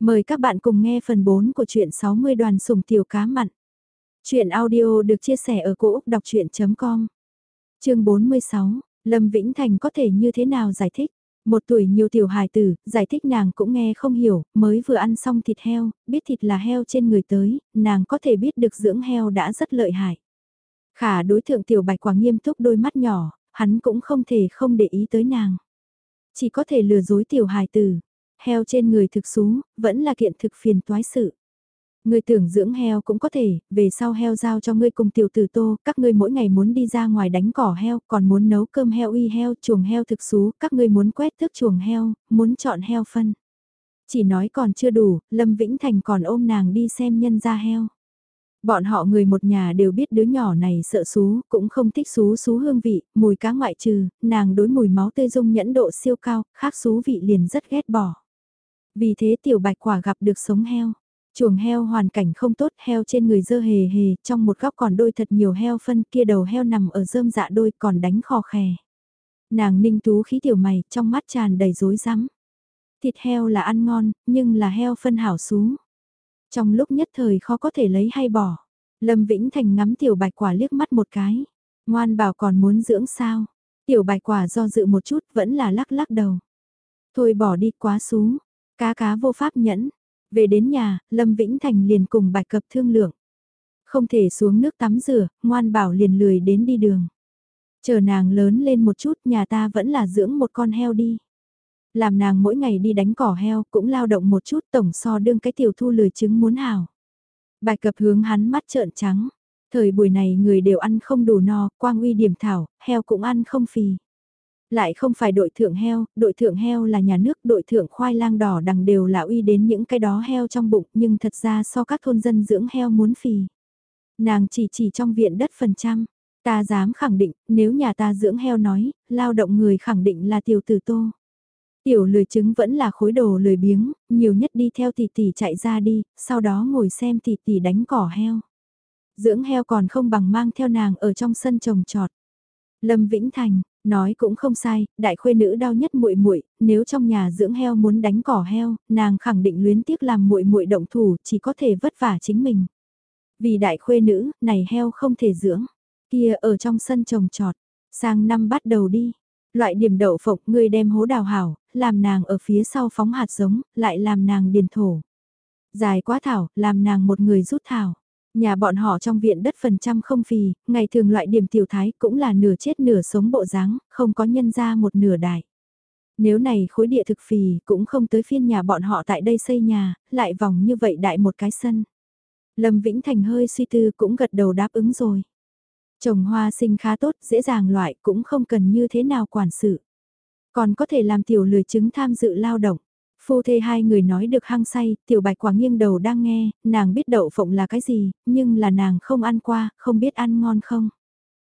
Mời các bạn cùng nghe phần 4 của truyện 60 đoàn sủng tiểu cá mặn. Chuyện audio được chia sẻ ở cỗ đọc chuyện.com Chương 46, Lâm Vĩnh Thành có thể như thế nào giải thích? Một tuổi nhiều tiểu hài tử, giải thích nàng cũng nghe không hiểu, mới vừa ăn xong thịt heo, biết thịt là heo trên người tới, nàng có thể biết được dưỡng heo đã rất lợi hại. Khả đối thượng tiểu bạch quả nghiêm túc đôi mắt nhỏ, hắn cũng không thể không để ý tới nàng. Chỉ có thể lừa dối tiểu hài tử, heo trên người thực xú, vẫn là kiện thực phiền toái sự. Ngươi tưởng dưỡng heo cũng có thể, về sau heo giao cho ngươi cùng tiểu tử tô, các ngươi mỗi ngày muốn đi ra ngoài đánh cỏ heo, còn muốn nấu cơm heo uy heo, chuồng heo thực xú, các ngươi muốn quét thức chuồng heo, muốn chọn heo phân. Chỉ nói còn chưa đủ, Lâm Vĩnh Thành còn ôm nàng đi xem nhân ra heo. Bọn họ người một nhà đều biết đứa nhỏ này sợ xú, cũng không thích xú xú hương vị, mùi cá ngoại trừ, nàng đối mùi máu tươi dung nhẫn độ siêu cao, khác xú vị liền rất ghét bỏ. Vì thế tiểu bạch quả gặp được sống heo. Chuồng heo hoàn cảnh không tốt, heo trên người dơ hề hề, trong một góc còn đôi thật nhiều heo phân kia đầu heo nằm ở rơm dạ đôi còn đánh khò khè. Nàng ninh tú khí tiểu mày, trong mắt tràn đầy rối rắm. Thịt heo là ăn ngon, nhưng là heo phân hảo xú. Trong lúc nhất thời khó có thể lấy hay bỏ. Lâm Vĩnh Thành ngắm tiểu bạch quả liếc mắt một cái. Ngoan bảo còn muốn dưỡng sao. Tiểu bạch quả do dự một chút vẫn là lắc lắc đầu. Thôi bỏ đi quá xuống Cá cá vô pháp nhẫn. Về đến nhà, Lâm Vĩnh Thành liền cùng bạch cập thương lượng. Không thể xuống nước tắm rửa, ngoan bảo liền lười đến đi đường. Chờ nàng lớn lên một chút nhà ta vẫn là dưỡng một con heo đi. Làm nàng mỗi ngày đi đánh cỏ heo cũng lao động một chút tổng so đương cái tiểu thu lười chứng muốn hảo. Bạch cập hướng hắn mắt trợn trắng. Thời buổi này người đều ăn không đủ no, quang uy điểm thảo, heo cũng ăn không phì. Lại không phải đội thượng heo, đội thượng heo là nhà nước, đội thượng khoai lang đỏ đằng đều là uy đến những cái đó heo trong bụng, nhưng thật ra so các thôn dân dưỡng heo muốn phì. Nàng chỉ chỉ trong viện đất phần trăm, ta dám khẳng định, nếu nhà ta dưỡng heo nói, lao động người khẳng định là tiểu tử tô. Tiểu lười chứng vẫn là khối đồ lười biếng, nhiều nhất đi theo tỷ tỷ chạy ra đi, sau đó ngồi xem tỷ tỷ đánh cỏ heo. Dưỡng heo còn không bằng mang theo nàng ở trong sân trồng trọt. Lâm Vĩnh Thành, nói cũng không sai, đại khuê nữ đau nhất muội muội, nếu trong nhà dưỡng heo muốn đánh cỏ heo, nàng khẳng định luyến tiếc làm muội muội động thủ, chỉ có thể vất vả chính mình. Vì đại khuê nữ, này heo không thể dưỡng, kia ở trong sân trồng trọt, sang năm bắt đầu đi. Loại điểm đậu phộng ngươi đem hố đào hảo, làm nàng ở phía sau phóng hạt giống, lại làm nàng điền thổ. Dài quá thảo, làm nàng một người rút thảo. Nhà bọn họ trong viện đất phần trăm không phì, ngày thường loại điểm tiểu thái cũng là nửa chết nửa sống bộ dáng, không có nhân ra một nửa đại. Nếu này khối địa thực phì cũng không tới phiên nhà bọn họ tại đây xây nhà, lại vòng như vậy đại một cái sân. Lâm Vĩnh Thành hơi suy tư cũng gật đầu đáp ứng rồi. Trồng hoa sinh khá tốt, dễ dàng loại cũng không cần như thế nào quản sự. Còn có thể làm tiểu lười chứng tham dự lao động. Phu thê hai người nói được hăng say, tiểu bạch quả nghiêng đầu đang nghe, nàng biết đậu phộng là cái gì, nhưng là nàng không ăn qua, không biết ăn ngon không.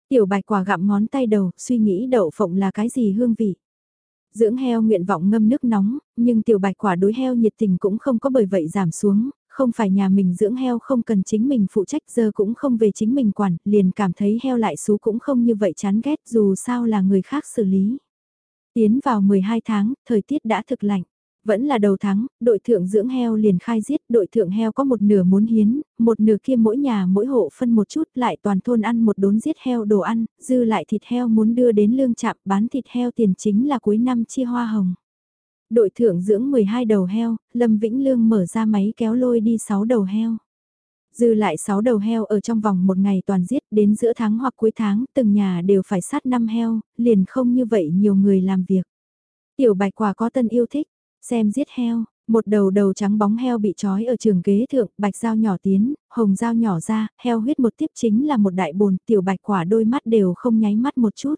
Tiểu bạch quả gặm ngón tay đầu, suy nghĩ đậu phộng là cái gì hương vị. Dưỡng heo nguyện vọng ngâm nước nóng, nhưng tiểu bạch quả đối heo nhiệt tình cũng không có bởi vậy giảm xuống, không phải nhà mình dưỡng heo không cần chính mình phụ trách giờ cũng không về chính mình quản, liền cảm thấy heo lại xú cũng không như vậy chán ghét dù sao là người khác xử lý. Tiến vào 12 tháng, thời tiết đã thực lạnh. Vẫn là đầu tháng, đội thượng dưỡng heo liền khai giết, đội thượng heo có một nửa muốn hiến, một nửa kia mỗi nhà mỗi hộ phân một chút lại toàn thôn ăn một đốn giết heo đồ ăn, dư lại thịt heo muốn đưa đến lương chạm bán thịt heo tiền chính là cuối năm chia hoa hồng. Đội thượng dưỡng 12 đầu heo, Lâm Vĩnh Lương mở ra máy kéo lôi đi 6 đầu heo. Dư lại 6 đầu heo ở trong vòng một ngày toàn giết đến giữa tháng hoặc cuối tháng, từng nhà đều phải sát 5 heo, liền không như vậy nhiều người làm việc. Tiểu bạch quả có tân yêu thích, xem giết heo, một đầu đầu trắng bóng heo bị trói ở trường ghế thượng, bạch dao nhỏ tiến, hồng dao nhỏ ra, heo huyết một tiếp chính là một đại bồn, tiểu bạch quả đôi mắt đều không nháy mắt một chút.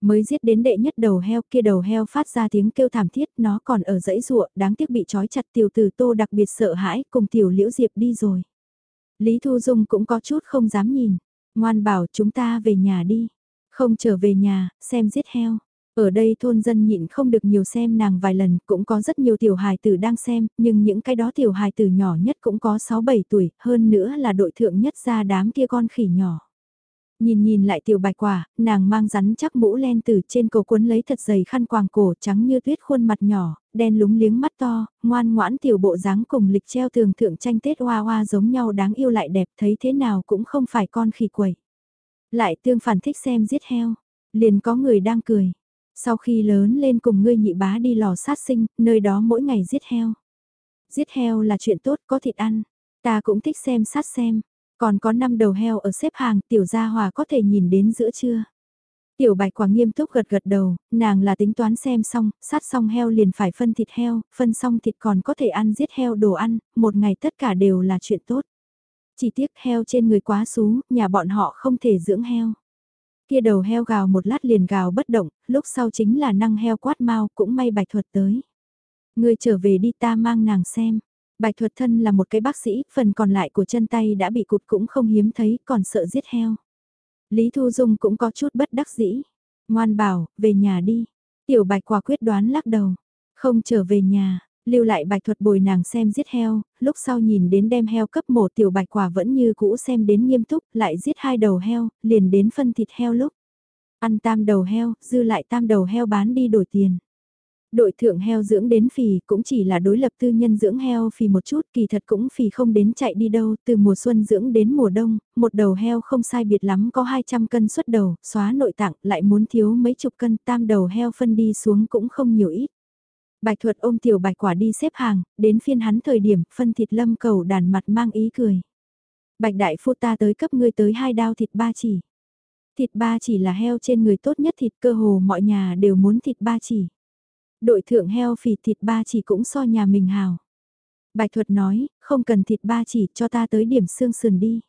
Mới giết đến đệ nhất đầu heo kia đầu heo phát ra tiếng kêu thảm thiết nó còn ở dãy ruộng đáng tiếc bị trói chặt tiểu tử tô đặc biệt sợ hãi cùng tiểu liễu diệp đi rồi. Lý Thu Dung cũng có chút không dám nhìn, ngoan bảo chúng ta về nhà đi, không trở về nhà, xem giết heo. Ở đây thôn dân nhịn không được nhiều xem nàng vài lần, cũng có rất nhiều tiểu hài tử đang xem, nhưng những cái đó tiểu hài tử nhỏ nhất cũng có 6-7 tuổi, hơn nữa là đội thượng nhất ra đám kia con khỉ nhỏ. Nhìn nhìn lại tiểu bạch quả, nàng mang rắn chắc mũ len từ trên cổ cuốn lấy thật dày khăn quàng cổ trắng như tuyết khuôn mặt nhỏ, đen lúng liếng mắt to, ngoan ngoãn tiểu bộ dáng cùng lịch treo tường thượng tranh tết hoa hoa giống nhau đáng yêu lại đẹp thấy thế nào cũng không phải con khỉ quẩy. Lại tương phản thích xem giết heo, liền có người đang cười. Sau khi lớn lên cùng ngươi nhị bá đi lò sát sinh, nơi đó mỗi ngày giết heo. Giết heo là chuyện tốt có thịt ăn, ta cũng thích xem sát xem, còn có năm đầu heo ở xếp hàng tiểu gia hòa có thể nhìn đến giữa trưa. Tiểu bạch quả nghiêm túc gật gật đầu, nàng là tính toán xem xong, sát xong heo liền phải phân thịt heo, phân xong thịt còn có thể ăn giết heo đồ ăn, một ngày tất cả đều là chuyện tốt. Chỉ tiếc heo trên người quá xú, nhà bọn họ không thể dưỡng heo. Kia đầu heo gào một lát liền gào bất động, lúc sau chính là năng heo quát mau cũng may bạch thuật tới. Người trở về đi ta mang nàng xem. Bạch thuật thân là một cái bác sĩ, phần còn lại của chân tay đã bị cụt cũng không hiếm thấy, còn sợ giết heo. Lý Thu Dung cũng có chút bất đắc dĩ. Ngoan bảo, về nhà đi. Tiểu bạch quả quyết đoán lắc đầu. Không trở về nhà, lưu lại bạch thuật bồi nàng xem giết heo, lúc sau nhìn đến đem heo cấp mổ tiểu bạch quả vẫn như cũ xem đến nghiêm túc, lại giết hai đầu heo, liền đến phân thịt heo lúc. Ăn tam đầu heo, dư lại tam đầu heo bán đi đổi tiền. Đội thượng heo dưỡng đến phì cũng chỉ là đối lập tư nhân dưỡng heo phì một chút kỳ thật cũng phì không đến chạy đi đâu từ mùa xuân dưỡng đến mùa đông, một đầu heo không sai biệt lắm có 200 cân xuất đầu, xóa nội tạng lại muốn thiếu mấy chục cân tam đầu heo phân đi xuống cũng không nhiều ít. Bạch thuật ôm tiểu bạch quả đi xếp hàng, đến phiên hắn thời điểm phân thịt lâm cầu đàn mặt mang ý cười. Bạch đại phu ta tới cấp ngươi tới hai đao thịt ba chỉ. Thịt ba chỉ là heo trên người tốt nhất thịt cơ hồ mọi nhà đều muốn thịt ba chỉ. Đội thượng heo phì thịt ba chỉ cũng so nhà mình hào. Bạch thuật nói, không cần thịt ba chỉ cho ta tới điểm xương sườn đi.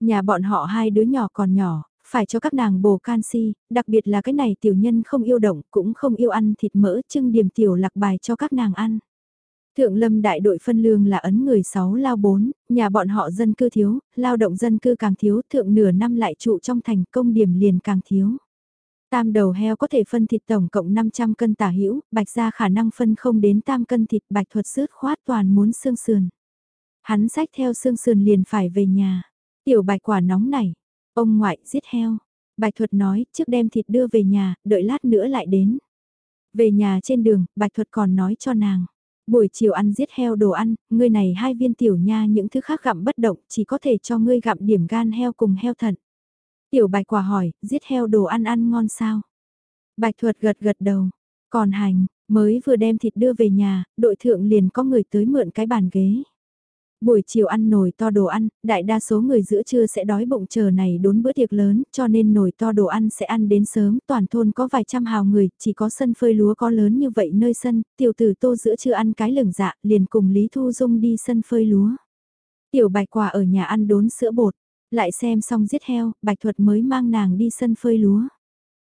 Nhà bọn họ hai đứa nhỏ còn nhỏ, phải cho các nàng bổ canxi, đặc biệt là cái này tiểu nhân không yêu động, cũng không yêu ăn thịt mỡ, trưng điểm tiểu lạc bài cho các nàng ăn. Thượng lâm đại đội phân lương là ấn người 6 lao 4, nhà bọn họ dân cư thiếu, lao động dân cư càng thiếu, thượng nửa năm lại trụ trong thành công điểm liền càng thiếu. Tam đầu heo có thể phân thịt tổng cộng 500 cân tả hữu bạch ra khả năng phân không đến tam cân thịt bạch thuật sứt khoát toàn muốn xương sườn. Hắn sách theo xương sườn liền phải về nhà. Tiểu bạch quả nóng này, ông ngoại giết heo. Bạch thuật nói trước đem thịt đưa về nhà, đợi lát nữa lại đến. Về nhà trên đường, bạch thuật còn nói cho nàng. Buổi chiều ăn giết heo đồ ăn, ngươi này hai viên tiểu nha những thứ khác gặm bất động chỉ có thể cho ngươi gặm điểm gan heo cùng heo thận. Tiểu bạch quả hỏi, giết heo đồ ăn ăn ngon sao? Bạch thuật gật gật đầu. Còn hành, mới vừa đem thịt đưa về nhà, đội thượng liền có người tới mượn cái bàn ghế. Buổi chiều ăn nồi to đồ ăn, đại đa số người giữa trưa sẽ đói bụng chờ này đốn bữa tiệc lớn, cho nên nồi to đồ ăn sẽ ăn đến sớm, toàn thôn có vài trăm hào người, chỉ có sân phơi lúa có lớn như vậy nơi sân, tiểu tử tô giữa trưa ăn cái lửng dạ, liền cùng Lý Thu Dung đi sân phơi lúa. Tiểu bạch quả ở nhà ăn đốn sữa bột, lại xem xong giết heo, Bạch Thuật mới mang nàng đi sân phơi lúa.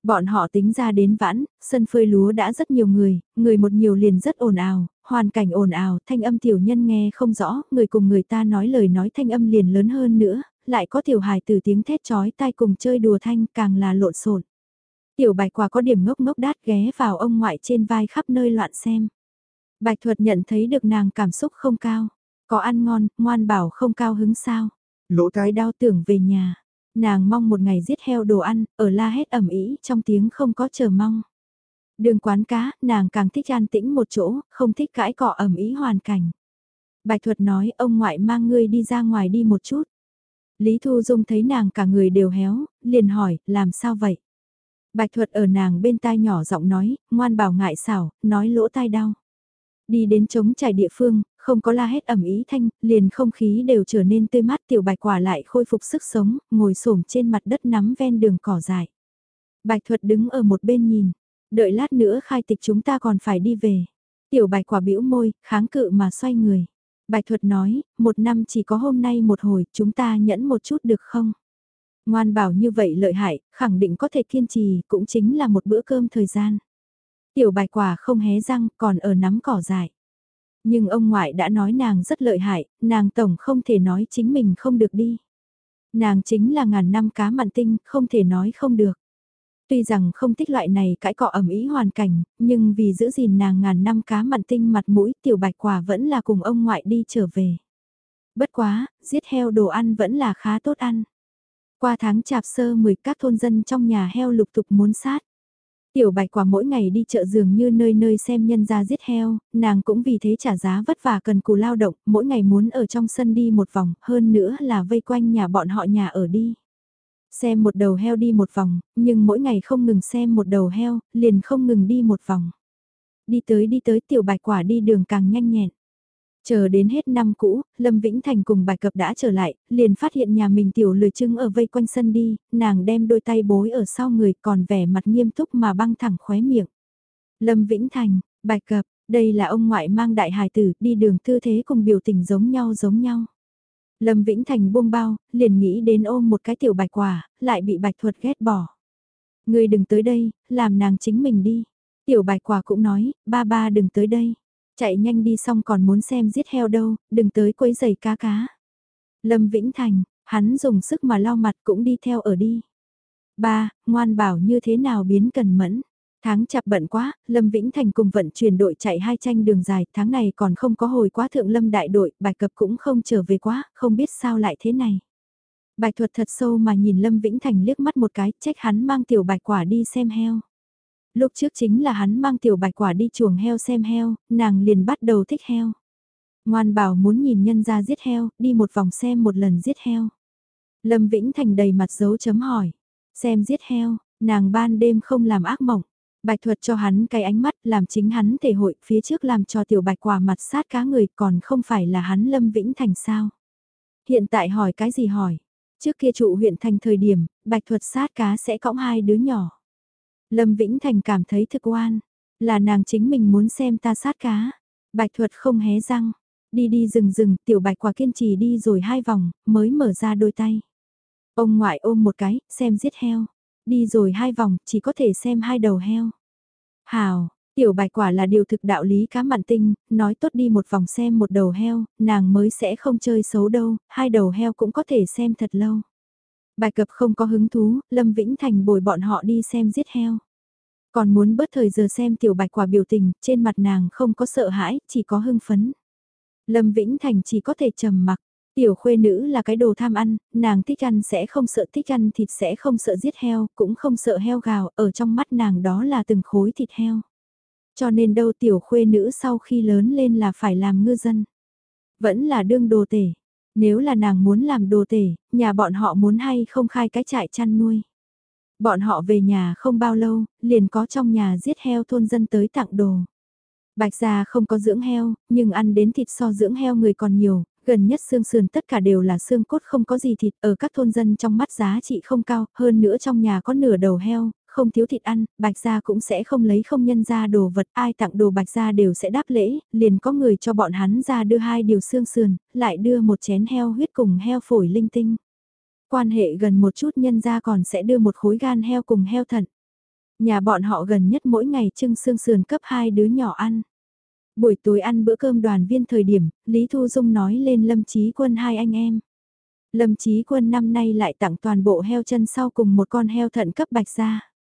Bọn họ tính ra đến vãn, sân phơi lúa đã rất nhiều người, người một nhiều liền rất ồn ào, hoàn cảnh ồn ào, thanh âm tiểu nhân nghe không rõ, người cùng người ta nói lời nói thanh âm liền lớn hơn nữa, lại có tiểu hài từ tiếng thét chói tai cùng chơi đùa thanh càng là lộn xộn. Tiểu bạch quả có điểm ngốc ngốc đát ghé vào ông ngoại trên vai khắp nơi loạn xem. Bạch thuật nhận thấy được nàng cảm xúc không cao, có ăn ngon, ngoan bảo không cao hứng sao. Lỗ tai đau tưởng về nhà. Nàng mong một ngày giết heo đồ ăn, ở la hét ẩm ý trong tiếng không có chờ mong. Đường quán cá, nàng càng thích an tĩnh một chỗ, không thích cãi cọ ẩm ý hoàn cảnh. Bạch thuật nói ông ngoại mang ngươi đi ra ngoài đi một chút. Lý Thu Dung thấy nàng cả người đều héo, liền hỏi, làm sao vậy? Bạch thuật ở nàng bên tai nhỏ giọng nói, ngoan bảo ngại xảo, nói lỗ tai đau. Đi đến trống trải địa phương, không có la hét ẩm ý thanh, liền không khí đều trở nên tươi mát tiểu bạch quả lại khôi phục sức sống, ngồi xổm trên mặt đất nắm ven đường cỏ dài. Bạch thuật đứng ở một bên nhìn, đợi lát nữa khai tịch chúng ta còn phải đi về. Tiểu bạch quả bĩu môi, kháng cự mà xoay người. Bạch thuật nói, một năm chỉ có hôm nay một hồi, chúng ta nhẫn một chút được không? Ngoan bảo như vậy lợi hại, khẳng định có thể kiên trì, cũng chính là một bữa cơm thời gian. Tiểu bạch quả không hé răng, còn ở nắm cỏ dài. Nhưng ông ngoại đã nói nàng rất lợi hại, nàng tổng không thể nói chính mình không được đi. Nàng chính là ngàn năm cá mặn tinh, không thể nói không được. Tuy rằng không thích loại này cãi cọ ẩm ý hoàn cảnh, nhưng vì giữ gìn nàng ngàn năm cá mặn tinh mặt mũi tiểu bạch quả vẫn là cùng ông ngoại đi trở về. Bất quá, giết heo đồ ăn vẫn là khá tốt ăn. Qua tháng chạp sơ 10 các thôn dân trong nhà heo lục tục muốn sát. Tiểu bạch quả mỗi ngày đi chợ dường như nơi nơi xem nhân ra giết heo, nàng cũng vì thế trả giá vất vả cần cù lao động, mỗi ngày muốn ở trong sân đi một vòng, hơn nữa là vây quanh nhà bọn họ nhà ở đi. Xem một đầu heo đi một vòng, nhưng mỗi ngày không ngừng xem một đầu heo, liền không ngừng đi một vòng. Đi tới đi tới tiểu bạch quả đi đường càng nhanh nhẹn. Chờ đến hết năm cũ, Lâm Vĩnh Thành cùng bài cập đã trở lại, liền phát hiện nhà mình tiểu lười trưng ở vây quanh sân đi, nàng đem đôi tay bối ở sau người còn vẻ mặt nghiêm túc mà băng thẳng khóe miệng. Lâm Vĩnh Thành, bài cập, đây là ông ngoại mang đại hài tử, đi đường tư thế cùng biểu tình giống nhau giống nhau. Lâm Vĩnh Thành buông bao, liền nghĩ đến ôm một cái tiểu bạch quả, lại bị bạch thuật ghét bỏ. Người đừng tới đây, làm nàng chính mình đi. Tiểu bạch quả cũng nói, ba ba đừng tới đây. Chạy nhanh đi xong còn muốn xem giết heo đâu, đừng tới quấy giày cá cá. Lâm Vĩnh Thành, hắn dùng sức mà lau mặt cũng đi theo ở đi. Ba, ngoan bảo như thế nào biến cần mẫn. Tháng chạp bận quá, Lâm Vĩnh Thành cùng vận chuyển đội chạy hai tranh đường dài, tháng này còn không có hồi quá thượng Lâm đại đội, bài cập cũng không trở về quá, không biết sao lại thế này. bài thuật thật sâu mà nhìn Lâm Vĩnh Thành liếc mắt một cái, trách hắn mang tiểu bạch quả đi xem heo. Lúc trước chính là hắn mang tiểu bạch quả đi chuồng heo xem heo, nàng liền bắt đầu thích heo. Ngoan bảo muốn nhìn nhân ra giết heo, đi một vòng xem một lần giết heo. Lâm Vĩnh Thành đầy mặt dấu chấm hỏi. Xem giết heo, nàng ban đêm không làm ác mộng. Bạch thuật cho hắn cái ánh mắt làm chính hắn thể hội phía trước làm cho tiểu bạch quả mặt sát cá người còn không phải là hắn Lâm Vĩnh Thành sao. Hiện tại hỏi cái gì hỏi. Trước kia trụ huyện thành thời điểm, bạch thuật sát cá sẽ cõng hai đứa nhỏ. Lâm Vĩnh Thành cảm thấy thực oan, là nàng chính mình muốn xem ta sát cá. Bạch thuật không hé răng, đi đi rừng rừng, tiểu bạch quả kiên trì đi rồi hai vòng, mới mở ra đôi tay. Ông ngoại ôm một cái, xem giết heo. Đi rồi hai vòng, chỉ có thể xem hai đầu heo. Hào, tiểu bạch quả là điều thực đạo lý cá mặn tinh, nói tốt đi một vòng xem một đầu heo, nàng mới sẽ không chơi xấu đâu, hai đầu heo cũng có thể xem thật lâu. Bài cập không có hứng thú, Lâm Vĩnh Thành bồi bọn họ đi xem giết heo. Còn muốn bớt thời giờ xem tiểu bạch quả biểu tình, trên mặt nàng không có sợ hãi, chỉ có hưng phấn. Lâm Vĩnh Thành chỉ có thể trầm mặc. Tiểu khuê nữ là cái đồ tham ăn, nàng thích ăn sẽ không sợ thích ăn thịt sẽ không sợ giết heo, cũng không sợ heo gào, ở trong mắt nàng đó là từng khối thịt heo. Cho nên đâu tiểu khuê nữ sau khi lớn lên là phải làm ngư dân. Vẫn là đương đồ tể. Nếu là nàng muốn làm đồ tể, nhà bọn họ muốn hay không khai cái trại chăn nuôi. Bọn họ về nhà không bao lâu, liền có trong nhà giết heo thôn dân tới tặng đồ. Bạch gia không có dưỡng heo, nhưng ăn đến thịt so dưỡng heo người còn nhiều, gần nhất xương sườn tất cả đều là xương cốt không có gì thịt, ở các thôn dân trong mắt giá trị không cao, hơn nữa trong nhà có nửa đầu heo, không thiếu thịt ăn, bạch gia cũng sẽ không lấy không nhân ra đồ vật, ai tặng đồ bạch gia đều sẽ đáp lễ, liền có người cho bọn hắn ra đưa hai điều xương sườn, lại đưa một chén heo huyết cùng heo phổi linh tinh. Quan hệ gần một chút nhân ra còn sẽ đưa một khối gan heo cùng heo thận. Nhà bọn họ gần nhất mỗi ngày trưng xương sườn cấp hai đứa nhỏ ăn. Buổi tối ăn bữa cơm đoàn viên thời điểm, Lý Thu Dung nói lên Lâm Chí Quân hai anh em. Lâm Chí Quân năm nay lại tặng toàn bộ heo chân sau cùng một con heo thận cấp bạch ra.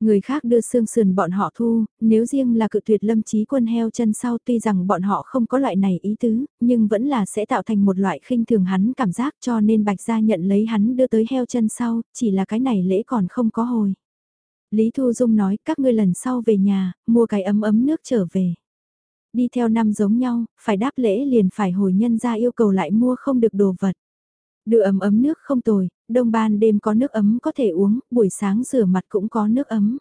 Người khác đưa xương sườn bọn họ thu, nếu riêng là cự tuyệt lâm trí quân heo chân sau tuy rằng bọn họ không có loại này ý tứ, nhưng vẫn là sẽ tạo thành một loại khinh thường hắn cảm giác cho nên bạch gia nhận lấy hắn đưa tới heo chân sau, chỉ là cái này lễ còn không có hồi. Lý Thu Dung nói các ngươi lần sau về nhà, mua cái ấm ấm nước trở về. Đi theo năm giống nhau, phải đáp lễ liền phải hồi nhân ra yêu cầu lại mua không được đồ vật. Đưa ấm ấm nước không tồi, đông ban đêm có nước ấm có thể uống, buổi sáng rửa mặt cũng có nước ấm.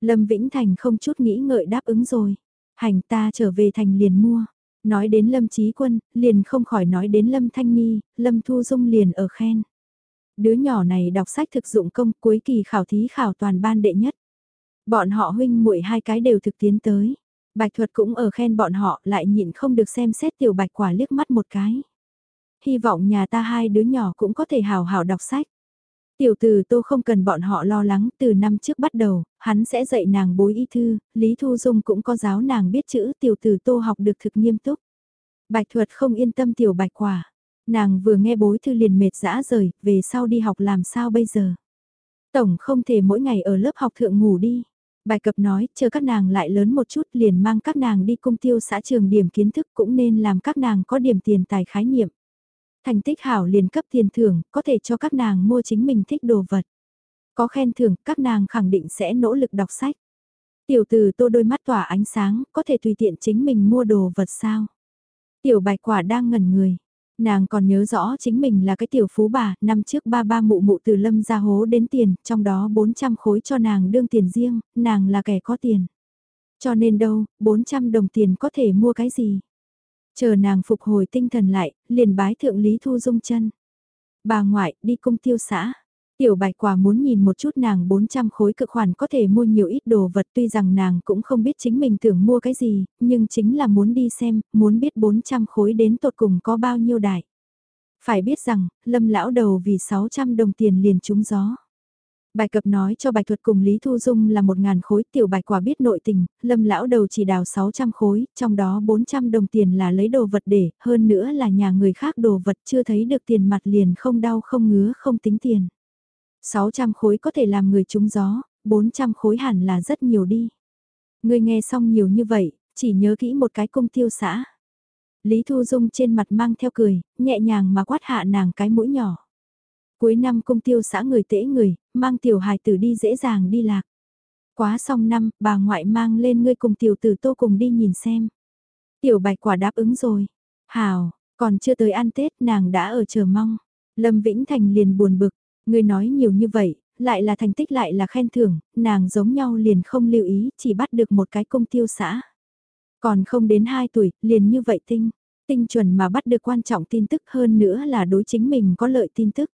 Lâm Vĩnh Thành không chút nghĩ ngợi đáp ứng rồi. Hành ta trở về thành liền mua. Nói đến Lâm Chí Quân, liền không khỏi nói đến Lâm Thanh Ni, Lâm Thu Dung liền ở khen. Đứa nhỏ này đọc sách thực dụng công cuối kỳ khảo thí khảo toàn ban đệ nhất. Bọn họ huynh muội hai cái đều thực tiến tới. Bạch thuật cũng ở khen bọn họ lại nhịn không được xem xét tiểu bạch quả liếc mắt một cái hy vọng nhà ta hai đứa nhỏ cũng có thể hào hào đọc sách. Tiểu từ tô không cần bọn họ lo lắng, từ năm trước bắt đầu, hắn sẽ dạy nàng bối y thư, Lý Thu Dung cũng có giáo nàng biết chữ tiểu từ tô học được thực nghiêm túc. Bạch thuật không yên tâm tiểu bạch quả, nàng vừa nghe bối thư liền mệt dã rời, về sau đi học làm sao bây giờ. Tổng không thể mỗi ngày ở lớp học thượng ngủ đi. Bài cập nói, chờ các nàng lại lớn một chút liền mang các nàng đi cung tiêu xã trường điểm kiến thức cũng nên làm các nàng có điểm tiền tài khái niệm. Thành tích hảo liền cấp tiền thưởng, có thể cho các nàng mua chính mình thích đồ vật. Có khen thưởng, các nàng khẳng định sẽ nỗ lực đọc sách. Tiểu từ tô đôi mắt tỏa ánh sáng, có thể tùy tiện chính mình mua đồ vật sao. Tiểu bạch quả đang ngẩn người. Nàng còn nhớ rõ chính mình là cái tiểu phú bà, năm trước ba ba mụ mụ từ lâm ra hố đến tiền, trong đó 400 khối cho nàng đương tiền riêng, nàng là kẻ có tiền. Cho nên đâu, 400 đồng tiền có thể mua cái gì? Chờ nàng phục hồi tinh thần lại, liền bái thượng Lý Thu Dung chân. Bà ngoại, đi cung tiêu xã. Tiểu bạch quả muốn nhìn một chút nàng 400 khối cực khoản có thể mua nhiều ít đồ vật tuy rằng nàng cũng không biết chính mình tưởng mua cái gì, nhưng chính là muốn đi xem, muốn biết 400 khối đến tột cùng có bao nhiêu đại. Phải biết rằng, lâm lão đầu vì 600 đồng tiền liền trúng gió. Bài cập nói cho bạch thuật cùng Lý Thu Dung là 1.000 khối tiểu bạch quả biết nội tình, lâm lão đầu chỉ đào 600 khối, trong đó 400 đồng tiền là lấy đồ vật để, hơn nữa là nhà người khác đồ vật chưa thấy được tiền mặt liền không đau không ngứa không tính tiền. 600 khối có thể làm người trúng gió, 400 khối hẳn là rất nhiều đi. Người nghe xong nhiều như vậy, chỉ nhớ kỹ một cái công tiêu xã. Lý Thu Dung trên mặt mang theo cười, nhẹ nhàng mà quát hạ nàng cái mũi nhỏ. Cuối năm công tiêu xã người tễ người, mang tiểu hài tử đi dễ dàng đi lạc. Quá xong năm, bà ngoại mang lên ngươi cùng tiểu tử tô cùng đi nhìn xem. Tiểu bạch quả đáp ứng rồi. Hào, còn chưa tới ăn Tết nàng đã ở chờ mong. Lâm Vĩnh Thành liền buồn bực, ngươi nói nhiều như vậy, lại là thành tích lại là khen thưởng, nàng giống nhau liền không lưu ý, chỉ bắt được một cái công tiêu xã. Còn không đến 2 tuổi, liền như vậy tinh, tinh chuẩn mà bắt được quan trọng tin tức hơn nữa là đối chính mình có lợi tin tức.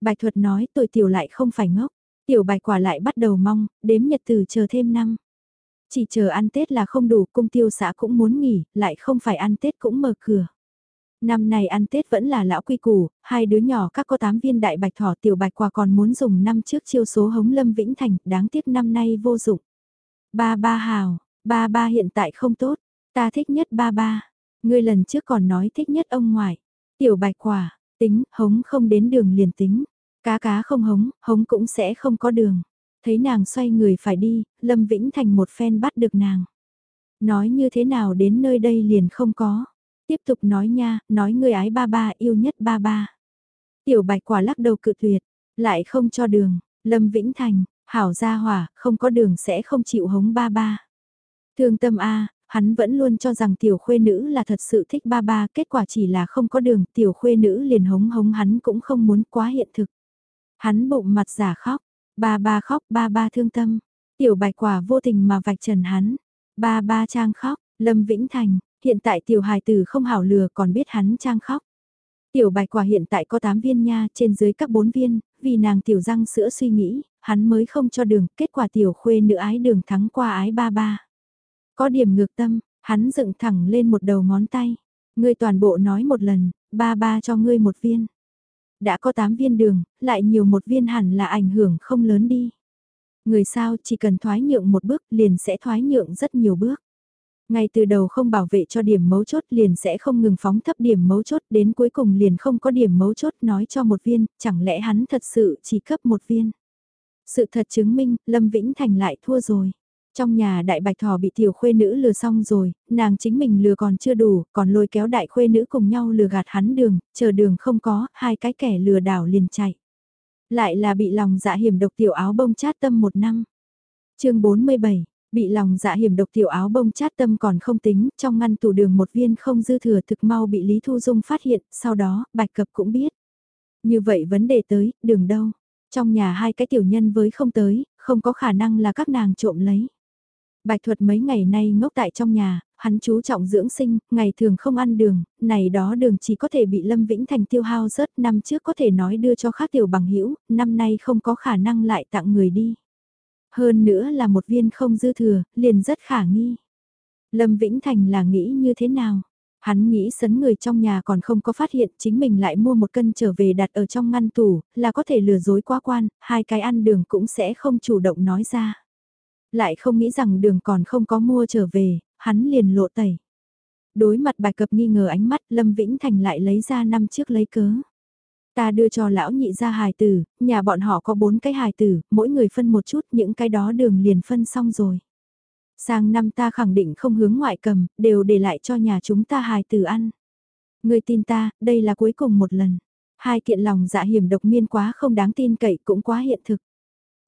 bài thuật nói tuổi tiểu lại không phải ngốc, tiểu bài quả lại bắt đầu mong, đếm nhật từ chờ thêm năm. Chỉ chờ ăn Tết là không đủ, cung tiêu xã cũng muốn nghỉ, lại không phải ăn Tết cũng mở cửa. Năm này ăn Tết vẫn là lão quy củ, hai đứa nhỏ các có tám viên đại bạch thỏ tiểu bạch quả còn muốn dùng năm trước chiêu số hống lâm vĩnh thành, đáng tiếc năm nay vô dụng. Ba ba hào, ba ba hiện tại không tốt, ta thích nhất ba ba. Ngươi lần trước còn nói thích nhất ông ngoại. Tiểu bạch quả, tính, hống không đến đường liền tính. Cá cá không hống, hống cũng sẽ không có đường. Thấy nàng xoay người phải đi, Lâm Vĩnh Thành một phen bắt được nàng. Nói như thế nào đến nơi đây liền không có. Tiếp tục nói nha, nói người ái ba ba yêu nhất ba ba. Tiểu bạch quả lắc đầu cự tuyệt, lại không cho đường, Lâm Vĩnh Thành, hảo gia hỏa, không có đường sẽ không chịu hống ba ba. Thương tâm A, hắn vẫn luôn cho rằng tiểu khuê nữ là thật sự thích ba ba, kết quả chỉ là không có đường, tiểu khuê nữ liền hống hống hắn cũng không muốn quá hiện thực. Hắn bụng mặt giả khóc, ba ba khóc, ba ba thương tâm, tiểu bạch quả vô tình mà vạch trần hắn, ba ba trang khóc, Lâm Vĩnh Thành, hiện tại tiểu hài tử không hảo lừa còn biết hắn trang khóc. Tiểu bạch quả hiện tại có 8 viên nha trên dưới các 4 viên, vì nàng tiểu răng sữa suy nghĩ, hắn mới không cho đường, kết quả tiểu khuê nữ ái đường thắng qua ái ba ba. Có điểm ngược tâm, hắn dựng thẳng lên một đầu ngón tay. Ngươi toàn bộ nói một lần, ba ba cho ngươi một viên. Đã có 8 viên đường, lại nhiều một viên hẳn là ảnh hưởng không lớn đi. Người sao chỉ cần thoái nhượng một bước liền sẽ thoái nhượng rất nhiều bước. Ngay từ đầu không bảo vệ cho điểm mấu chốt liền sẽ không ngừng phóng thấp điểm mấu chốt đến cuối cùng liền không có điểm mấu chốt nói cho một viên, chẳng lẽ hắn thật sự chỉ cấp một viên. Sự thật chứng minh, Lâm Vĩnh Thành lại thua rồi. Trong nhà đại bạch thỏ bị tiểu khuê nữ lừa xong rồi, nàng chính mình lừa còn chưa đủ, còn lôi kéo đại khuê nữ cùng nhau lừa gạt hắn đường, chờ đường không có, hai cái kẻ lừa đảo liền chạy. Lại là bị lòng dạ hiểm độc tiểu áo bông chát tâm một năm. chương 47, bị lòng dạ hiểm độc tiểu áo bông chát tâm còn không tính, trong ngăn tủ đường một viên không dư thừa thực mau bị Lý Thu Dung phát hiện, sau đó, bạch cập cũng biết. Như vậy vấn đề tới, đường đâu? Trong nhà hai cái tiểu nhân với không tới, không có khả năng là các nàng trộm lấy. Bạch thuật mấy ngày nay ngốc tại trong nhà, hắn chú trọng dưỡng sinh, ngày thường không ăn đường, này đó đường chỉ có thể bị Lâm Vĩnh Thành tiêu hao rớt năm trước có thể nói đưa cho khác tiểu bằng hữu năm nay không có khả năng lại tặng người đi. Hơn nữa là một viên không dư thừa, liền rất khả nghi. Lâm Vĩnh Thành là nghĩ như thế nào? Hắn nghĩ sấn người trong nhà còn không có phát hiện chính mình lại mua một cân trở về đặt ở trong ngăn tủ, là có thể lừa dối quá quan, hai cái ăn đường cũng sẽ không chủ động nói ra lại không nghĩ rằng đường còn không có mua trở về, hắn liền lộ tẩy. Đối mặt bài cập nghi ngờ ánh mắt Lâm Vĩnh Thành lại lấy ra năm chiếc lấy cớ. Ta đưa cho lão nhị ra hài tử, nhà bọn họ có bốn cái hài tử, mỗi người phân một chút, những cái đó đường liền phân xong rồi. Sang năm ta khẳng định không hướng ngoại cầm, đều để lại cho nhà chúng ta hài tử ăn. người tin ta, đây là cuối cùng một lần. Hai kiện lòng dạ hiểm độc miên quá không đáng tin cậy cũng quá hiện thực.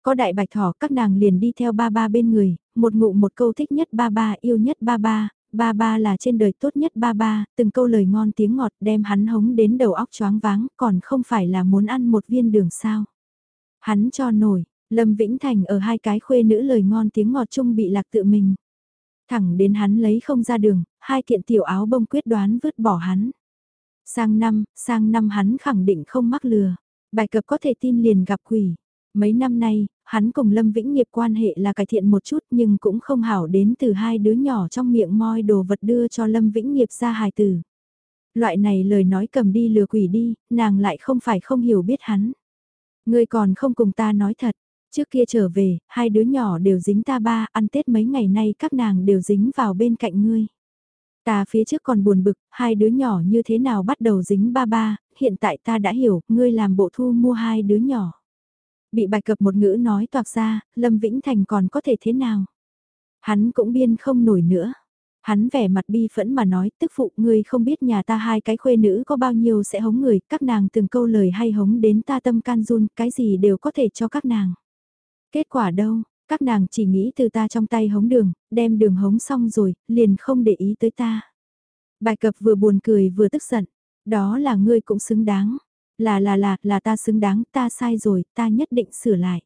Có đại bạch thỏ các nàng liền đi theo ba ba bên người, một ngụ một câu thích nhất ba ba yêu nhất ba ba, ba ba là trên đời tốt nhất ba ba, từng câu lời ngon tiếng ngọt đem hắn hống đến đầu óc choáng váng, còn không phải là muốn ăn một viên đường sao. Hắn cho nổi, Lâm Vĩnh Thành ở hai cái khuê nữ lời ngon tiếng ngọt chung bị lạc tự mình. Thẳng đến hắn lấy không ra đường, hai kiện tiểu áo bông quyết đoán vứt bỏ hắn. Sang năm, sang năm hắn khẳng định không mắc lừa. Bài cập có thể tin liền gặp quỷ. Mấy năm nay, hắn cùng Lâm Vĩnh nghiệp quan hệ là cải thiện một chút nhưng cũng không hảo đến từ hai đứa nhỏ trong miệng moi đồ vật đưa cho Lâm Vĩnh nghiệp ra hài tử. Loại này lời nói cầm đi lừa quỷ đi, nàng lại không phải không hiểu biết hắn. Ngươi còn không cùng ta nói thật, trước kia trở về, hai đứa nhỏ đều dính ta ba, ăn Tết mấy ngày nay các nàng đều dính vào bên cạnh ngươi. Ta phía trước còn buồn bực, hai đứa nhỏ như thế nào bắt đầu dính ba ba, hiện tại ta đã hiểu, ngươi làm bộ thu mua hai đứa nhỏ. Bị bạch cập một ngữ nói toạc ra, Lâm Vĩnh Thành còn có thể thế nào? Hắn cũng biên không nổi nữa. Hắn vẻ mặt bi phẫn mà nói, tức phụ ngươi không biết nhà ta hai cái khuê nữ có bao nhiêu sẽ hống người, các nàng từng câu lời hay hống đến ta tâm can run, cái gì đều có thể cho các nàng. Kết quả đâu, các nàng chỉ nghĩ từ ta trong tay hống đường, đem đường hống xong rồi, liền không để ý tới ta. Bài cập vừa buồn cười vừa tức giận, đó là ngươi cũng xứng đáng. Là là là, là ta xứng đáng, ta sai rồi, ta nhất định sửa lại.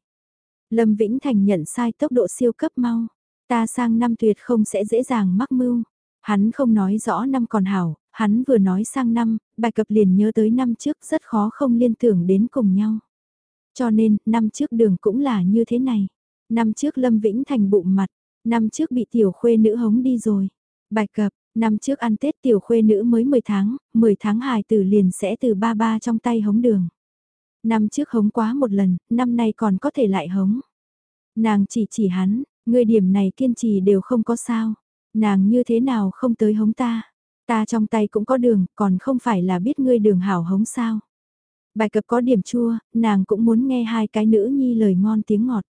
Lâm Vĩnh Thành nhận sai tốc độ siêu cấp mau. Ta sang năm tuyệt không sẽ dễ dàng mắc mưu. Hắn không nói rõ năm còn hảo, hắn vừa nói sang năm, bài cập liền nhớ tới năm trước rất khó không liên tưởng đến cùng nhau. Cho nên, năm trước đường cũng là như thế này. Năm trước Lâm Vĩnh Thành bụng mặt, năm trước bị tiểu khuê nữ hống đi rồi. Bài cập, năm trước ăn Tết tiểu khuê nữ mới 10 tháng, 10 tháng hài tử liền sẽ từ ba ba trong tay hống đường. Năm trước hống quá một lần, năm nay còn có thể lại hống. Nàng chỉ chỉ hắn, người điểm này kiên trì đều không có sao. Nàng như thế nào không tới hống ta. Ta trong tay cũng có đường, còn không phải là biết ngươi đường hảo hống sao. Bài cập có điểm chua, nàng cũng muốn nghe hai cái nữ nhi lời ngon tiếng ngọt.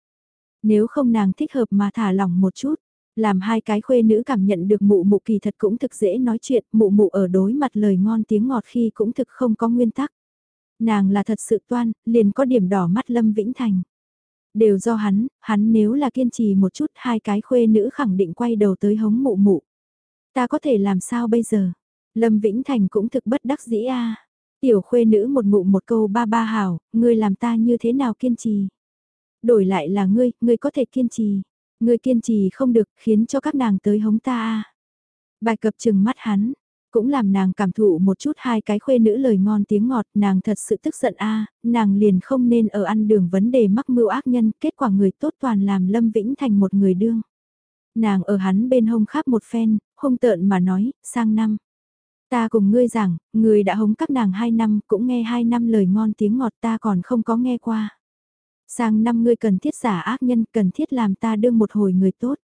Nếu không nàng thích hợp mà thả lỏng một chút, làm hai cái khuê nữ cảm nhận được mụ mụ kỳ thật cũng thực dễ nói chuyện, mụ mụ ở đối mặt lời ngon tiếng ngọt khi cũng thực không có nguyên tắc. Nàng là thật sự toan, liền có điểm đỏ mắt Lâm Vĩnh Thành. Đều do hắn, hắn nếu là kiên trì một chút hai cái khuê nữ khẳng định quay đầu tới hống mụ mụ. Ta có thể làm sao bây giờ? Lâm Vĩnh Thành cũng thực bất đắc dĩ a. Tiểu khuê nữ một ngụ một câu ba ba hảo, ngươi làm ta như thế nào kiên trì? Đổi lại là ngươi, ngươi có thể kiên trì. Ngươi kiên trì không được, khiến cho các nàng tới hống ta a. Bài cập chừng mắt hắn, cũng làm nàng cảm thụ một chút hai cái khuê nữ lời ngon tiếng ngọt, nàng thật sự tức giận a, nàng liền không nên ở ăn đường vấn đề mắc mưu ác nhân, kết quả người tốt toàn làm Lâm Vĩnh thành một người đương. Nàng ở hắn bên hông khắp một phen, hung tợn mà nói, sang năm. Ta cùng ngươi rằng, ngươi đã hống các nàng hai năm, cũng nghe hai năm lời ngon tiếng ngọt ta còn không có nghe qua. Sang năm ngươi cần thiết giả ác nhân, cần thiết làm ta đương một hồi người tốt.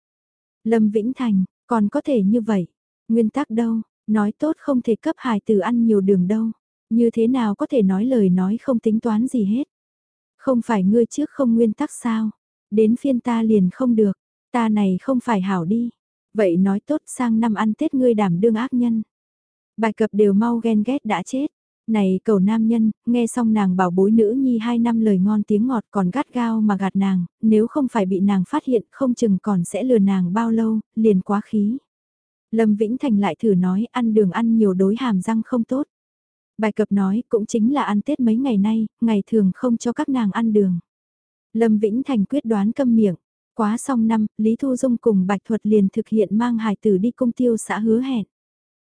Lâm Vĩnh Thành, còn có thể như vậy. Nguyên tắc đâu, nói tốt không thể cấp hài từ ăn nhiều đường đâu. Như thế nào có thể nói lời nói không tính toán gì hết. Không phải ngươi trước không nguyên tắc sao. Đến phiên ta liền không được. Ta này không phải hảo đi. Vậy nói tốt sang năm ăn Tết ngươi đảm đương ác nhân. Bài cập đều mau ghen ghét đã chết. Này cầu nam nhân, nghe xong nàng bảo bối nữ nhi hai năm lời ngon tiếng ngọt còn gắt gao mà gạt nàng, nếu không phải bị nàng phát hiện không chừng còn sẽ lừa nàng bao lâu, liền quá khí. Lâm Vĩnh Thành lại thử nói ăn đường ăn nhiều đối hàm răng không tốt. Bài cập nói cũng chính là ăn Tết mấy ngày nay, ngày thường không cho các nàng ăn đường. Lâm Vĩnh Thành quyết đoán câm miệng. Quá xong năm, Lý Thu Dung cùng Bạch Thuật liền thực hiện mang hài tử đi công tiêu xã hứa hẹn.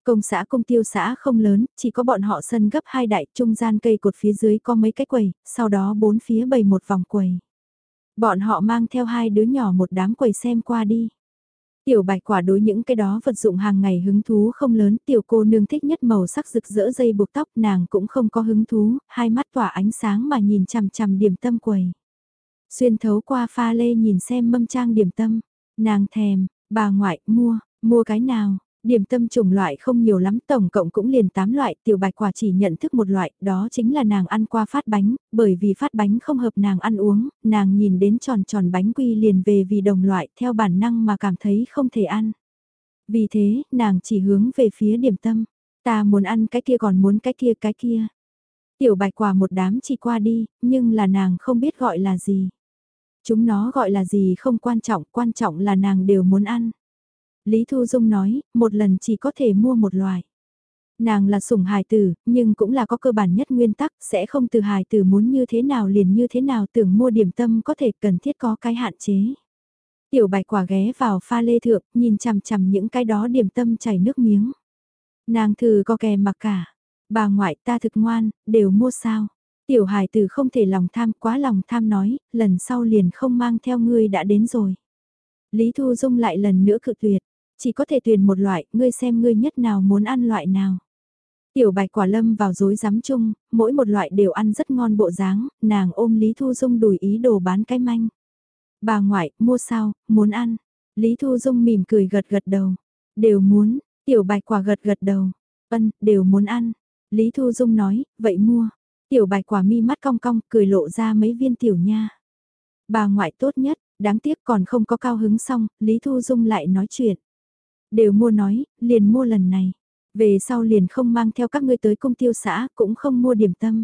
Công xã công tiêu xã không lớn, chỉ có bọn họ sân gấp hai đại, trung gian cây cột phía dưới có mấy cái quầy, sau đó bốn phía bày một vòng quầy. Bọn họ mang theo hai đứa nhỏ một đám quầy xem qua đi. Tiểu bạch quả đối những cái đó vật dụng hàng ngày hứng thú không lớn, tiểu cô nương thích nhất màu sắc rực rỡ dây buộc tóc nàng cũng không có hứng thú, hai mắt tỏa ánh sáng mà nhìn chằm chằm điểm tâm quầy. Xuyên thấu qua pha lê nhìn xem mâm trang điểm tâm, nàng thèm, bà ngoại, mua, mua cái nào, Điểm tâm chủng loại không nhiều lắm tổng cộng cũng liền 8 loại tiểu bạch quả chỉ nhận thức một loại đó chính là nàng ăn qua phát bánh, bởi vì phát bánh không hợp nàng ăn uống, nàng nhìn đến tròn tròn bánh quy liền về vì đồng loại theo bản năng mà cảm thấy không thể ăn. Vì thế, nàng chỉ hướng về phía điểm tâm. Ta muốn ăn cái kia còn muốn cái kia cái kia. Tiểu bạch quả một đám chỉ qua đi, nhưng là nàng không biết gọi là gì. Chúng nó gọi là gì không quan trọng, quan trọng là nàng đều muốn ăn. Lý Thu Dung nói, một lần chỉ có thể mua một loài. Nàng là sủng hài tử, nhưng cũng là có cơ bản nhất nguyên tắc, sẽ không từ hài tử muốn như thế nào liền như thế nào tưởng mua điểm tâm có thể cần thiết có cái hạn chế. Tiểu bạch quả ghé vào pha lê thượng, nhìn chằm chằm những cái đó điểm tâm chảy nước miếng. Nàng thử có kè mặc cả. Bà ngoại ta thực ngoan, đều mua sao. Tiểu hài tử không thể lòng tham quá lòng tham nói, lần sau liền không mang theo ngươi đã đến rồi. Lý Thu Dung lại lần nữa cự tuyệt, chỉ có thể tuyển một loại, ngươi xem ngươi nhất nào muốn ăn loại nào. Tiểu bạch quả lâm vào dối rắm chung, mỗi một loại đều ăn rất ngon bộ dáng, nàng ôm Lý Thu Dung đùi ý đồ bán cái manh. Bà ngoại, mua sao, muốn ăn. Lý Thu Dung mỉm cười gật gật đầu. Đều muốn, tiểu bạch quả gật gật đầu. Ân, đều muốn ăn. Lý Thu Dung nói, vậy mua. Tiểu bạch quả mi mắt cong cong, cười lộ ra mấy viên tiểu nha. Bà ngoại tốt nhất, đáng tiếc còn không có cao hứng xong, Lý Thu Dung lại nói chuyện. Đều mua nói, liền mua lần này. Về sau liền không mang theo các ngươi tới công tiêu xã, cũng không mua điểm tâm.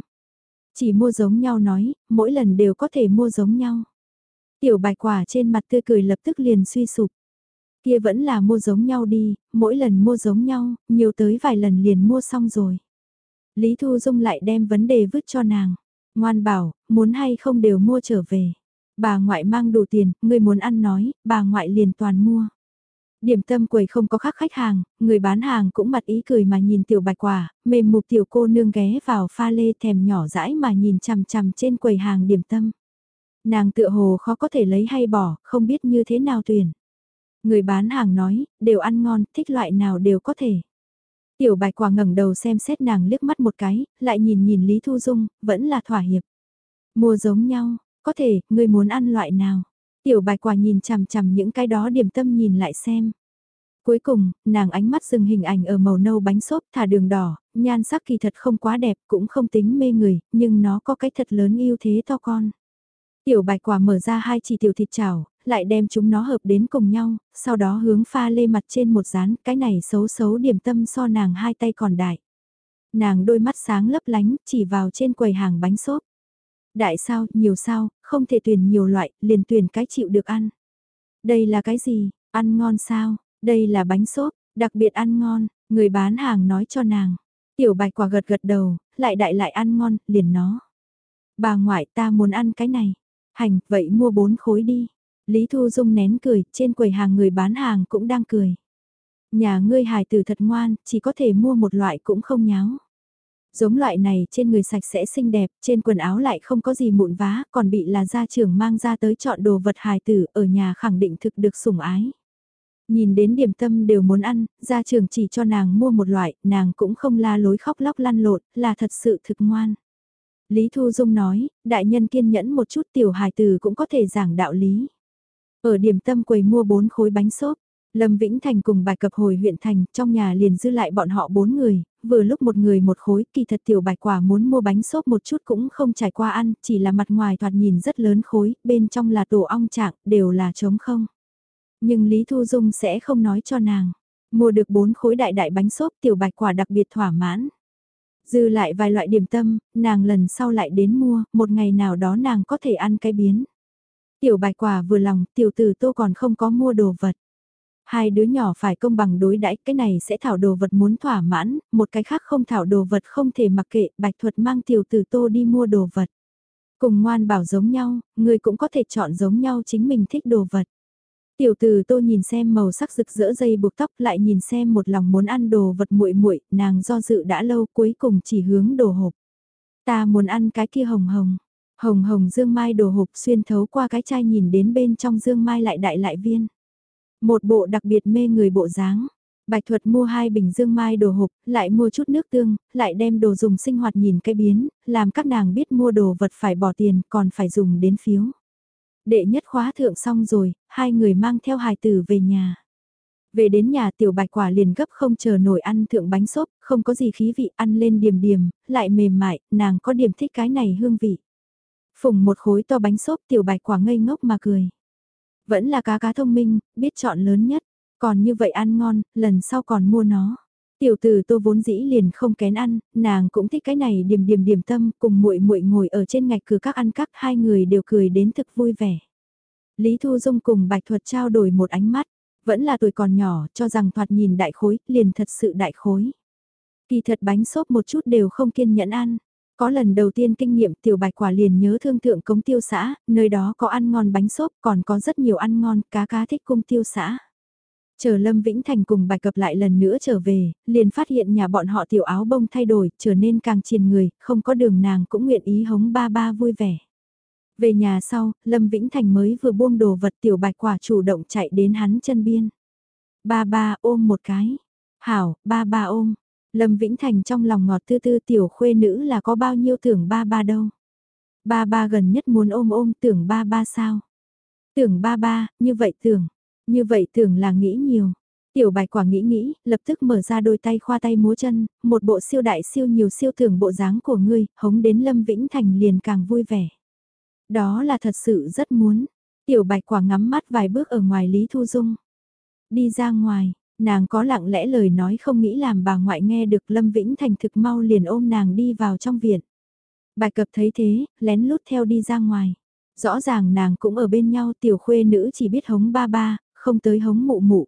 Chỉ mua giống nhau nói, mỗi lần đều có thể mua giống nhau. Tiểu bạch quả trên mặt tươi cười lập tức liền suy sụp. Kia vẫn là mua giống nhau đi, mỗi lần mua giống nhau, nhiều tới vài lần liền mua xong rồi. Lý Thu Dung lại đem vấn đề vứt cho nàng. Ngoan bảo, muốn hay không đều mua trở về. Bà ngoại mang đủ tiền, người muốn ăn nói, bà ngoại liền toàn mua. Điểm tâm quầy không có khác khách hàng, người bán hàng cũng mặt ý cười mà nhìn tiểu bạch quả, mềm mục tiểu cô nương ghé vào pha lê thèm nhỏ rãi mà nhìn chằm chằm trên quầy hàng điểm tâm. Nàng tựa hồ khó có thể lấy hay bỏ, không biết như thế nào tuyển. Người bán hàng nói, đều ăn ngon, thích loại nào đều có thể. Tiểu bạch quả ngẩng đầu xem xét nàng liếc mắt một cái, lại nhìn nhìn Lý Thu Dung, vẫn là thỏa hiệp. Mua giống nhau, có thể, người muốn ăn loại nào. Tiểu bạch quả nhìn chằm chằm những cái đó điểm tâm nhìn lại xem. Cuối cùng, nàng ánh mắt dừng hình ảnh ở màu nâu bánh xốp thả đường đỏ, nhan sắc kỳ thật không quá đẹp cũng không tính mê người, nhưng nó có cái thật lớn yêu thế to con. Tiểu bạch quả mở ra hai chỉ tiểu thịt chảo, lại đem chúng nó hợp đến cùng nhau, sau đó hướng pha lê mặt trên một dán, cái này xấu xấu điểm tâm so nàng hai tay còn đại. Nàng đôi mắt sáng lấp lánh, chỉ vào trên quầy hàng bánh xốp. Đại sao, nhiều sao, không thể tuyển nhiều loại, liền tuyển cái chịu được ăn. Đây là cái gì, ăn ngon sao, đây là bánh xốp, đặc biệt ăn ngon, người bán hàng nói cho nàng. Tiểu bạch quả gật gật đầu, lại đại lại ăn ngon, liền nó. Bà ngoại ta muốn ăn cái này. Hành, vậy mua bốn khối đi. Lý Thu Dung nén cười, trên quầy hàng người bán hàng cũng đang cười. Nhà ngươi hài tử thật ngoan, chỉ có thể mua một loại cũng không nháo. Giống loại này trên người sạch sẽ xinh đẹp, trên quần áo lại không có gì mụn vá, còn bị là gia trưởng mang ra tới chọn đồ vật hài tử ở nhà khẳng định thực được sủng ái. Nhìn đến điểm tâm đều muốn ăn, gia trưởng chỉ cho nàng mua một loại, nàng cũng không la lối khóc lóc lăn lộn, là thật sự thực ngoan. Lý Thu Dung nói, đại nhân kiên nhẫn một chút tiểu hài tử cũng có thể giảng đạo lý. Ở điểm tâm quầy mua bốn khối bánh xốp, Lâm Vĩnh Thành cùng bài cập hồi huyện thành, trong nhà liền dư lại bọn họ bốn người, vừa lúc một người một khối, kỳ thật tiểu bạch quả muốn mua bánh xốp một chút cũng không trải qua ăn, chỉ là mặt ngoài thoạt nhìn rất lớn khối, bên trong là tổ ong trạng, đều là trống không. Nhưng Lý Thu Dung sẽ không nói cho nàng, mua được bốn khối đại đại bánh xốp tiểu bạch quả đặc biệt thỏa mãn. Dư lại vài loại điểm tâm, nàng lần sau lại đến mua, một ngày nào đó nàng có thể ăn cái biến. Tiểu bạch quả vừa lòng, tiểu tử tô còn không có mua đồ vật. Hai đứa nhỏ phải công bằng đối đãi cái này sẽ thảo đồ vật muốn thỏa mãn, một cái khác không thảo đồ vật không thể mặc kệ, bạch thuật mang tiểu tử tô đi mua đồ vật. Cùng ngoan bảo giống nhau, người cũng có thể chọn giống nhau chính mình thích đồ vật. Tiểu tử tô nhìn xem màu sắc rực rỡ dây buộc tóc lại nhìn xem một lòng muốn ăn đồ vật muội muội nàng do dự đã lâu cuối cùng chỉ hướng đồ hộp. Ta muốn ăn cái kia hồng hồng. Hồng hồng dương mai đồ hộp xuyên thấu qua cái chai nhìn đến bên trong dương mai lại đại lại viên. Một bộ đặc biệt mê người bộ dáng. Bạch thuật mua hai bình dương mai đồ hộp, lại mua chút nước tương, lại đem đồ dùng sinh hoạt nhìn cái biến, làm các nàng biết mua đồ vật phải bỏ tiền còn phải dùng đến phiếu. Đệ nhất khóa thượng xong rồi, hai người mang theo hài tử về nhà. Về đến nhà tiểu bạch quả liền gấp không chờ nổi ăn thượng bánh xốp, không có gì khí vị ăn lên điềm điềm, lại mềm mại, nàng có điểm thích cái này hương vị. Phùng một khối to bánh xốp tiểu bạch quả ngây ngốc mà cười. Vẫn là cá cá thông minh, biết chọn lớn nhất, còn như vậy ăn ngon, lần sau còn mua nó. Tiểu tử Tô vốn dĩ liền không kén ăn, nàng cũng thích cái này điểm điểm điểm tâm, cùng muội muội ngồi ở trên ngạch cửa các ăn các hai người đều cười đến thực vui vẻ. Lý Thu Dung cùng Bạch Thuật trao đổi một ánh mắt, vẫn là tuổi còn nhỏ, cho rằng thoạt nhìn đại khối, liền thật sự đại khối. Kỳ thật bánh xốp một chút đều không kiên nhẫn ăn. Có lần đầu tiên kinh nghiệm tiểu bạch quả liền nhớ thương thượng cống tiêu xã, nơi đó có ăn ngon bánh xốp còn có rất nhiều ăn ngon cá cá thích cung tiêu xã. Chờ Lâm Vĩnh Thành cùng bài cập lại lần nữa trở về, liền phát hiện nhà bọn họ tiểu áo bông thay đổi, trở nên càng triền người, không có đường nàng cũng nguyện ý hống ba ba vui vẻ. Về nhà sau, Lâm Vĩnh Thành mới vừa buông đồ vật tiểu bạch quả chủ động chạy đến hắn chân biên. Ba ba ôm một cái. Hảo, ba ba ôm. Lâm Vĩnh Thành trong lòng ngọt tư tư tiểu khuê nữ là có bao nhiêu tưởng ba ba đâu. Ba ba gần nhất muốn ôm ôm tưởng ba ba sao. Tưởng ba ba, như vậy tưởng. Như vậy tưởng là nghĩ nhiều. Tiểu bạch quả nghĩ nghĩ, lập tức mở ra đôi tay khoa tay múa chân, một bộ siêu đại siêu nhiều siêu tưởng bộ dáng của ngươi, hống đến Lâm Vĩnh Thành liền càng vui vẻ. Đó là thật sự rất muốn. Tiểu bạch quả ngắm mắt vài bước ở ngoài Lý Thu Dung. Đi ra ngoài, nàng có lặng lẽ lời nói không nghĩ làm bà ngoại nghe được Lâm Vĩnh Thành thực mau liền ôm nàng đi vào trong viện. Bài cập thấy thế, lén lút theo đi ra ngoài. Rõ ràng nàng cũng ở bên nhau tiểu khuê nữ chỉ biết hống ba ba, không tới hống mụ mụ.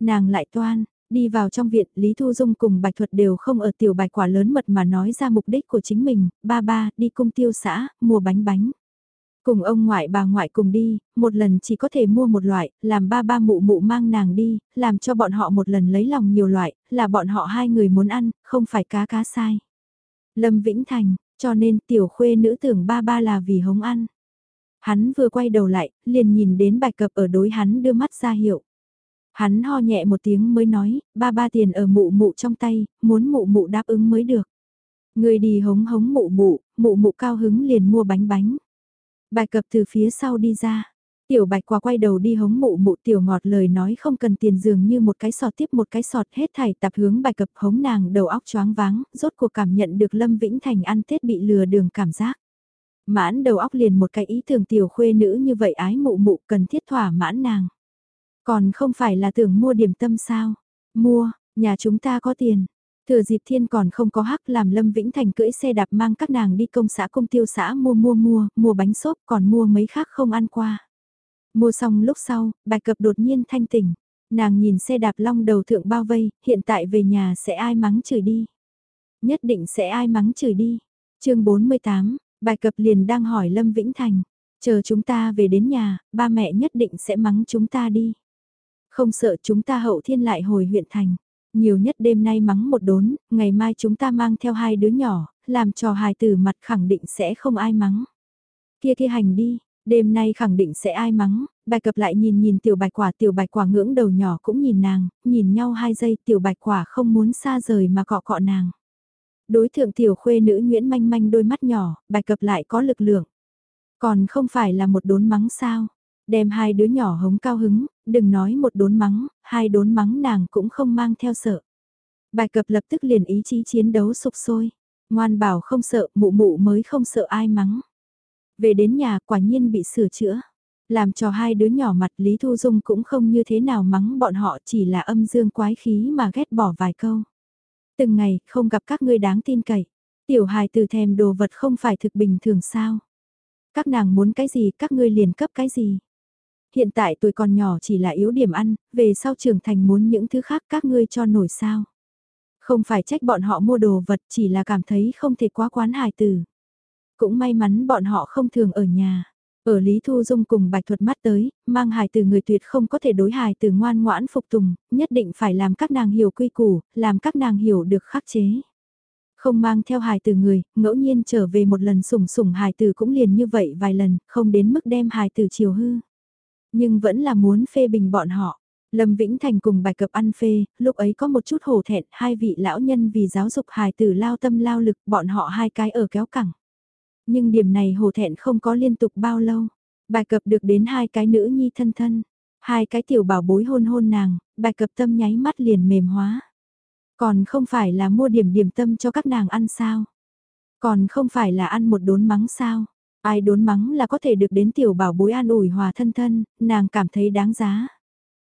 Nàng lại toan, đi vào trong viện, Lý Thu Dung cùng Bạch Thuật đều không ở tiểu bạch quả lớn mật mà nói ra mục đích của chính mình, ba ba, đi cung tiêu xã, mua bánh bánh. Cùng ông ngoại bà ngoại cùng đi, một lần chỉ có thể mua một loại, làm ba ba mụ mụ mang nàng đi, làm cho bọn họ một lần lấy lòng nhiều loại, là bọn họ hai người muốn ăn, không phải cá cá sai. Lâm Vĩnh Thành, cho nên tiểu khuê nữ tưởng ba ba là vì hống ăn. Hắn vừa quay đầu lại, liền nhìn đến bạch cập ở đối hắn đưa mắt ra hiệu. Hắn ho nhẹ một tiếng mới nói, ba ba tiền ở mụ mụ trong tay, muốn mụ mụ đáp ứng mới được. Người đi hống hống mụ mụ, mụ mụ cao hứng liền mua bánh bánh. Bạch cập từ phía sau đi ra. Tiểu bạch quả quay đầu đi hống mụ mụ tiểu ngọt lời nói không cần tiền dường như một cái sọt tiếp một cái sọt hết thảy tạp hướng bạch cập hống nàng đầu óc choáng váng, rốt cuộc cảm nhận được Lâm Vĩnh Thành ăn Tết bị lừa đường cảm giác. Mãn đầu óc liền một cái ý tưởng tiểu khuê nữ như vậy ái mụ mụ cần thiết thỏa mãn nàng. Còn không phải là tưởng mua điểm tâm sao? Mua, nhà chúng ta có tiền. Thừa dịp thiên còn không có hắc làm Lâm Vĩnh Thành cưỡi xe đạp mang các nàng đi công xã công tiêu xã mua mua mua, mua bánh xốp còn mua mấy khác không ăn qua. Mua xong lúc sau, bạch cập đột nhiên thanh tỉnh. Nàng nhìn xe đạp long đầu thượng bao vây, hiện tại về nhà sẽ ai mắng chửi đi. Nhất định sẽ ai mắng chửi đi. chương 48, Bài cập liền đang hỏi Lâm Vĩnh Thành, chờ chúng ta về đến nhà, ba mẹ nhất định sẽ mắng chúng ta đi. Không sợ chúng ta hậu thiên lại hồi huyện thành. Nhiều nhất đêm nay mắng một đốn, ngày mai chúng ta mang theo hai đứa nhỏ, làm trò hài tử mặt khẳng định sẽ không ai mắng. Kia kia hành đi, đêm nay khẳng định sẽ ai mắng, bài cập lại nhìn nhìn tiểu bạch quả tiểu bạch quả ngưỡng đầu nhỏ cũng nhìn nàng, nhìn nhau hai giây tiểu bạch quả không muốn xa rời mà cọ cọ nàng. Đối thượng tiểu khuê nữ Nguyễn manh manh đôi mắt nhỏ, bài cập lại có lực lượng. Còn không phải là một đốn mắng sao. Đem hai đứa nhỏ hống cao hứng, đừng nói một đốn mắng, hai đốn mắng nàng cũng không mang theo sợ. Bài cập lập tức liền ý chí chiến đấu sục sôi. Ngoan bảo không sợ, mụ mụ mới không sợ ai mắng. Về đến nhà quả nhiên bị sửa chữa. Làm cho hai đứa nhỏ mặt Lý Thu Dung cũng không như thế nào mắng bọn họ chỉ là âm dương quái khí mà ghét bỏ vài câu từng ngày, không gặp các ngươi đáng tin cậy. Tiểu hài từ thèm đồ vật không phải thực bình thường sao. Các nàng muốn cái gì, các ngươi liền cấp cái gì. Hiện tại tuổi còn nhỏ chỉ là yếu điểm ăn, về sau trưởng thành muốn những thứ khác các ngươi cho nổi sao. Không phải trách bọn họ mua đồ vật chỉ là cảm thấy không thể quá quán hài từ. Cũng may mắn bọn họ không thường ở nhà. Ở Lý Thu Dung cùng Bạch Thuật mắt tới, mang hài từ người tuyệt không có thể đối hài từ ngoan ngoãn phục tùng, nhất định phải làm các nàng hiểu quy củ, làm các nàng hiểu được khắc chế. Không mang theo hài từ người, ngẫu nhiên trở về một lần sủng sủng hài từ cũng liền như vậy vài lần, không đến mức đem hài từ chiều hư. Nhưng vẫn là muốn phê bình bọn họ. Lâm Vĩnh Thành cùng bài cập ăn phê, lúc ấy có một chút hổ thẹn, hai vị lão nhân vì giáo dục hài tử lao tâm lao lực, bọn họ hai cái ở kéo cẳng. Nhưng điểm này hổ thẹn không có liên tục bao lâu. Bài cập được đến hai cái nữ nhi thân thân. Hai cái tiểu bảo bối hôn hôn nàng, bài cập tâm nháy mắt liền mềm hóa. Còn không phải là mua điểm điểm tâm cho các nàng ăn sao? Còn không phải là ăn một đốn mắng sao? Ai đốn mắng là có thể được đến tiểu bảo bối an ủi hòa thân thân, nàng cảm thấy đáng giá.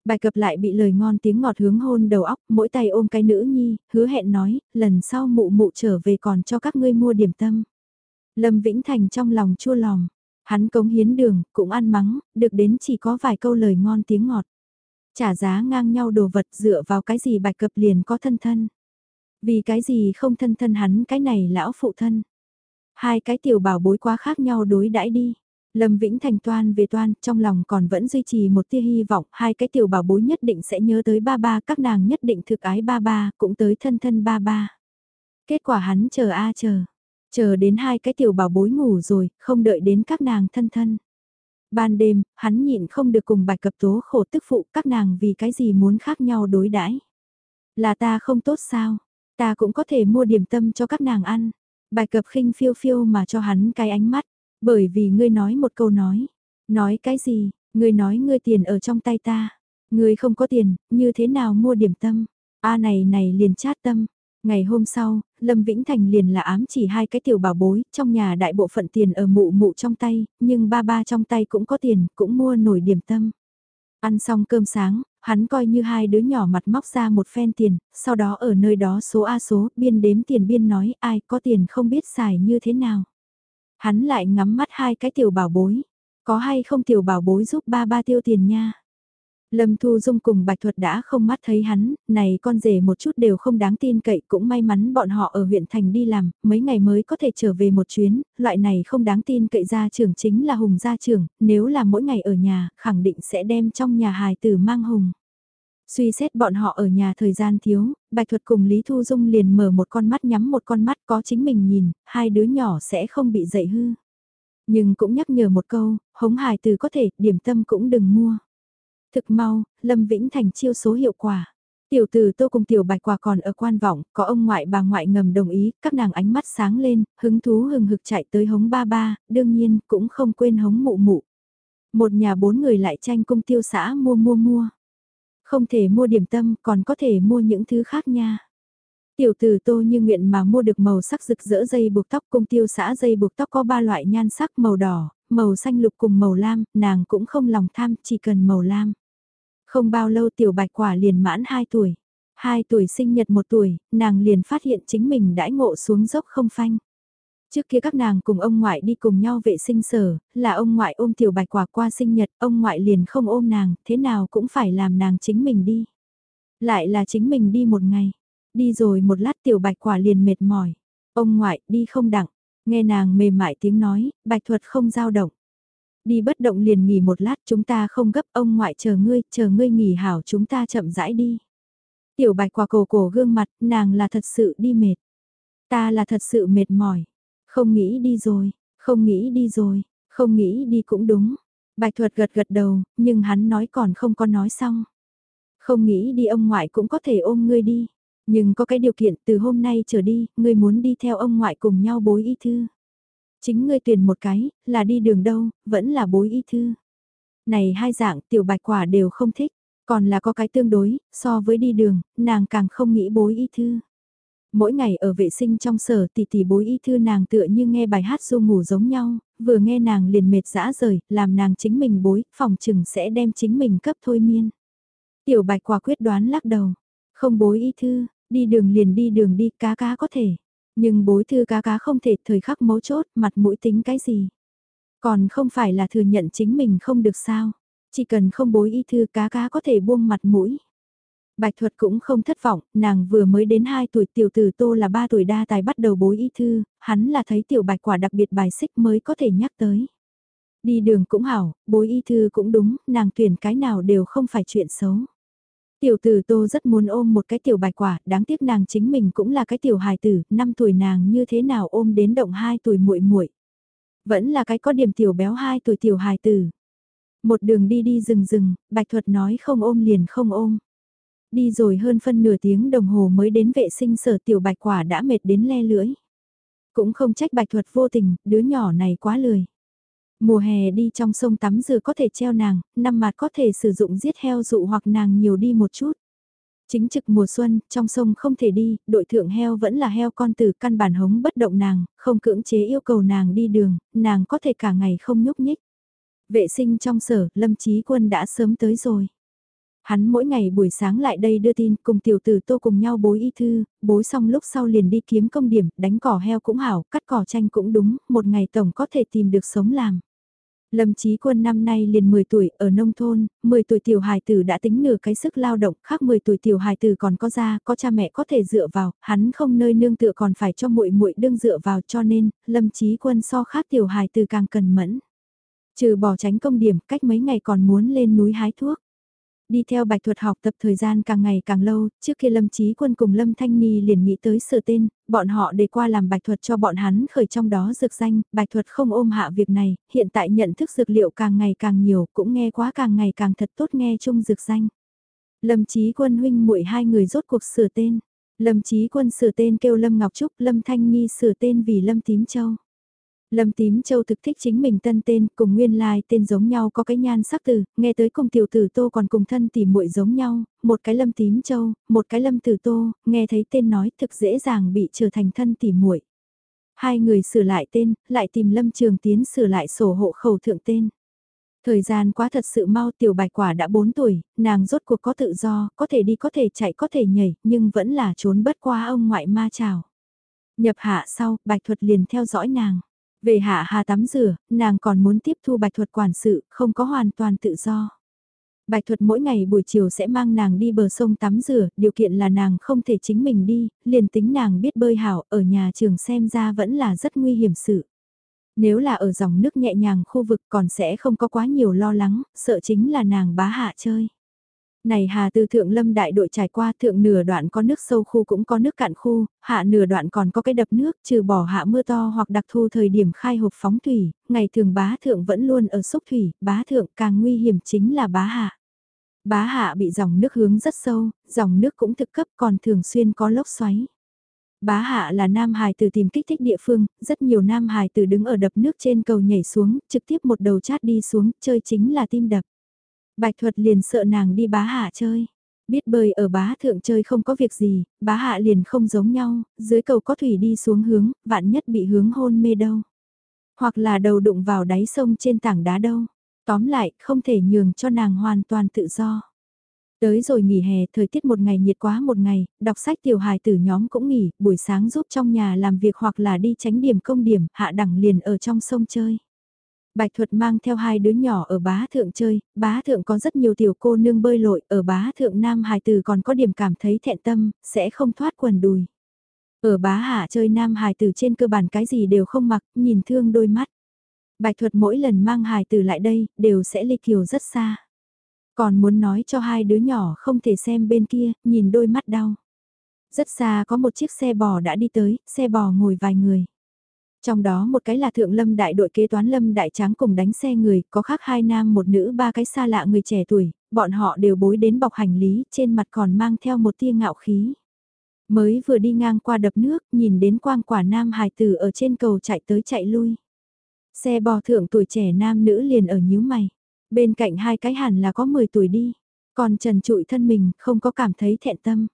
Bài cập lại bị lời ngon tiếng ngọt hướng hôn đầu óc, mỗi tay ôm cái nữ nhi, hứa hẹn nói, lần sau mụ mụ trở về còn cho các ngươi mua điểm tâm. Lâm Vĩnh Thành trong lòng chua lòng, hắn cống hiến đường, cũng ăn mắng, được đến chỉ có vài câu lời ngon tiếng ngọt. Trả giá ngang nhau đồ vật dựa vào cái gì bạch cập liền có thân thân. Vì cái gì không thân thân hắn cái này lão phụ thân. Hai cái tiểu bảo bối quá khác nhau đối đãi đi. Lâm Vĩnh Thành toan về toan, trong lòng còn vẫn duy trì một tia hy vọng, hai cái tiểu bảo bối nhất định sẽ nhớ tới ba ba, các nàng nhất định thực ái ba ba, cũng tới thân thân ba ba. Kết quả hắn chờ a chờ, chờ đến hai cái tiểu bảo bối ngủ rồi, không đợi đến các nàng thân thân. Ban đêm, hắn nhịn không được cùng bạch cập tố khổ tức phụ các nàng vì cái gì muốn khác nhau đối đãi Là ta không tốt sao, ta cũng có thể mua điểm tâm cho các nàng ăn bài cập khinh phiêu phiêu mà cho hắn cái ánh mắt, bởi vì ngươi nói một câu nói. Nói cái gì, ngươi nói ngươi tiền ở trong tay ta. Ngươi không có tiền, như thế nào mua điểm tâm? A à này này liền chát tâm. Ngày hôm sau, Lâm Vĩnh Thành liền là ám chỉ hai cái tiểu bảo bối, trong nhà đại bộ phận tiền ở mụ mụ trong tay, nhưng ba ba trong tay cũng có tiền, cũng mua nổi điểm tâm. Ăn xong cơm sáng, hắn coi như hai đứa nhỏ mặt móc ra một phen tiền, sau đó ở nơi đó số A số, biên đếm tiền biên nói ai có tiền không biết xài như thế nào. Hắn lại ngắm mắt hai cái tiểu bảo bối, có hay không tiểu bảo bối giúp ba ba tiêu tiền nha. Lâm Thu Dung cùng Bạch Thuật đã không mắt thấy hắn, này con rể một chút đều không đáng tin cậy cũng may mắn bọn họ ở huyện thành đi làm, mấy ngày mới có thể trở về một chuyến, loại này không đáng tin cậy gia trưởng chính là Hùng gia trưởng, nếu là mỗi ngày ở nhà, khẳng định sẽ đem trong nhà hài tử mang Hùng. Suy xét bọn họ ở nhà thời gian thiếu, Bạch Thuật cùng Lý Thu Dung liền mở một con mắt nhắm một con mắt có chính mình nhìn, hai đứa nhỏ sẽ không bị dậy hư. Nhưng cũng nhắc nhở một câu, hống hài tử có thể, điểm tâm cũng đừng mua. Thực mau, Lâm Vĩnh Thành chiêu số hiệu quả. Tiểu tử tô cùng tiểu bạch quả còn ở quan vọng, có ông ngoại bà ngoại ngầm đồng ý, các nàng ánh mắt sáng lên, hứng thú hừng hực chạy tới hống ba ba, đương nhiên cũng không quên hống mụ mụ. Một nhà bốn người lại tranh cung tiêu xã mua mua mua. Không thể mua điểm tâm, còn có thể mua những thứ khác nha. Tiểu tử tô như nguyện mà mua được màu sắc rực rỡ dây buộc tóc cung tiêu xã dây buộc tóc có ba loại nhan sắc màu đỏ, màu xanh lục cùng màu lam, nàng cũng không lòng tham, chỉ cần màu lam. Không bao lâu tiểu bạch quả liền mãn 2 tuổi. 2 tuổi sinh nhật 1 tuổi, nàng liền phát hiện chính mình đãi ngộ xuống dốc không phanh. Trước kia các nàng cùng ông ngoại đi cùng nhau vệ sinh sở, là ông ngoại ôm tiểu bạch quả qua sinh nhật, ông ngoại liền không ôm nàng, thế nào cũng phải làm nàng chính mình đi. Lại là chính mình đi một ngày, đi rồi một lát tiểu bạch quả liền mệt mỏi. Ông ngoại đi không đặng, nghe nàng mềm mại tiếng nói, bạch thuật không giao động. Đi bất động liền nghỉ một lát chúng ta không gấp ông ngoại chờ ngươi, chờ ngươi nghỉ hảo chúng ta chậm rãi đi. Tiểu bạch quả cổ cổ gương mặt, nàng là thật sự đi mệt. Ta là thật sự mệt mỏi. Không nghĩ đi rồi, không nghĩ đi rồi, không nghĩ đi cũng đúng. Bạch thuật gật gật đầu, nhưng hắn nói còn không có nói xong. Không nghĩ đi ông ngoại cũng có thể ôm ngươi đi. Nhưng có cái điều kiện từ hôm nay trở đi, ngươi muốn đi theo ông ngoại cùng nhau bối y thư. Chính ngươi tuyển một cái, là đi đường đâu, vẫn là bối y thư. Này hai dạng tiểu bạch quả đều không thích, còn là có cái tương đối, so với đi đường, nàng càng không nghĩ bối y thư. Mỗi ngày ở vệ sinh trong sở tỷ tỷ bối y thư nàng tựa như nghe bài hát du ngủ giống nhau, vừa nghe nàng liền mệt dã rời, làm nàng chính mình bối, phòng chừng sẽ đem chính mình cấp thôi miên. Tiểu bạch quả quyết đoán lắc đầu, không bối y thư, đi đường liền đi đường đi cá cá có thể. Nhưng bối thư cá cá không thể thời khắc mấu chốt, mặt mũi tính cái gì. Còn không phải là thừa nhận chính mình không được sao. Chỉ cần không bối y thư cá cá có thể buông mặt mũi. Bạch thuật cũng không thất vọng, nàng vừa mới đến 2 tuổi tiểu tử tô là 3 tuổi đa tài bắt đầu bối y thư, hắn là thấy tiểu bạch quả đặc biệt bài xích mới có thể nhắc tới. Đi đường cũng hảo, bối y thư cũng đúng, nàng tuyển cái nào đều không phải chuyện xấu. Tiểu tử tô rất muốn ôm một cái tiểu bạch quả, đáng tiếc nàng chính mình cũng là cái tiểu hài tử, 5 tuổi nàng như thế nào ôm đến động 2 tuổi muội muội Vẫn là cái có điểm tiểu béo 2 tuổi tiểu hài tử. Một đường đi đi rừng rừng, bạch thuật nói không ôm liền không ôm. Đi rồi hơn phân nửa tiếng đồng hồ mới đến vệ sinh sở tiểu bạch quả đã mệt đến le lưỡi. Cũng không trách bạch thuật vô tình, đứa nhỏ này quá lười. Mùa hè đi trong sông tắm dừa có thể treo nàng, năm mặt có thể sử dụng giết heo dụ hoặc nàng nhiều đi một chút. Chính trực mùa xuân, trong sông không thể đi, đội thượng heo vẫn là heo con từ căn bản hống bất động nàng, không cưỡng chế yêu cầu nàng đi đường, nàng có thể cả ngày không nhúc nhích. Vệ sinh trong sở, Lâm Chí Quân đã sớm tới rồi. Hắn mỗi ngày buổi sáng lại đây đưa tin cùng tiểu tử tô cùng nhau bối y thư, bối xong lúc sau liền đi kiếm công điểm, đánh cỏ heo cũng hảo, cắt cỏ chanh cũng đúng, một ngày tổng có thể tìm được sống làm. Lâm Chí Quân năm nay liền 10 tuổi, ở nông thôn, 10 tuổi tiểu hài tử đã tính nửa cái sức lao động, khác 10 tuổi tiểu hài tử còn có gia, có cha mẹ có thể dựa vào, hắn không nơi nương tựa còn phải cho muội muội đương dựa vào cho nên, Lâm Chí Quân so khác tiểu hài tử càng cần mẫn. Trừ bỏ tránh công điểm, cách mấy ngày còn muốn lên núi hái thuốc. Đi theo bạch thuật học tập thời gian càng ngày càng lâu, trước kia Lâm Chí Quân cùng Lâm Thanh Ni liền nghĩ tới sửa tên, bọn họ để qua làm bạch thuật cho bọn hắn khởi trong đó dược danh, bạch thuật không ôm hạ việc này, hiện tại nhận thức dược liệu càng ngày càng nhiều, cũng nghe quá càng ngày càng thật tốt nghe chung dược danh. Lâm Chí Quân huynh muội hai người rốt cuộc sửa tên. Lâm Chí Quân sửa tên kêu Lâm Ngọc Trúc, Lâm Thanh Nhi sửa tên vì Lâm Tím Châu. Lâm Tím Châu thực thích chính mình tân tên, cùng nguyên lai like, tên giống nhau có cái nhan sắc từ, nghe tới cùng tiểu tử Tô còn cùng thân tỉ muội giống nhau, một cái Lâm Tím Châu, một cái Lâm Tử Tô, nghe thấy tên nói thực dễ dàng bị trở thành thân tỉ muội. Hai người sửa lại tên, lại tìm Lâm Trường Tiến sửa lại sổ hộ khẩu thượng tên. Thời gian quá thật sự mau tiểu bạch quả đã 4 tuổi, nàng rốt cuộc có tự do, có thể đi có thể chạy có thể nhảy, nhưng vẫn là trốn bất qua ông ngoại ma chào. Nhập hạ sau, bạch thuật liền theo dõi nàng. Về hạ hà tắm rửa, nàng còn muốn tiếp thu bạch thuật quản sự, không có hoàn toàn tự do. Bạch thuật mỗi ngày buổi chiều sẽ mang nàng đi bờ sông tắm rửa, điều kiện là nàng không thể chính mình đi, liền tính nàng biết bơi hảo, ở nhà trường xem ra vẫn là rất nguy hiểm sự. Nếu là ở dòng nước nhẹ nhàng khu vực còn sẽ không có quá nhiều lo lắng, sợ chính là nàng bá hạ chơi. Này hà từ thượng lâm đại đội trải qua thượng nửa đoạn có nước sâu khu cũng có nước cạn khu, hạ nửa đoạn còn có cái đập nước trừ bỏ hạ mưa to hoặc đặc thu thời điểm khai hộp phóng thủy, ngày thường bá thượng vẫn luôn ở xúc thủy, bá thượng càng nguy hiểm chính là bá hạ. Bá hạ bị dòng nước hướng rất sâu, dòng nước cũng thực cấp còn thường xuyên có lốc xoáy. Bá hạ là nam hài tử tìm kích thích địa phương, rất nhiều nam hài tử đứng ở đập nước trên cầu nhảy xuống, trực tiếp một đầu chát đi xuống, chơi chính là tim đập. Bạch thuật liền sợ nàng đi bá hạ chơi. Biết bơi ở bá thượng chơi không có việc gì, bá hạ liền không giống nhau, dưới cầu có thủy đi xuống hướng, vạn nhất bị hướng hôn mê đâu. Hoặc là đầu đụng vào đáy sông trên tảng đá đâu. Tóm lại, không thể nhường cho nàng hoàn toàn tự do. Tới rồi nghỉ hè, thời tiết một ngày nhiệt quá một ngày, đọc sách tiểu hài tử nhóm cũng nghỉ, buổi sáng giúp trong nhà làm việc hoặc là đi tránh điểm công điểm, hạ đẳng liền ở trong sông chơi. Bạch thuật mang theo hai đứa nhỏ ở bá thượng chơi, bá thượng có rất nhiều tiểu cô nương bơi lội, ở bá thượng nam hài tử còn có điểm cảm thấy thẹn tâm, sẽ không thoát quần đùi. Ở bá hạ chơi nam hài tử trên cơ bản cái gì đều không mặc, nhìn thương đôi mắt. Bạch thuật mỗi lần mang hài tử lại đây, đều sẽ ly kiều rất xa. Còn muốn nói cho hai đứa nhỏ không thể xem bên kia, nhìn đôi mắt đau. Rất xa có một chiếc xe bò đã đi tới, xe bò ngồi vài người. Trong đó một cái là thượng lâm đại đội kế toán lâm đại tráng cùng đánh xe người, có khác hai nam một nữ ba cái xa lạ người trẻ tuổi, bọn họ đều bối đến bọc hành lý, trên mặt còn mang theo một tia ngạo khí. Mới vừa đi ngang qua đập nước, nhìn đến quang quả nam hài tử ở trên cầu chạy tới chạy lui. Xe bò thượng tuổi trẻ nam nữ liền ở nhíu mày. Bên cạnh hai cái hẳn là có 10 tuổi đi. Còn trần trụi thân mình, không có cảm thấy thẹn tâm.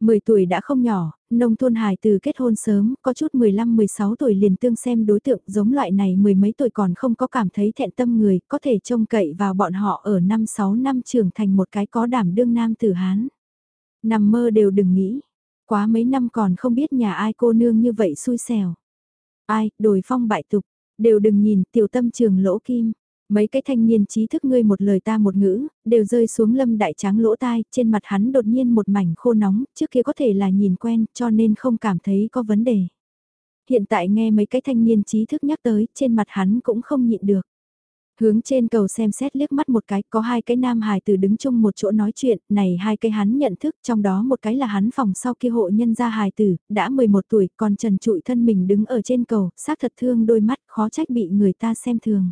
10 tuổi đã không nhỏ, nông thôn hài từ kết hôn sớm, có chút 15-16 tuổi liền tương xem đối tượng giống loại này mười mấy tuổi còn không có cảm thấy thẹn tâm người, có thể trông cậy vào bọn họ ở 5-6 năm trưởng thành một cái có đảm đương nam tử Hán. Nằm mơ đều đừng nghĩ, quá mấy năm còn không biết nhà ai cô nương như vậy xui xẻo. Ai, đổi phong bại tục, đều đừng nhìn tiểu tâm trường lỗ kim. Mấy cái thanh niên trí thức ngươi một lời ta một ngữ, đều rơi xuống lâm đại tráng lỗ tai, trên mặt hắn đột nhiên một mảnh khô nóng, trước kia có thể là nhìn quen, cho nên không cảm thấy có vấn đề. Hiện tại nghe mấy cái thanh niên trí thức nhắc tới, trên mặt hắn cũng không nhịn được. Hướng trên cầu xem xét liếc mắt một cái, có hai cái nam hài tử đứng chung một chỗ nói chuyện, này hai cái hắn nhận thức, trong đó một cái là hắn phòng sau kia hộ nhân gia hài tử, đã 11 tuổi, còn trần trụi thân mình đứng ở trên cầu, xác thật thương đôi mắt, khó trách bị người ta xem thường.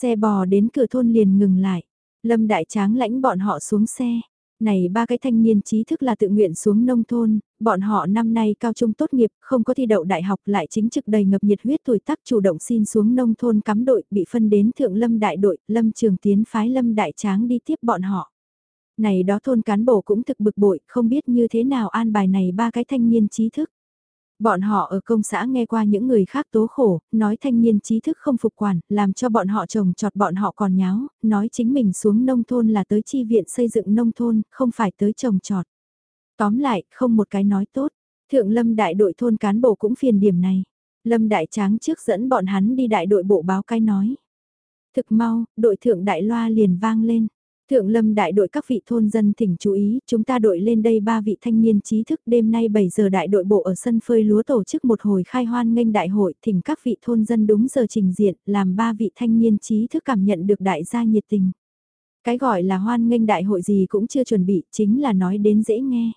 Xe bò đến cửa thôn liền ngừng lại. Lâm Đại Tráng lãnh bọn họ xuống xe. Này ba cái thanh niên trí thức là tự nguyện xuống nông thôn, bọn họ năm nay cao trung tốt nghiệp, không có thi đậu đại học lại chính trực đầy ngập nhiệt huyết tuổi tác chủ động xin xuống nông thôn cắm đội bị phân đến thượng lâm đại đội, lâm trường tiến phái lâm đại tráng đi tiếp bọn họ. Này đó thôn cán bộ cũng thực bực bội, không biết như thế nào an bài này ba cái thanh niên trí thức. Bọn họ ở công xã nghe qua những người khác tố khổ, nói thanh niên trí thức không phục quản, làm cho bọn họ trồng trọt bọn họ còn nháo, nói chính mình xuống nông thôn là tới chi viện xây dựng nông thôn, không phải tới trồng trọt. Tóm lại, không một cái nói tốt. Thượng lâm đại đội thôn cán bộ cũng phiền điểm này. Lâm đại tráng trước dẫn bọn hắn đi đại đội bộ báo cái nói. Thực mau, đội thượng đại loa liền vang lên. Thượng lâm đại đội các vị thôn dân thỉnh chú ý, chúng ta đội lên đây ba vị thanh niên trí thức đêm nay 7 giờ đại đội bộ ở sân phơi lúa tổ chức một hồi khai hoan nghênh đại hội thỉnh các vị thôn dân đúng giờ trình diện, làm ba vị thanh niên trí thức cảm nhận được đại gia nhiệt tình. Cái gọi là hoan nghênh đại hội gì cũng chưa chuẩn bị, chính là nói đến dễ nghe.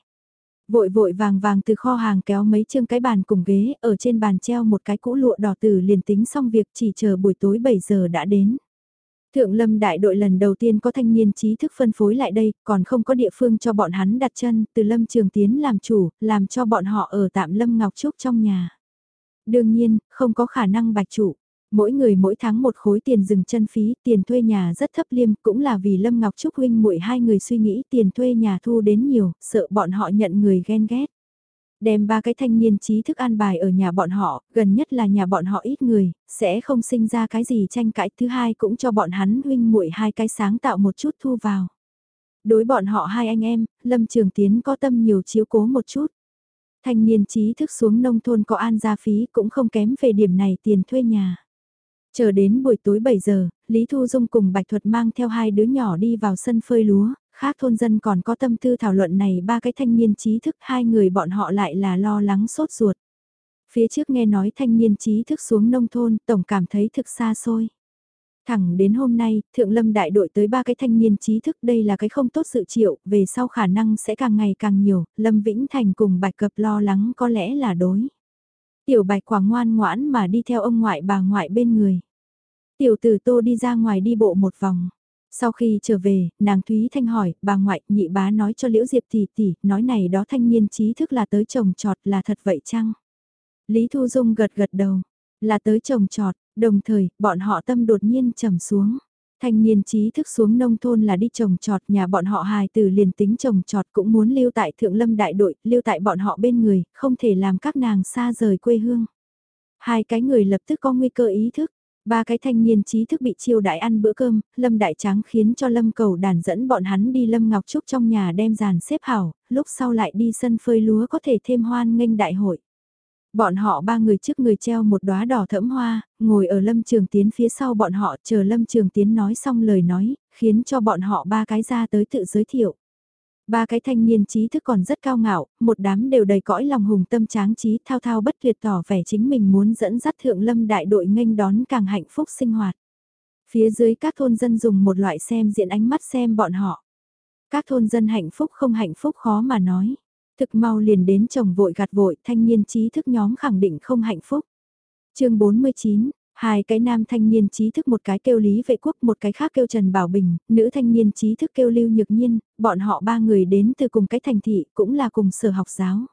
Vội vội vàng vàng từ kho hàng kéo mấy chương cái bàn cùng ghế, ở trên bàn treo một cái cũ lụa đỏ từ liền tính xong việc chỉ chờ buổi tối 7 giờ đã đến. Thượng lâm đại đội lần đầu tiên có thanh niên trí thức phân phối lại đây, còn không có địa phương cho bọn hắn đặt chân, từ lâm trường tiến làm chủ, làm cho bọn họ ở tạm lâm ngọc trúc trong nhà. Đương nhiên, không có khả năng bạch chủ. Mỗi người mỗi tháng một khối tiền dừng chân phí, tiền thuê nhà rất thấp liêm, cũng là vì Lâm Ngọc Trúc huynh muội hai người suy nghĩ tiền thuê nhà thu đến nhiều, sợ bọn họ nhận người ghen ghét. Đem ba cái thanh niên trí thức an bài ở nhà bọn họ, gần nhất là nhà bọn họ ít người, sẽ không sinh ra cái gì tranh cãi. Thứ hai cũng cho bọn hắn huynh muội hai cái sáng tạo một chút thu vào. Đối bọn họ hai anh em, Lâm Trường Tiến có tâm nhiều chiếu cố một chút. Thanh niên trí thức xuống nông thôn có an gia phí cũng không kém về điểm này tiền thuê nhà. Chờ đến buổi tối 7 giờ, Lý Thu Dung cùng Bạch Thuật mang theo hai đứa nhỏ đi vào sân phơi lúa, khác thôn dân còn có tâm tư thảo luận này ba cái thanh niên trí thức hai người bọn họ lại là lo lắng sốt ruột. Phía trước nghe nói thanh niên trí thức xuống nông thôn tổng cảm thấy thực xa xôi. Thẳng đến hôm nay, Thượng Lâm đại đội tới ba cái thanh niên trí thức đây là cái không tốt sự chịu, về sau khả năng sẽ càng ngày càng nhiều, Lâm Vĩnh Thành cùng Bạch Cập lo lắng có lẽ là đối. Tiểu Bạch quả ngoan ngoãn mà đi theo ông ngoại bà ngoại bên người. Tiểu tử tô đi ra ngoài đi bộ một vòng. Sau khi trở về, nàng Thúy Thanh hỏi, bà ngoại, nhị bá nói cho Liễu Diệp tỷ tỷ, nói này đó thanh niên trí thức là tới trồng trọt là thật vậy chăng? Lý Thu Dung gật gật đầu, là tới trồng trọt, đồng thời, bọn họ tâm đột nhiên trầm xuống. Thanh niên trí thức xuống nông thôn là đi trồng trọt nhà bọn họ hài từ liền tính trồng trọt cũng muốn lưu tại thượng lâm đại đội, lưu tại bọn họ bên người, không thể làm các nàng xa rời quê hương. Hai cái người lập tức có nguy cơ ý thức, Ba cái thanh niên trí thức bị chiêu đại ăn bữa cơm, Lâm Đại Tráng khiến cho Lâm cầu đàn dẫn bọn hắn đi Lâm Ngọc Trúc trong nhà đem giàn xếp hảo, lúc sau lại đi sân phơi lúa có thể thêm hoan nghênh đại hội. Bọn họ ba người trước người treo một đóa đỏ thẫm hoa, ngồi ở Lâm Trường Tiến phía sau bọn họ chờ Lâm Trường Tiến nói xong lời nói, khiến cho bọn họ ba cái ra tới tự giới thiệu. Ba cái thanh niên trí thức còn rất cao ngạo, một đám đều đầy cõi lòng hùng tâm tráng trí thao thao bất tuyệt tỏ vẻ chính mình muốn dẫn dắt thượng lâm đại đội nghênh đón càng hạnh phúc sinh hoạt. Phía dưới các thôn dân dùng một loại xem diện ánh mắt xem bọn họ. Các thôn dân hạnh phúc không hạnh phúc khó mà nói. Thực mau liền đến chồng vội gạt vội thanh niên trí thức nhóm khẳng định không hạnh phúc. chương 49, Hai cái nam thanh niên trí thức một cái kêu Lý Vệ Quốc một cái khác kêu Trần Bảo Bình, nữ thanh niên trí thức kêu Lưu Nhược Nhiên, bọn họ ba người đến từ cùng cái thành thị cũng là cùng sở học giáo.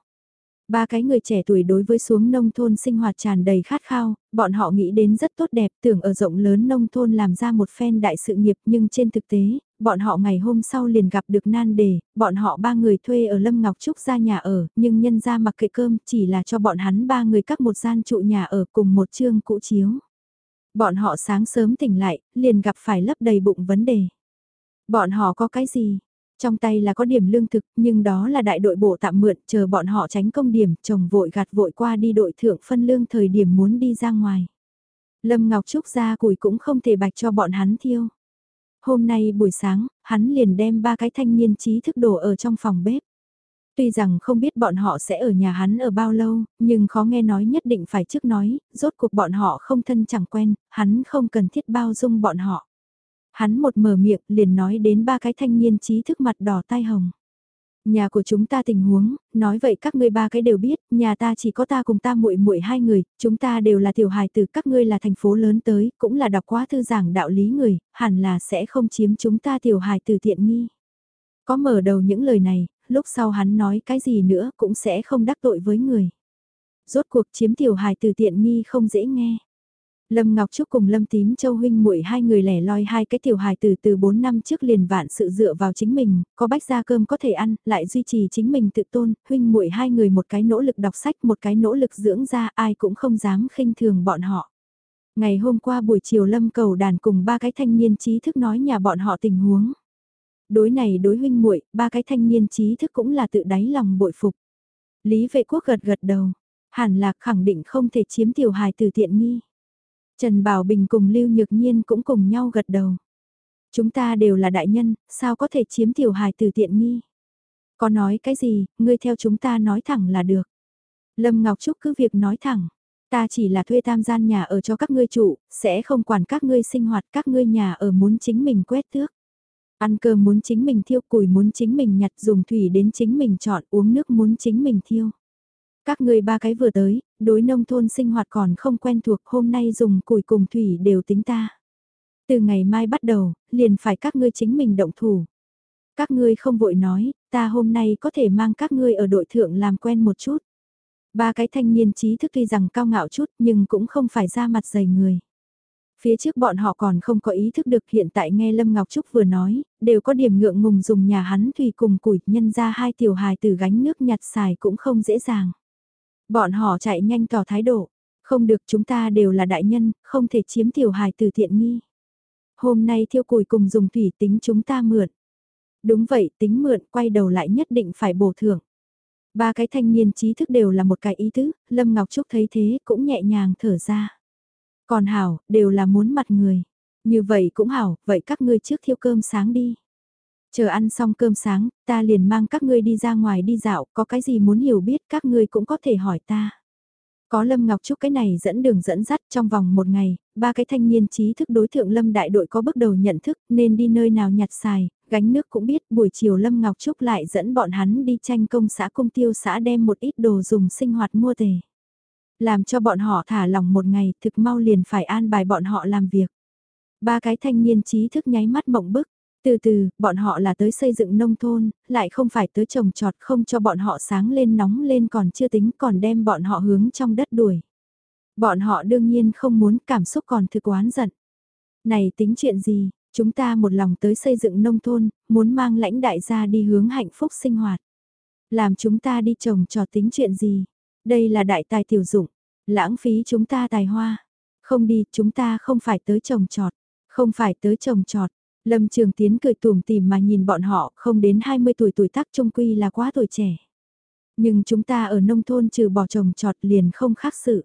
Ba cái người trẻ tuổi đối với xuống nông thôn sinh hoạt tràn đầy khát khao, bọn họ nghĩ đến rất tốt đẹp tưởng ở rộng lớn nông thôn làm ra một phen đại sự nghiệp nhưng trên thực tế, bọn họ ngày hôm sau liền gặp được nan đề, bọn họ ba người thuê ở Lâm Ngọc Trúc ra nhà ở, nhưng nhân ra mặc kệ cơm chỉ là cho bọn hắn ba người cắt một gian trụ nhà ở cùng một chương cũ chiếu. Bọn họ sáng sớm tỉnh lại, liền gặp phải lấp đầy bụng vấn đề. Bọn họ có cái gì? Trong tay là có điểm lương thực, nhưng đó là đại đội bộ tạm mượn, chờ bọn họ tránh công điểm, chồng vội gạt vội qua đi đội thượng phân lương thời điểm muốn đi ra ngoài. Lâm Ngọc Trúc ra củi cũng không thể bạch cho bọn hắn thiêu. Hôm nay buổi sáng, hắn liền đem ba cái thanh niên trí thức đổ ở trong phòng bếp. Tuy rằng không biết bọn họ sẽ ở nhà hắn ở bao lâu, nhưng khó nghe nói nhất định phải trước nói, rốt cuộc bọn họ không thân chẳng quen, hắn không cần thiết bao dung bọn họ. Hắn một mở miệng liền nói đến ba cái thanh niên trí thức mặt đỏ tai hồng. Nhà của chúng ta tình huống, nói vậy các ngươi ba cái đều biết, nhà ta chỉ có ta cùng ta muội muội hai người, chúng ta đều là tiểu hài từ các ngươi là thành phố lớn tới, cũng là đọc quá thư giảng đạo lý người, hẳn là sẽ không chiếm chúng ta tiểu hài từ tiện nghi. Có mở đầu những lời này, lúc sau hắn nói cái gì nữa cũng sẽ không đắc tội với người. Rốt cuộc chiếm tiểu hài từ tiện nghi không dễ nghe. Lâm Ngọc Trúc cùng Lâm Tím Châu huynh muội hai người lẻ loi hai cái tiểu hài từ từ 4 năm trước liền vạn sự dựa vào chính mình, có bách gia cơm có thể ăn, lại duy trì chính mình tự tôn, huynh muội hai người một cái nỗ lực đọc sách, một cái nỗ lực dưỡng ra, ai cũng không dám khinh thường bọn họ. Ngày hôm qua buổi chiều Lâm cầu đàn cùng ba cái thanh niên trí thức nói nhà bọn họ tình huống. Đối này đối huynh muội ba cái thanh niên trí thức cũng là tự đáy lòng bội phục. Lý vệ quốc gật gật đầu, hẳn là khẳng định không thể chiếm tiểu hài từ tiện nghi. Trần Bảo Bình cùng Lưu Nhược Nhiên cũng cùng nhau gật đầu. Chúng ta đều là đại nhân, sao có thể chiếm tiểu hài từ tiện nghi? Có nói cái gì, ngươi theo chúng ta nói thẳng là được. Lâm Ngọc Trúc cứ việc nói thẳng. Ta chỉ là thuê tam gian nhà ở cho các ngươi trụ, sẽ không quản các ngươi sinh hoạt các ngươi nhà ở muốn chính mình quét tước. Ăn cơm muốn chính mình thiêu củi muốn chính mình nhặt dùng thủy đến chính mình chọn uống nước muốn chính mình thiêu. Các ngươi ba cái vừa tới, đối nông thôn sinh hoạt còn không quen thuộc hôm nay dùng củi cùng thủy đều tính ta. Từ ngày mai bắt đầu, liền phải các ngươi chính mình động thủ. Các ngươi không vội nói, ta hôm nay có thể mang các ngươi ở đội thượng làm quen một chút. Ba cái thanh niên trí thức tuy rằng cao ngạo chút nhưng cũng không phải ra mặt dày người. Phía trước bọn họ còn không có ý thức được hiện tại nghe Lâm Ngọc Trúc vừa nói, đều có điểm ngượng ngùng dùng nhà hắn thủy cùng củi nhân ra hai tiểu hài từ gánh nước nhặt xài cũng không dễ dàng. Bọn họ chạy nhanh tỏ thái độ, không được chúng ta đều là đại nhân, không thể chiếm tiểu hài từ thiện nghi. Hôm nay thiêu củi cùng dùng thủy tính chúng ta mượn. Đúng vậy, tính mượn quay đầu lại nhất định phải bổ thưởng. Ba cái thanh niên trí thức đều là một cái ý tứ, Lâm Ngọc Trúc thấy thế cũng nhẹ nhàng thở ra. Còn Hảo, đều là muốn mặt người. Như vậy cũng Hảo, vậy các ngươi trước thiêu cơm sáng đi. Chờ ăn xong cơm sáng, ta liền mang các ngươi đi ra ngoài đi dạo, có cái gì muốn hiểu biết các ngươi cũng có thể hỏi ta. Có Lâm Ngọc Trúc cái này dẫn đường dẫn dắt trong vòng một ngày, ba cái thanh niên trí thức đối thượng Lâm đại đội có bước đầu nhận thức nên đi nơi nào nhặt xài, gánh nước cũng biết buổi chiều Lâm Ngọc Trúc lại dẫn bọn hắn đi tranh công xã công tiêu xã đem một ít đồ dùng sinh hoạt mua tề. Làm cho bọn họ thả lòng một ngày thực mau liền phải an bài bọn họ làm việc. Ba cái thanh niên trí thức nháy mắt mộng bức. Từ từ, bọn họ là tới xây dựng nông thôn, lại không phải tới trồng trọt không cho bọn họ sáng lên nóng lên còn chưa tính còn đem bọn họ hướng trong đất đuổi. Bọn họ đương nhiên không muốn cảm xúc còn thực oán giận. Này tính chuyện gì, chúng ta một lòng tới xây dựng nông thôn, muốn mang lãnh đại gia đi hướng hạnh phúc sinh hoạt. Làm chúng ta đi trồng trọt tính chuyện gì, đây là đại tài tiểu dụng, lãng phí chúng ta tài hoa. Không đi, chúng ta không phải tới trồng trọt, không phải tới trồng trọt, Lâm Trường Tiến cười tùm tìm mà nhìn bọn họ không đến 20 tuổi tuổi tác trung quy là quá tuổi trẻ. Nhưng chúng ta ở nông thôn trừ bỏ trồng trọt liền không khác sự.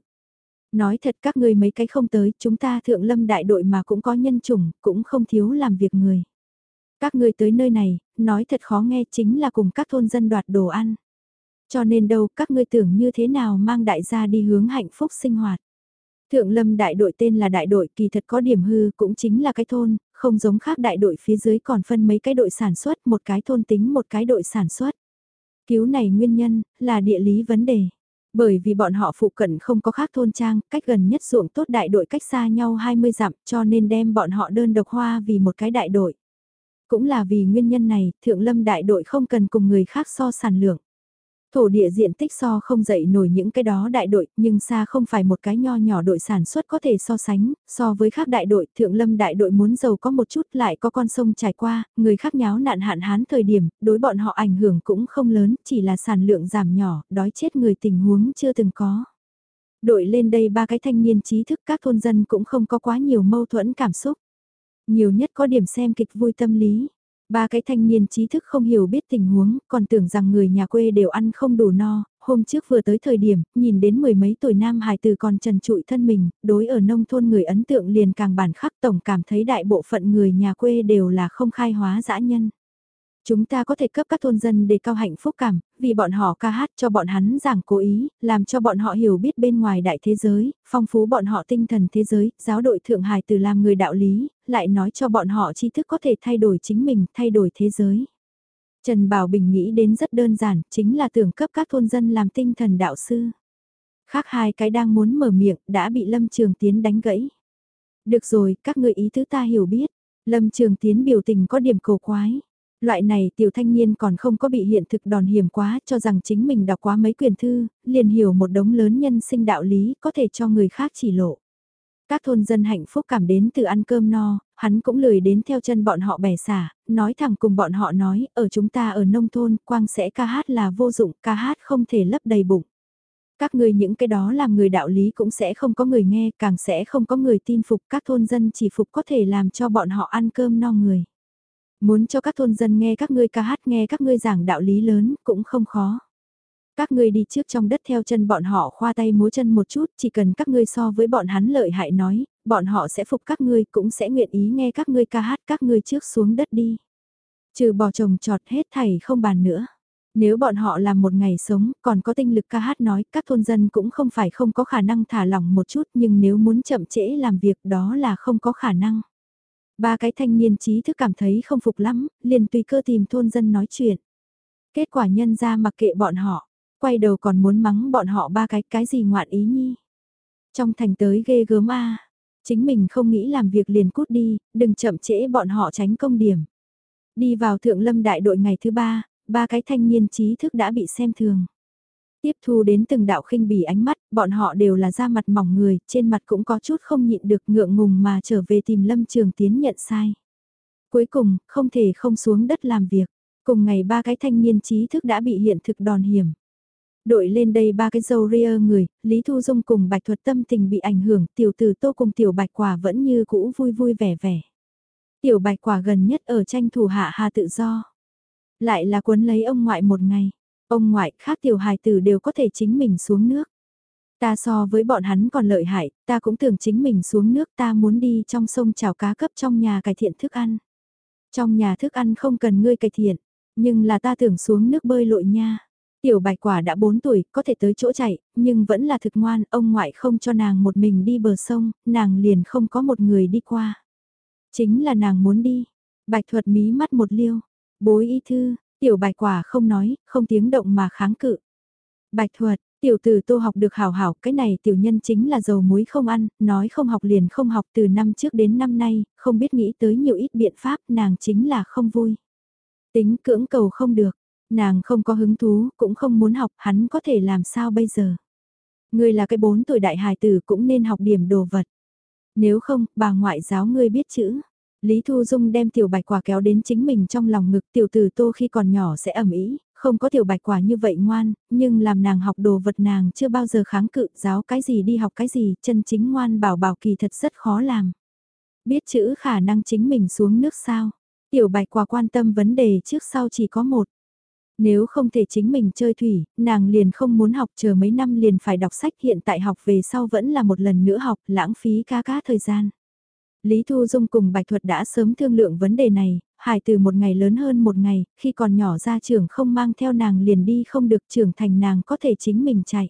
Nói thật các ngươi mấy cái không tới, chúng ta thượng lâm đại đội mà cũng có nhân chủng, cũng không thiếu làm việc người. Các ngươi tới nơi này, nói thật khó nghe chính là cùng các thôn dân đoạt đồ ăn. Cho nên đâu các ngươi tưởng như thế nào mang đại gia đi hướng hạnh phúc sinh hoạt. Thượng lâm đại đội tên là đại đội kỳ thật có điểm hư cũng chính là cái thôn, không giống khác đại đội phía dưới còn phân mấy cái đội sản xuất, một cái thôn tính một cái đội sản xuất. Cứu này nguyên nhân, là địa lý vấn đề. Bởi vì bọn họ phụ cận không có khác thôn trang, cách gần nhất ruộng tốt đại đội cách xa nhau 20 dặm cho nên đem bọn họ đơn độc hoa vì một cái đại đội. Cũng là vì nguyên nhân này, thượng lâm đại đội không cần cùng người khác so sản lượng. Thổ địa diện tích so không dậy nổi những cái đó đại đội, nhưng xa không phải một cái nho nhỏ đội sản xuất có thể so sánh, so với khác đại đội, thượng lâm đại đội muốn giàu có một chút lại có con sông trải qua, người khác nháo nạn hạn hán thời điểm, đối bọn họ ảnh hưởng cũng không lớn, chỉ là sản lượng giảm nhỏ, đói chết người tình huống chưa từng có. Đội lên đây ba cái thanh niên trí thức các thôn dân cũng không có quá nhiều mâu thuẫn cảm xúc. Nhiều nhất có điểm xem kịch vui tâm lý, Ba cái thanh niên trí thức không hiểu biết tình huống, còn tưởng rằng người nhà quê đều ăn không đủ no, hôm trước vừa tới thời điểm, nhìn đến mười mấy tuổi nam hài tử còn trần trụi thân mình, đối ở nông thôn người ấn tượng liền càng bản khắc tổng cảm thấy đại bộ phận người nhà quê đều là không khai hóa dã nhân. Chúng ta có thể cấp các thôn dân để cao hạnh phúc cảm, vì bọn họ ca hát cho bọn hắn giảng cố ý, làm cho bọn họ hiểu biết bên ngoài đại thế giới, phong phú bọn họ tinh thần thế giới, giáo đội Thượng Hải từ làm người đạo lý, lại nói cho bọn họ tri thức có thể thay đổi chính mình, thay đổi thế giới. Trần Bảo Bình nghĩ đến rất đơn giản, chính là tưởng cấp các thôn dân làm tinh thần đạo sư. Khác hai cái đang muốn mở miệng, đã bị Lâm Trường Tiến đánh gãy. Được rồi, các người ý tứ ta hiểu biết. Lâm Trường Tiến biểu tình có điểm cầu quái. Loại này tiểu thanh niên còn không có bị hiện thực đòn hiểm quá cho rằng chính mình đọc quá mấy quyền thư, liền hiểu một đống lớn nhân sinh đạo lý có thể cho người khác chỉ lộ. Các thôn dân hạnh phúc cảm đến từ ăn cơm no, hắn cũng lười đến theo chân bọn họ bẻ xả, nói thẳng cùng bọn họ nói, ở chúng ta ở nông thôn, quang sẽ ca hát là vô dụng, ca hát không thể lấp đầy bụng. Các người những cái đó làm người đạo lý cũng sẽ không có người nghe, càng sẽ không có người tin phục, các thôn dân chỉ phục có thể làm cho bọn họ ăn cơm no người. Muốn cho các thôn dân nghe các ngươi ca hát nghe các ngươi giảng đạo lý lớn cũng không khó. Các ngươi đi trước trong đất theo chân bọn họ khoa tay múa chân một chút, chỉ cần các ngươi so với bọn hắn lợi hại nói, bọn họ sẽ phục các ngươi cũng sẽ nguyện ý nghe các ngươi ca hát các ngươi trước xuống đất đi. Trừ bỏ chồng trọt hết thảy không bàn nữa. Nếu bọn họ làm một ngày sống, còn có tinh lực ca hát nói, các thôn dân cũng không phải không có khả năng thả lỏng một chút, nhưng nếu muốn chậm trễ làm việc đó là không có khả năng. Ba cái thanh niên trí thức cảm thấy không phục lắm, liền tùy cơ tìm thôn dân nói chuyện. Kết quả nhân ra mặc kệ bọn họ, quay đầu còn muốn mắng bọn họ ba cái cái gì ngoạn ý nhi. Trong thành tới ghê gớm a chính mình không nghĩ làm việc liền cút đi, đừng chậm trễ bọn họ tránh công điểm. Đi vào thượng lâm đại đội ngày thứ ba, ba cái thanh niên trí thức đã bị xem thường. Tiếp thu đến từng đạo khinh bỉ ánh mắt, bọn họ đều là da mặt mỏng người, trên mặt cũng có chút không nhịn được ngượng ngùng mà trở về tìm Lâm Trường Tiến nhận sai. Cuối cùng, không thể không xuống đất làm việc. Cùng ngày ba cái thanh niên trí thức đã bị hiện thực đòn hiểm. Đội lên đây ba cái dâu ria người, Lý Thu Dung cùng Bạch Thuật tâm tình bị ảnh hưởng, tiểu tử tô cùng tiểu Bạch Quả vẫn như cũ vui vui vẻ vẻ. Tiểu Bạch Quả gần nhất ở tranh thủ hạ hà tự do. Lại là cuốn lấy ông ngoại một ngày. Ông ngoại khác tiểu hài tử đều có thể chính mình xuống nước. Ta so với bọn hắn còn lợi hại, ta cũng tưởng chính mình xuống nước ta muốn đi trong sông chảo cá cấp trong nhà cải thiện thức ăn. Trong nhà thức ăn không cần ngươi cải thiện, nhưng là ta tưởng xuống nước bơi lội nha. Tiểu bạch quả đã 4 tuổi, có thể tới chỗ chạy, nhưng vẫn là thực ngoan, ông ngoại không cho nàng một mình đi bờ sông, nàng liền không có một người đi qua. Chính là nàng muốn đi. Bạch thuật mí mắt một liêu. Bối y thư, tiểu bạch quả không nói, không tiếng động mà kháng cự. Bạch thuật, tiểu tử tô học được hảo hảo, cái này tiểu nhân chính là dầu muối không ăn, nói không học liền không học từ năm trước đến năm nay, không biết nghĩ tới nhiều ít biện pháp, nàng chính là không vui. Tính cưỡng cầu không được, nàng không có hứng thú, cũng không muốn học, hắn có thể làm sao bây giờ. Ngươi là cái bốn tuổi đại hài tử cũng nên học điểm đồ vật. Nếu không, bà ngoại giáo ngươi biết chữ. Lý Thu Dung đem tiểu bạch quả kéo đến chính mình trong lòng ngực tiểu tử tô khi còn nhỏ sẽ ẩm ý, không có tiểu bạch quả như vậy ngoan, nhưng làm nàng học đồ vật nàng chưa bao giờ kháng cự, giáo cái gì đi học cái gì, chân chính ngoan bảo bảo kỳ thật rất khó làm. Biết chữ khả năng chính mình xuống nước sao? Tiểu bạch quả quan tâm vấn đề trước sau chỉ có một. Nếu không thể chính mình chơi thủy, nàng liền không muốn học chờ mấy năm liền phải đọc sách hiện tại học về sau vẫn là một lần nữa học, lãng phí ca cá thời gian. Lý Thu Dung cùng Bạch Thuật đã sớm thương lượng vấn đề này, Hải từ một ngày lớn hơn một ngày, khi còn nhỏ ra trường không mang theo nàng liền đi không được trưởng thành nàng có thể chính mình chạy.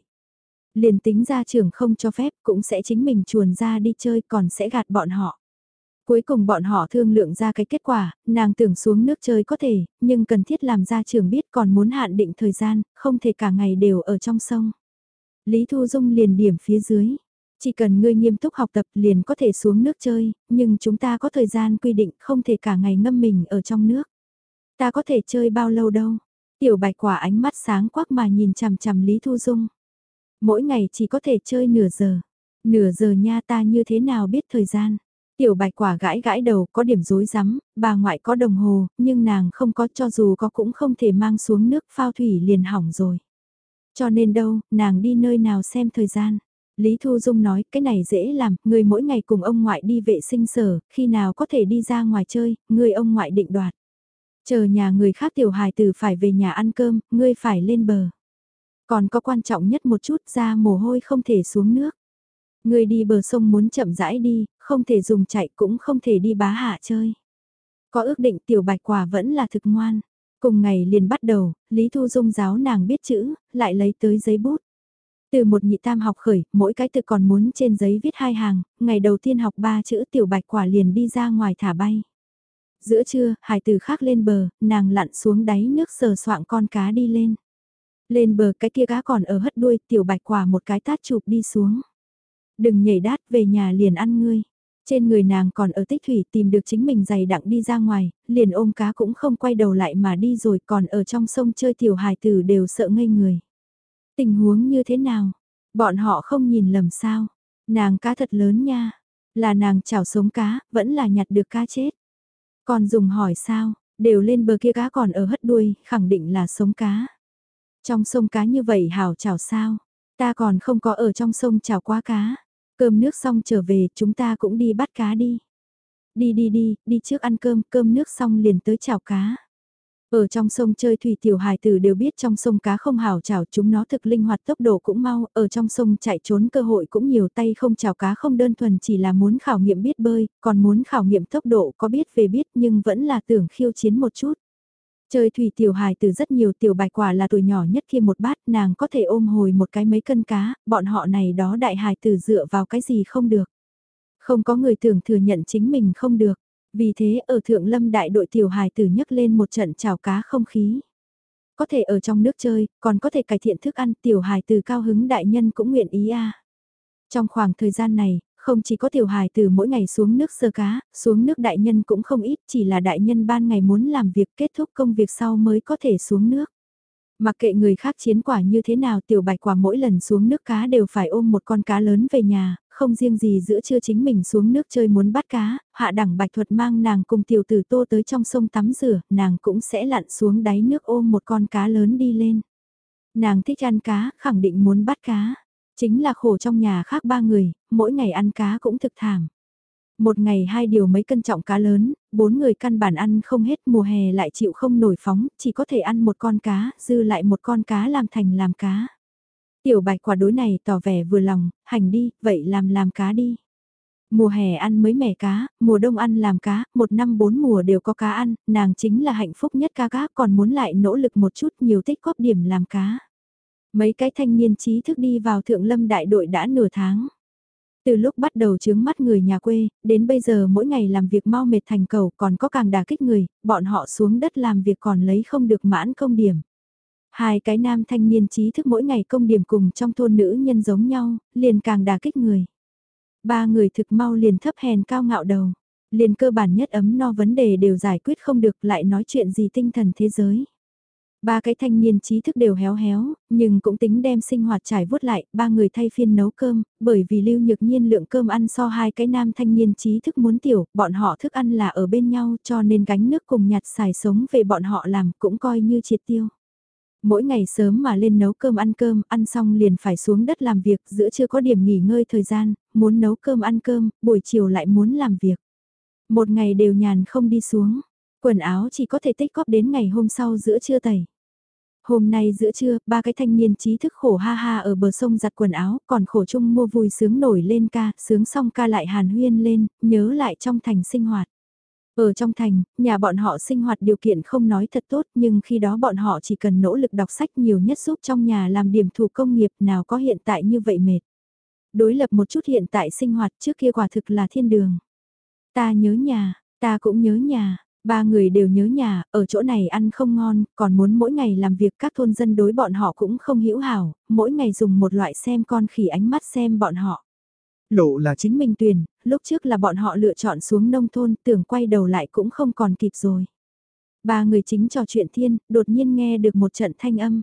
Liền tính ra trường không cho phép cũng sẽ chính mình chuồn ra đi chơi còn sẽ gạt bọn họ. Cuối cùng bọn họ thương lượng ra cái kết quả, nàng tưởng xuống nước chơi có thể, nhưng cần thiết làm ra trường biết còn muốn hạn định thời gian, không thể cả ngày đều ở trong sông. Lý Thu Dung liền điểm phía dưới. Chỉ cần ngươi nghiêm túc học tập liền có thể xuống nước chơi, nhưng chúng ta có thời gian quy định không thể cả ngày ngâm mình ở trong nước. Ta có thể chơi bao lâu đâu. Tiểu bạch quả ánh mắt sáng quắc mà nhìn chằm chằm Lý Thu Dung. Mỗi ngày chỉ có thể chơi nửa giờ. Nửa giờ nha ta như thế nào biết thời gian. Tiểu bạch quả gãi gãi đầu có điểm rối rắm, bà ngoại có đồng hồ, nhưng nàng không có cho dù có cũng không thể mang xuống nước phao thủy liền hỏng rồi. Cho nên đâu, nàng đi nơi nào xem thời gian. Lý Thu Dung nói, cái này dễ làm, người mỗi ngày cùng ông ngoại đi vệ sinh sở, khi nào có thể đi ra ngoài chơi, người ông ngoại định đoạt. Chờ nhà người khác tiểu hài tử phải về nhà ăn cơm, ngươi phải lên bờ. Còn có quan trọng nhất một chút ra mồ hôi không thể xuống nước. Người đi bờ sông muốn chậm rãi đi, không thể dùng chạy cũng không thể đi bá hạ chơi. Có ước định tiểu bạch quả vẫn là thực ngoan. Cùng ngày liền bắt đầu, Lý Thu Dung giáo nàng biết chữ, lại lấy tới giấy bút. Từ một nhị tam học khởi, mỗi cái từ còn muốn trên giấy viết hai hàng, ngày đầu tiên học ba chữ tiểu bạch quả liền đi ra ngoài thả bay. Giữa trưa, hải từ khác lên bờ, nàng lặn xuống đáy nước sờ soạng con cá đi lên. Lên bờ cái kia cá còn ở hất đuôi, tiểu bạch quả một cái tát chụp đi xuống. Đừng nhảy đát về nhà liền ăn ngươi. Trên người nàng còn ở tích thủy tìm được chính mình giày đặng đi ra ngoài, liền ôm cá cũng không quay đầu lại mà đi rồi còn ở trong sông chơi tiểu hài tử đều sợ ngây người. Tình huống như thế nào? Bọn họ không nhìn lầm sao? Nàng cá thật lớn nha. Là nàng chảo sống cá, vẫn là nhặt được cá chết. Còn dùng hỏi sao, đều lên bờ kia cá còn ở hất đuôi, khẳng định là sống cá. Trong sông cá như vậy hảo chảo sao, ta còn không có ở trong sông chảo quá cá. Cơm nước xong trở về, chúng ta cũng đi bắt cá đi. Đi đi đi, đi trước ăn cơm, cơm nước xong liền tới chảo cá. Ở trong sông chơi thủy tiểu hài tử đều biết trong sông cá không hào chảo chúng nó thực linh hoạt tốc độ cũng mau, ở trong sông chạy trốn cơ hội cũng nhiều tay không chảo cá không đơn thuần chỉ là muốn khảo nghiệm biết bơi, còn muốn khảo nghiệm tốc độ có biết về biết nhưng vẫn là tưởng khiêu chiến một chút. Chơi thủy tiểu hài tử rất nhiều tiểu bài quả là tuổi nhỏ nhất kia một bát nàng có thể ôm hồi một cái mấy cân cá, bọn họ này đó đại hài tử dựa vào cái gì không được. Không có người tưởng thừa nhận chính mình không được. Vì thế ở Thượng Lâm đại đội tiểu hài tử nhấc lên một trận chào cá không khí. Có thể ở trong nước chơi, còn có thể cải thiện thức ăn tiểu hài tử cao hứng đại nhân cũng nguyện ý a. Trong khoảng thời gian này, không chỉ có tiểu hài từ mỗi ngày xuống nước sơ cá, xuống nước đại nhân cũng không ít, chỉ là đại nhân ban ngày muốn làm việc kết thúc công việc sau mới có thể xuống nước. Mặc kệ người khác chiến quả như thế nào tiểu bạch quả mỗi lần xuống nước cá đều phải ôm một con cá lớn về nhà, không riêng gì giữa trưa chính mình xuống nước chơi muốn bắt cá, hạ đẳng bạch thuật mang nàng cùng tiểu tử tô tới trong sông tắm rửa, nàng cũng sẽ lặn xuống đáy nước ôm một con cá lớn đi lên. Nàng thích ăn cá, khẳng định muốn bắt cá. Chính là khổ trong nhà khác ba người, mỗi ngày ăn cá cũng thực thảm. Một ngày hai điều mấy cân trọng cá lớn, bốn người căn bản ăn không hết mùa hè lại chịu không nổi phóng, chỉ có thể ăn một con cá, dư lại một con cá làm thành làm cá. Tiểu bạch quả đối này tỏ vẻ vừa lòng, hành đi, vậy làm làm cá đi. Mùa hè ăn mới mẻ cá, mùa đông ăn làm cá, một năm bốn mùa đều có cá ăn, nàng chính là hạnh phúc nhất ca cá còn muốn lại nỗ lực một chút nhiều tích góp điểm làm cá. Mấy cái thanh niên trí thức đi vào thượng lâm đại đội đã nửa tháng. Từ lúc bắt đầu chướng mắt người nhà quê, đến bây giờ mỗi ngày làm việc mau mệt thành cầu còn có càng đà kích người, bọn họ xuống đất làm việc còn lấy không được mãn công điểm. Hai cái nam thanh niên trí thức mỗi ngày công điểm cùng trong thôn nữ nhân giống nhau, liền càng đà kích người. Ba người thực mau liền thấp hèn cao ngạo đầu, liền cơ bản nhất ấm no vấn đề đều giải quyết không được lại nói chuyện gì tinh thần thế giới. Ba cái thanh niên trí thức đều héo héo, nhưng cũng tính đem sinh hoạt trải vuốt lại, ba người thay phiên nấu cơm, bởi vì lưu nhược nhiên lượng cơm ăn so hai cái nam thanh niên trí thức muốn tiểu, bọn họ thức ăn là ở bên nhau cho nên gánh nước cùng nhặt xài sống về bọn họ làm cũng coi như triệt tiêu. Mỗi ngày sớm mà lên nấu cơm ăn cơm, ăn xong liền phải xuống đất làm việc, giữa chưa có điểm nghỉ ngơi thời gian, muốn nấu cơm ăn cơm, buổi chiều lại muốn làm việc. Một ngày đều nhàn không đi xuống, quần áo chỉ có thể tích góp đến ngày hôm sau giữa trưa tẩy. Hôm nay giữa trưa, ba cái thanh niên trí thức khổ ha ha ở bờ sông giặt quần áo, còn khổ chung mua vui sướng nổi lên ca, sướng xong ca lại hàn huyên lên, nhớ lại trong thành sinh hoạt. Ở trong thành, nhà bọn họ sinh hoạt điều kiện không nói thật tốt nhưng khi đó bọn họ chỉ cần nỗ lực đọc sách nhiều nhất giúp trong nhà làm điểm thủ công nghiệp nào có hiện tại như vậy mệt. Đối lập một chút hiện tại sinh hoạt trước kia quả thực là thiên đường. Ta nhớ nhà, ta cũng nhớ nhà, Ba người đều nhớ nhà, ở chỗ này ăn không ngon, còn muốn mỗi ngày làm việc các thôn dân đối bọn họ cũng không hiểu hảo, mỗi ngày dùng một loại xem con khỉ ánh mắt xem bọn họ. Lộ là chính mình tuyển, lúc trước là bọn họ lựa chọn xuống nông thôn, tưởng quay đầu lại cũng không còn kịp rồi. Ba người chính trò chuyện thiên, đột nhiên nghe được một trận thanh âm.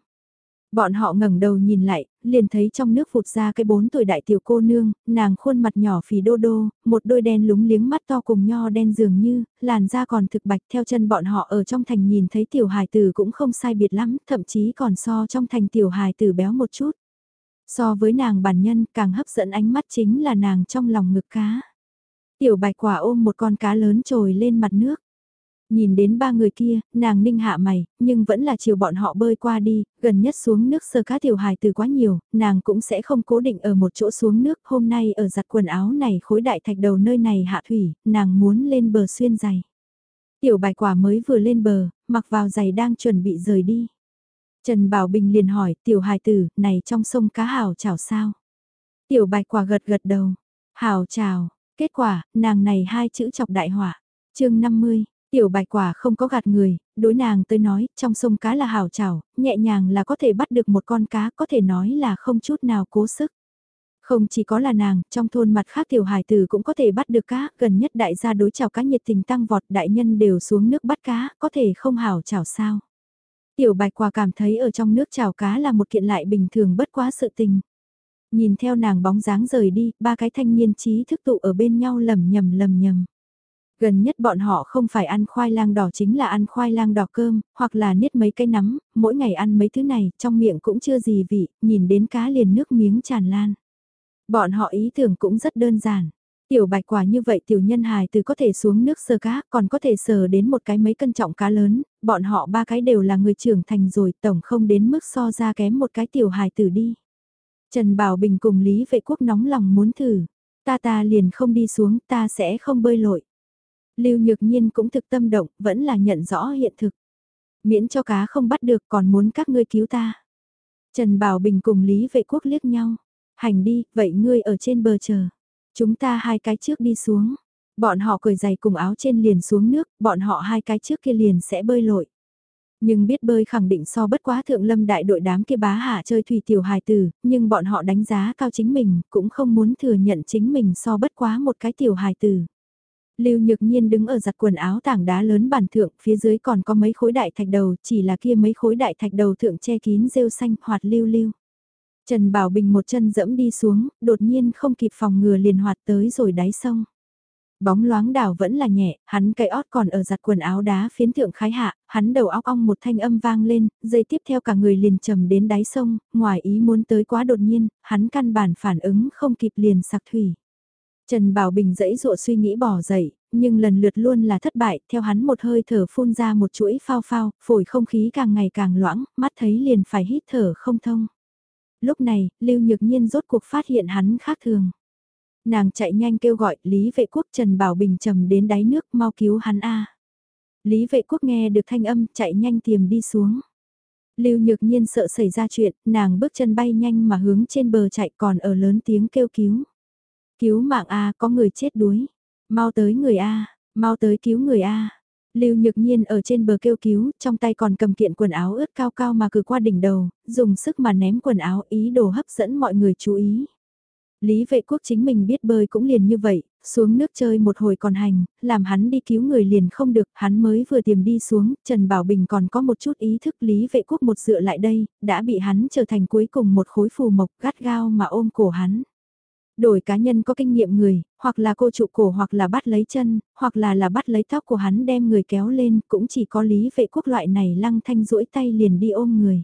Bọn họ ngẩng đầu nhìn lại, liền thấy trong nước phụt ra cái bốn tuổi đại tiểu cô nương, nàng khuôn mặt nhỏ phì đô đô, một đôi đen lúng liếng mắt to cùng nho đen dường như, làn da còn thực bạch theo chân bọn họ ở trong thành nhìn thấy tiểu hài tử cũng không sai biệt lắm, thậm chí còn so trong thành tiểu hài tử béo một chút. So với nàng bản nhân càng hấp dẫn ánh mắt chính là nàng trong lòng ngực cá. Tiểu bạch quả ôm một con cá lớn trồi lên mặt nước. Nhìn đến ba người kia, nàng ninh hạ mày, nhưng vẫn là chiều bọn họ bơi qua đi, gần nhất xuống nước sơ cá tiểu hài từ quá nhiều, nàng cũng sẽ không cố định ở một chỗ xuống nước. Hôm nay ở giặt quần áo này khối đại thạch đầu nơi này hạ thủy, nàng muốn lên bờ xuyên giày. Tiểu bài quả mới vừa lên bờ, mặc vào giày đang chuẩn bị rời đi. Trần Bảo Bình liền hỏi, tiểu hài tử, này trong sông cá hào chảo sao? Tiểu bạch quả gật gật đầu, hào chào, kết quả, nàng này hai chữ chọc đại hỏa. chương 50, Tiểu bạch quả không có gạt người, đối nàng tới nói, trong sông cá là hào chảo, nhẹ nhàng là có thể bắt được một con cá, có thể nói là không chút nào cố sức. Không chỉ có là nàng, trong thôn mặt khác tiểu hải tử cũng có thể bắt được cá, gần nhất đại gia đối chào cá nhiệt tình tăng vọt đại nhân đều xuống nước bắt cá, có thể không hào chảo sao. Tiểu bạch quả cảm thấy ở trong nước chảo cá là một kiện lại bình thường bất quá sự tình. Nhìn theo nàng bóng dáng rời đi, ba cái thanh niên trí thức tụ ở bên nhau lầm nhầm lầm nhầm. Gần nhất bọn họ không phải ăn khoai lang đỏ chính là ăn khoai lang đỏ cơm, hoặc là niết mấy cái nắm, mỗi ngày ăn mấy thứ này, trong miệng cũng chưa gì vị, nhìn đến cá liền nước miếng tràn lan. Bọn họ ý tưởng cũng rất đơn giản. Tiểu bạch quả như vậy tiểu nhân hài từ có thể xuống nước sơ cá, còn có thể sờ đến một cái mấy cân trọng cá lớn, bọn họ ba cái đều là người trưởng thành rồi, tổng không đến mức so ra kém một cái tiểu hài tử đi. Trần Bảo Bình cùng Lý Vệ Quốc nóng lòng muốn thử, ta ta liền không đi xuống, ta sẽ không bơi lội. Lưu Nhược Nhiên cũng thực tâm động, vẫn là nhận rõ hiện thực. Miễn cho cá không bắt được còn muốn các ngươi cứu ta. Trần Bảo Bình cùng Lý Vệ Quốc liếc nhau. Hành đi, vậy ngươi ở trên bờ chờ. Chúng ta hai cái trước đi xuống. Bọn họ cởi giày cùng áo trên liền xuống nước, bọn họ hai cái trước kia liền sẽ bơi lội. Nhưng biết bơi khẳng định so bất quá thượng lâm đại đội đám kia bá hạ chơi thủy tiểu hài tử, nhưng bọn họ đánh giá cao chính mình, cũng không muốn thừa nhận chính mình so bất quá một cái tiểu hài tử. Lưu Nhược Nhiên đứng ở giặt quần áo tảng đá lớn bản thượng, phía dưới còn có mấy khối đại thạch đầu, chỉ là kia mấy khối đại thạch đầu thượng che kín rêu xanh hoạt lưu lưu. Trần Bảo Bình một chân dẫm đi xuống, đột nhiên không kịp phòng ngừa liền hoạt tới rồi đáy sông. Bóng loáng đảo vẫn là nhẹ, hắn cây ót còn ở giặt quần áo đá phiến thượng khái hạ, hắn đầu óc ong một thanh âm vang lên, dây tiếp theo cả người liền trầm đến đáy sông, ngoài ý muốn tới quá đột nhiên, hắn căn bản phản ứng không kịp liền sạc thủy. Trần Bảo Bình dẫy dụa suy nghĩ bỏ dậy, nhưng lần lượt luôn là thất bại, theo hắn một hơi thở phun ra một chuỗi phao phao, phổi không khí càng ngày càng loãng, mắt thấy liền phải hít thở không thông. Lúc này, Lưu Nhược Nhiên rốt cuộc phát hiện hắn khác thường. Nàng chạy nhanh kêu gọi Lý Vệ Quốc Trần Bảo Bình trầm đến đáy nước mau cứu hắn a. Lý Vệ Quốc nghe được thanh âm chạy nhanh tìm đi xuống. Lưu Nhược Nhiên sợ xảy ra chuyện, nàng bước chân bay nhanh mà hướng trên bờ chạy còn ở lớn tiếng kêu cứu. Cứu mạng A có người chết đuối. Mau tới người A, mau tới cứu người A. Lưu Nhược Nhiên ở trên bờ kêu cứu, trong tay còn cầm kiện quần áo ướt cao cao mà cử qua đỉnh đầu, dùng sức mà ném quần áo ý đồ hấp dẫn mọi người chú ý. Lý vệ quốc chính mình biết bơi cũng liền như vậy, xuống nước chơi một hồi còn hành, làm hắn đi cứu người liền không được, hắn mới vừa tìm đi xuống, Trần Bảo Bình còn có một chút ý thức Lý vệ quốc một dựa lại đây, đã bị hắn trở thành cuối cùng một khối phù mộc gắt gao mà ôm cổ hắn. Đổi cá nhân có kinh nghiệm người, hoặc là cô trụ cổ hoặc là bắt lấy chân, hoặc là là bắt lấy tóc của hắn đem người kéo lên, cũng chỉ có lý vệ quốc loại này lăng thanh duỗi tay liền đi ôm người.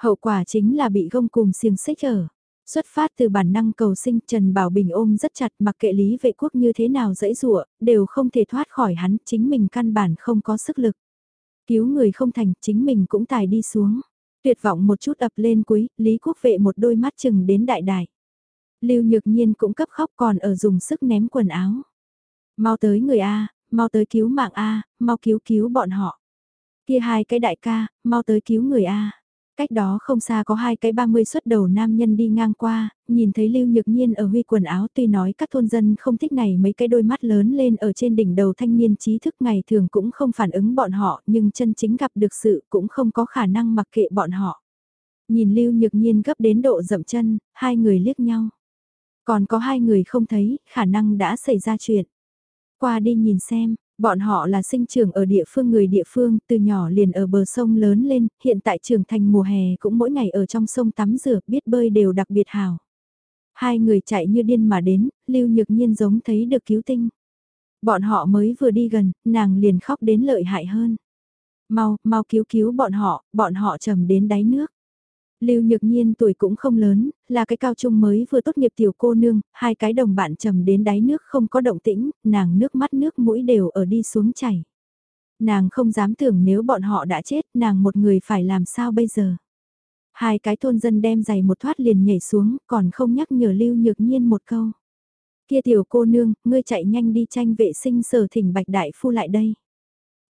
Hậu quả chính là bị gông cùng xiềng xích ở. Xuất phát từ bản năng cầu sinh Trần Bảo Bình ôm rất chặt mặc kệ lý vệ quốc như thế nào dẫy dụa đều không thể thoát khỏi hắn, chính mình căn bản không có sức lực. Cứu người không thành, chính mình cũng tài đi xuống. Tuyệt vọng một chút ập lên cuối, Lý Quốc vệ một đôi mắt chừng đến đại đại. Lưu Nhược Nhiên cũng cấp khóc còn ở dùng sức ném quần áo. Mau tới người A, mau tới cứu mạng A, mau cứu cứu bọn họ. Kia hai cái đại ca, mau tới cứu người A. Cách đó không xa có hai cái 30 xuất đầu nam nhân đi ngang qua, nhìn thấy Lưu Nhược Nhiên ở huy quần áo tuy nói các thôn dân không thích này mấy cái đôi mắt lớn lên ở trên đỉnh đầu thanh niên trí thức ngày thường cũng không phản ứng bọn họ nhưng chân chính gặp được sự cũng không có khả năng mặc kệ bọn họ. Nhìn Lưu Nhược Nhiên gấp đến độ dậm chân, hai người liếc nhau. Còn có hai người không thấy, khả năng đã xảy ra chuyện. Qua đi nhìn xem, bọn họ là sinh trưởng ở địa phương người địa phương, từ nhỏ liền ở bờ sông lớn lên, hiện tại trưởng thành mùa hè cũng mỗi ngày ở trong sông tắm rửa, biết bơi đều đặc biệt hào. Hai người chạy như điên mà đến, lưu nhược nhiên giống thấy được cứu tinh. Bọn họ mới vừa đi gần, nàng liền khóc đến lợi hại hơn. Mau, mau cứu cứu bọn họ, bọn họ trầm đến đáy nước. Lưu Nhược Nhiên tuổi cũng không lớn, là cái cao trung mới vừa tốt nghiệp tiểu cô nương, hai cái đồng bạn trầm đến đáy nước không có động tĩnh, nàng nước mắt nước mũi đều ở đi xuống chảy. Nàng không dám tưởng nếu bọn họ đã chết, nàng một người phải làm sao bây giờ. Hai cái thôn dân đem giày một thoát liền nhảy xuống, còn không nhắc nhở Lưu Nhược Nhiên một câu. Kia tiểu cô nương, ngươi chạy nhanh đi tranh vệ sinh sở thỉnh bạch đại phu lại đây.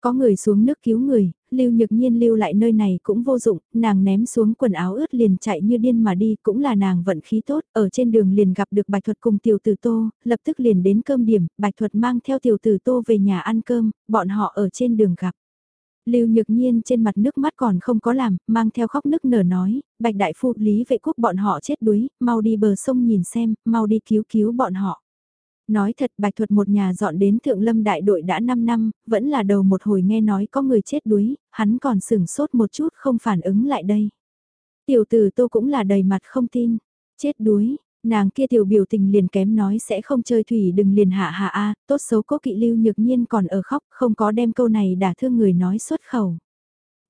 Có người xuống nước cứu người, lưu nhược nhiên lưu lại nơi này cũng vô dụng, nàng ném xuống quần áo ướt liền chạy như điên mà đi, cũng là nàng vận khí tốt, ở trên đường liền gặp được bạch thuật cùng tiểu tử tô, lập tức liền đến cơm điểm, bạch thuật mang theo tiểu tử tô về nhà ăn cơm, bọn họ ở trên đường gặp. Lưu Nhược Nhiên trên mặt nước mắt còn không có làm, mang theo khóc nức nở nói, Bạch Đại Phu Lý Vệ Quốc bọn họ chết đuối, mau đi bờ sông nhìn xem, mau đi cứu cứu bọn họ. Nói thật Bạch Thuật một nhà dọn đến Thượng Lâm đại đội đã 5 năm, vẫn là đầu một hồi nghe nói có người chết đuối, hắn còn sửng sốt một chút không phản ứng lại đây. Tiểu tử tô cũng là đầy mặt không tin. Chết đuối, nàng kia tiểu biểu tình liền kém nói sẽ không chơi thủy đừng liền hạ hạ a tốt xấu cố kỵ lưu nhược nhiên còn ở khóc, không có đem câu này đả thương người nói xuất khẩu.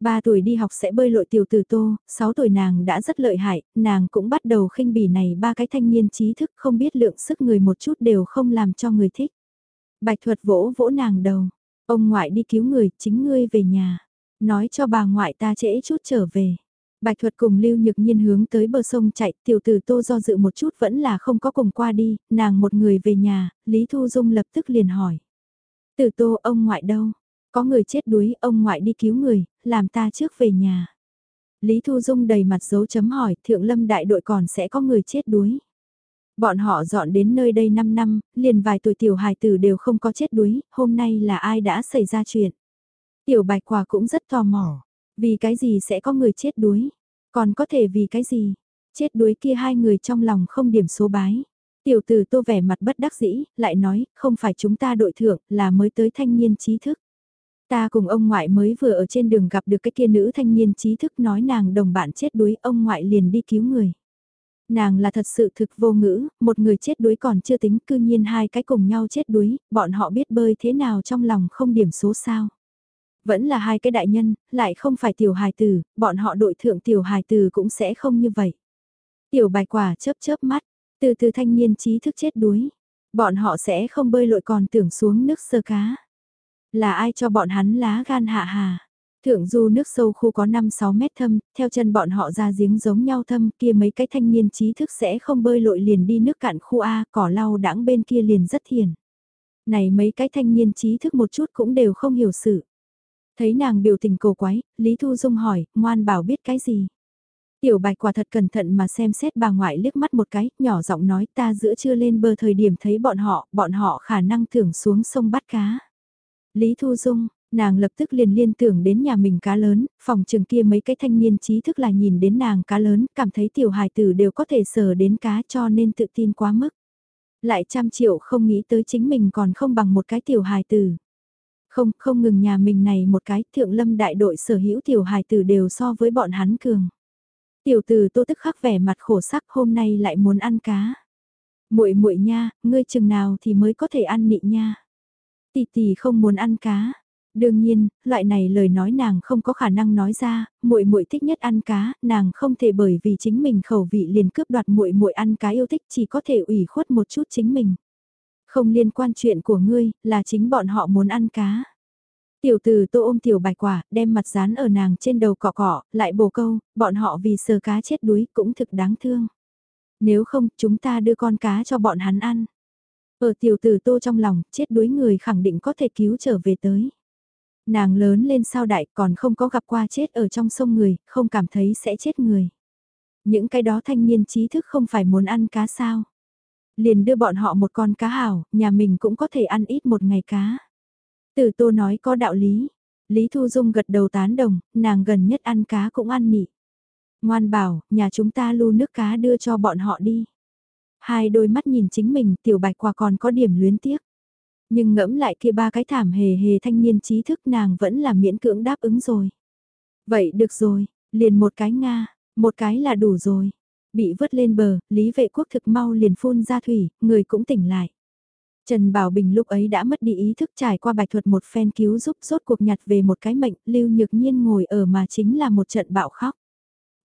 Ba tuổi đi học sẽ bơi lội tiểu tử tô, 6 tuổi nàng đã rất lợi hại, nàng cũng bắt đầu khinh bỉ này ba cái thanh niên trí thức không biết lượng sức người một chút đều không làm cho người thích. Bạch thuật vỗ vỗ nàng đầu, ông ngoại đi cứu người, chính ngươi về nhà, nói cho bà ngoại ta trễ chút trở về. Bạch thuật cùng Lưu Nhược Nhiên hướng tới bờ sông chạy, tiểu tử tô do dự một chút vẫn là không có cùng qua đi, nàng một người về nhà, Lý Thu Dung lập tức liền hỏi. Tử tô ông ngoại đâu? Có người chết đuối, ông ngoại đi cứu người, làm ta trước về nhà. Lý Thu Dung đầy mặt dấu chấm hỏi, thượng lâm đại đội còn sẽ có người chết đuối. Bọn họ dọn đến nơi đây 5 năm, liền vài tuổi tiểu hài tử đều không có chết đuối, hôm nay là ai đã xảy ra chuyện. Tiểu bạch quả cũng rất tò mò, vì cái gì sẽ có người chết đuối, còn có thể vì cái gì, chết đuối kia hai người trong lòng không điểm số bái. Tiểu tử tô vẻ mặt bất đắc dĩ, lại nói, không phải chúng ta đội thượng, là mới tới thanh niên trí thức. Ta cùng ông ngoại mới vừa ở trên đường gặp được cái kia nữ thanh niên trí thức nói nàng đồng bạn chết đuối, ông ngoại liền đi cứu người. Nàng là thật sự thực vô ngữ, một người chết đuối còn chưa tính cư nhiên hai cái cùng nhau chết đuối, bọn họ biết bơi thế nào trong lòng không điểm số sao. Vẫn là hai cái đại nhân, lại không phải tiểu hài tử, bọn họ đội thượng tiểu hài tử cũng sẽ không như vậy. Tiểu bài quả chớp chớp mắt, từ từ thanh niên trí thức chết đuối. Bọn họ sẽ không bơi lội còn tưởng xuống nước sơ cá. Là ai cho bọn hắn lá gan hạ hà? Thượng du nước sâu khu có 5-6 mét thâm, theo chân bọn họ ra giếng giống nhau thâm, kia mấy cái thanh niên trí thức sẽ không bơi lội liền đi nước cạn khu A, cỏ lau đãng bên kia liền rất thiền. Này mấy cái thanh niên trí thức một chút cũng đều không hiểu sự. Thấy nàng biểu tình cổ quái, Lý Thu Dung hỏi, ngoan bảo biết cái gì? Tiểu bạch quả thật cẩn thận mà xem xét bà ngoại liếc mắt một cái, nhỏ giọng nói ta giữa chưa lên bờ thời điểm thấy bọn họ, bọn họ khả năng thưởng xuống sông bắt cá. Lý Thu Dung, nàng lập tức liền liên tưởng đến nhà mình cá lớn, phòng trường kia mấy cái thanh niên trí thức là nhìn đến nàng cá lớn, cảm thấy tiểu hài tử đều có thể sờ đến cá cho nên tự tin quá mức. Lại trăm triệu không nghĩ tới chính mình còn không bằng một cái tiểu hài tử. Không, không ngừng nhà mình này một cái thượng lâm đại đội sở hữu tiểu hài tử đều so với bọn hắn cường. Tiểu tử tô tức khắc vẻ mặt khổ sắc hôm nay lại muốn ăn cá. muội muội nha, ngươi chừng nào thì mới có thể ăn nị nha tỷ tỷ không muốn ăn cá. Đương nhiên, loại này lời nói nàng không có khả năng nói ra, muội muội thích nhất ăn cá, nàng không thể bởi vì chính mình khẩu vị liền cướp đoạt muội muội ăn cá yêu thích, chỉ có thể ủy khuất một chút chính mình. Không liên quan chuyện của ngươi, là chính bọn họ muốn ăn cá. Tiểu từ tô ôm tiểu bạch quả, đem mặt dán ở nàng trên đầu cọ cọ, lại bổ câu, bọn họ vì sờ cá chết đuối cũng thực đáng thương. Nếu không, chúng ta đưa con cá cho bọn hắn ăn. Ở tiểu tử tô trong lòng, chết đuối người khẳng định có thể cứu trở về tới. Nàng lớn lên sao đại còn không có gặp qua chết ở trong sông người, không cảm thấy sẽ chết người. Những cái đó thanh niên trí thức không phải muốn ăn cá sao. Liền đưa bọn họ một con cá hảo, nhà mình cũng có thể ăn ít một ngày cá. Tử tô nói có đạo lý. Lý Thu Dung gật đầu tán đồng, nàng gần nhất ăn cá cũng ăn nị. Ngoan bảo, nhà chúng ta lưu nước cá đưa cho bọn họ đi. Hai đôi mắt nhìn chính mình tiểu bạch quả còn có điểm luyến tiếc. Nhưng ngẫm lại kia ba cái thảm hề hề thanh niên trí thức nàng vẫn là miễn cưỡng đáp ứng rồi. Vậy được rồi, liền một cái Nga, một cái là đủ rồi. Bị vứt lên bờ, Lý vệ quốc thực mau liền phun ra thủy, người cũng tỉnh lại. Trần Bảo Bình lúc ấy đã mất đi ý thức trải qua bạch thuật một phen cứu giúp rốt cuộc nhặt về một cái mệnh, Lưu Nhược Nhiên ngồi ở mà chính là một trận bạo khóc.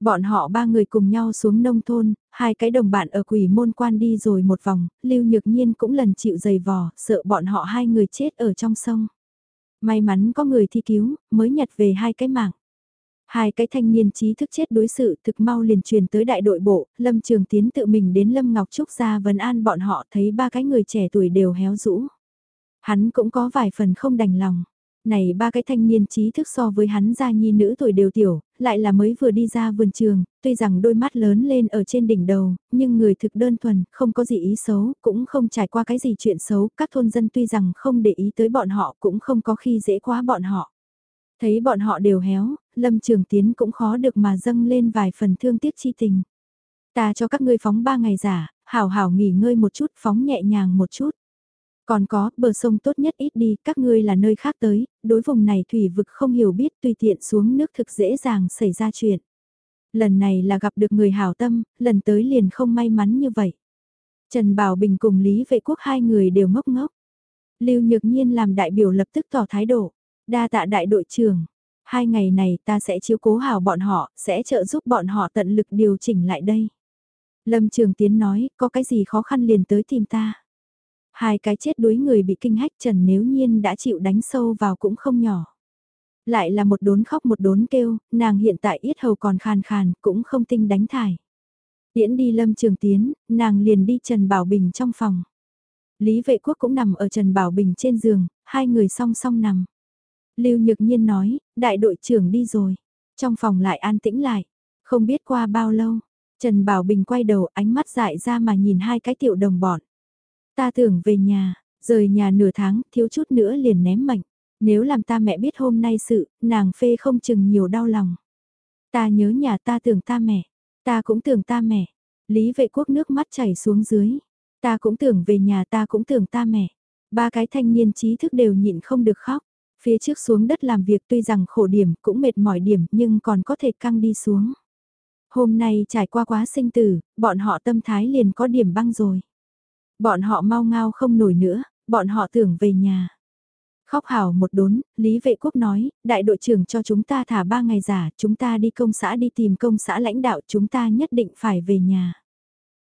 Bọn họ ba người cùng nhau xuống nông thôn, hai cái đồng bạn ở quỷ môn quan đi rồi một vòng, Lưu Nhược Nhiên cũng lần chịu dày vò, sợ bọn họ hai người chết ở trong sông. May mắn có người thi cứu, mới nhặt về hai cái mạng. Hai cái thanh niên trí thức chết đối sự thực mau liền truyền tới đại đội bộ, Lâm Trường Tiến tự mình đến Lâm Ngọc Trúc ra vấn an bọn họ thấy ba cái người trẻ tuổi đều héo rũ. Hắn cũng có vài phần không đành lòng. Này ba cái thanh niên trí thức so với hắn gia nhi nữ tuổi đều tiểu, lại là mới vừa đi ra vườn trường, tuy rằng đôi mắt lớn lên ở trên đỉnh đầu, nhưng người thực đơn thuần, không có gì ý xấu, cũng không trải qua cái gì chuyện xấu, các thôn dân tuy rằng không để ý tới bọn họ cũng không có khi dễ quá bọn họ. Thấy bọn họ đều héo, Lâm Trường Tiến cũng khó được mà dâng lên vài phần thương tiếc chi tình. Ta cho các ngươi phóng ba ngày giả, hảo hảo nghỉ ngơi một chút, phóng nhẹ nhàng một chút. Còn có, bờ sông tốt nhất ít đi, các ngươi là nơi khác tới, đối vùng này thủy vực không hiểu biết tùy tiện xuống nước thực dễ dàng xảy ra chuyện. Lần này là gặp được người hảo tâm, lần tới liền không may mắn như vậy. Trần Bảo Bình cùng Lý Vệ Quốc hai người đều ngốc ngốc. Lưu Nhược Nhiên làm đại biểu lập tức tỏ thái độ. Đa tạ đại đội trưởng. Hai ngày này ta sẽ chiếu cố hảo bọn họ, sẽ trợ giúp bọn họ tận lực điều chỉnh lại đây. Lâm Trường Tiến nói, có cái gì khó khăn liền tới tìm ta. Hai cái chết đuối người bị kinh hách Trần nếu nhiên đã chịu đánh sâu vào cũng không nhỏ. Lại là một đốn khóc một đốn kêu, nàng hiện tại yết hầu còn khàn khàn, cũng không tinh đánh thải. Tiễn đi Lâm Trường Tiến, nàng liền đi Trần Bảo Bình trong phòng. Lý vệ quốc cũng nằm ở Trần Bảo Bình trên giường, hai người song song nằm. Lưu Nhược Nhiên nói, đại đội trưởng đi rồi. Trong phòng lại an tĩnh lại. Không biết qua bao lâu, Trần Bảo Bình quay đầu ánh mắt dại ra mà nhìn hai cái tiểu đồng bọn. Ta tưởng về nhà, rời nhà nửa tháng, thiếu chút nữa liền ném mạnh. Nếu làm ta mẹ biết hôm nay sự, nàng phê không chừng nhiều đau lòng. Ta nhớ nhà ta tưởng ta mẹ, ta cũng tưởng ta mẹ. Lý vệ quốc nước mắt chảy xuống dưới. Ta cũng tưởng về nhà ta cũng tưởng ta mẹ. Ba cái thanh niên trí thức đều nhịn không được khóc. Phía trước xuống đất làm việc tuy rằng khổ điểm cũng mệt mỏi điểm nhưng còn có thể căng đi xuống. Hôm nay trải qua quá sinh tử, bọn họ tâm thái liền có điểm băng rồi. Bọn họ mau ngao không nổi nữa, bọn họ tưởng về nhà. Khóc hào một đốn, Lý Vệ Quốc nói, đại đội trưởng cho chúng ta thả ba ngày giả, chúng ta đi công xã đi tìm công xã lãnh đạo, chúng ta nhất định phải về nhà.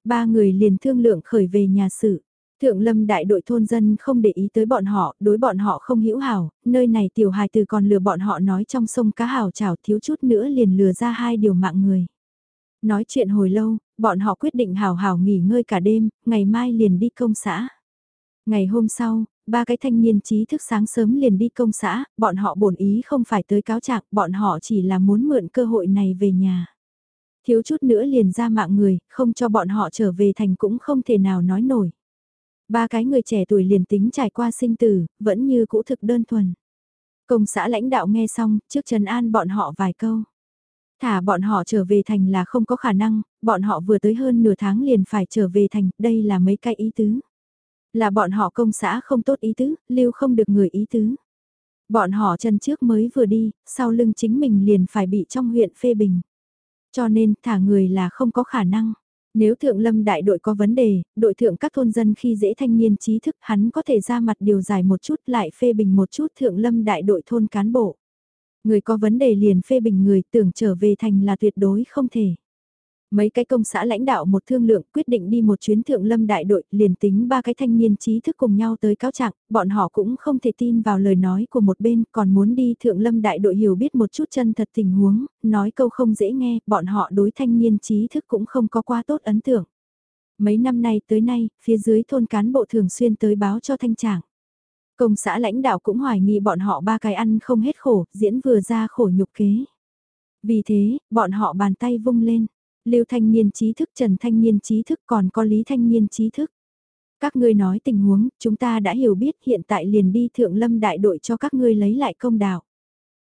Ba người liền thương lượng khởi về nhà sự. Thượng lâm đại đội thôn dân không để ý tới bọn họ, đối bọn họ không hiểu hảo, nơi này tiểu hài từ còn lừa bọn họ nói trong sông cá hào chảo thiếu chút nữa liền lừa ra hai điều mạng người. Nói chuyện hồi lâu, bọn họ quyết định hào hào nghỉ ngơi cả đêm, ngày mai liền đi công xã. Ngày hôm sau, ba cái thanh niên trí thức sáng sớm liền đi công xã, bọn họ bổn ý không phải tới cáo trạng, bọn họ chỉ là muốn mượn cơ hội này về nhà. Thiếu chút nữa liền ra mạng người, không cho bọn họ trở về thành cũng không thể nào nói nổi. Ba cái người trẻ tuổi liền tính trải qua sinh tử, vẫn như cũ thực đơn thuần. Công xã lãnh đạo nghe xong, trước trần an bọn họ vài câu. Thả bọn họ trở về thành là không có khả năng, bọn họ vừa tới hơn nửa tháng liền phải trở về thành, đây là mấy cái ý tứ. Là bọn họ công xã không tốt ý tứ, lưu không được người ý tứ. Bọn họ chân trước mới vừa đi, sau lưng chính mình liền phải bị trong huyện phê bình. Cho nên thả người là không có khả năng. Nếu thượng lâm đại đội có vấn đề, đội thượng các thôn dân khi dễ thanh niên trí thức hắn có thể ra mặt điều giải một chút lại phê bình một chút thượng lâm đại đội thôn cán bộ. Người có vấn đề liền phê bình người tưởng trở về thành là tuyệt đối không thể. Mấy cái công xã lãnh đạo một thương lượng quyết định đi một chuyến thượng lâm đại đội liền tính ba cái thanh niên trí thức cùng nhau tới cáo trạng, bọn họ cũng không thể tin vào lời nói của một bên còn muốn đi thượng lâm đại đội hiểu biết một chút chân thật tình huống, nói câu không dễ nghe, bọn họ đối thanh niên trí thức cũng không có quá tốt ấn tượng. Mấy năm nay tới nay, phía dưới thôn cán bộ thường xuyên tới báo cho thanh trạng. Công xã lãnh đạo cũng hoài nghi bọn họ ba cái ăn không hết khổ, diễn vừa ra khổ nhục kế. Vì thế, bọn họ bàn tay vung lên. Lưu thanh niên trí thức Trần thanh niên trí thức còn có Lý thanh niên trí thức. Các ngươi nói tình huống, chúng ta đã hiểu biết hiện tại liền đi thượng lâm đại đội cho các ngươi lấy lại công đạo.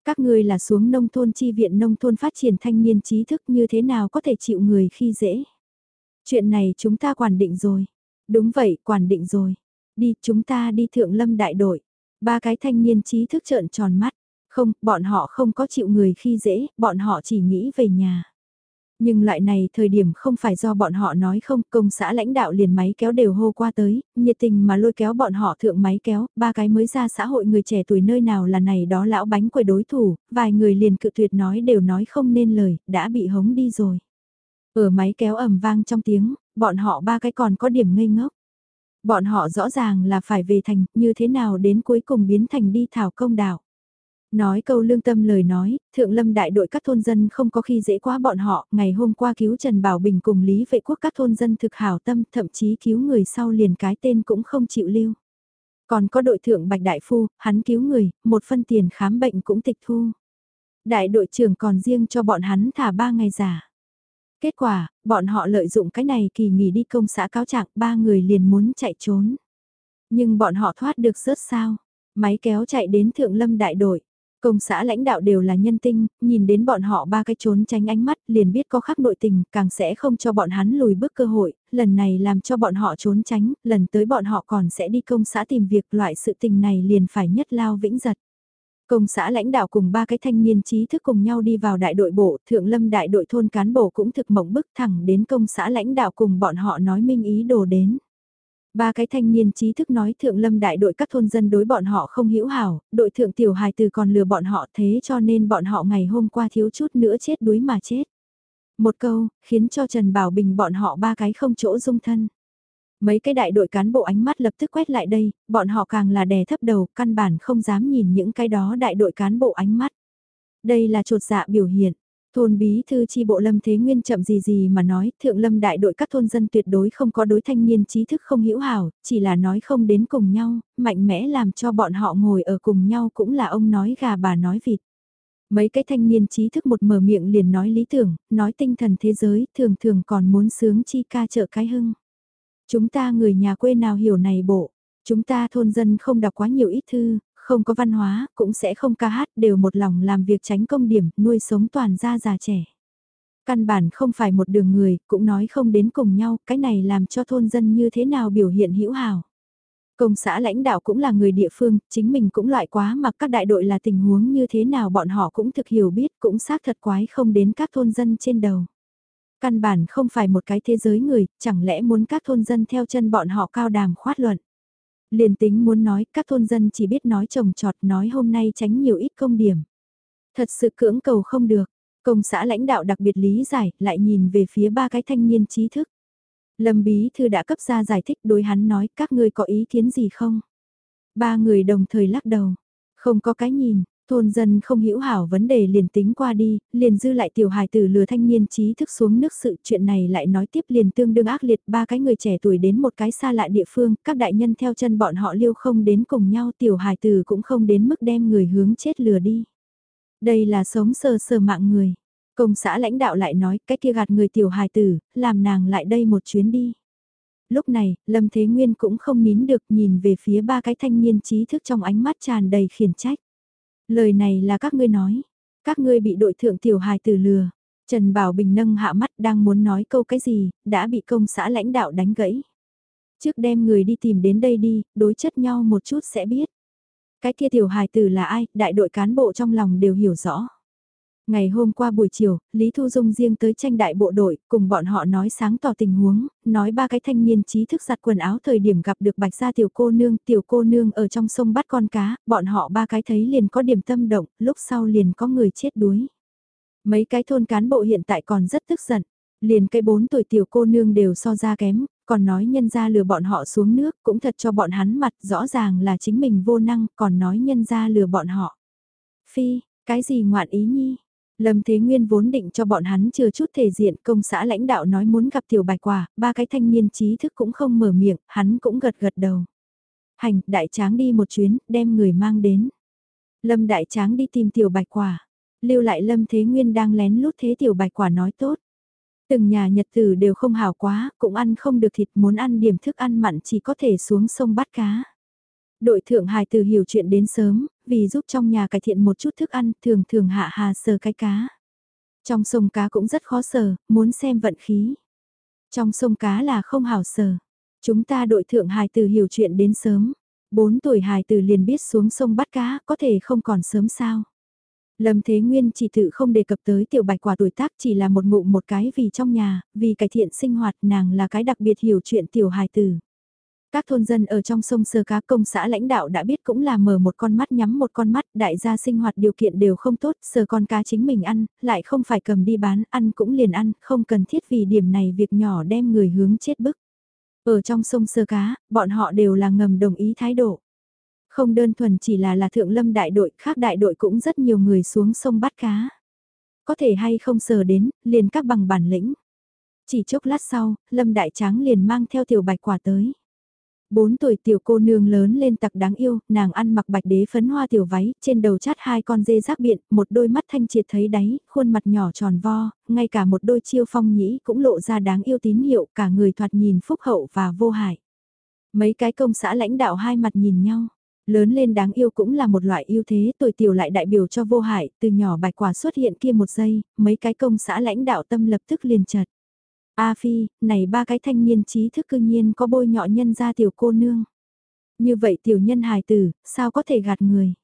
Các ngươi là xuống nông thôn chi viện nông thôn phát triển thanh niên trí thức như thế nào có thể chịu người khi dễ. Chuyện này chúng ta quản định rồi. Đúng vậy, quản định rồi. Đi, chúng ta đi thượng lâm đại đội. Ba cái thanh niên trí thức trợn tròn mắt. Không, bọn họ không có chịu người khi dễ, bọn họ chỉ nghĩ về nhà. Nhưng loại này thời điểm không phải do bọn họ nói không, công xã lãnh đạo liền máy kéo đều hô qua tới, nhiệt tình mà lôi kéo bọn họ thượng máy kéo, ba cái mới ra xã hội người trẻ tuổi nơi nào là này đó lão bánh quầy đối thủ, vài người liền cự tuyệt nói đều nói không nên lời, đã bị hống đi rồi. Ở máy kéo ầm vang trong tiếng, bọn họ ba cái còn có điểm ngây ngốc. Bọn họ rõ ràng là phải về thành, như thế nào đến cuối cùng biến thành đi thảo công đạo. Nói câu lương tâm lời nói, thượng lâm đại đội các thôn dân không có khi dễ quá bọn họ, ngày hôm qua cứu Trần Bảo Bình cùng Lý Vệ Quốc các thôn dân thực hảo tâm, thậm chí cứu người sau liền cái tên cũng không chịu lưu. Còn có đội thượng Bạch Đại Phu, hắn cứu người, một phân tiền khám bệnh cũng tịch thu. Đại đội trưởng còn riêng cho bọn hắn thả ba ngày giả. Kết quả, bọn họ lợi dụng cái này kỳ nghỉ đi công xã cáo trạng ba người liền muốn chạy trốn. Nhưng bọn họ thoát được rớt sao. Máy kéo chạy đến thượng lâm đại đội. Công xã lãnh đạo đều là nhân tinh, nhìn đến bọn họ ba cái trốn tránh ánh mắt liền biết có khắc nội tình, càng sẽ không cho bọn hắn lùi bước cơ hội, lần này làm cho bọn họ trốn tránh, lần tới bọn họ còn sẽ đi công xã tìm việc loại sự tình này liền phải nhất lao vĩnh giật. Công xã lãnh đạo cùng ba cái thanh niên trí thức cùng nhau đi vào đại đội bộ, thượng lâm đại đội thôn cán bộ cũng thực mộng bức thẳng đến công xã lãnh đạo cùng bọn họ nói minh ý đồ đến. Ba cái thanh niên trí thức nói thượng lâm đại đội các thôn dân đối bọn họ không hữu hảo, đội thượng tiểu hài từ còn lừa bọn họ thế cho nên bọn họ ngày hôm qua thiếu chút nữa chết đuối mà chết. Một câu, khiến cho Trần Bảo Bình bọn họ ba cái không chỗ dung thân. Mấy cái đại đội cán bộ ánh mắt lập tức quét lại đây, bọn họ càng là đè thấp đầu, căn bản không dám nhìn những cái đó đại đội cán bộ ánh mắt. Đây là trột dạ biểu hiện. Thôn bí thư chi bộ lâm thế nguyên chậm gì gì mà nói, thượng lâm đại đội các thôn dân tuyệt đối không có đối thanh niên trí thức không hữu hảo, chỉ là nói không đến cùng nhau, mạnh mẽ làm cho bọn họ ngồi ở cùng nhau cũng là ông nói gà bà nói vịt. Mấy cái thanh niên trí thức một mở miệng liền nói lý tưởng, nói tinh thần thế giới, thường thường còn muốn sướng chi ca trợ cái hưng. Chúng ta người nhà quê nào hiểu này bộ, chúng ta thôn dân không đọc quá nhiều ít thư, không có văn hóa, cũng sẽ không ca hát, đều một lòng làm việc tránh công điểm, nuôi sống toàn gia già trẻ. Căn bản không phải một đường người, cũng nói không đến cùng nhau, cái này làm cho thôn dân như thế nào biểu hiện hữu hảo. Công xã lãnh đạo cũng là người địa phương, chính mình cũng loại quá mà các đại đội là tình huống như thế nào bọn họ cũng thực hiểu biết cũng xác thật quái không đến các thôn dân trên đầu. Căn bản không phải một cái thế giới người, chẳng lẽ muốn các thôn dân theo chân bọn họ cao đàm khoát luận. Liền tính muốn nói các thôn dân chỉ biết nói trồng trọt nói hôm nay tránh nhiều ít công điểm. Thật sự cưỡng cầu không được, công xã lãnh đạo đặc biệt lý giải lại nhìn về phía ba cái thanh niên trí thức. Lâm Bí Thư đã cấp ra giải thích đối hắn nói các ngươi có ý kiến gì không? Ba người đồng thời lắc đầu, không có cái nhìn, thôn dân không hiểu hảo vấn đề liền tính qua đi, liền dư lại tiểu hài tử lừa thanh niên trí thức xuống nước sự chuyện này lại nói tiếp liền tương đương ác liệt ba cái người trẻ tuổi đến một cái xa lạ địa phương, các đại nhân theo chân bọn họ liêu không đến cùng nhau tiểu hài tử cũng không đến mức đem người hướng chết lừa đi. Đây là sống sờ sờ mạng người. Công xã lãnh đạo lại nói cái kia gạt người tiểu hài tử, làm nàng lại đây một chuyến đi. Lúc này, Lâm Thế Nguyên cũng không nín được nhìn về phía ba cái thanh niên trí thức trong ánh mắt tràn đầy khiển trách. Lời này là các ngươi nói, các ngươi bị đội thượng tiểu hài tử lừa. Trần Bảo Bình nâng hạ mắt đang muốn nói câu cái gì, đã bị công xã lãnh đạo đánh gãy. Trước đem người đi tìm đến đây đi, đối chất nhau một chút sẽ biết. Cái kia tiểu hài tử là ai, đại đội cán bộ trong lòng đều hiểu rõ. Ngày hôm qua buổi chiều, Lý Thu Dung riêng tới tranh đại bộ đội, cùng bọn họ nói sáng tỏ tình huống, nói ba cái thanh niên trí thức giặt quần áo thời điểm gặp được bạch gia tiểu cô nương, tiểu cô nương ở trong sông bắt con cá, bọn họ ba cái thấy liền có điểm tâm động, lúc sau liền có người chết đuối. Mấy cái thôn cán bộ hiện tại còn rất tức giận, liền cái bốn tuổi tiểu cô nương đều so ra kém, còn nói nhân ra lừa bọn họ xuống nước, cũng thật cho bọn hắn mặt, rõ ràng là chính mình vô năng, còn nói nhân ra lừa bọn họ. Phi, cái gì ngoạn ý nhi? Lâm Thế Nguyên vốn định cho bọn hắn chưa chút thể diện công xã lãnh đạo nói muốn gặp tiểu bạch quả, ba cái thanh niên trí thức cũng không mở miệng, hắn cũng gật gật đầu. Hành, đại tráng đi một chuyến, đem người mang đến. Lâm đại tráng đi tìm tiểu bạch quả. Lưu lại Lâm Thế Nguyên đang lén lút thế tiểu bạch quả nói tốt. Từng nhà nhật tử đều không hào quá, cũng ăn không được thịt muốn ăn điểm thức ăn mặn chỉ có thể xuống sông bắt cá. Đội thượng hài từ hiểu chuyện đến sớm, vì giúp trong nhà cải thiện một chút thức ăn, thường thường hạ hà sờ cái cá. Trong sông cá cũng rất khó sờ, muốn xem vận khí. Trong sông cá là không hảo sờ. Chúng ta đội thượng hài từ hiểu chuyện đến sớm. Bốn tuổi hài từ liền biết xuống sông bắt cá, có thể không còn sớm sao. Lâm Thế Nguyên chỉ tự không đề cập tới tiểu bạch quả tuổi tác chỉ là một ngụ một cái vì trong nhà, vì cải thiện sinh hoạt nàng là cái đặc biệt hiểu chuyện tiểu hài tử. Các thôn dân ở trong sông sơ cá công xã lãnh đạo đã biết cũng là mở một con mắt nhắm một con mắt, đại gia sinh hoạt điều kiện đều không tốt, sờ con cá chính mình ăn, lại không phải cầm đi bán, ăn cũng liền ăn, không cần thiết vì điểm này việc nhỏ đem người hướng chết bức. Ở trong sông sơ cá, bọn họ đều là ngầm đồng ý thái độ. Không đơn thuần chỉ là là thượng lâm đại đội, khác đại đội cũng rất nhiều người xuống sông bắt cá. Có thể hay không sờ đến, liền các bằng bản lĩnh. Chỉ chốc lát sau, lâm đại tráng liền mang theo tiểu bạch quả tới. Bốn tuổi tiểu cô nương lớn lên tặc đáng yêu, nàng ăn mặc bạch đế phấn hoa tiểu váy, trên đầu chát hai con dê rác biện, một đôi mắt thanh triệt thấy đáy, khuôn mặt nhỏ tròn vo, ngay cả một đôi chiêu phong nhĩ cũng lộ ra đáng yêu tín hiệu, cả người thoạt nhìn phúc hậu và vô hại. Mấy cái công xã lãnh đạo hai mặt nhìn nhau. Lớn lên đáng yêu cũng là một loại ưu thế, tuổi tiểu lại đại biểu cho vô hại, từ nhỏ bạch quả xuất hiện kia một giây, mấy cái công xã lãnh đạo tâm lập tức liền chật. A Phi, này ba cái thanh niên trí thức cư nhiên có bôi nhọ nhân ra tiểu cô nương. Như vậy tiểu nhân hài tử, sao có thể gạt người?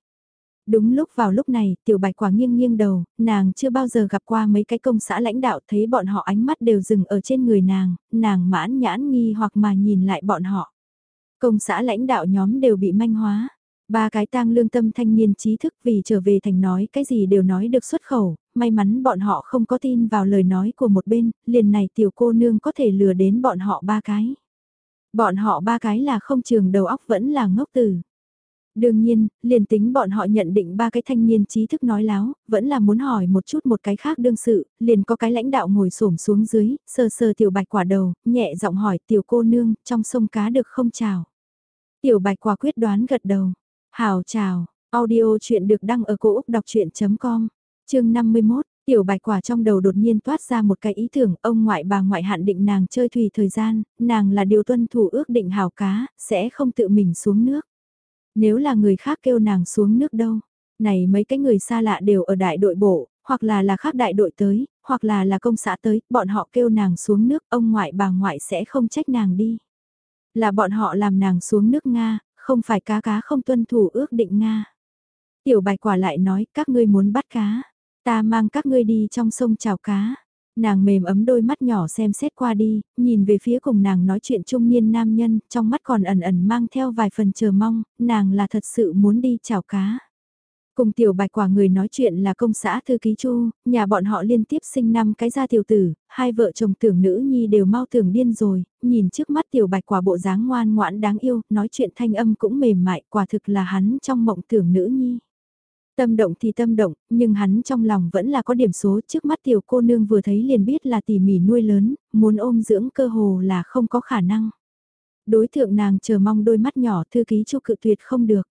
Đúng lúc vào lúc này, tiểu bạch quả nghiêng nghiêng đầu, nàng chưa bao giờ gặp qua mấy cái công xã lãnh đạo thấy bọn họ ánh mắt đều dừng ở trên người nàng, nàng mãn nhãn nghi hoặc mà nhìn lại bọn họ. Công xã lãnh đạo nhóm đều bị manh hóa. Ba cái tang lương tâm thanh niên trí thức vì trở về thành nói cái gì đều nói được xuất khẩu, may mắn bọn họ không có tin vào lời nói của một bên, liền này tiểu cô nương có thể lừa đến bọn họ ba cái. Bọn họ ba cái là không trường đầu óc vẫn là ngốc tử. Đương nhiên, liền tính bọn họ nhận định ba cái thanh niên trí thức nói láo, vẫn là muốn hỏi một chút một cái khác đương sự, liền có cái lãnh đạo ngồi xổm xuống dưới, sơ sơ tiểu bạch quả đầu, nhẹ giọng hỏi tiểu cô nương, trong sông cá được không chào. Tiểu bạch quả quyết đoán gật đầu. Hào chào, audio chuyện được đăng ở cổ Úc đọc chuyện.com, chương 51. Tiểu bạch quả trong đầu đột nhiên toát ra một cái ý tưởng, ông ngoại bà ngoại hạn định nàng chơi thủy thời gian, nàng là điều tuân thủ ước định hào cá, sẽ không tự mình xuống nước. Nếu là người khác kêu nàng xuống nước đâu, này mấy cái người xa lạ đều ở đại đội bộ, hoặc là là khác đại đội tới, hoặc là là công xã tới, bọn họ kêu nàng xuống nước, ông ngoại bà ngoại sẽ không trách nàng đi. Là bọn họ làm nàng xuống nước Nga, không phải cá cá không tuân thủ ước định Nga. Tiểu bạch quả lại nói, các ngươi muốn bắt cá, ta mang các ngươi đi trong sông chào cá. Nàng mềm ấm đôi mắt nhỏ xem xét qua đi, nhìn về phía cùng nàng nói chuyện trung niên nam nhân, trong mắt còn ẩn ẩn mang theo vài phần chờ mong, nàng là thật sự muốn đi chào cá. Cùng tiểu bạch quả người nói chuyện là công xã thư ký chu, nhà bọn họ liên tiếp sinh năm cái gia tiểu tử, hai vợ chồng tưởng nữ nhi đều mau tưởng điên rồi, nhìn trước mắt tiểu bạch quả bộ dáng ngoan ngoãn đáng yêu, nói chuyện thanh âm cũng mềm mại, quả thực là hắn trong mộng tưởng nữ nhi. Tâm động thì tâm động, nhưng hắn trong lòng vẫn là có điểm số trước mắt tiểu cô nương vừa thấy liền biết là tỉ mỉ nuôi lớn, muốn ôm dưỡng cơ hồ là không có khả năng. Đối tượng nàng chờ mong đôi mắt nhỏ thư ký chu cự tuyệt không được.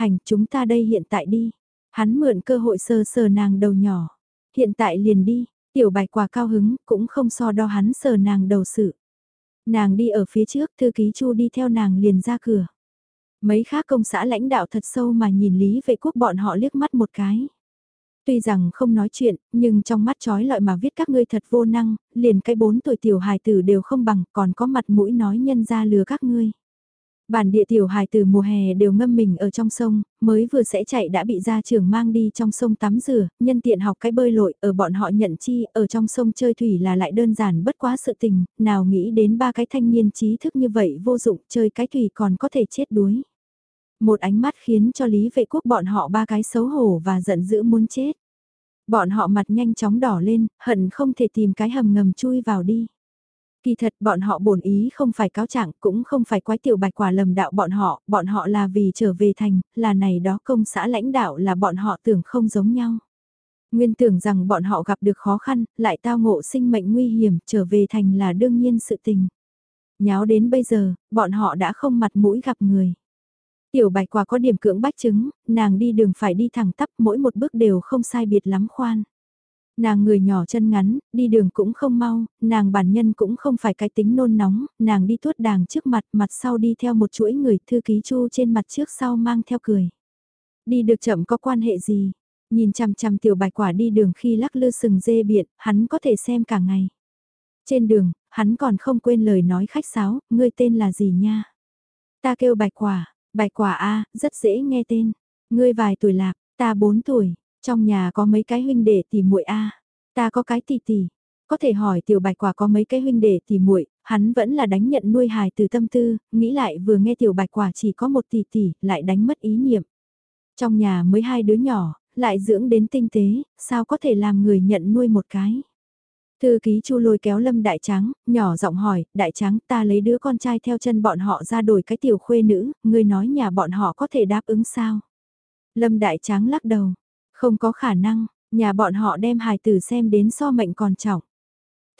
Hành chúng ta đây hiện tại đi. Hắn mượn cơ hội sờ sờ nàng đầu nhỏ. Hiện tại liền đi, tiểu bạch quả cao hứng cũng không so đo hắn sờ nàng đầu sự. Nàng đi ở phía trước thư ký chu đi theo nàng liền ra cửa. Mấy khác công xã lãnh đạo thật sâu mà nhìn Lý Vệ Quốc bọn họ liếc mắt một cái. Tuy rằng không nói chuyện, nhưng trong mắt trói lọi mà viết các ngươi thật vô năng, liền cái bốn tuổi tiểu hài tử đều không bằng, còn có mặt mũi nói nhân ra lừa các ngươi. Bản địa tiểu hài từ mùa hè đều ngâm mình ở trong sông, mới vừa sẽ chạy đã bị gia trưởng mang đi trong sông tắm rửa, nhân tiện học cái bơi lội, ở bọn họ nhận chi, ở trong sông chơi thủy là lại đơn giản bất quá sự tình, nào nghĩ đến ba cái thanh niên trí thức như vậy vô dụng, chơi cái thủy còn có thể chết đuối. Một ánh mắt khiến cho Lý Vệ Quốc bọn họ ba cái xấu hổ và giận dữ muốn chết. Bọn họ mặt nhanh chóng đỏ lên, hận không thể tìm cái hầm ngầm chui vào đi. Kỳ thật bọn họ bổn ý không phải cáo trạng cũng không phải quái tiểu bạch quả lầm đạo bọn họ, bọn họ là vì trở về thành, là này đó công xã lãnh đạo là bọn họ tưởng không giống nhau. Nguyên tưởng rằng bọn họ gặp được khó khăn, lại tao ngộ sinh mệnh nguy hiểm, trở về thành là đương nhiên sự tình. Nháo đến bây giờ, bọn họ đã không mặt mũi gặp người. Tiểu bạch quả có điểm cưỡng bách chứng, nàng đi đường phải đi thẳng tắp mỗi một bước đều không sai biệt lắm khoan. Nàng người nhỏ chân ngắn, đi đường cũng không mau, nàng bản nhân cũng không phải cái tính nôn nóng, nàng đi tuốt đàng trước mặt, mặt sau đi theo một chuỗi người thư ký chu trên mặt trước sau mang theo cười. Đi được chậm có quan hệ gì? Nhìn chằm chằm tiểu bạch quả đi đường khi lắc lư sừng dê biện, hắn có thể xem cả ngày. Trên đường, hắn còn không quên lời nói khách sáo, ngươi tên là gì nha? Ta kêu bạch quả, bạch quả A, rất dễ nghe tên. Ngươi vài tuổi lạc, ta bốn tuổi, trong nhà có mấy cái huynh đệ tỷ muội a, ta có cái tỷ tỷ. Có thể hỏi tiểu bạch quả có mấy cái huynh đệ tỷ muội, hắn vẫn là đánh nhận nuôi hài từ tâm tư, nghĩ lại vừa nghe tiểu bạch quả chỉ có một tỷ tỷ, lại đánh mất ý niệm. Trong nhà mới hai đứa nhỏ, lại dưỡng đến tinh tế, sao có thể làm người nhận nuôi một cái. Thư ký chu lôi kéo lâm đại tráng, nhỏ giọng hỏi, đại tráng ta lấy đứa con trai theo chân bọn họ ra đổi cái tiểu khuê nữ, người nói nhà bọn họ có thể đáp ứng sao? Lâm đại tráng lắc đầu, không có khả năng, nhà bọn họ đem hài tử xem đến so mệnh còn trọng.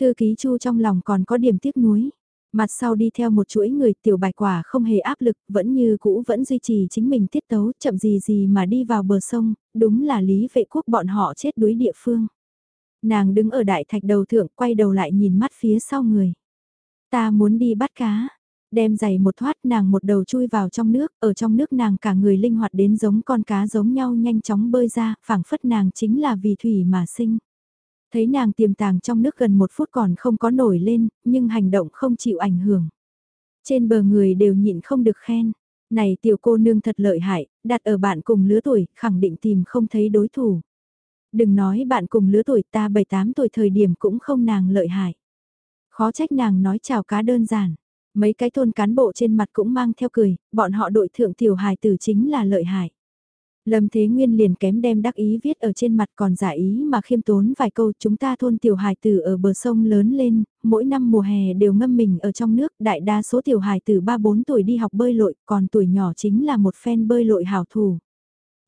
Thư ký chu trong lòng còn có điểm tiếc nuối. Mặt sau đi theo một chuỗi người tiểu bạch quả không hề áp lực, vẫn như cũ vẫn duy trì chính mình tiết tấu, chậm gì gì mà đi vào bờ sông, đúng là lý vệ quốc bọn họ chết đuối địa phương. Nàng đứng ở đại thạch đầu thượng quay đầu lại nhìn mắt phía sau người. Ta muốn đi bắt cá, đem giày một thoát nàng một đầu chui vào trong nước, ở trong nước nàng cả người linh hoạt đến giống con cá giống nhau nhanh chóng bơi ra, phảng phất nàng chính là vì thủy mà sinh. Thấy nàng tiềm tàng trong nước gần một phút còn không có nổi lên, nhưng hành động không chịu ảnh hưởng. Trên bờ người đều nhịn không được khen, Này tiểu cô nương thật lợi hại, đặt ở bạn cùng lứa tuổi, khẳng định tìm không thấy đối thủ. Đừng nói bạn cùng lứa tuổi ta 7-8 tuổi thời điểm cũng không nàng lợi hại. Khó trách nàng nói chào cá đơn giản. Mấy cái thôn cán bộ trên mặt cũng mang theo cười, bọn họ đội thượng tiểu hài tử chính là lợi hại. Lâm Thế Nguyên liền kém đem đắc ý viết ở trên mặt còn giả ý mà khiêm tốn vài câu chúng ta thôn tiểu hài tử ở bờ sông lớn lên, mỗi năm mùa hè đều ngâm mình ở trong nước, đại đa số tiểu hài tử 3-4 tuổi đi học bơi lội, còn tuổi nhỏ chính là một phen bơi lội hảo thủ.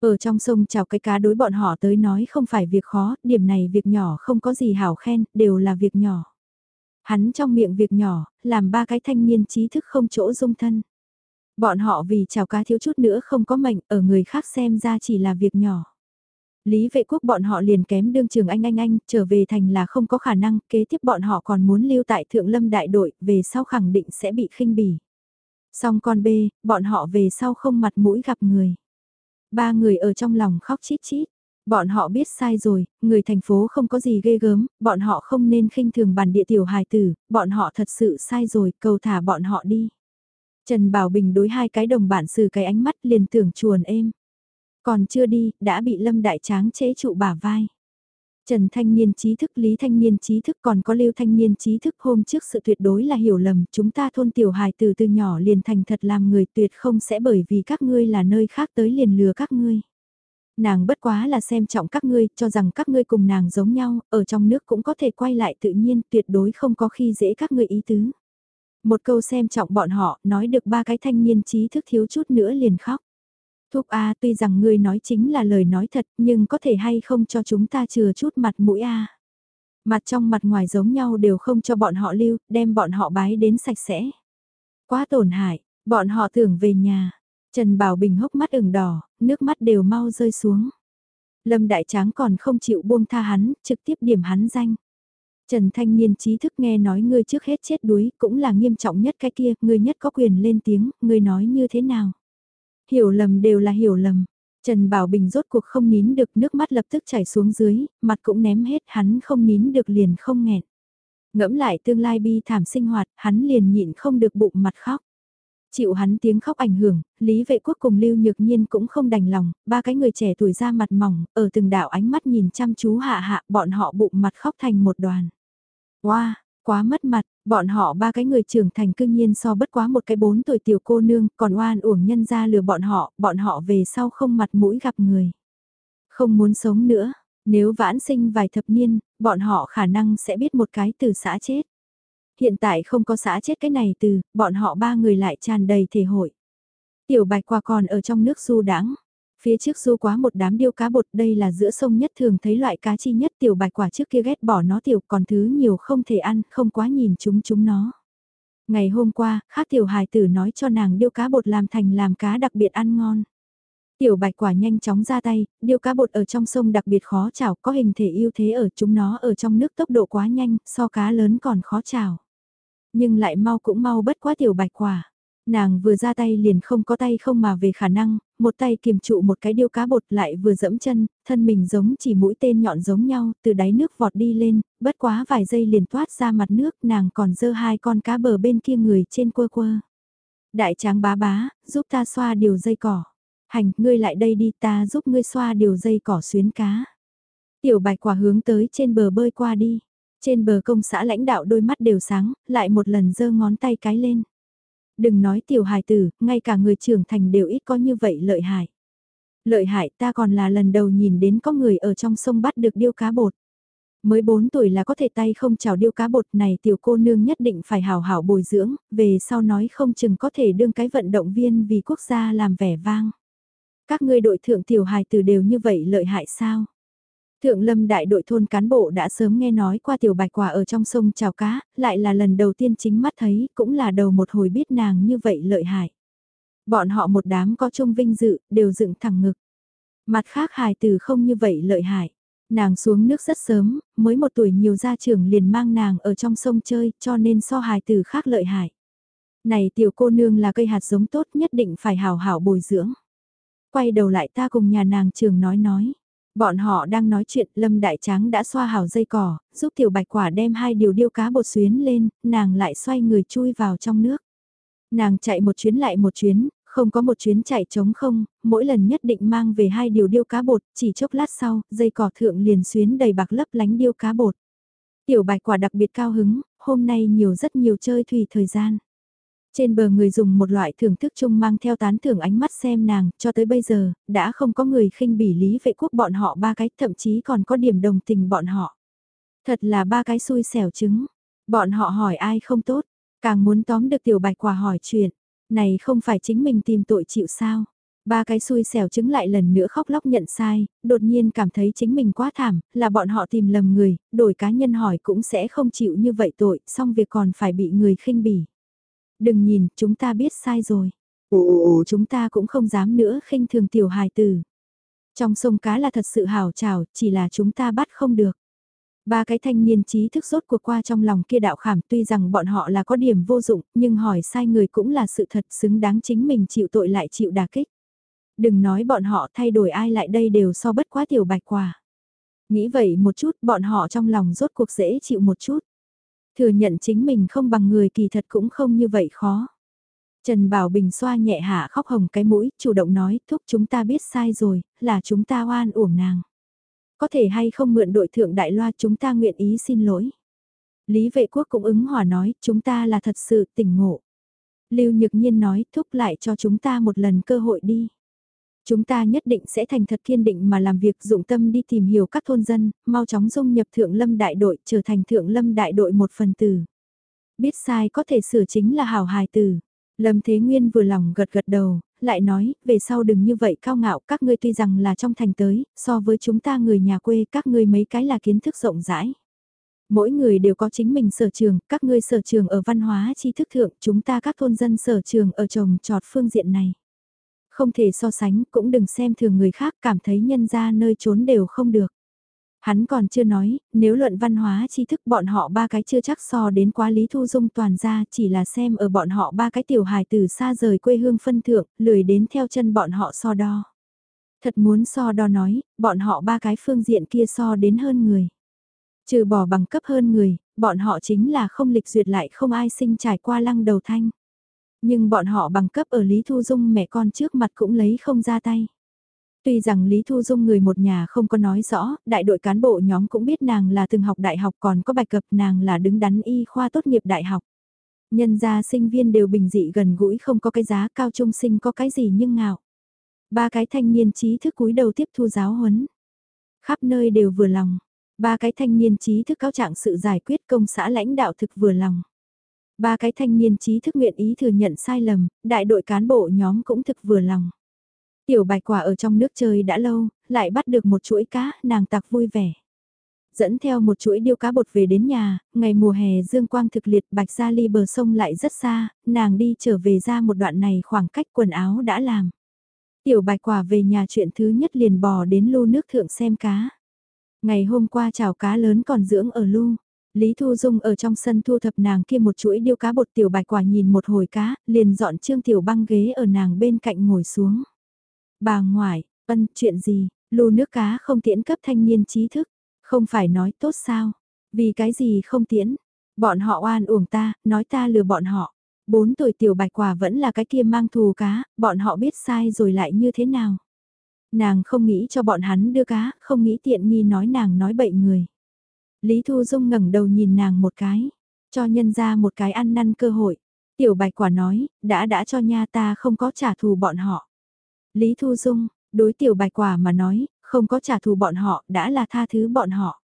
Ở trong sông chào cái cá đối bọn họ tới nói không phải việc khó, điểm này việc nhỏ không có gì hảo khen, đều là việc nhỏ. Hắn trong miệng việc nhỏ, làm ba cái thanh niên trí thức không chỗ dung thân. Bọn họ vì chào cá thiếu chút nữa không có mệnh, ở người khác xem ra chỉ là việc nhỏ. Lý vệ quốc bọn họ liền kém đương trường anh anh anh, trở về thành là không có khả năng, kế tiếp bọn họ còn muốn lưu tại thượng lâm đại đội, về sau khẳng định sẽ bị khinh bỉ. Xong con bê, bọn họ về sau không mặt mũi gặp người. Ba người ở trong lòng khóc chít chít. Bọn họ biết sai rồi, người thành phố không có gì ghê gớm, bọn họ không nên khinh thường bản địa tiểu hài tử, bọn họ thật sự sai rồi, cầu thả bọn họ đi. Trần Bảo Bình đối hai cái đồng bạn xử cái ánh mắt liền tưởng chuồn êm. Còn chưa đi, đã bị Lâm Đại Tráng chế trụ bả vai. Trần Thanh Niên trí thức, Lý Thanh Niên trí thức còn có Lưu Thanh Niên trí thức hôm trước sự tuyệt đối là hiểu lầm, chúng ta thôn tiểu hài từ từ nhỏ liền thành thật làm người tuyệt không sẽ bởi vì các ngươi là nơi khác tới liền lừa các ngươi. Nàng bất quá là xem trọng các ngươi, cho rằng các ngươi cùng nàng giống nhau, ở trong nước cũng có thể quay lại tự nhiên, tuyệt đối không có khi dễ các ngươi ý tứ. Một câu xem trọng bọn họ, nói được ba cái thanh niên trí thức thiếu chút nữa liền khóc. Thúc A tuy rằng ngươi nói chính là lời nói thật, nhưng có thể hay không cho chúng ta chừa chút mặt mũi A. Mặt trong mặt ngoài giống nhau đều không cho bọn họ lưu, đem bọn họ bái đến sạch sẽ. Quá tổn hại, bọn họ tưởng về nhà. Trần Bảo Bình hốc mắt ửng đỏ, nước mắt đều mau rơi xuống. Lâm Đại Tráng còn không chịu buông tha hắn, trực tiếp điểm hắn danh. Trần Thanh Niên trí thức nghe nói ngươi trước hết chết đuối, cũng là nghiêm trọng nhất cái kia, ngươi nhất có quyền lên tiếng, ngươi nói như thế nào? Hiểu lầm đều là hiểu lầm. Trần Bảo Bình rốt cuộc không nín được nước mắt lập tức chảy xuống dưới, mặt cũng ném hết hắn không nín được liền không nghẹn. Ngẫm lại tương lai bi thảm sinh hoạt, hắn liền nhịn không được bụng mặt khóc. Chịu hắn tiếng khóc ảnh hưởng, Lý Vệ Quốc cùng Lưu Nhược Nhiên cũng không đành lòng, ba cái người trẻ tuổi ra mặt mỏng, ở từng đạo ánh mắt nhìn chăm chú hạ hạ, bọn họ bụng mặt khóc thành một đoàn. Wow, quá mất mặt, bọn họ ba cái người trưởng thành cương nhiên so bất quá một cái bốn tuổi tiểu cô nương, còn oan uổng nhân ra lừa bọn họ, bọn họ về sau không mặt mũi gặp người. Không muốn sống nữa, nếu vãn sinh vài thập niên, bọn họ khả năng sẽ biết một cái từ xã chết. Hiện tại không có xã chết cái này từ, bọn họ ba người lại tràn đầy thể hội. Tiểu bạch quả còn ở trong nước du đãng Phía trước du quá một đám điêu cá bột đây là giữa sông nhất thường thấy loại cá chi nhất tiểu bạch quả trước kia ghét bỏ nó tiểu còn thứ nhiều không thể ăn, không quá nhìn chúng chúng nó. Ngày hôm qua, khác tiểu hài tử nói cho nàng điêu cá bột làm thành làm cá đặc biệt ăn ngon. Tiểu bạch quả nhanh chóng ra tay, điêu cá bột ở trong sông đặc biệt khó chảo, có hình thể ưu thế ở chúng nó ở trong nước tốc độ quá nhanh, so cá lớn còn khó chảo. Nhưng lại mau cũng mau bất quá tiểu bạch quả. Nàng vừa ra tay liền không có tay không mà về khả năng, một tay kiềm trụ một cái điêu cá bột lại vừa dẫm chân, thân mình giống chỉ mũi tên nhọn giống nhau, từ đáy nước vọt đi lên, bất quá vài giây liền thoát ra mặt nước, nàng còn dơ hai con cá bờ bên kia người trên quơ quơ. Đại tráng bá bá, giúp ta xoa điều dây cỏ. Hành, ngươi lại đây đi ta giúp ngươi xoa điều dây cỏ xuyến cá. Tiểu bạch quả hướng tới trên bờ bơi qua đi. Trên bờ công xã lãnh đạo đôi mắt đều sáng, lại một lần giơ ngón tay cái lên. Đừng nói tiểu hài tử, ngay cả người trưởng thành đều ít có như vậy lợi hại. Lợi hại ta còn là lần đầu nhìn đến có người ở trong sông bắt được điêu cá bột. Mới 4 tuổi là có thể tay không chào điêu cá bột này tiểu cô nương nhất định phải hào hảo bồi dưỡng, về sau nói không chừng có thể đương cái vận động viên vì quốc gia làm vẻ vang. Các ngươi đội thượng tiểu hài tử đều như vậy lợi hại sao? Thượng lâm đại đội thôn cán bộ đã sớm nghe nói qua tiểu bạch quả ở trong sông trào cá, lại là lần đầu tiên chính mắt thấy, cũng là đầu một hồi biết nàng như vậy lợi hại. Bọn họ một đám có chung vinh dự, đều dựng thẳng ngực. Mặt khác hài từ không như vậy lợi hại. Nàng xuống nước rất sớm, mới một tuổi nhiều gia trưởng liền mang nàng ở trong sông chơi, cho nên so hài từ khác lợi hại. Này tiểu cô nương là cây hạt giống tốt nhất định phải hào hảo bồi dưỡng. Quay đầu lại ta cùng nhà nàng trường nói nói Bọn họ đang nói chuyện, Lâm Đại Tráng đã xoa hào dây cỏ, giúp tiểu bạch quả đem hai điều điêu cá bột xuyến lên, nàng lại xoay người chui vào trong nước. Nàng chạy một chuyến lại một chuyến, Không có một chuyến chạy trống không, mỗi lần nhất định mang về hai điều điêu cá bột, chỉ chốc lát sau, dây cỏ thượng liền xuyến đầy bạc lấp lánh điêu cá bột. Tiểu bạch quả đặc biệt cao hứng, hôm nay nhiều rất nhiều chơi thủy thời gian. Trên bờ người dùng một loại thưởng thức chung mang theo tán thưởng ánh mắt xem nàng, cho tới bây giờ, đã không có người khinh bỉ lý vệ quốc bọn họ ba cái, thậm chí còn có điểm đồng tình bọn họ. Thật là ba cái xui xẻo trứng. Bọn họ hỏi ai không tốt, càng muốn tóm được tiểu bạch quả hỏi chuyện. Này không phải chính mình tìm tội chịu sao. Ba cái xui xẻo chứng lại lần nữa khóc lóc nhận sai, đột nhiên cảm thấy chính mình quá thảm, là bọn họ tìm lầm người, đổi cá nhân hỏi cũng sẽ không chịu như vậy tội, xong việc còn phải bị người khinh bỉ. Đừng nhìn, chúng ta biết sai rồi. Ồ, chúng ta cũng không dám nữa khinh thường tiểu hài tử. Trong sông cá là thật sự hào trào, chỉ là chúng ta bắt không được. Ba cái thanh niên trí thức rốt cuộc qua trong lòng kia đạo khảm tuy rằng bọn họ là có điểm vô dụng, nhưng hỏi sai người cũng là sự thật xứng đáng chính mình chịu tội lại chịu đà kích. Đừng nói bọn họ thay đổi ai lại đây đều so bất quá tiểu bạch quả. Nghĩ vậy một chút bọn họ trong lòng rốt cuộc dễ chịu một chút. Thừa nhận chính mình không bằng người kỳ thật cũng không như vậy khó. Trần Bảo Bình xoa nhẹ hạ khóc hồng cái mũi, chủ động nói, thúc chúng ta biết sai rồi, là chúng ta oan uổng nàng. Có thể hay không mượn đội thượng đại loa chúng ta nguyện ý xin lỗi. Lý vệ quốc cũng ứng hòa nói, chúng ta là thật sự tỉnh ngộ. Lưu Nhược Nhiên nói, thúc lại cho chúng ta một lần cơ hội đi. Chúng ta nhất định sẽ thành thật kiên định mà làm việc dụng tâm đi tìm hiểu các thôn dân, mau chóng dung nhập thượng lâm đại đội trở thành thượng lâm đại đội một phần tử. Biết sai có thể sửa chính là hảo hài tử. Lâm Thế Nguyên vừa lòng gật gật đầu, lại nói, về sau đừng như vậy cao ngạo, các ngươi tuy rằng là trong thành tới, so với chúng ta người nhà quê, các ngươi mấy cái là kiến thức rộng rãi. Mỗi người đều có chính mình sở trường, các ngươi sở trường ở văn hóa tri thức thượng, chúng ta các thôn dân sở trường ở trồng trọt phương diện này. Không thể so sánh, cũng đừng xem thường người khác cảm thấy nhân ra nơi trốn đều không được. Hắn còn chưa nói, nếu luận văn hóa tri thức bọn họ ba cái chưa chắc so đến quá Lý Thu Dung toàn ra chỉ là xem ở bọn họ ba cái tiểu hài từ xa rời quê hương phân thượng, lười đến theo chân bọn họ so đo. Thật muốn so đo nói, bọn họ ba cái phương diện kia so đến hơn người. Trừ bỏ bằng cấp hơn người, bọn họ chính là không lịch duyệt lại không ai sinh trải qua lăng đầu thanh. Nhưng bọn họ bằng cấp ở Lý Thu Dung mẹ con trước mặt cũng lấy không ra tay. Tuy rằng Lý Thu Dung người một nhà không có nói rõ, đại đội cán bộ nhóm cũng biết nàng là từng học đại học còn có bài cập nàng là đứng đắn y khoa tốt nghiệp đại học. Nhân gia sinh viên đều bình dị gần gũi không có cái giá cao trung sinh có cái gì nhưng ngạo. Ba cái thanh niên trí thức cúi đầu tiếp thu giáo huấn. Khắp nơi đều vừa lòng. Ba cái thanh niên trí thức cáo trạng sự giải quyết công xã lãnh đạo thực vừa lòng. Ba cái thanh niên trí thức nguyện ý thừa nhận sai lầm, đại đội cán bộ nhóm cũng thực vừa lòng. Tiểu bạch quả ở trong nước chơi đã lâu, lại bắt được một chuỗi cá, nàng tặc vui vẻ. Dẫn theo một chuỗi điêu cá bột về đến nhà, ngày mùa hè dương quang thực liệt bạch ra ly bờ sông lại rất xa, nàng đi trở về ra một đoạn này khoảng cách quần áo đã làm. Tiểu bạch quả về nhà chuyện thứ nhất liền bò đến lu nước thượng xem cá. Ngày hôm qua chảo cá lớn còn dưỡng ở lu, Lý Thu Dung ở trong sân thu thập nàng kia một chuỗi điêu cá bột tiểu bạch quả nhìn một hồi cá, liền dọn trương tiểu băng ghế ở nàng bên cạnh ngồi xuống. Bà ngoại, ân, chuyện gì, lù nước cá không tiễn cấp thanh niên trí thức, không phải nói tốt sao, vì cái gì không tiễn, bọn họ oan uổng ta, nói ta lừa bọn họ. Bốn tuổi tiểu bạch quả vẫn là cái kia mang thù cá, bọn họ biết sai rồi lại như thế nào. Nàng không nghĩ cho bọn hắn đưa cá, không nghĩ tiện nghi nói nàng nói bậy người. Lý Thu Dung ngẩng đầu nhìn nàng một cái, cho nhân ra một cái ăn năn cơ hội. Tiểu bạch quả nói, đã đã cho nha ta không có trả thù bọn họ. Lý Thu Dung, đối tiểu bạch quả mà nói, không có trả thù bọn họ, đã là tha thứ bọn họ.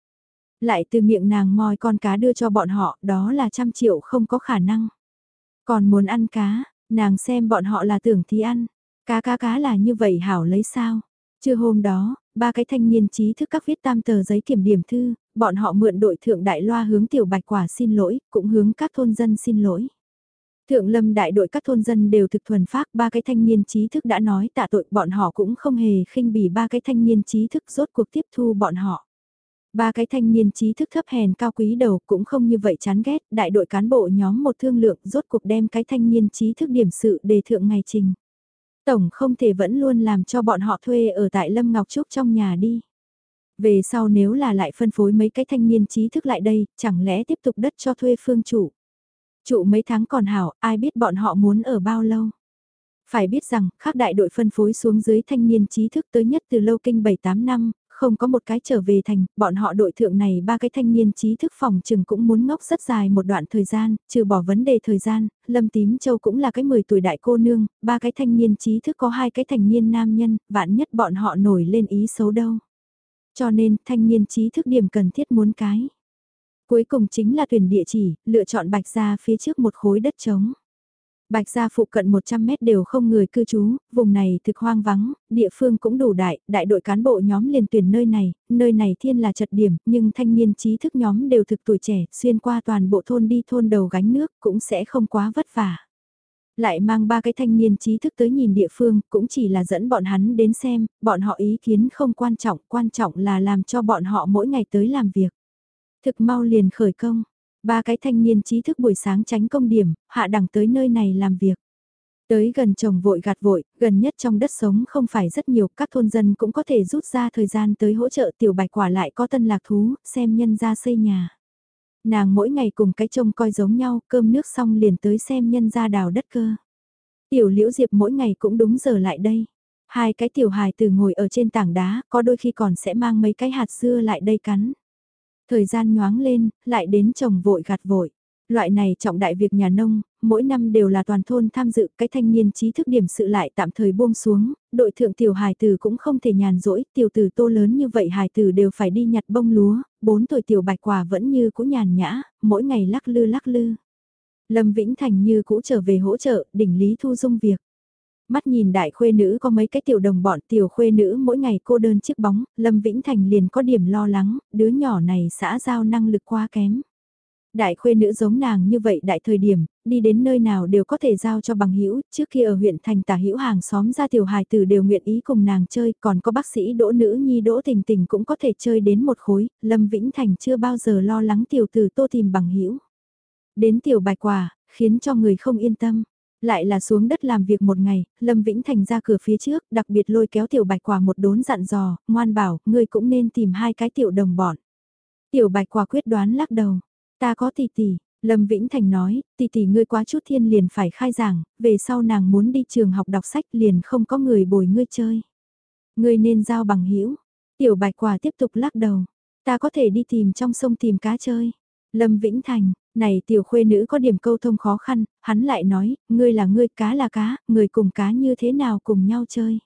Lại từ miệng nàng moi con cá đưa cho bọn họ, đó là trăm triệu không có khả năng. Còn muốn ăn cá, nàng xem bọn họ là tưởng thì ăn. Cá cá cá là như vậy hảo lấy sao? Chưa hôm đó, ba cái thanh niên trí thức các viết tam tờ giấy kiểm điểm thư, bọn họ mượn đội thượng đại loa hướng tiểu bạch quả xin lỗi, cũng hướng các thôn dân xin lỗi. Thượng lâm đại đội các thôn dân đều thực thuần phác ba cái thanh niên trí thức đã nói tạ tội bọn họ cũng không hề khinh bỉ ba cái thanh niên trí thức rốt cuộc tiếp thu bọn họ. Ba cái thanh niên trí thức thấp hèn cao quý đầu cũng không như vậy chán ghét, đại đội cán bộ nhóm một thương lượng rốt cuộc đem cái thanh niên trí thức điểm sự đề thượng ngày trình. Tổng không thể vẫn luôn làm cho bọn họ thuê ở tại Lâm Ngọc Trúc trong nhà đi. Về sau nếu là lại phân phối mấy cái thanh niên trí thức lại đây, chẳng lẽ tiếp tục đất cho thuê phương chủ. Trụ mấy tháng còn hảo, ai biết bọn họ muốn ở bao lâu. Phải biết rằng, khác đại đội phân phối xuống dưới thanh niên trí thức tới nhất từ lâu kinh 7-8 năm, không có một cái trở về thành, bọn họ đội thượng này ba cái thanh niên trí thức phòng trừng cũng muốn ngốc rất dài một đoạn thời gian, trừ bỏ vấn đề thời gian, Lâm Tím Châu cũng là cái 10 tuổi đại cô nương, ba cái thanh niên trí thức có hai cái thành niên nam nhân, vạn nhất bọn họ nổi lên ý xấu đâu. Cho nên, thanh niên trí thức điểm cần thiết muốn cái. Cuối cùng chính là tuyển địa chỉ, lựa chọn bạch ra phía trước một khối đất trống. Bạch gia phụ cận 100 mét đều không người cư trú, vùng này thực hoang vắng, địa phương cũng đủ đại, đại đội cán bộ nhóm liền tuyển nơi này, nơi này thiên là trật điểm, nhưng thanh niên trí thức nhóm đều thực tuổi trẻ, xuyên qua toàn bộ thôn đi thôn đầu gánh nước cũng sẽ không quá vất vả. Lại mang ba cái thanh niên trí thức tới nhìn địa phương, cũng chỉ là dẫn bọn hắn đến xem, bọn họ ý kiến không quan trọng, quan trọng là làm cho bọn họ mỗi ngày tới làm việc. Thực mau liền khởi công, Ba cái thanh niên trí thức buổi sáng tránh công điểm, hạ đẳng tới nơi này làm việc. Tới gần chồng vội gạt vội, gần nhất trong đất sống không phải rất nhiều, các thôn dân cũng có thể rút ra thời gian tới hỗ trợ tiểu bạch quả lại có tân lạc thú, xem nhân ra xây nhà. Nàng mỗi ngày cùng cái trông coi giống nhau, cơm nước xong liền tới xem nhân ra đào đất cơ. Tiểu liễu diệp mỗi ngày cũng đúng giờ lại đây. Hai cái tiểu hài từ ngồi ở trên tảng đá, có đôi khi còn sẽ mang mấy cái hạt dưa lại đây cắn. Thời gian nhoáng lên, lại đến chồng vội gạt vội. Loại này trọng đại việc nhà nông, mỗi năm đều là toàn thôn tham dự cái thanh niên trí thức điểm sự lại tạm thời buông xuống, đội thượng tiểu hài tử cũng không thể nhàn rỗi, tiểu tử tô lớn như vậy hài tử đều phải đi nhặt bông lúa, bốn tuổi tiểu bạch quả vẫn như cũ nhàn nhã, mỗi ngày lắc lư lắc lư. Lâm Vĩnh Thành như cũ trở về hỗ trợ, đỉnh Lý Thu Dung việc. Mắt nhìn đại khuê nữ có mấy cái tiểu đồng bọn tiểu khuê nữ mỗi ngày cô đơn chiếc bóng, Lâm Vĩnh Thành liền có điểm lo lắng, đứa nhỏ này xã giao năng lực quá kém. Đại khuê nữ giống nàng như vậy đại thời điểm, đi đến nơi nào đều có thể giao cho bằng hữu trước kia ở huyện thành tả hữu hàng xóm ra tiểu hài tử đều nguyện ý cùng nàng chơi, còn có bác sĩ đỗ nữ nhi đỗ tình tình cũng có thể chơi đến một khối, Lâm Vĩnh Thành chưa bao giờ lo lắng tiểu tử tô tìm bằng hữu Đến tiểu bài quả, khiến cho người không yên tâm. Lại là xuống đất làm việc một ngày, Lâm Vĩnh Thành ra cửa phía trước, đặc biệt lôi kéo tiểu bạch quả một đốn dặn dò, ngoan bảo, ngươi cũng nên tìm hai cái tiểu đồng bọn. Tiểu bạch quả quyết đoán lắc đầu, ta có tỷ tỷ, Lâm Vĩnh Thành nói, tỷ tỷ ngươi quá chút thiên liền phải khai giảng, về sau nàng muốn đi trường học đọc sách liền không có người bồi ngươi chơi. Ngươi nên giao bằng hữu Tiểu bạch quả tiếp tục lắc đầu, ta có thể đi tìm trong sông tìm cá chơi. Lâm Vĩnh Thành, này tiểu khuê nữ có điểm câu thông khó khăn, hắn lại nói, ngươi là ngươi, cá là cá, người cùng cá như thế nào cùng nhau chơi.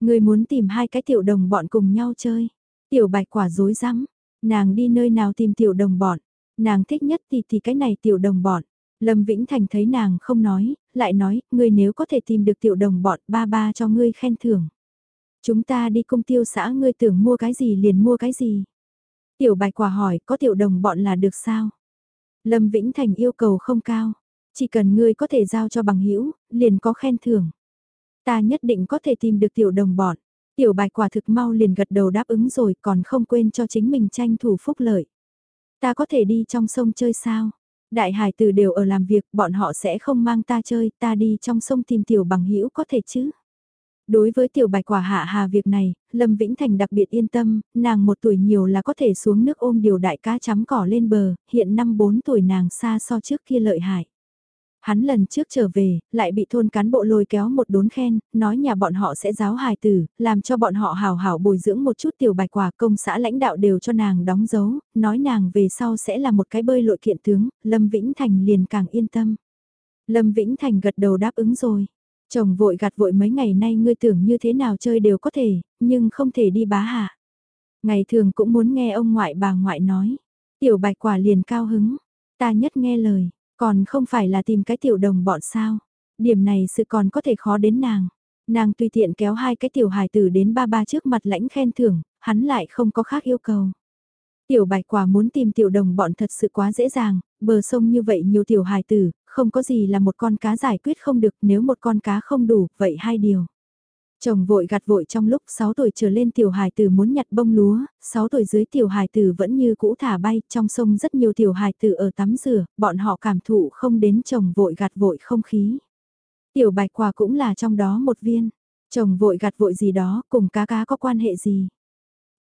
Ngươi muốn tìm hai cái tiểu đồng bọn cùng nhau chơi. Tiểu bạch quả dối rắm nàng đi nơi nào tìm tiểu đồng bọn, nàng thích nhất thì thì cái này tiểu đồng bọn. Lâm Vĩnh Thành thấy nàng không nói, lại nói, ngươi nếu có thể tìm được tiểu đồng bọn ba ba cho ngươi khen thưởng. Chúng ta đi công tiêu xã ngươi tưởng mua cái gì liền mua cái gì. Tiểu bạch quả hỏi có tiểu đồng bọn là được sao? Lâm Vĩnh Thành yêu cầu không cao, chỉ cần ngươi có thể giao cho bằng hữu liền có khen thưởng. Ta nhất định có thể tìm được tiểu đồng bọn. Tiểu bạch quả thực mau liền gật đầu đáp ứng rồi còn không quên cho chính mình tranh thủ phúc lợi. Ta có thể đi trong sông chơi sao? Đại hải tử đều ở làm việc, bọn họ sẽ không mang ta chơi, ta đi trong sông tìm tiểu bằng hữu có thể chứ? Đối với tiểu bạch quả hạ hà việc này, Lâm Vĩnh Thành đặc biệt yên tâm, nàng một tuổi nhiều là có thể xuống nước ôm điều đại cá chấm cỏ lên bờ, hiện năm bốn tuổi nàng xa so trước kia lợi hại. Hắn lần trước trở về, lại bị thôn cán bộ lôi kéo một đốn khen, nói nhà bọn họ sẽ giáo hài tử, làm cho bọn họ hào hảo bồi dưỡng một chút tiểu bạch quả công xã lãnh đạo đều cho nàng đóng dấu, nói nàng về sau sẽ là một cái bơi lội kiện tướng, Lâm Vĩnh Thành liền càng yên tâm. Lâm Vĩnh Thành gật đầu đáp ứng rồi. Chồng vội gạt vội mấy ngày nay ngươi tưởng như thế nào chơi đều có thể, nhưng không thể đi bá hạ. Ngày thường cũng muốn nghe ông ngoại bà ngoại nói. Tiểu bạch quả liền cao hứng. Ta nhất nghe lời, còn không phải là tìm cái tiểu đồng bọn sao. Điểm này sự còn có thể khó đến nàng. Nàng tùy tiện kéo hai cái tiểu hài tử đến ba ba trước mặt lãnh khen thưởng, hắn lại không có khác yêu cầu. Tiểu bạch quả muốn tìm tiểu đồng bọn thật sự quá dễ dàng, bờ sông như vậy nhiều tiểu hài tử, không có gì là một con cá giải quyết không được nếu một con cá không đủ, vậy hai điều. Chồng vội gặt vội trong lúc 6 tuổi trở lên tiểu hài tử muốn nhặt bông lúa, 6 tuổi dưới tiểu hài tử vẫn như cũ thả bay, trong sông rất nhiều tiểu hài tử ở tắm rửa, bọn họ cảm thụ không đến chồng vội gặt vội không khí. Tiểu bạch quả cũng là trong đó một viên, chồng vội gặt vội gì đó cùng cá cá có quan hệ gì.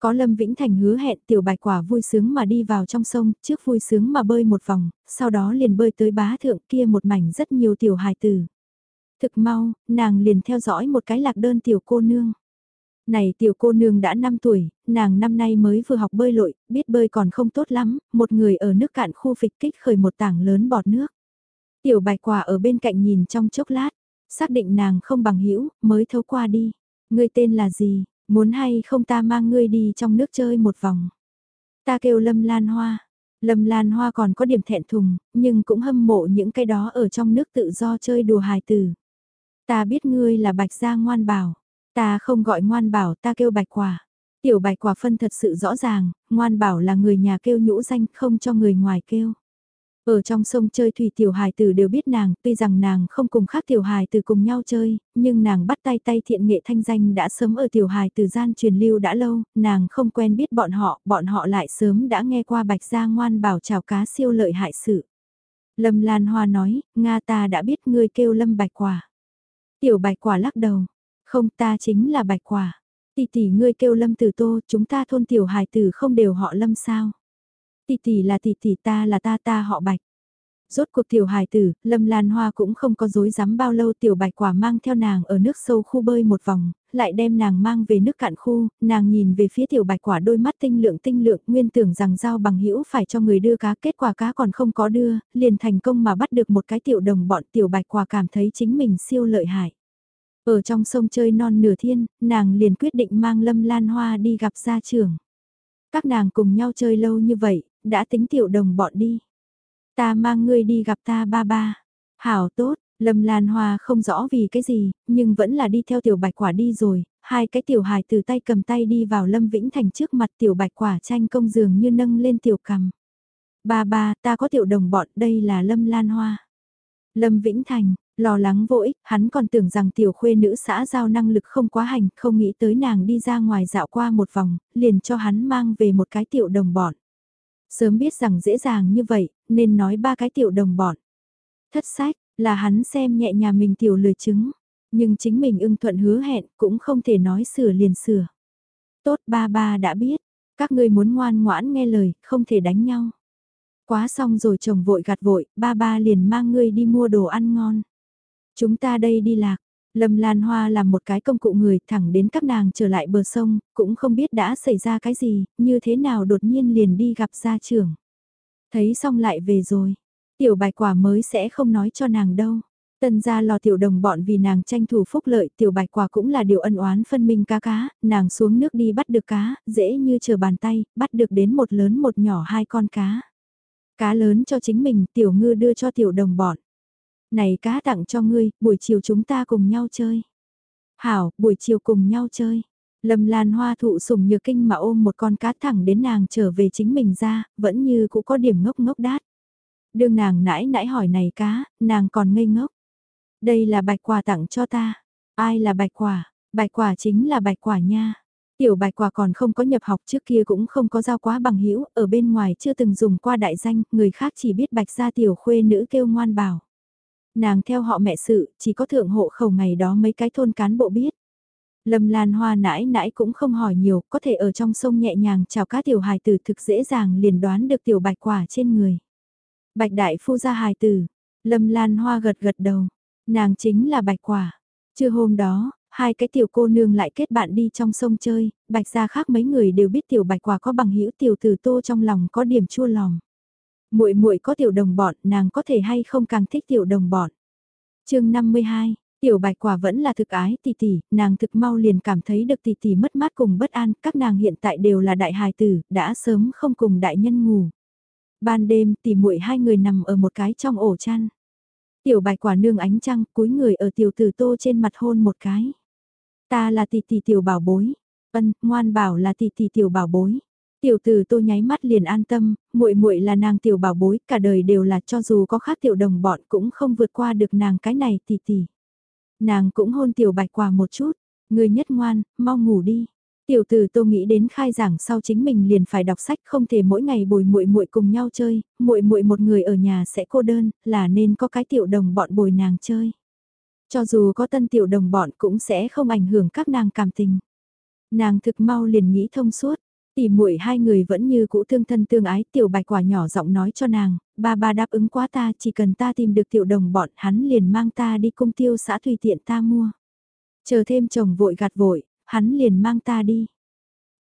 Có Lâm Vĩnh Thành hứa hẹn tiểu bạch quả vui sướng mà đi vào trong sông, trước vui sướng mà bơi một vòng, sau đó liền bơi tới bá thượng kia một mảnh rất nhiều tiểu hài tử. Thực mau, nàng liền theo dõi một cái lạc đơn tiểu cô nương. Này tiểu cô nương đã 5 tuổi, nàng năm nay mới vừa học bơi lội, biết bơi còn không tốt lắm, một người ở nước cạn khu phịch kích khởi một tảng lớn bọt nước. Tiểu bạch quả ở bên cạnh nhìn trong chốc lát, xác định nàng không bằng hữu mới thấu qua đi. Ngươi tên là gì, muốn hay không ta mang ngươi đi trong nước chơi một vòng. Ta kêu Lâm Lan Hoa. Lâm Lan Hoa còn có điểm thẹn thùng, nhưng cũng hâm mộ những cái đó ở trong nước tự do chơi đùa hài tử. Ta biết ngươi là bạch gia ngoan bảo. Ta không gọi ngoan bảo ta kêu bạch quả. Tiểu bạch quả phân thật sự rõ ràng, ngoan bảo là người nhà kêu nhũ danh không cho người ngoài kêu. Ở trong sông chơi thủy tiểu hài tử đều biết nàng, tuy rằng nàng không cùng khác tiểu hài tử cùng nhau chơi, nhưng nàng bắt tay tay thiện nghệ thanh danh đã sớm ở tiểu hài tử gian truyền lưu đã lâu, nàng không quen biết bọn họ, bọn họ lại sớm đã nghe qua bạch gia ngoan bảo chào cá siêu lợi hại sự. Lâm Lan Hoa nói, Nga ta đã biết ngươi kêu Lâm Bạch Quả. Tiểu Bạch Quả lắc đầu, không ta chính là Bạch Quả. Tỷ tỷ ngươi kêu Lâm Tử Tô, chúng ta thôn tiểu hài tử không đều họ Lâm sao? Tỷ tỷ là tỷ tỷ ta là ta ta họ bạch. Rốt cuộc tiểu hài tử, Lâm Lan Hoa cũng không có dối dám bao lâu tiểu bạch quả mang theo nàng ở nước sâu khu bơi một vòng, lại đem nàng mang về nước cạn khu, nàng nhìn về phía tiểu bạch quả đôi mắt tinh lượng tinh lượng nguyên tưởng rằng giao bằng hữu phải cho người đưa cá, kết quả cá còn không có đưa, liền thành công mà bắt được một cái tiểu đồng bọn tiểu bạch quả cảm thấy chính mình siêu lợi hại. Ở trong sông chơi non nửa thiên, nàng liền quyết định mang Lâm Lan Hoa đi gặp gia trưởng. Các nàng cùng nhau chơi lâu như vậy, đã tính tiểu đồng bọn đi. Ta mang ngươi đi gặp ta ba ba. Hảo tốt, Lâm Lan Hoa không rõ vì cái gì, nhưng vẫn là đi theo tiểu bạch quả đi rồi, hai cái tiểu hài từ tay cầm tay đi vào Lâm Vĩnh Thành trước mặt tiểu bạch quả tranh công giường như nâng lên tiểu cầm. Ba ba, ta có tiểu đồng bọn, đây là Lâm Lan Hoa. Lâm Vĩnh Thành, lo lắng vô ích, hắn còn tưởng rằng tiểu khuê nữ xã giao năng lực không quá hành, không nghĩ tới nàng đi ra ngoài dạo qua một vòng, liền cho hắn mang về một cái tiểu đồng bọn. Sớm biết rằng dễ dàng như vậy, nên nói ba cái tiểu đồng bọn. Thất sách, là hắn xem nhẹ nhà mình tiểu lười chứng, nhưng chính mình ưng thuận hứa hẹn cũng không thể nói sửa liền sửa. Tốt ba ba đã biết, các ngươi muốn ngoan ngoãn nghe lời, không thể đánh nhau. Quá xong rồi chồng vội gạt vội, ba ba liền mang ngươi đi mua đồ ăn ngon. Chúng ta đây đi lạc, Lâm Lan Hoa làm một cái công cụ người thẳng đến các nàng trở lại bờ sông, cũng không biết đã xảy ra cái gì, như thế nào đột nhiên liền đi gặp gia trưởng. Thấy xong lại về rồi, tiểu bạch quả mới sẽ không nói cho nàng đâu. Tân gia lò tiểu đồng bọn vì nàng tranh thủ phúc lợi tiểu bạch quả cũng là điều ân oán phân minh cá cá, nàng xuống nước đi bắt được cá, dễ như chờ bàn tay, bắt được đến một lớn một nhỏ hai con cá. Cá lớn cho chính mình, tiểu ngư đưa cho tiểu đồng bọn. Này cá tặng cho ngươi, buổi chiều chúng ta cùng nhau chơi. Hảo, buổi chiều cùng nhau chơi. Lâm Lan Hoa thụ sủng nhược kinh mà ôm một con cá thẳng đến nàng trở về chính mình ra, vẫn như cũng có điểm ngốc ngốc đát. Đương nàng nãi nãi hỏi này cá, nàng còn ngây ngốc. Đây là bạch quả tặng cho ta. Ai là bạch quả? Bạch quả chính là bạch quả nha. Tiểu bạch quả còn không có nhập học trước kia cũng không có giao quá bằng hữu ở bên ngoài chưa từng dùng qua đại danh, người khác chỉ biết bạch gia tiểu khuê nữ kêu ngoan bảo. Nàng theo họ mẹ sự, chỉ có thượng hộ khẩu ngày đó mấy cái thôn cán bộ biết. Lâm Lan Hoa nãi nãi cũng không hỏi nhiều, có thể ở trong sông nhẹ nhàng chào cá tiểu hài tử thực dễ dàng liền đoán được tiểu bạch quả trên người. Bạch đại phu ra hài tử, Lâm Lan Hoa gật gật đầu, nàng chính là bạch quả. Trưa hôm đó, hai cái tiểu cô nương lại kết bạn đi trong sông chơi, bạch gia khác mấy người đều biết tiểu bạch quả có bằng hữu tiểu tử tô trong lòng có điểm chua lòng muội muội có tiểu đồng bọn, nàng có thể hay không càng thích tiểu đồng bọn. Chương 52 Tiểu bạch quả vẫn là thực ái tỷ tỷ, nàng thực mau liền cảm thấy được tỷ tỷ mất mát cùng bất an, các nàng hiện tại đều là đại hài tử, đã sớm không cùng đại nhân ngủ. Ban đêm tỷ muội hai người nằm ở một cái trong ổ chăn. Tiểu bạch quả nương ánh trăng, cúi người ở tiểu tử tô trên mặt hôn một cái. Ta là tỷ tỷ tiểu bảo bối, ân, ngoan bảo là tỷ tỷ tiểu bảo bối. Tiểu tử Tô nháy mắt liền an tâm, muội muội là nàng tiểu bảo bối, cả đời đều là cho dù có khác tiểu đồng bọn cũng không vượt qua được nàng cái này tỷ tỷ. Nàng cũng hôn tiểu bạch quả một chút, người nhất ngoan, mau ngủ đi. Tiểu tử Tô nghĩ đến khai giảng sau chính mình liền phải đọc sách, không thể mỗi ngày bồi muội muội cùng nhau chơi, muội muội một người ở nhà sẽ cô đơn, là nên có cái tiểu đồng bọn bồi nàng chơi. Cho dù có tân tiểu đồng bọn cũng sẽ không ảnh hưởng các nàng cảm tình. Nàng thực mau liền nghĩ thông suốt, Tỷ muội hai người vẫn như cũ thương thân tương ái, tiểu bạch quả nhỏ giọng nói cho nàng, ba ba đáp ứng quá ta chỉ cần ta tìm được tiểu đồng bọn hắn liền mang ta đi cung tiêu xã tùy tiện ta mua. Chờ thêm chồng vội gạt vội, hắn liền mang ta đi.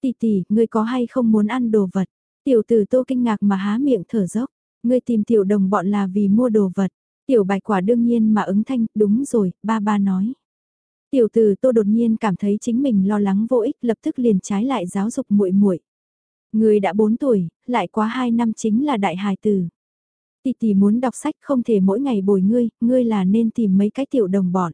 Tỷ tỷ, ngươi có hay không muốn ăn đồ vật? Tiểu tử tô kinh ngạc mà há miệng thở dốc. Ngươi tìm tiểu đồng bọn là vì mua đồ vật. Tiểu bạch quả đương nhiên mà ứng thanh, đúng rồi, ba ba nói. Tiểu tử tô đột nhiên cảm thấy chính mình lo lắng vô ích lập tức liền trái lại giáo dục muội muội. Người đã 4 tuổi, lại quá 2 năm chính là đại hài tử. Tỷ tỷ muốn đọc sách không thể mỗi ngày bồi ngươi, ngươi là nên tìm mấy cái tiểu đồng bọn.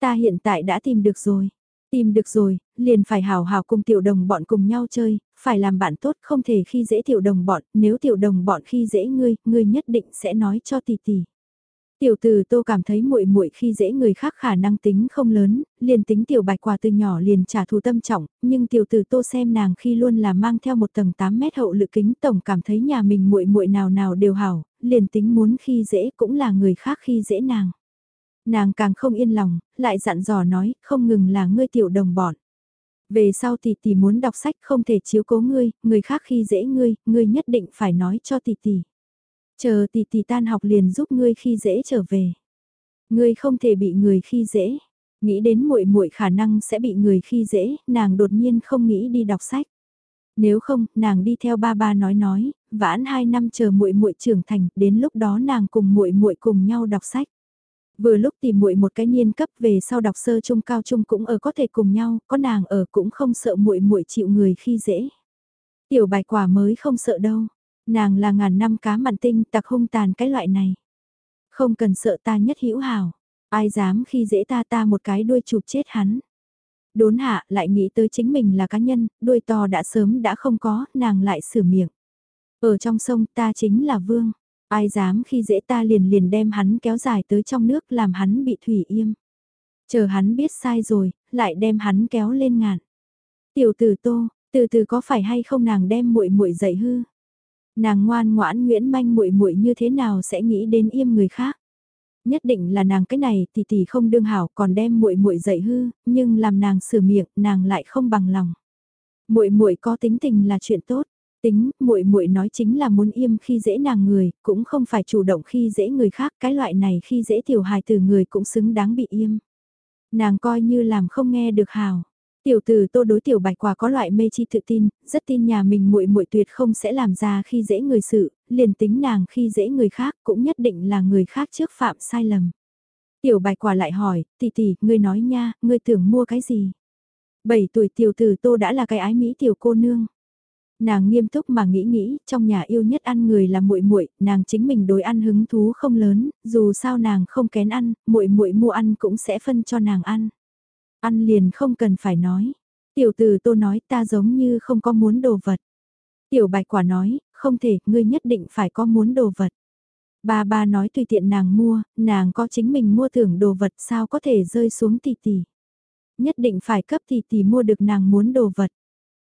Ta hiện tại đã tìm được rồi. Tìm được rồi, liền phải hào hào cùng tiểu đồng bọn cùng nhau chơi, phải làm bạn tốt không thể khi dễ tiểu đồng bọn, nếu tiểu đồng bọn khi dễ ngươi, ngươi nhất định sẽ nói cho tỷ tỷ. Tiểu từ tô cảm thấy muội muội khi dễ người khác khả năng tính không lớn, liền tính tiểu bạch quả từ nhỏ liền trả thù tâm trọng, nhưng tiểu từ tô xem nàng khi luôn là mang theo một tầng 8 mét hậu lự kính tổng cảm thấy nhà mình muội muội nào nào đều hảo, liền tính muốn khi dễ cũng là người khác khi dễ nàng. Nàng càng không yên lòng, lại dặn dò nói, không ngừng là ngươi tiểu đồng bọn. Về sau tỷ tỷ muốn đọc sách không thể chiếu cố ngươi, người khác khi dễ ngươi, ngươi nhất định phải nói cho tỷ tỷ. Chờ tỷ tỷ tan học liền giúp ngươi khi dễ trở về. Ngươi không thể bị người khi dễ. Nghĩ đến muội muội khả năng sẽ bị người khi dễ, nàng đột nhiên không nghĩ đi đọc sách. Nếu không, nàng đi theo ba ba nói nói, vãn hai năm chờ muội muội trưởng thành, đến lúc đó nàng cùng muội muội cùng nhau đọc sách. Vừa lúc tìm muội một cái niên cấp về sau đọc sơ trung cao trung cũng ở có thể cùng nhau, có nàng ở cũng không sợ muội muội chịu người khi dễ. Tiểu bài quả mới không sợ đâu, nàng là ngàn năm cá mặn tinh tặc hung tàn cái loại này. Không cần sợ ta nhất hữu hảo, ai dám khi dễ ta ta một cái đuôi chụp chết hắn. Đốn hạ lại nghĩ tới chính mình là cá nhân, đuôi to đã sớm đã không có, nàng lại sửa miệng. Ở trong sông ta chính là vương. Ai dám khi dễ ta liền liền đem hắn kéo dài tới trong nước làm hắn bị thủy yêm Chờ hắn biết sai rồi, lại đem hắn kéo lên ngạn. Tiểu tử tô, từ từ có phải hay không nàng đem muội muội dậy hư? Nàng ngoan ngoãn Nguyễn Manh muội muội như thế nào sẽ nghĩ đến im người khác? Nhất định là nàng cái này thì tỷ không đương hảo còn đem muội muội dậy hư, nhưng làm nàng sửa miệng, nàng lại không bằng lòng. Muội muội có tính tình là chuyện tốt, tính, muội muội nói chính là muốn im khi dễ nàng người, cũng không phải chủ động khi dễ người khác, cái loại này khi dễ tiểu hài từ người cũng xứng đáng bị im. Nàng coi như làm không nghe được hào. Tiểu tử Tô đối tiểu Bạch Quả có loại mê chi tự tin, rất tin nhà mình muội muội tuyệt không sẽ làm ra khi dễ người sự, liền tính nàng khi dễ người khác cũng nhất định là người khác trước phạm sai lầm. Tiểu Bạch Quả lại hỏi, tỷ tỷ, ngươi nói nha, ngươi tưởng mua cái gì? 7 tuổi tiểu tử Tô đã là cái ái mỹ tiểu cô nương. Nàng nghiêm túc mà nghĩ nghĩ, trong nhà yêu nhất ăn người là muội muội, nàng chính mình đối ăn hứng thú không lớn, dù sao nàng không kén ăn, muội muội mua ăn cũng sẽ phân cho nàng ăn. Ăn liền không cần phải nói. Tiểu tử Tô nói ta giống như không có muốn đồ vật. Tiểu Bạch Quả nói, không thể, ngươi nhất định phải có muốn đồ vật. Ba ba nói tùy tiện nàng mua, nàng có chính mình mua thưởng đồ vật sao có thể rơi xuống tỷ tỷ. Nhất định phải cấp tỷ tỷ mua được nàng muốn đồ vật.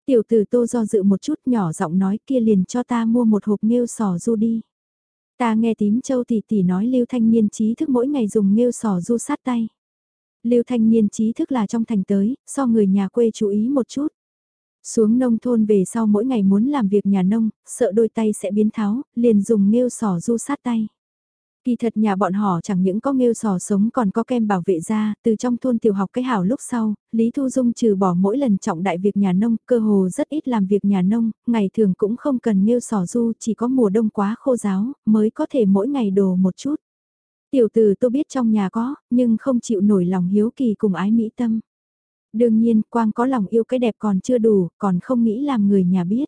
Tiểu tử tô do dự một chút nhỏ giọng nói kia liền cho ta mua một hộp nghêu sò du đi. Ta nghe tím châu tỷ tỷ nói lưu thanh niên trí thức mỗi ngày dùng nghêu sò du sát tay. Lưu thanh niên trí thức là trong thành tới, so người nhà quê chú ý một chút. Xuống nông thôn về sau mỗi ngày muốn làm việc nhà nông, sợ đôi tay sẽ biến tháo, liền dùng nghêu sò du sát tay. Kỳ thật nhà bọn họ chẳng những có nghêu sò sống còn có kem bảo vệ da, từ trong thôn tiểu học cái hảo lúc sau, Lý Thu Dung trừ bỏ mỗi lần trọng đại việc nhà nông, cơ hồ rất ít làm việc nhà nông, ngày thường cũng không cần nghêu sò du, chỉ có mùa đông quá khô giáo, mới có thể mỗi ngày đồ một chút. Tiểu tử tôi biết trong nhà có, nhưng không chịu nổi lòng hiếu kỳ cùng ái mỹ tâm. Đương nhiên, quang có lòng yêu cái đẹp còn chưa đủ, còn không nghĩ làm người nhà biết.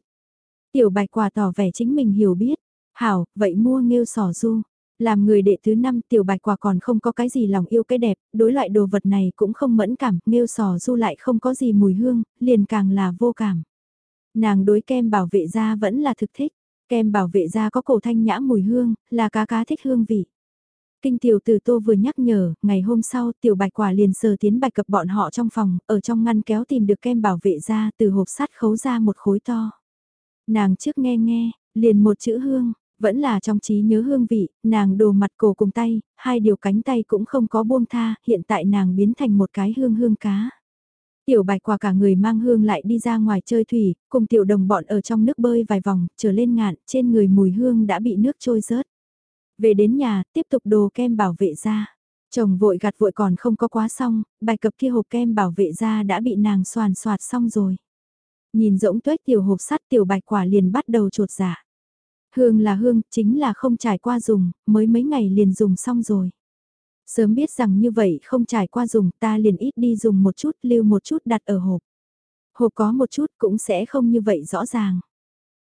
Tiểu bạch quả tỏ vẻ chính mình hiểu biết. Hảo, vậy mua nghêu sò du. Làm người đệ thứ năm tiểu bạch quả còn không có cái gì lòng yêu cái đẹp, đối loại đồ vật này cũng không mẫn cảm, nghêu sò du lại không có gì mùi hương, liền càng là vô cảm. Nàng đối kem bảo vệ da vẫn là thực thích, kem bảo vệ da có cổ thanh nhã mùi hương, là cá cá thích hương vị. Kinh tiểu từ tô vừa nhắc nhở, ngày hôm sau tiểu bạch quả liền sờ tiến bạch cập bọn họ trong phòng, ở trong ngăn kéo tìm được kem bảo vệ ra từ hộp sắt khấu ra một khối to. Nàng trước nghe nghe, liền một chữ hương, vẫn là trong trí nhớ hương vị, nàng đồ mặt cổ cùng tay, hai điều cánh tay cũng không có buông tha, hiện tại nàng biến thành một cái hương hương cá. Tiểu bạch quả cả người mang hương lại đi ra ngoài chơi thủy, cùng tiểu đồng bọn ở trong nước bơi vài vòng, trở lên ngạn, trên người mùi hương đã bị nước trôi rớt. Về đến nhà, tiếp tục đồ kem bảo vệ ra Chồng vội gặt vội còn không có quá xong, bài cập kia hộp kem bảo vệ ra đã bị nàng soàn soạt xong rồi. Nhìn rỗng tuếch tiểu hộp sắt tiểu bạch quả liền bắt đầu trột giả. Dạ. Hương là hương, chính là không trải qua dùng, mới mấy ngày liền dùng xong rồi. Sớm biết rằng như vậy không trải qua dùng ta liền ít đi dùng một chút lưu một chút đặt ở hộp. Hộp có một chút cũng sẽ không như vậy rõ ràng.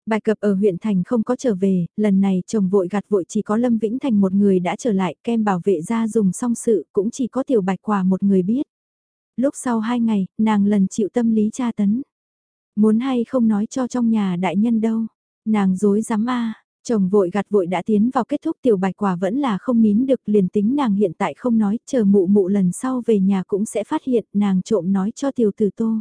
Bài cập ở huyện thành không có trở về, lần này chồng vội gặt vội chỉ có Lâm Vĩnh Thành một người đã trở lại, kem bảo vệ ra dùng xong sự cũng chỉ có tiểu bạch quả một người biết. Lúc sau hai ngày, nàng lần chịu tâm lý tra tấn. Muốn hay không nói cho trong nhà đại nhân đâu. Nàng dối dám a chồng vội gặt vội đã tiến vào kết thúc tiểu bạch quả vẫn là không nín được liền tính nàng hiện tại không nói, chờ mụ mụ lần sau về nhà cũng sẽ phát hiện nàng trộm nói cho tiểu tử tô.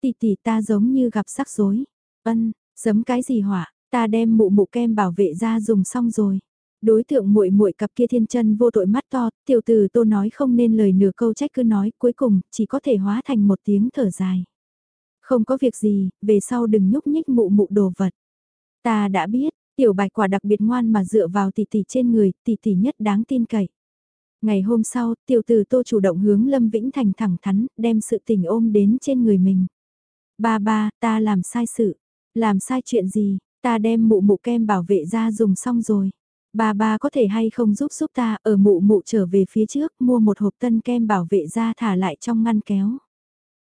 Tỷ tỷ ta giống như gặp rắc rối. Ân, sấm cái gì hỏa, ta đem mụ mụ kem bảo vệ ra dùng xong rồi. Đối tượng muội muội cặp kia thiên chân vô tội mắt to, tiểu tử tô nói không nên lời nửa câu trách cứ nói, cuối cùng chỉ có thể hóa thành một tiếng thở dài. Không có việc gì, về sau đừng nhúc nhích mụ mụ đồ vật. Ta đã biết, tiểu bạch quả đặc biệt ngoan mà dựa vào tỷ tỷ trên người, tỷ tỷ nhất đáng tin cậy. Ngày hôm sau, tiểu tử tô chủ động hướng Lâm Vĩnh Thành thẳng thắn, đem sự tình ôm đến trên người mình. Ba ba, ta làm sai sự. Làm sai chuyện gì, ta đem mụ mụ kem bảo vệ ra dùng xong rồi. bà bà có thể hay không giúp giúp ta ở mụ mụ trở về phía trước mua một hộp tân kem bảo vệ ra thả lại trong ngăn kéo.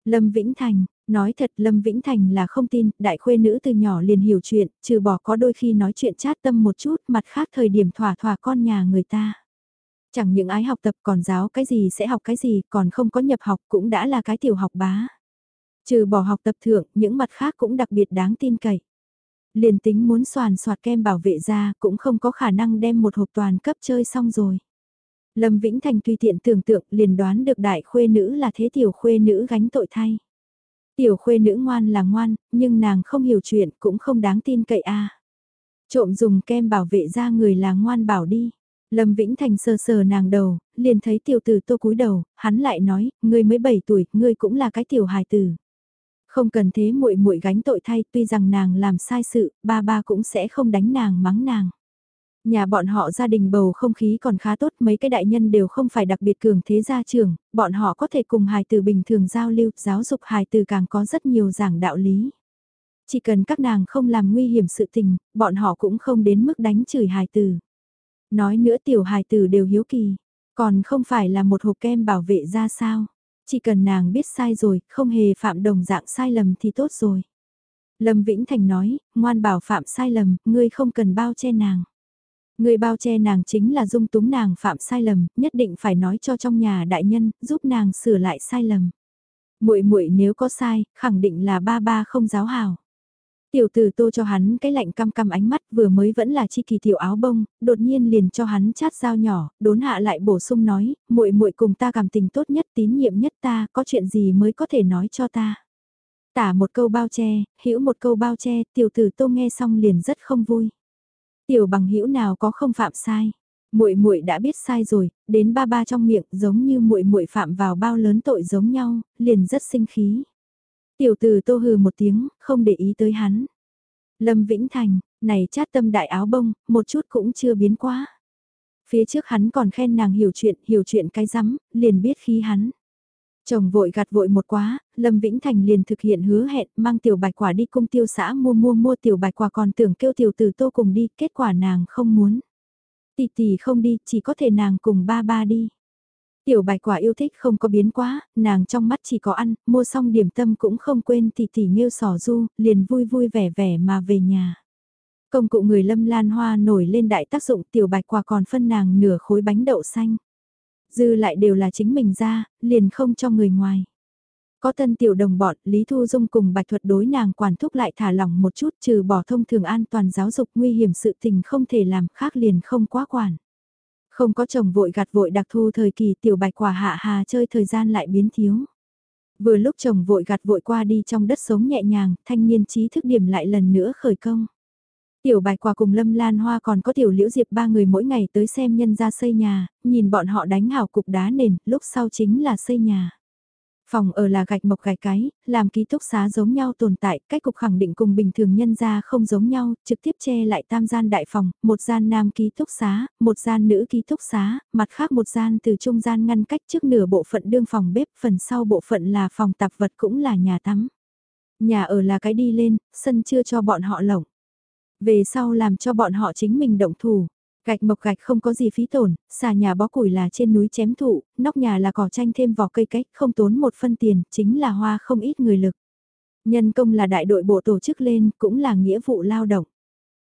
Lâm Vĩnh Thành, Nói thật Lâm Vĩnh Thành là không tin, đại khuê nữ từ nhỏ liền hiểu chuyện, trừ bỏ có đôi khi nói chuyện chát tâm một chút, mặt khác thời điểm thỏa thỏa con nhà người ta. Chẳng những ái học tập còn giáo cái gì sẽ học cái gì, còn không có nhập học cũng đã là cái tiểu học bá. Trừ bỏ học tập thượng, những mặt khác cũng đặc biệt đáng tin cậy. Liền tính muốn soàn soạt kem bảo vệ ra cũng không có khả năng đem một hộp toàn cấp chơi xong rồi. Lâm Vĩnh Thành tùy tiện tưởng tượng liền đoán được đại khuê nữ là thế tiểu khuê nữ gánh tội thay. Tiểu khuê nữ ngoan là ngoan, nhưng nàng không hiểu chuyện cũng không đáng tin cậy a. Trộm dùng kem bảo vệ ra người là ngoan bảo đi. Lâm Vĩnh Thành sờ sờ nàng đầu, liền thấy tiểu tử tô cúi đầu, hắn lại nói, ngươi mới 7 tuổi, ngươi cũng là cái tiểu hài tử. Không cần thế muội muội gánh tội thay, tuy rằng nàng làm sai sự, ba ba cũng sẽ không đánh nàng mắng nàng. Nhà bọn họ gia đình bầu không khí còn khá tốt, mấy cái đại nhân đều không phải đặc biệt cường thế gia trưởng, bọn họ có thể cùng hài tử bình thường giao lưu, giáo dục hài tử càng có rất nhiều giảng đạo lý. Chỉ cần các nàng không làm nguy hiểm sự tình, bọn họ cũng không đến mức đánh chửi hài tử Nói nữa tiểu hài tử đều hiếu kỳ, còn không phải là một hộp kem bảo vệ ra sao. Chỉ cần nàng biết sai rồi, không hề phạm đồng dạng sai lầm thì tốt rồi. Lâm Vĩnh Thành nói, ngoan bảo phạm sai lầm, ngươi không cần bao che nàng. Người bao che nàng chính là dung túng nàng phạm sai lầm, nhất định phải nói cho trong nhà đại nhân, giúp nàng sửa lại sai lầm. Muội muội nếu có sai, khẳng định là ba ba không giáo hào. Tiểu tử tô cho hắn cái lạnh căm căm ánh mắt vừa mới vẫn là chi kỳ tiểu áo bông, đột nhiên liền cho hắn chát dao nhỏ, đốn hạ lại bổ sung nói, muội muội cùng ta cảm tình tốt nhất tín nhiệm nhất ta, có chuyện gì mới có thể nói cho ta. Tả một câu bao che, hữu một câu bao che, tiểu tử tô nghe xong liền rất không vui. Tiểu bằng hữu nào có không phạm sai. Muội muội đã biết sai rồi, đến ba ba trong miệng giống như muội muội phạm vào bao lớn tội giống nhau, liền rất sinh khí. Tiểu tử tô hừ một tiếng, không để ý tới hắn. Lâm Vĩnh Thành, này chát tâm đại áo bông, một chút cũng chưa biến quá. Phía trước hắn còn khen nàng hiểu chuyện, hiểu chuyện cái rắm, liền biết khí hắn. Chồng vội gạt vội một quá, Lâm Vĩnh Thành liền thực hiện hứa hẹn mang tiểu bạch quả đi cung tiêu xã mua mua mua tiểu bạch quả còn tưởng kêu tiểu tử tô cùng đi, kết quả nàng không muốn. Tỷ tỷ không đi, chỉ có thể nàng cùng ba ba đi. Tiểu bạch quả yêu thích không có biến quá, nàng trong mắt chỉ có ăn, mua xong điểm tâm cũng không quên tỷ tỷ nghêu sò du, liền vui vui vẻ vẻ mà về nhà. Công cụ người lâm lan hoa nổi lên đại tác dụng tiểu bạch quả còn phân nàng nửa khối bánh đậu xanh. Dư lại đều là chính mình ra, liền không cho người ngoài. Có tân tiểu đồng bọn, Lý Thu Dung cùng Bạch Thuật đối nàng quản thúc lại thả lỏng một chút trừ bỏ thông thường an toàn giáo dục nguy hiểm sự tình không thể làm khác liền không quá quản. Không có chồng vội gặt vội đặc thu thời kỳ tiểu bạch quả hạ hà chơi thời gian lại biến thiếu. Vừa lúc chồng vội gặt vội qua đi trong đất sống nhẹ nhàng, thanh niên trí thức điểm lại lần nữa khởi công. Tiểu bạch quả cùng Lâm Lan Hoa còn có tiểu liễu diệp ba người mỗi ngày tới xem nhân ra xây nhà, nhìn bọn họ đánh hảo cục đá nền, lúc sau chính là xây nhà. Phòng ở là gạch mộc gạch cái, làm ký túc xá giống nhau tồn tại, cách cục khẳng định cùng bình thường nhân ra không giống nhau, trực tiếp che lại tam gian đại phòng, một gian nam ký túc xá, một gian nữ ký túc xá, mặt khác một gian từ trung gian ngăn cách trước nửa bộ phận đương phòng bếp, phần sau bộ phận là phòng tạp vật cũng là nhà tắm. Nhà ở là cái đi lên, sân chưa cho bọn họ lộng. Về sau làm cho bọn họ chính mình động thủ. Gạch mộc gạch không có gì phí tổn, xà nhà bó củi là trên núi chém thụ, nóc nhà là cỏ tranh thêm vỏ cây cách, không tốn một phân tiền, chính là hoa không ít người lực. Nhân công là đại đội bộ tổ chức lên, cũng là nghĩa vụ lao động.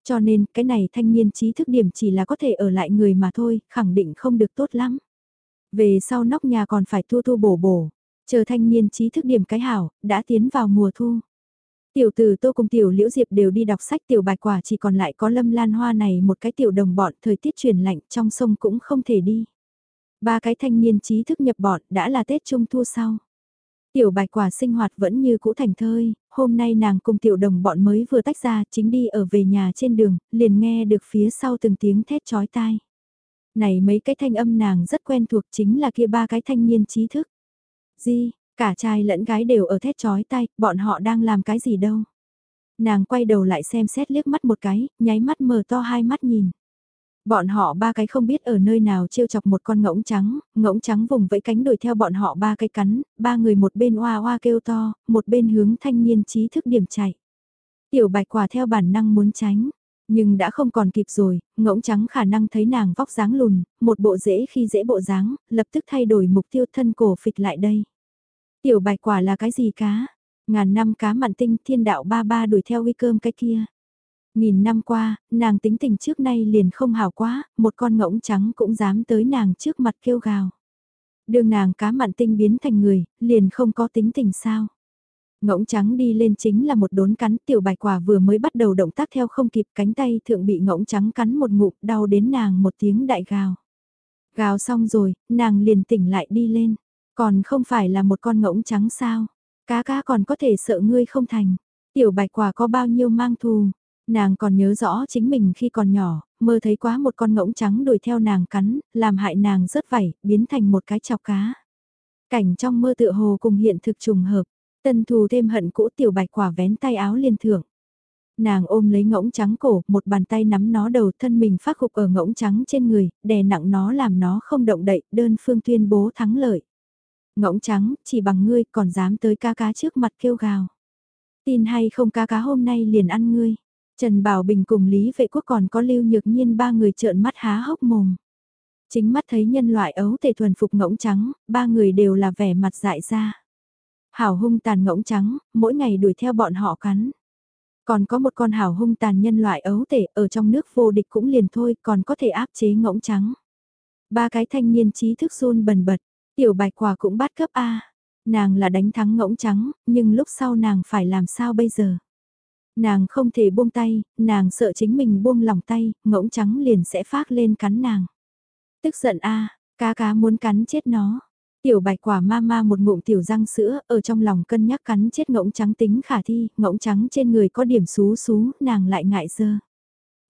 Cho nên, cái này thanh niên trí thức điểm chỉ là có thể ở lại người mà thôi, khẳng định không được tốt lắm. Về sau nóc nhà còn phải thu thu bổ bổ, chờ thanh niên trí thức điểm cái hảo, đã tiến vào mùa thu. Tiểu từ tô cùng tiểu liễu diệp đều đi đọc sách tiểu bạch quả chỉ còn lại có lâm lan hoa này một cái tiểu đồng bọn thời tiết chuyển lạnh trong sông cũng không thể đi. Ba cái thanh niên trí thức nhập bọn đã là Tết Trung Thu sau. Tiểu bạch quả sinh hoạt vẫn như cũ thành thơi, hôm nay nàng cùng tiểu đồng bọn mới vừa tách ra chính đi ở về nhà trên đường, liền nghe được phía sau từng tiếng thét chói tai. Này mấy cái thanh âm nàng rất quen thuộc chính là kia ba cái thanh niên trí thức. Di, Cả trai lẫn gái đều ở thét chói tay, bọn họ đang làm cái gì đâu. Nàng quay đầu lại xem xét liếc mắt một cái, nháy mắt mở to hai mắt nhìn. Bọn họ ba cái không biết ở nơi nào trêu chọc một con ngỗng trắng, ngỗng trắng vùng vẫy cánh đuổi theo bọn họ ba cái cắn, ba người một bên oa oa kêu to, một bên hướng thanh niên trí thức điểm chạy. Tiểu bạch quả theo bản năng muốn tránh, nhưng đã không còn kịp rồi, ngỗng trắng khả năng thấy nàng vóc dáng lùn, một bộ dễ khi dễ bộ dáng, lập tức thay đổi mục tiêu thân cổ phịch lại đây. Tiểu bạch quả là cái gì cá? Ngàn năm cá mặn tinh thiên đạo ba ba đuổi theo uy cơm cái kia. Nghìn năm qua, nàng tính tình trước nay liền không hào quá, một con ngỗng trắng cũng dám tới nàng trước mặt kêu gào. Đường nàng cá mặn tinh biến thành người, liền không có tính tình sao. Ngỗng trắng đi lên chính là một đốn cắn tiểu bạch quả vừa mới bắt đầu động tác theo không kịp cánh tay thượng bị ngỗng trắng cắn một ngụm đau đến nàng một tiếng đại gào. Gào xong rồi, nàng liền tỉnh lại đi lên. Còn không phải là một con ngỗng trắng sao? Cá cá còn có thể sợ ngươi không thành. Tiểu bạch quả có bao nhiêu mang thù. Nàng còn nhớ rõ chính mình khi còn nhỏ, mơ thấy quá một con ngỗng trắng đuổi theo nàng cắn, làm hại nàng rớt vảy, biến thành một cái chọc cá. Cảnh trong mơ tựa hồ cùng hiện thực trùng hợp, tân thù thêm hận cũ tiểu bạch quả vén tay áo liền thưởng. Nàng ôm lấy ngỗng trắng cổ, một bàn tay nắm nó đầu thân mình phát khục ở ngỗng trắng trên người, đè nặng nó làm nó không động đậy, đơn phương tuyên bố thắng lợi. Ngỗng trắng, chỉ bằng ngươi còn dám tới ca cá trước mặt kêu gào. Tin hay không ca cá hôm nay liền ăn ngươi. Trần Bảo Bình cùng Lý Vệ Quốc còn có lưu nhược nhiên ba người trợn mắt há hốc mồm. Chính mắt thấy nhân loại ấu tề thuần phục ngỗng trắng, ba người đều là vẻ mặt dại ra. Hảo hung tàn ngỗng trắng, mỗi ngày đuổi theo bọn họ cắn. Còn có một con hảo hung tàn nhân loại ấu tể ở trong nước vô địch cũng liền thôi còn có thể áp chế ngỗng trắng. Ba cái thanh niên trí thức run bần bật, Tiểu bạch quả cũng bắt cấp A. Nàng là đánh thắng ngỗng trắng, nhưng lúc sau nàng phải làm sao bây giờ? Nàng không thể buông tay, nàng sợ chính mình buông lòng tay, ngỗng trắng liền sẽ phát lên cắn nàng. Tức giận A, cá cá muốn cắn chết nó. Tiểu bạch quả ma ma một ngụm tiểu răng sữa, ở trong lòng cân nhắc cắn chết ngỗng trắng tính khả thi, ngỗng trắng trên người có điểm xú xú, nàng lại ngại dơ.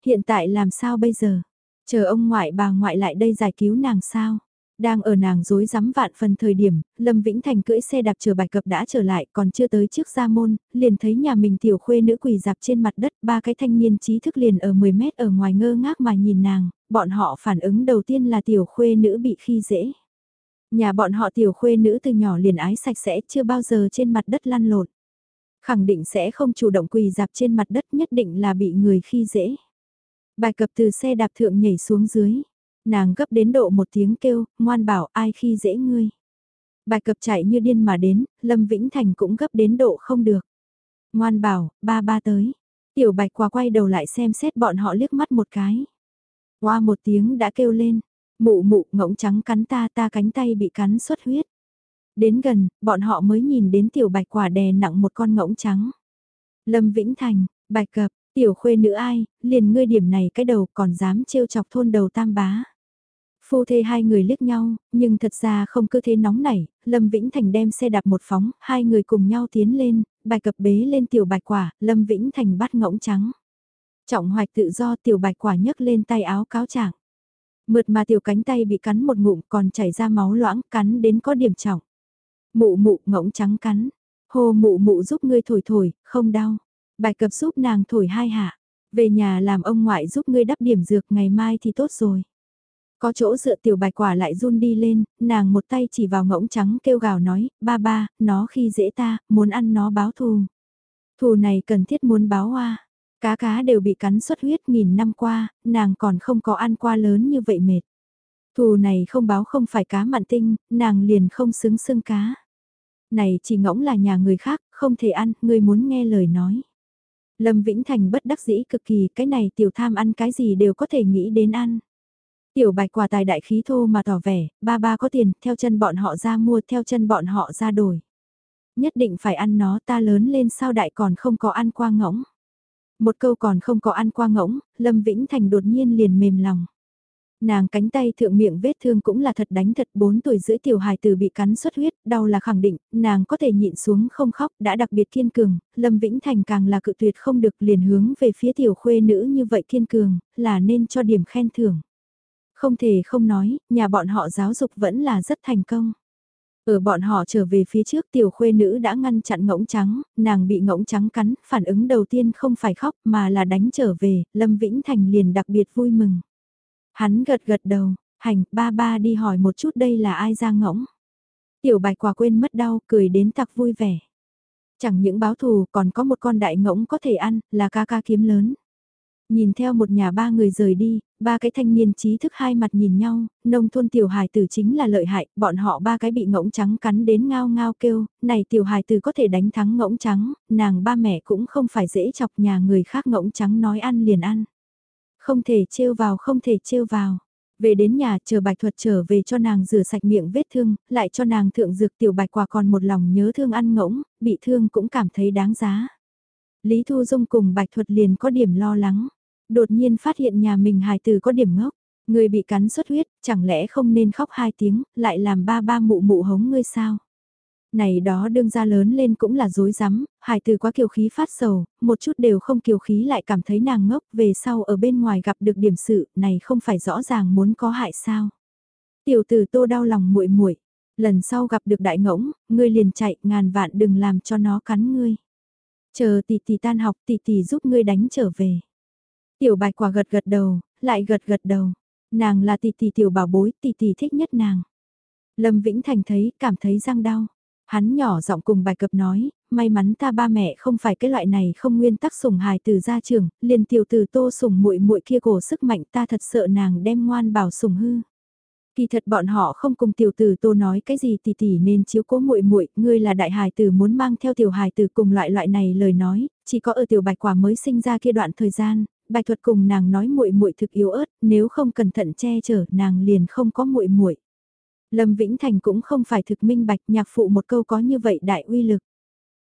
Hiện tại làm sao bây giờ? Chờ ông ngoại bà ngoại lại đây giải cứu nàng sao? Đang ở nàng dối rắm vạn phần thời điểm, Lâm Vĩnh Thành cưỡi xe đạp chờ bài cập đã trở lại còn chưa tới trước gia môn, liền thấy nhà mình tiểu khuê nữ quỳ dạp trên mặt đất, ba cái thanh niên trí thức liền ở 10 mét ở ngoài ngơ ngác mà nhìn nàng, bọn họ phản ứng đầu tiên là tiểu khuê nữ bị khi dễ. Nhà bọn họ tiểu khuê nữ từ nhỏ liền ái sạch sẽ chưa bao giờ trên mặt đất lăn lộn. Khẳng định sẽ không chủ động quỳ dạp trên mặt đất nhất định là bị người khi dễ. Bài cập từ xe đạp thượng nhảy xuống dưới Nàng gấp đến độ một tiếng kêu, ngoan bảo ai khi dễ ngươi. Bạch cập chạy như điên mà đến, Lâm Vĩnh Thành cũng gấp đến độ không được. Ngoan bảo, ba ba tới. Tiểu bạch quả quay đầu lại xem xét bọn họ liếc mắt một cái. Qua một tiếng đã kêu lên, mụ mụ ngỗng trắng cắn ta ta cánh tay bị cắn xuất huyết. Đến gần, bọn họ mới nhìn đến tiểu bạch quả đè nặng một con ngỗng trắng. Lâm Vĩnh Thành, bạch cập, tiểu khuê nữ ai, liền ngươi điểm này cái đầu còn dám trêu chọc thôn đầu tam bá. Phu thê hai người liếc nhau, nhưng thật ra không cứ thế nóng nảy, Lâm Vĩnh Thành đem xe đạp một phóng, hai người cùng nhau tiến lên, bài cập bế lên tiểu bạch quả, Lâm Vĩnh Thành bắt ngỗng trắng. Trọng hoạch tự do tiểu bạch quả nhấc lên tay áo cáo trạng. Mượt mà tiểu cánh tay bị cắn một ngụm còn chảy ra máu loãng cắn đến có điểm trọng. Mụ mụ ngỗng trắng cắn. Hồ mụ mụ giúp ngươi thổi thổi, không đau. Bài cập giúp nàng thổi hai hạ. Về nhà làm ông ngoại giúp ngươi đắp điểm dược ngày mai thì tốt rồi. Có chỗ dựa tiểu bạch quả lại run đi lên, nàng một tay chỉ vào ngỗng trắng kêu gào nói, ba ba, nó khi dễ ta, muốn ăn nó báo thù. Thù này cần thiết muốn báo hoa. Cá cá đều bị cắn xuất huyết nghìn năm qua, nàng còn không có ăn qua lớn như vậy mệt. Thù này không báo không phải cá mặn tinh, nàng liền không xứng xương cá. Này chỉ ngỗng là nhà người khác, không thể ăn, người muốn nghe lời nói. Lâm Vĩnh Thành bất đắc dĩ cực kỳ, cái này tiểu tham ăn cái gì đều có thể nghĩ đến ăn. Tiểu bạch quả tài đại khí thô mà tỏ vẻ, ba ba có tiền, theo chân bọn họ ra mua, theo chân bọn họ ra đổi. Nhất định phải ăn nó ta lớn lên sao đại còn không có ăn qua ngỗng. Một câu còn không có ăn qua ngỗng, Lâm Vĩnh Thành đột nhiên liền mềm lòng. Nàng cánh tay thượng miệng vết thương cũng là thật đánh thật 4 tuổi rưỡi tiểu hài tử bị cắn xuất huyết, đau là khẳng định, nàng có thể nhịn xuống không khóc, đã đặc biệt kiên cường, Lâm Vĩnh Thành càng là cự tuyệt không được liền hướng về phía tiểu khuê nữ như vậy kiên cường, là nên cho điểm khen thưởng. Không thể không nói, nhà bọn họ giáo dục vẫn là rất thành công. Ở bọn họ trở về phía trước tiểu khuê nữ đã ngăn chặn ngỗng trắng, nàng bị ngỗng trắng cắn, phản ứng đầu tiên không phải khóc mà là đánh trở về, Lâm Vĩnh Thành liền đặc biệt vui mừng. Hắn gật gật đầu, hành, ba ba đi hỏi một chút đây là ai ra ngỗng. Tiểu bạch quả quên mất đau, cười đến tặc vui vẻ. Chẳng những báo thù còn có một con đại ngỗng có thể ăn, là ca ca kiếm lớn. Nhìn theo một nhà ba người rời đi, ba cái thanh niên trí thức hai mặt nhìn nhau, nông thôn tiểu hài tử chính là lợi hại, bọn họ ba cái bị ngỗng trắng cắn đến ngao ngao kêu, này tiểu hài tử có thể đánh thắng ngỗng trắng, nàng ba mẹ cũng không phải dễ chọc nhà người khác ngỗng trắng nói ăn liền ăn. Không thể trêu vào không thể trêu vào. Về đến nhà chờ bạch thuật trở về cho nàng rửa sạch miệng vết thương, lại cho nàng thượng dược tiểu bạch quả còn một lòng nhớ thương ăn ngỗng, bị thương cũng cảm thấy đáng giá. Lý Thu Dung cùng bạch thuật liền có điểm lo lắng. Đột nhiên phát hiện nhà mình hài tử có điểm ngốc. Người bị cắn xuất huyết, chẳng lẽ không nên khóc hai tiếng, lại làm ba ba mụ mụ hống ngươi sao? Này đó đương ra lớn lên cũng là dối rắm hài từ quá kiều khí phát sầu, một chút đều không kiều khí lại cảm thấy nàng ngốc về sau ở bên ngoài gặp được điểm sự, này không phải rõ ràng muốn có hại sao. Tiểu tử tô đau lòng muội muội lần sau gặp được đại ngỗng, ngươi liền chạy ngàn vạn đừng làm cho nó cắn ngươi. Chờ tỷ tỷ tan học tỷ tỷ giúp ngươi đánh trở về. Tiểu bạch quả gật gật đầu, lại gật gật đầu. Nàng là tỷ tỷ tiểu bảo bối, tỷ tỷ thích nhất nàng. Lâm Vĩnh Thành thấy, cảm thấy răng đau. Hắn nhỏ giọng cùng bài cập nói, may mắn ta ba mẹ không phải cái loại này không nguyên tắc sủng hài từ gia trường, liền tiểu từ tô sủng muội muội kia cổ sức mạnh ta thật sợ nàng đem ngoan bảo sủng hư. Kỳ thật bọn họ không cùng tiểu tử Tô nói cái gì tỷ tỷ nên chiếu cố muội muội, ngươi là đại hài tử muốn mang theo tiểu hài tử cùng loại loại này lời nói, chỉ có ở tiểu bạch quả mới sinh ra kia đoạn thời gian, bạch thuật cùng nàng nói muội muội thực yếu ớt, nếu không cẩn thận che chở, nàng liền không có muội muội. Lâm Vĩnh Thành cũng không phải thực minh bạch nhạc phụ một câu có như vậy đại uy lực.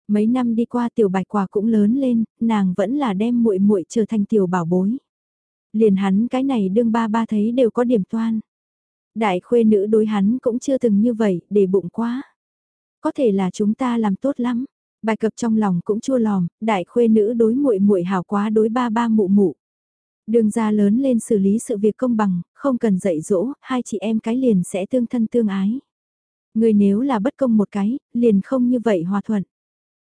Mấy năm đi qua tiểu bạch quả cũng lớn lên, nàng vẫn là đem muội muội trở thành tiểu bảo bối. Liền hắn cái này đương ba ba thấy đều có điểm toan. Đại khuê nữ đối hắn cũng chưa từng như vậy, để bụng quá. Có thể là chúng ta làm tốt lắm. Bài cập trong lòng cũng chua lòm, đại khuê nữ đối muội muội hảo quá đối ba ba mụ mụ. Đường ra lớn lên xử lý sự việc công bằng, không cần dạy dỗ, hai chị em cái liền sẽ tương thân tương ái. Người nếu là bất công một cái, liền không như vậy hòa thuận.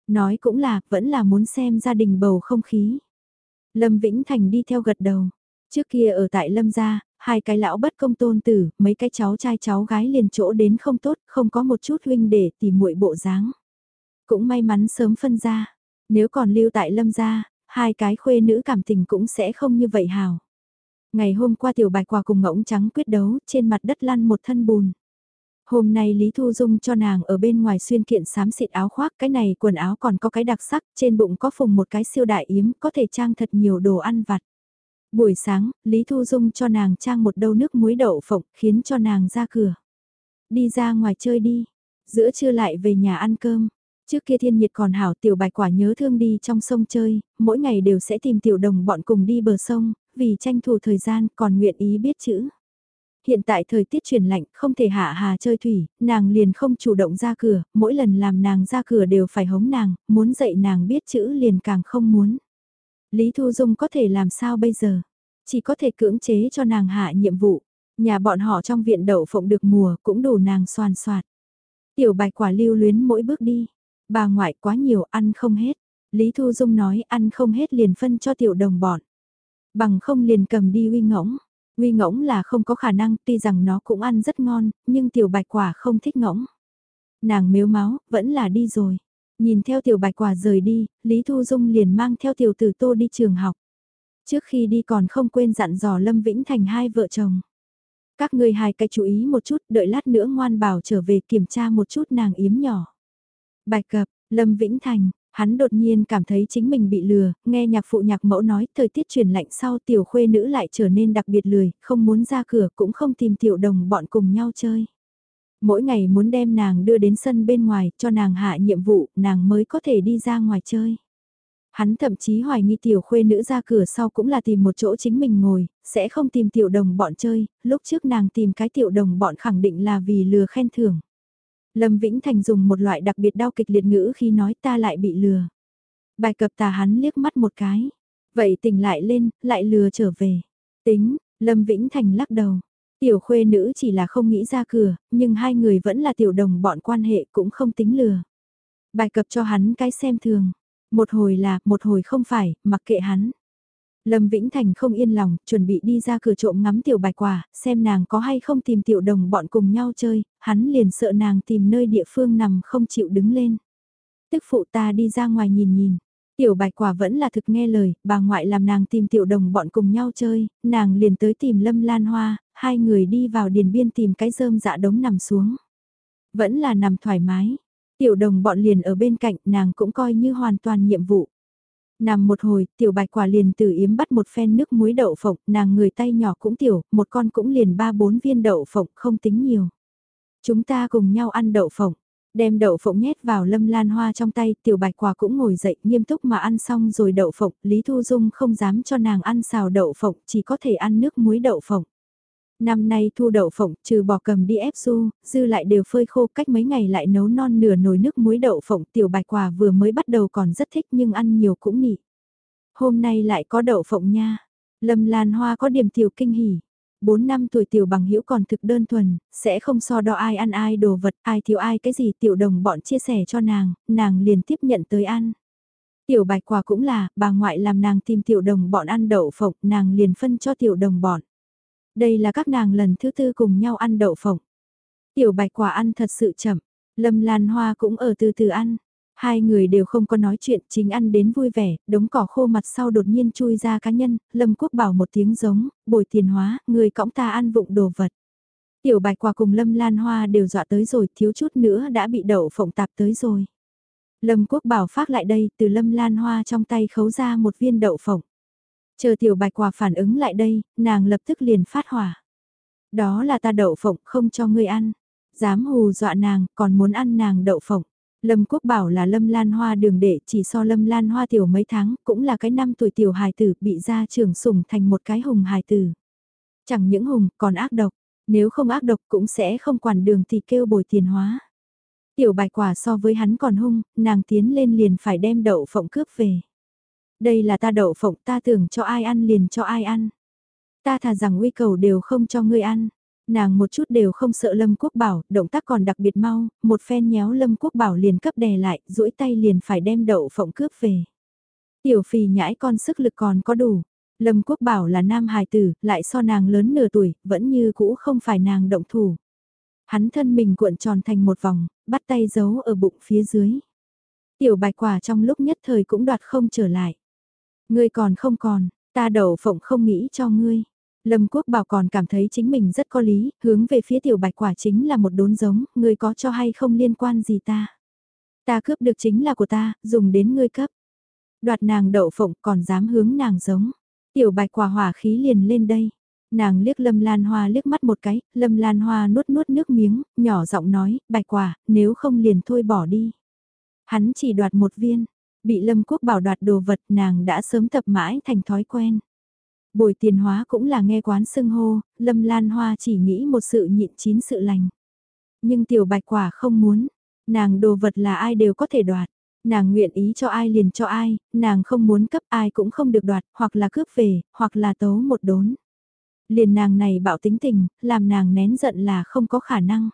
Nói cũng là, vẫn là muốn xem gia đình bầu không khí. Lâm Vĩnh Thành đi theo gật đầu. Trước kia ở tại Lâm gia, hai cái lão bất công tôn tử, mấy cái cháu trai cháu gái liền chỗ đến không tốt, không có một chút huynh để tìm muội bộ dáng. Cũng may mắn sớm phân ra. Nếu còn lưu tại Lâm gia, hai cái khuê nữ cảm tình cũng sẽ không như vậy hào. Ngày hôm qua tiểu bạch quả cùng ngỗng trắng quyết đấu, trên mặt đất lăn một thân bùn. Hôm nay Lý Thu Dung cho nàng ở bên ngoài xuyên kiện xám xịt áo khoác, cái này quần áo còn có cái đặc sắc, trên bụng có phùng một cái siêu đại yếm, có thể trang thật nhiều đồ ăn vặt. Buổi sáng, Lý Thu Dung cho nàng trang một đâu nước muối đậu phộng, khiến cho nàng ra cửa. Đi ra ngoài chơi đi, giữa trưa lại về nhà ăn cơm. Trước kia thiên nhiệt còn hảo tiểu bạch quả nhớ thương đi trong sông chơi, mỗi ngày đều sẽ tìm tiểu đồng bọn cùng đi bờ sông, vì tranh thủ thời gian còn nguyện ý biết chữ. Hiện tại thời tiết chuyển lạnh không thể hạ hà chơi thủy, nàng liền không chủ động ra cửa, mỗi lần làm nàng ra cửa đều phải hống nàng, muốn dạy nàng biết chữ liền càng không muốn. Lý Thu Dung có thể làm sao bây giờ? Chỉ có thể cưỡng chế cho nàng hạ nhiệm vụ. Nhà bọn họ trong viện đậu phộng được mùa cũng đủ nàng soàn soạt. Tiểu bạch quả lưu luyến mỗi bước đi. Bà ngoại quá nhiều ăn không hết. Lý Thu Dung nói ăn không hết liền phân cho tiểu đồng bọn. Bằng không liền cầm đi uy ngỗng. Uy ngỗng là không có khả năng tuy rằng nó cũng ăn rất ngon, nhưng tiểu bạch quả không thích ngỗng. Nàng mếu máu, vẫn là đi rồi. Nhìn theo tiểu bạch quả rời đi, Lý Thu Dung liền mang theo tiểu tử tô đi trường học. Trước khi đi còn không quên dặn dò Lâm Vĩnh Thành hai vợ chồng. Các ngươi hai cái chú ý một chút, đợi lát nữa ngoan bảo trở về kiểm tra một chút nàng yếm nhỏ bài cập, Lâm Vĩnh Thành, hắn đột nhiên cảm thấy chính mình bị lừa, nghe nhạc phụ nhạc mẫu nói thời tiết chuyển lạnh sau tiểu khuê nữ lại trở nên đặc biệt lười, không muốn ra cửa cũng không tìm tiểu đồng bọn cùng nhau chơi. Mỗi ngày muốn đem nàng đưa đến sân bên ngoài cho nàng hạ nhiệm vụ, nàng mới có thể đi ra ngoài chơi. Hắn thậm chí hoài nghi tiểu khuê nữ ra cửa sau cũng là tìm một chỗ chính mình ngồi, sẽ không tìm tiểu đồng bọn chơi, lúc trước nàng tìm cái tiểu đồng bọn khẳng định là vì lừa khen thưởng. Lâm Vĩnh Thành dùng một loại đặc biệt đau kịch liệt ngữ khi nói ta lại bị lừa. Bài cập tà hắn liếc mắt một cái. Vậy tỉnh lại lên, lại lừa trở về. Tính, Lâm Vĩnh Thành lắc đầu. Tiểu khuê nữ chỉ là không nghĩ ra cửa, nhưng hai người vẫn là tiểu đồng bọn quan hệ cũng không tính lừa. Bài cập cho hắn cái xem thường. Một hồi là, một hồi không phải, mặc kệ hắn. Lâm Vĩnh Thành không yên lòng, chuẩn bị đi ra cửa trộm ngắm tiểu bạch quả, xem nàng có hay không tìm tiểu đồng bọn cùng nhau chơi, hắn liền sợ nàng tìm nơi địa phương nằm không chịu đứng lên. Tức phụ ta đi ra ngoài nhìn nhìn, tiểu bạch quả vẫn là thực nghe lời, bà ngoại làm nàng tìm tiểu đồng bọn cùng nhau chơi, nàng liền tới tìm Lâm Lan Hoa, hai người đi vào điền biên tìm cái rơm dạ đống nằm xuống. Vẫn là nằm thoải mái, tiểu đồng bọn liền ở bên cạnh nàng cũng coi như hoàn toàn nhiệm vụ. Nằm một hồi, tiểu bạch quả liền từ yếm bắt một phen nước muối đậu phộng, nàng người tay nhỏ cũng tiểu, một con cũng liền ba bốn viên đậu phộng, không tính nhiều. Chúng ta cùng nhau ăn đậu phộng, đem đậu phộng nhét vào lâm lan hoa trong tay, tiểu bạch quả cũng ngồi dậy nghiêm túc mà ăn xong rồi đậu phộng, Lý Thu Dung không dám cho nàng ăn xào đậu phộng, chỉ có thể ăn nước muối đậu phộng. Năm nay thu đậu phộng, trừ bỏ cầm đi ép su, dư lại đều phơi khô cách mấy ngày lại nấu non nửa nồi nước muối đậu phộng tiểu bạch quả vừa mới bắt đầu còn rất thích nhưng ăn nhiều cũng nị. Hôm nay lại có đậu phộng nha. Lâm Lan Hoa có điểm tiểu kinh hỉ. 4 năm tuổi tiểu bằng hữu còn thực đơn thuần, sẽ không so đo ai ăn ai đồ vật, ai thiếu ai cái gì tiểu đồng bọn chia sẻ cho nàng, nàng liền tiếp nhận tới ăn. Tiểu bạch quả cũng là, bà ngoại làm nàng tìm tiểu đồng bọn ăn đậu phộng, nàng liền phân cho tiểu đồng bọn. Đây là các nàng lần thứ tư cùng nhau ăn đậu phộng. Tiểu bạch quả ăn thật sự chậm, Lâm Lan Hoa cũng ở từ từ ăn. Hai người đều không có nói chuyện, chính ăn đến vui vẻ, đống cỏ khô mặt sau đột nhiên chui ra cá nhân, Lâm Quốc bảo một tiếng giống, bồi tiền hóa, người cõng ta ăn vụng đồ vật. Tiểu bạch quả cùng Lâm Lan Hoa đều dọa tới rồi, thiếu chút nữa đã bị đậu phộng tạp tới rồi. Lâm Quốc bảo phát lại đây, từ Lâm Lan Hoa trong tay khấu ra một viên đậu phộng. Chờ tiểu bạch quả phản ứng lại đây, nàng lập tức liền phát hỏa. Đó là ta đậu phộng không cho ngươi ăn. Dám hù dọa nàng, còn muốn ăn nàng đậu phộng. Lâm Quốc bảo là Lâm Lan Hoa đường đệ chỉ so Lâm Lan Hoa tiểu mấy tháng, cũng là cái năm tuổi tiểu hài tử bị gia trưởng sủng thành một cái hùng hài tử. Chẳng những hùng, còn ác độc, nếu không ác độc cũng sẽ không quản đường thì kêu bồi tiền hóa. Tiểu bạch quả so với hắn còn hung, nàng tiến lên liền phải đem đậu phộng cướp về. Đây là ta đậu phộng ta tưởng cho ai ăn liền cho ai ăn. Ta thà rằng uy cầu đều không cho ngươi ăn. Nàng một chút đều không sợ Lâm Quốc Bảo, động tác còn đặc biệt mau, một phen nhéo Lâm Quốc Bảo liền cấp đè lại, duỗi tay liền phải đem đậu phộng cướp về. Tiểu phì nhãi con sức lực còn có đủ. Lâm Quốc Bảo là nam hài tử, lại so nàng lớn nửa tuổi, vẫn như cũ không phải nàng động thủ. Hắn thân mình cuộn tròn thành một vòng, bắt tay giấu ở bụng phía dưới. Tiểu bạch quả trong lúc nhất thời cũng đoạt không trở lại. Ngươi còn không còn, ta đậu phộng không nghĩ cho ngươi. Lâm Quốc Bảo còn cảm thấy chính mình rất có lý, hướng về phía tiểu bạch quả chính là một đốn giống, ngươi có cho hay không liên quan gì ta. Ta cướp được chính là của ta, dùng đến ngươi cấp. Đoạt nàng đậu phộng còn dám hướng nàng giống. Tiểu bạch quả hỏa khí liền lên đây. Nàng liếc Lâm Lan Hoa liếc mắt một cái, Lâm Lan Hoa nuốt nuốt nước miếng, nhỏ giọng nói, bạch quả, nếu không liền thôi bỏ đi. Hắn chỉ đoạt một viên, Bị Lâm Quốc bảo đoạt đồ vật nàng đã sớm tập mãi thành thói quen. Bồi tiền hóa cũng là nghe quán sưng hô, Lâm Lan Hoa chỉ nghĩ một sự nhịn chín sự lành. Nhưng tiểu bạch quả không muốn, nàng đồ vật là ai đều có thể đoạt. Nàng nguyện ý cho ai liền cho ai, nàng không muốn cấp ai cũng không được đoạt, hoặc là cướp về, hoặc là tấu một đốn. Liền nàng này bạo tính tình, làm nàng nén giận là không có khả năng.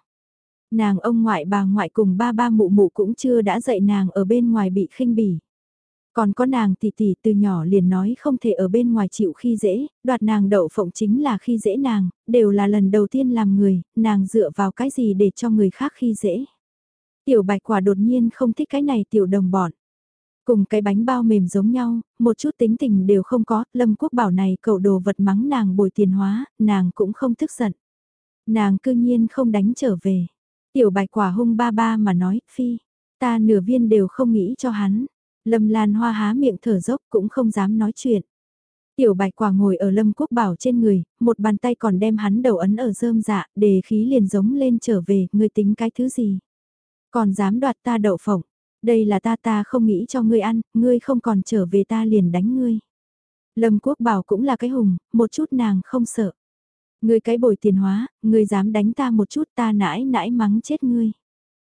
Nàng ông ngoại bà ngoại cùng ba ba mụ mụ cũng chưa đã dạy nàng ở bên ngoài bị khinh bỉ. Còn có nàng tỷ tỷ từ nhỏ liền nói không thể ở bên ngoài chịu khi dễ, đoạt nàng đậu phộng chính là khi dễ nàng, đều là lần đầu tiên làm người, nàng dựa vào cái gì để cho người khác khi dễ. Tiểu bạch quả đột nhiên không thích cái này tiểu đồng bọn. Cùng cái bánh bao mềm giống nhau, một chút tính tình đều không có, Lâm Quốc bảo này cậu đồ vật mắng nàng bồi tiền hóa, nàng cũng không tức giận. Nàng cư nhiên không đánh trở về. Tiểu bạch quả hung ba ba mà nói, phi, ta nửa viên đều không nghĩ cho hắn. Lâm Lan Hoa há miệng thở dốc cũng không dám nói chuyện. Tiểu bạch quả ngồi ở Lâm Quốc Bảo trên người, một bàn tay còn đem hắn đầu ấn ở rơm dạ, để khí liền giống lên trở về, ngươi tính cái thứ gì? Còn dám đoạt ta đậu phộng, đây là ta ta không nghĩ cho ngươi ăn, ngươi không còn trở về ta liền đánh ngươi. Lâm Quốc Bảo cũng là cái hùng, một chút nàng không sợ. Ngươi cái bồi tiền hóa, ngươi dám đánh ta một chút ta nãi nãi mắng chết ngươi.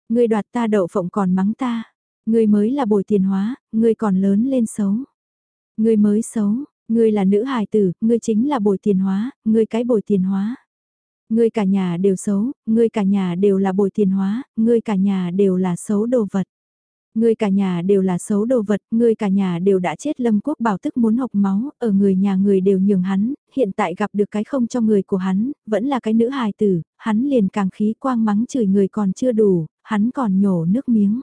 Ngươi đoạt ta đậu phộng còn mắng ta. Ngươi mới là bồi tiền hóa, ngươi còn lớn lên xấu. Ngươi mới xấu, ngươi là nữ hài tử, ngươi chính là bồi tiền hóa, ngươi cái bồi tiền hóa. Ngươi cả nhà đều xấu, ngươi cả nhà đều là bồi tiền hóa, ngươi cả nhà đều là xấu đồ vật. Ngươi cả nhà đều là xấu đồ vật, ngươi cả nhà đều đã chết lâm quốc bảo tức muốn học máu, ở người nhà người đều nhường hắn, hiện tại gặp được cái không cho người của hắn, vẫn là cái nữ hài tử, hắn liền càng khí quang mắng chửi người còn chưa đủ, hắn còn nhổ nước miếng.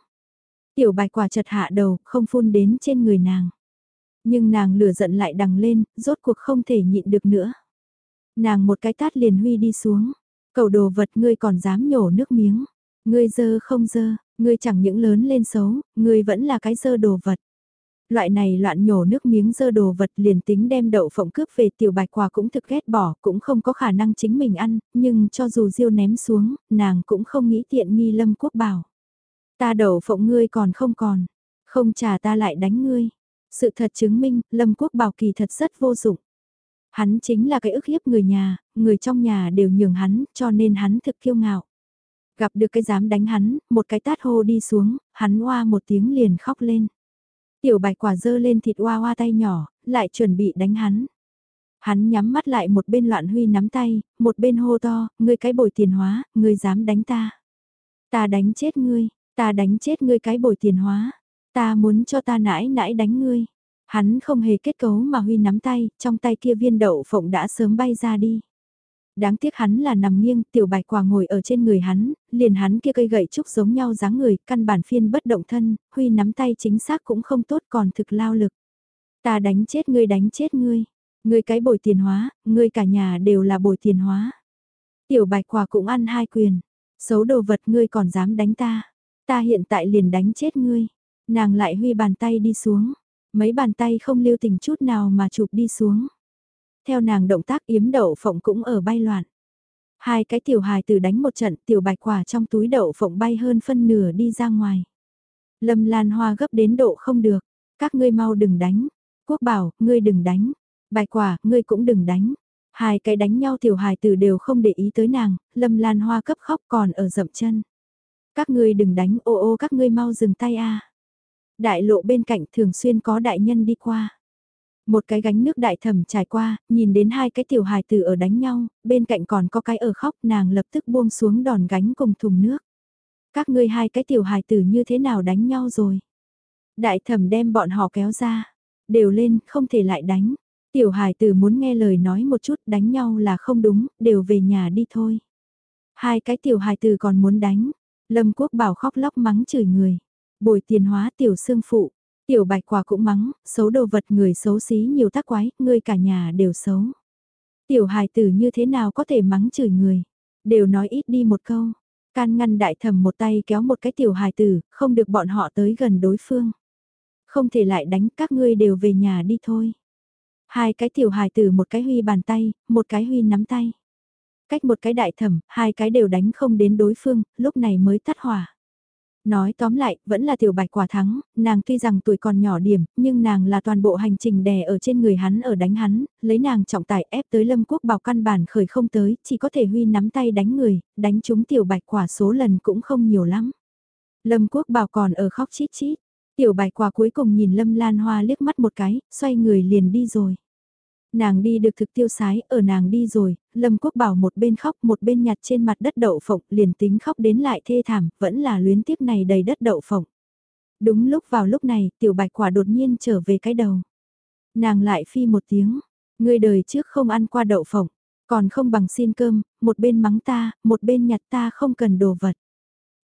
Tiểu bạch quả chật hạ đầu, không phun đến trên người nàng. Nhưng nàng lửa giận lại đằng lên, rốt cuộc không thể nhịn được nữa. Nàng một cái tát liền huy đi xuống. Cầu đồ vật ngươi còn dám nhổ nước miếng. Ngươi dơ không dơ, ngươi chẳng những lớn lên xấu, ngươi vẫn là cái dơ đồ vật. Loại này loạn nhổ nước miếng dơ đồ vật liền tính đem đậu phộng cướp về tiểu bạch quả cũng thực ghét bỏ, cũng không có khả năng chính mình ăn, nhưng cho dù diêu ném xuống, nàng cũng không nghĩ tiện nghi lâm quốc bảo. Ta đậu phộng ngươi còn không còn, không trả ta lại đánh ngươi. Sự thật chứng minh, lâm quốc bảo kỳ thật rất vô dụng. Hắn chính là cái ức hiếp người nhà, người trong nhà đều nhường hắn, cho nên hắn thực kiêu ngạo. Gặp được cái dám đánh hắn, một cái tát hô đi xuống, hắn oa một tiếng liền khóc lên. Tiểu bạch quả dơ lên thịt oa oa tay nhỏ, lại chuẩn bị đánh hắn. Hắn nhắm mắt lại một bên loạn huy nắm tay, một bên hô to, ngươi cái bồi tiền hóa, ngươi dám đánh ta. Ta đánh chết ngươi, ta đánh chết ngươi cái bồi tiền hóa, ta muốn cho ta nãi nãi đánh ngươi. Hắn không hề kết cấu mà Huy nắm tay, trong tay kia viên đậu phộng đã sớm bay ra đi. Đáng tiếc hắn là nằm nghiêng, tiểu bạch quả ngồi ở trên người hắn, liền hắn kia cây gậy trúc giống nhau dáng người, căn bản phiên bất động thân, Huy nắm tay chính xác cũng không tốt còn thực lao lực. Ta đánh chết ngươi đánh chết ngươi, ngươi cái bồi tiền hóa, ngươi cả nhà đều là bồi tiền hóa. Tiểu bạch quả cũng ăn hai quyền, xấu đồ vật ngươi còn dám đánh ta, ta hiện tại liền đánh chết ngươi. Nàng lại huy bàn tay đi xuống, Mấy bàn tay không lưu tình chút nào mà chụp đi xuống. Theo nàng động tác yếm đậu phộng cũng ở bay loạn. Hai cái tiểu hài từ đánh một trận tiểu bạch quả trong túi đậu phộng bay hơn phân nửa đi ra ngoài. Lâm lan hoa gấp đến độ không được. Các ngươi mau đừng đánh. Quốc bảo, ngươi đừng đánh. Bạch quả, ngươi cũng đừng đánh. Hai cái đánh nhau tiểu hài tử đều không để ý tới nàng, lâm lan hoa cấp khóc còn ở dậm chân. Các ngươi đừng đánh ô ô các ngươi mau dừng tay a Đại lộ bên cạnh thường xuyên có đại nhân đi qua. Một cái gánh nước đại thẩm trải qua, nhìn đến hai cái tiểu hài tử ở đánh nhau, bên cạnh còn có cái ở khóc nàng lập tức buông xuống đòn gánh cùng thùng nước. Các ngươi hai cái tiểu hài tử như thế nào đánh nhau rồi? Đại thẩm đem bọn họ kéo ra, đều lên, không thể lại đánh. Tiểu hài tử muốn nghe lời nói một chút đánh nhau là không đúng, đều về nhà đi thôi. Hai cái tiểu hài tử còn muốn đánh, Lâm Quốc Bảo khóc lóc mắng chửi người. Bồi tiền hóa tiểu xương phụ, tiểu bạch quả cũng mắng, xấu đồ vật người xấu xí nhiều tác quái, ngươi cả nhà đều xấu. Tiểu hài tử như thế nào có thể mắng chửi người, đều nói ít đi một câu. Can ngăn đại thầm một tay kéo một cái tiểu hài tử, không được bọn họ tới gần đối phương. Không thể lại đánh các ngươi đều về nhà đi thôi. Hai cái tiểu hài tử một cái huy bàn tay, một cái huy nắm tay. Cách một cái đại thẩm, hai cái đều đánh không đến đối phương, lúc này mới tắt hỏa. Nói tóm lại, vẫn là tiểu bạch quả thắng, nàng tuy rằng tuổi còn nhỏ điểm, nhưng nàng là toàn bộ hành trình đè ở trên người hắn ở đánh hắn, lấy nàng trọng tài ép tới lâm quốc bảo căn bản khởi không tới, chỉ có thể huy nắm tay đánh người, đánh chúng tiểu bạch quả số lần cũng không nhiều lắm. Lâm quốc bảo còn ở khóc chít chít, tiểu bạch quả cuối cùng nhìn lâm lan hoa liếc mắt một cái, xoay người liền đi rồi. Nàng đi được thực tiêu sái, ở nàng đi rồi, Lâm Quốc Bảo một bên khóc một bên nhặt trên mặt đất đậu phộng, liền tính khóc đến lại thê thảm, vẫn là luyến tiếc này đầy đất đậu phộng. Đúng lúc vào lúc này, tiểu bạch quả đột nhiên trở về cái đầu. Nàng lại phi một tiếng, người đời trước không ăn qua đậu phộng, còn không bằng xin cơm, một bên mắng ta, một bên nhặt ta không cần đồ vật.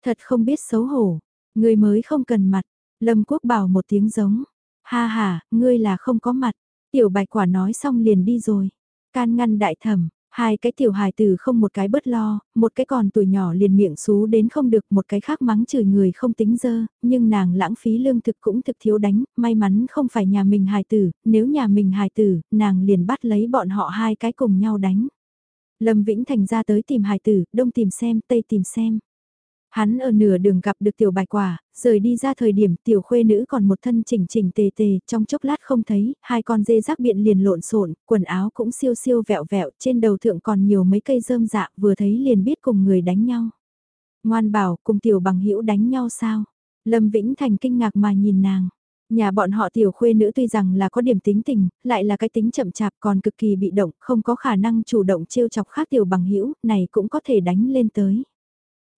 Thật không biết xấu hổ, người mới không cần mặt, Lâm Quốc bảo một tiếng giống, ha ha, ngươi là không có mặt, tiểu bạch quả nói xong liền đi rồi, can ngăn đại thẩm, Hai cái tiểu hài tử không một cái bớt lo, một cái còn tuổi nhỏ liền miệng xú đến không được, một cái khác mắng chửi người không tính dơ, nhưng nàng lãng phí lương thực cũng thực thiếu đánh, may mắn không phải nhà mình hài tử, nếu nhà mình hài tử, nàng liền bắt lấy bọn họ hai cái cùng nhau đánh. Lâm Vĩnh Thành ra tới tìm hài tử, đông tìm xem, tây tìm xem. Hắn ở nửa đường gặp được tiểu bạch quả, rời đi ra thời điểm tiểu khuê nữ còn một thân chỉnh chỉnh tề tề, trong chốc lát không thấy, hai con dê rác biện liền lộn xộn, quần áo cũng siêu siêu vẹo vẹo, trên đầu thượng còn nhiều mấy cây rơm dạ, vừa thấy liền biết cùng người đánh nhau. Ngoan bảo, cùng tiểu bằng hữu đánh nhau sao? Lâm Vĩnh Thành kinh ngạc mà nhìn nàng. Nhà bọn họ tiểu khuê nữ tuy rằng là có điểm tính tình, lại là cái tính chậm chạp còn cực kỳ bị động, không có khả năng chủ động trêu chọc khác tiểu bằng hữu này cũng có thể đánh lên tới.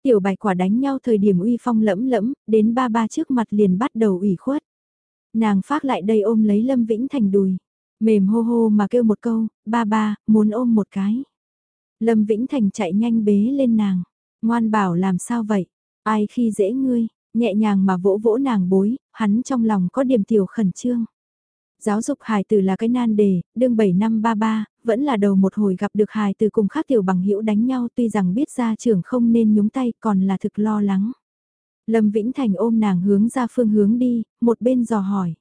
Tiểu bạch quả đánh nhau thời điểm uy phong lẫm lẫm, đến ba ba trước mặt liền bắt đầu ủy khuất. Nàng phát lại đây ôm lấy Lâm Vĩnh Thành đùi, mềm hô hô mà kêu một câu, ba ba, muốn ôm một cái. Lâm Vĩnh Thành chạy nhanh bế lên nàng, ngoan bảo làm sao vậy, ai khi dễ ngươi, nhẹ nhàng mà vỗ vỗ nàng bối, hắn trong lòng có điểm tiểu khẩn trương. Giáo dục hài tử là cái nan đề, đương 7 năm ba ba, vẫn là đầu một hồi gặp được hài từ cùng khác tiểu bằng hữu đánh nhau tuy rằng biết ra trưởng không nên nhúng tay còn là thực lo lắng. Lâm Vĩnh Thành ôm nàng hướng ra phương hướng đi, một bên dò hỏi.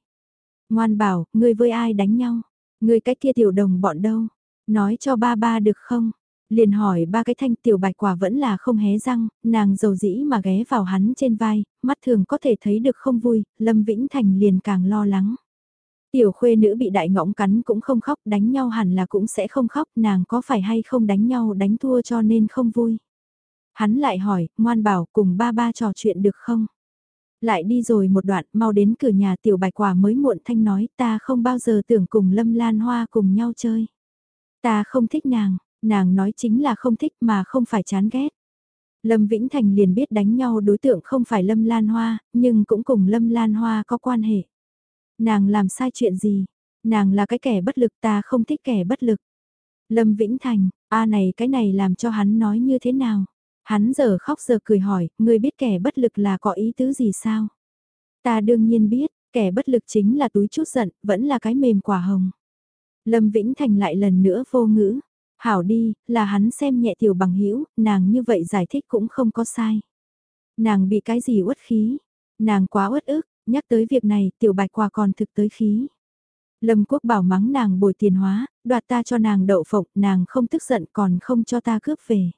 Ngoan bảo, ngươi với ai đánh nhau? Ngươi cái kia tiểu đồng bọn đâu? Nói cho ba ba được không? Liền hỏi ba cái thanh tiểu bạch quả vẫn là không hé răng, nàng dầu dĩ mà ghé vào hắn trên vai, mắt thường có thể thấy được không vui, Lâm Vĩnh Thành liền càng lo lắng. Tiểu khuê nữ bị đại ngõng cắn cũng không khóc, đánh nhau hẳn là cũng sẽ không khóc, nàng có phải hay không đánh nhau đánh thua cho nên không vui. Hắn lại hỏi, ngoan bảo cùng ba ba trò chuyện được không? Lại đi rồi một đoạn, mau đến cửa nhà tiểu bạch quả mới muộn thanh nói, ta không bao giờ tưởng cùng lâm lan hoa cùng nhau chơi. Ta không thích nàng, nàng nói chính là không thích mà không phải chán ghét. Lâm Vĩnh Thành liền biết đánh nhau đối tượng không phải Lâm Lan Hoa, nhưng cũng cùng Lâm Lan Hoa có quan hệ. Nàng làm sai chuyện gì? Nàng là cái kẻ bất lực ta không thích kẻ bất lực. Lâm Vĩnh Thành, a này cái này làm cho hắn nói như thế nào? Hắn giờ khóc giờ cười hỏi, ngươi biết kẻ bất lực là có ý tứ gì sao? Ta đương nhiên biết, kẻ bất lực chính là túi chút giận, vẫn là cái mềm quả hồng. Lâm Vĩnh Thành lại lần nữa vô ngữ. Hảo đi, là hắn xem nhẹ tiểu bằng hữu nàng như vậy giải thích cũng không có sai. Nàng bị cái gì uất khí? Nàng quá uất ức, nhắc tới việc này tiểu bạch quả còn thực tới khí. Lâm quốc bảo mắng nàng bồi tiền hóa, đoạt ta cho nàng đậu phộng, nàng không tức giận còn không cho ta cướp về.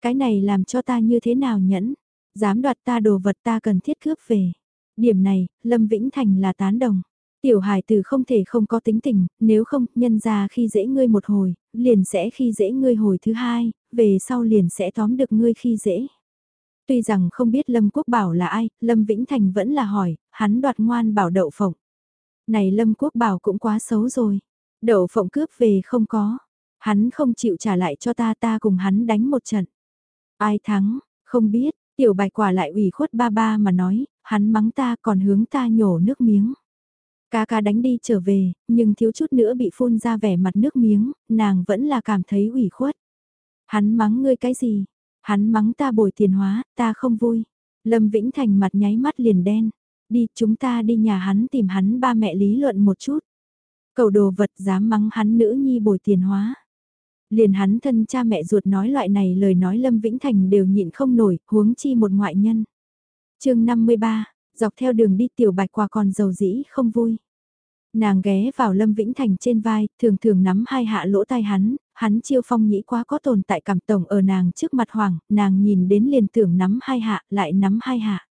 Cái này làm cho ta như thế nào nhẫn, dám đoạt ta đồ vật ta cần thiết cướp về. Điểm này, Lâm Vĩnh Thành là tán đồng. Tiểu hải tử không thể không có tính tình, nếu không, nhân ra khi dễ ngươi một hồi, liền sẽ khi dễ ngươi hồi thứ hai, về sau liền sẽ tóm được ngươi khi dễ. Tuy rằng không biết Lâm Quốc Bảo là ai, Lâm Vĩnh Thành vẫn là hỏi, hắn đoạt ngoan bảo đậu phộng. Này Lâm Quốc Bảo cũng quá xấu rồi. Đậu phộng cướp về không có. Hắn không chịu trả lại cho ta ta cùng hắn đánh một trận. Ai thắng, không biết, tiểu bạch quả lại ủy khuất ba ba mà nói, hắn mắng ta còn hướng ta nhổ nước miếng. Cá cá đánh đi trở về, nhưng thiếu chút nữa bị phun ra vẻ mặt nước miếng, nàng vẫn là cảm thấy ủy khuất. Hắn mắng ngươi cái gì? Hắn mắng ta bồi tiền hóa, ta không vui. Lâm Vĩnh Thành mặt nháy mắt liền đen. Đi, chúng ta đi nhà hắn tìm hắn ba mẹ lý luận một chút. Cầu đồ vật dám mắng hắn nữ nhi bồi tiền hóa. Liền hắn thân cha mẹ ruột nói loại này lời nói Lâm Vĩnh Thành đều nhịn không nổi, huống chi một ngoại nhân. chương 53, dọc theo đường đi tiểu bạch quả còn dầu dĩ không vui. Nàng ghé vào Lâm Vĩnh Thành trên vai, thường thường nắm hai hạ lỗ tai hắn, hắn chiêu phong nhĩ quá có tồn tại cảm tổng ở nàng trước mặt hoàng, nàng nhìn đến liền tưởng nắm hai hạ, lại nắm hai hạ.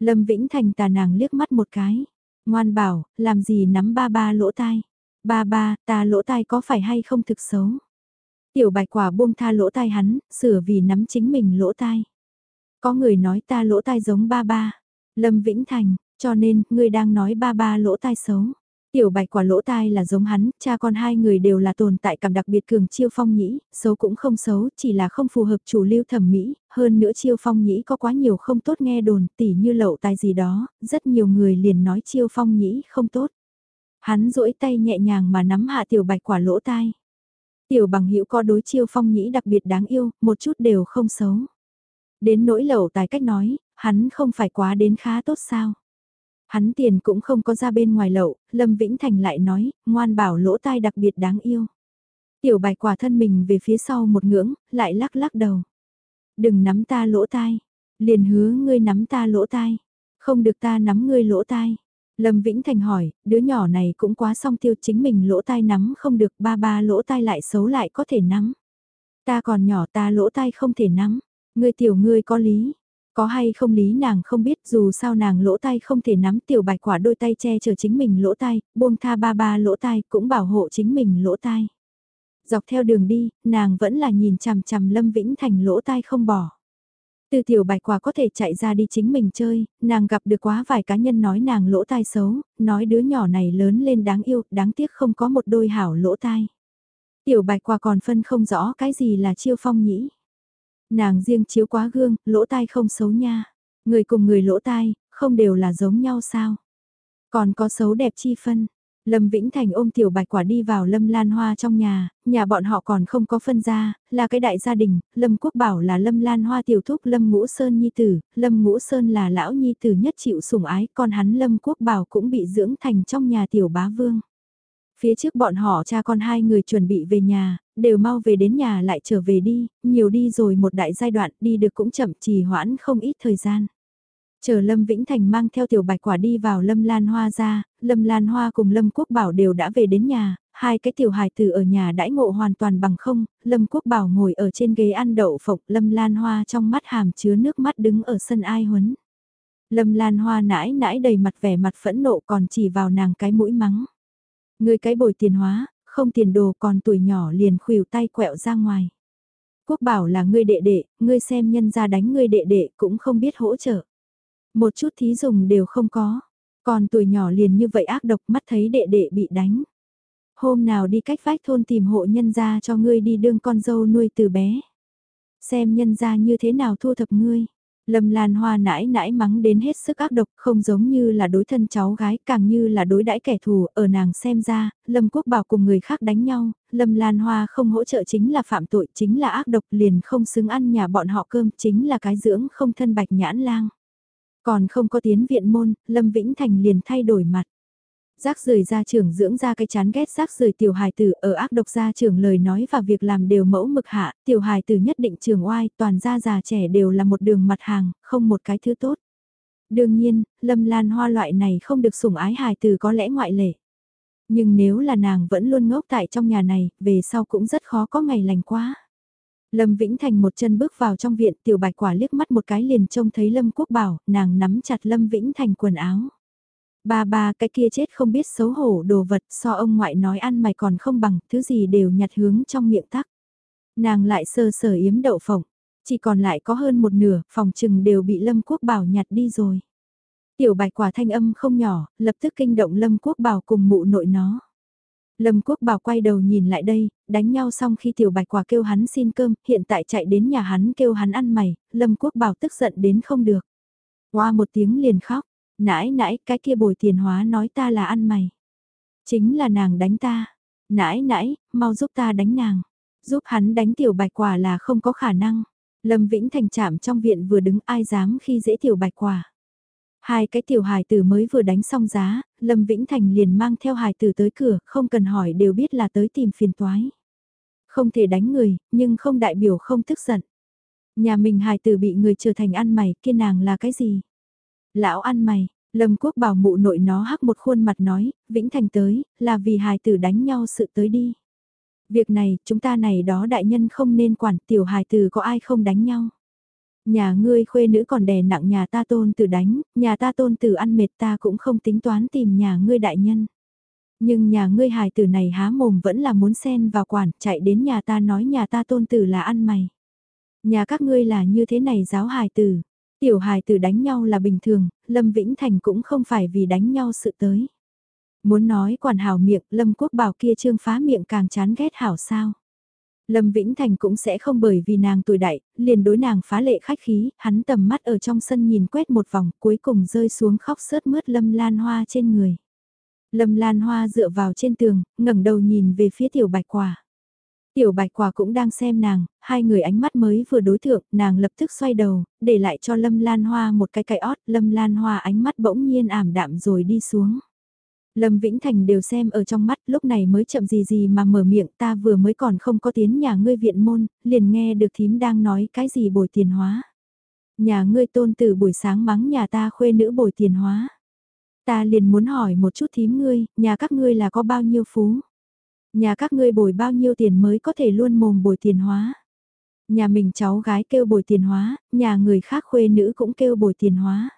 Lâm Vĩnh Thành tà nàng liếc mắt một cái, ngoan bảo, làm gì nắm ba ba lỗ tai. Ba ba, ta lỗ tai có phải hay không thực xấu? Tiểu bạch quả buông tha lỗ tai hắn, sửa vì nắm chính mình lỗ tai. Có người nói ta lỗ tai giống ba ba. Lâm Vĩnh Thành, cho nên, ngươi đang nói ba ba lỗ tai xấu. Tiểu bạch quả lỗ tai là giống hắn, cha con hai người đều là tồn tại cảm đặc biệt cường chiêu phong nhĩ, xấu cũng không xấu, chỉ là không phù hợp chủ lưu thẩm mỹ, hơn nữa chiêu phong nhĩ có quá nhiều không tốt nghe đồn, tỉ như lậu tài gì đó, rất nhiều người liền nói chiêu phong nhĩ không tốt. Hắn duỗi tay nhẹ nhàng mà nắm hạ tiểu bạch quả lỗ tai. Tiểu bằng hữu có đối chiêu phong nhĩ đặc biệt đáng yêu, một chút đều không xấu. Đến nỗi lậu tài cách nói, hắn không phải quá đến khá tốt sao. Hắn tiền cũng không có ra bên ngoài lậu, Lâm Vĩnh Thành lại nói, ngoan bảo lỗ tai đặc biệt đáng yêu. Tiểu bạch quả thân mình về phía sau một ngưỡng, lại lắc lắc đầu. Đừng nắm ta lỗ tai, liền hứa ngươi nắm ta lỗ tai, không được ta nắm ngươi lỗ tai. Lâm Vĩnh Thành hỏi, đứa nhỏ này cũng quá song tiêu chính mình lỗ tai nắm không được ba ba lỗ tai lại xấu lại có thể nắm. Ta còn nhỏ ta lỗ tai không thể nắm, ngươi tiểu ngươi có lý, có hay không lý nàng không biết dù sao nàng lỗ tai không thể nắm tiểu bạch quả đôi tay che chở chính mình lỗ tai, buông tha ba ba lỗ tai cũng bảo hộ chính mình lỗ tai. Dọc theo đường đi, nàng vẫn là nhìn chằm chằm Lâm Vĩnh Thành lỗ tai không bỏ. Từ tiểu bạch quả có thể chạy ra đi chính mình chơi, nàng gặp được quá vài cá nhân nói nàng lỗ tai xấu, nói đứa nhỏ này lớn lên đáng yêu, đáng tiếc không có một đôi hảo lỗ tai. Tiểu bạch quả còn phân không rõ cái gì là chiêu phong nhĩ. Nàng riêng chiếu quá gương, lỗ tai không xấu nha. Người cùng người lỗ tai, không đều là giống nhau sao? Còn có xấu đẹp chi phân. Lâm Vĩnh Thành ôm tiểu bạch quả đi vào Lâm Lan Hoa trong nhà, nhà bọn họ còn không có phân gia, là cái đại gia đình, Lâm Quốc Bảo là Lâm Lan Hoa tiểu thúc Lâm Ngũ Sơn Nhi Tử, Lâm Ngũ Sơn là lão Nhi Tử nhất chịu sủng ái, còn hắn Lâm Quốc Bảo cũng bị dưỡng thành trong nhà tiểu bá vương. Phía trước bọn họ cha con hai người chuẩn bị về nhà, đều mau về đến nhà lại trở về đi, nhiều đi rồi một đại giai đoạn đi được cũng chậm trì hoãn không ít thời gian. Chờ Lâm Vĩnh Thành mang theo tiểu bạch quả đi vào Lâm Lan Hoa ra, Lâm Lan Hoa cùng Lâm Quốc Bảo đều đã về đến nhà, hai cái tiểu hài tử ở nhà đãi ngộ hoàn toàn bằng không, Lâm Quốc Bảo ngồi ở trên ghế ăn đậu phộng, Lâm Lan Hoa trong mắt hàm chứa nước mắt đứng ở sân ai huấn. Lâm Lan Hoa nãi nãi đầy mặt vẻ mặt phẫn nộ còn chỉ vào nàng cái mũi mắng. Người cái bồi tiền hóa, không tiền đồ còn tuổi nhỏ liền khuỷu tay quẹo ra ngoài. Quốc bảo là ngươi đệ đệ, ngươi xem nhân ra đánh ngươi đệ đệ cũng không biết hỗ trợ. Một chút thí dùng đều không có, còn tuổi nhỏ liền như vậy ác độc mắt thấy đệ đệ bị đánh. Hôm nào đi cách vách thôn tìm hộ nhân ra cho ngươi đi đương con dâu nuôi từ bé. Xem nhân ra như thế nào thu thập ngươi. Lâm Lan Hoa nãi nãi mắng đến hết sức ác độc, không giống như là đối thân cháu gái, càng như là đối đãi kẻ thù, ở nàng xem ra, Lâm Quốc Bảo cùng người khác đánh nhau, Lâm Lan Hoa không hỗ trợ chính là phạm tội, chính là ác độc liền không xứng ăn nhà bọn họ cơm, chính là cái dưỡng không thân bạch nhãn lang. Còn không có tiến viện môn, Lâm Vĩnh Thành liền thay đổi mặt. Rác rời ra trưởng dưỡng ra cái chán ghét rác rời tiểu hài tử ở ác độc ra trưởng lời nói và việc làm đều mẫu mực hạ, tiểu hài tử nhất định trường oai, toàn gia già trẻ đều là một đường mặt hàng, không một cái thứ tốt. Đương nhiên, lâm lan hoa loại này không được sủng ái hài tử có lẽ ngoại lệ. Nhưng nếu là nàng vẫn luôn ngốc tại trong nhà này, về sau cũng rất khó có ngày lành quá. Lâm Vĩnh Thành một chân bước vào trong viện tiểu bạch quả liếc mắt một cái liền trông thấy Lâm Quốc Bảo, nàng nắm chặt Lâm Vĩnh Thành quần áo. Ba ba cái kia chết không biết xấu hổ đồ vật so ông ngoại nói ăn mày còn không bằng, thứ gì đều nhặt hướng trong miệng tắc. Nàng lại sơ sở yếm đậu phộng, chỉ còn lại có hơn một nửa, phòng trừng đều bị Lâm Quốc Bảo nhặt đi rồi. Tiểu bạch quả thanh âm không nhỏ, lập tức kinh động Lâm Quốc Bảo cùng mụ nội nó. Lâm Quốc Bảo quay đầu nhìn lại đây, đánh nhau xong khi tiểu bạch quả kêu hắn xin cơm, hiện tại chạy đến nhà hắn kêu hắn ăn mày, Lâm Quốc Bảo tức giận đến không được. Qua một tiếng liền khóc, Nãi nãi, cái kia bồi tiền hóa nói ta là ăn mày. Chính là nàng đánh ta. Nãi nãi, mau giúp ta đánh nàng. Giúp hắn đánh tiểu bạch quả là không có khả năng. Lâm Vĩnh Thành chạm trong viện vừa đứng ai dám khi dễ tiểu bạch quả. Hai cái tiểu hài tử mới vừa đánh xong giá, Lâm Vĩnh Thành liền mang theo hài tử tới cửa, không cần hỏi đều biết là tới tìm phiền toái. Không thể đánh người, nhưng không đại biểu không tức giận. Nhà mình hài tử bị người trở thành ăn mày, kia nàng là cái gì? Lão ăn mày, Lâm Quốc bảo mụ nội nó hắc một khuôn mặt nói, Vĩnh Thành tới, là vì hài tử đánh nhau sự tới đi. Việc này, chúng ta này đó đại nhân không nên quản tiểu hài tử có ai không đánh nhau. Nhà ngươi khuê nữ còn đè nặng nhà ta tôn tử đánh, nhà ta tôn tử ăn mệt ta cũng không tính toán tìm nhà ngươi đại nhân. Nhưng nhà ngươi hài tử này há mồm vẫn là muốn xen vào quản, chạy đến nhà ta nói nhà ta tôn tử là ăn mày. Nhà các ngươi là như thế này giáo hài tử, Tiểu hài tử đánh nhau là bình thường, Lâm Vĩnh Thành cũng không phải vì đánh nhau sự tới. Muốn nói quản hảo miệng, Lâm Quốc bảo kia trương phá miệng càng chán ghét hảo sao. Lâm Vĩnh Thành cũng sẽ không bởi vì nàng tuổi đại, liền đối nàng phá lệ khách khí, hắn tầm mắt ở trong sân nhìn quét một vòng cuối cùng rơi xuống khóc sớt mướt Lâm Lan Hoa trên người. Lâm Lan Hoa dựa vào trên tường, ngẩng đầu nhìn về phía tiểu bạch quả. Tiểu bạch quả cũng đang xem nàng, hai người ánh mắt mới vừa đối thượng, nàng lập tức xoay đầu, để lại cho Lâm Lan Hoa một cái cái ót, Lâm Lan Hoa ánh mắt bỗng nhiên ảm đạm rồi đi xuống. Lâm Vĩnh Thành đều xem ở trong mắt lúc này mới chậm gì gì mà mở miệng ta vừa mới còn không có tiến nhà ngươi viện môn, liền nghe được thím đang nói cái gì bồi tiền hóa. Nhà ngươi tôn tử buổi sáng mắng nhà ta khuê nữ bồi tiền hóa. Ta liền muốn hỏi một chút thím ngươi, nhà các ngươi là có bao nhiêu phú? Nhà các ngươi bồi bao nhiêu tiền mới có thể luôn mồm bồi tiền hóa? Nhà mình cháu gái kêu bồi tiền hóa, nhà người khác khuê nữ cũng kêu bồi tiền hóa.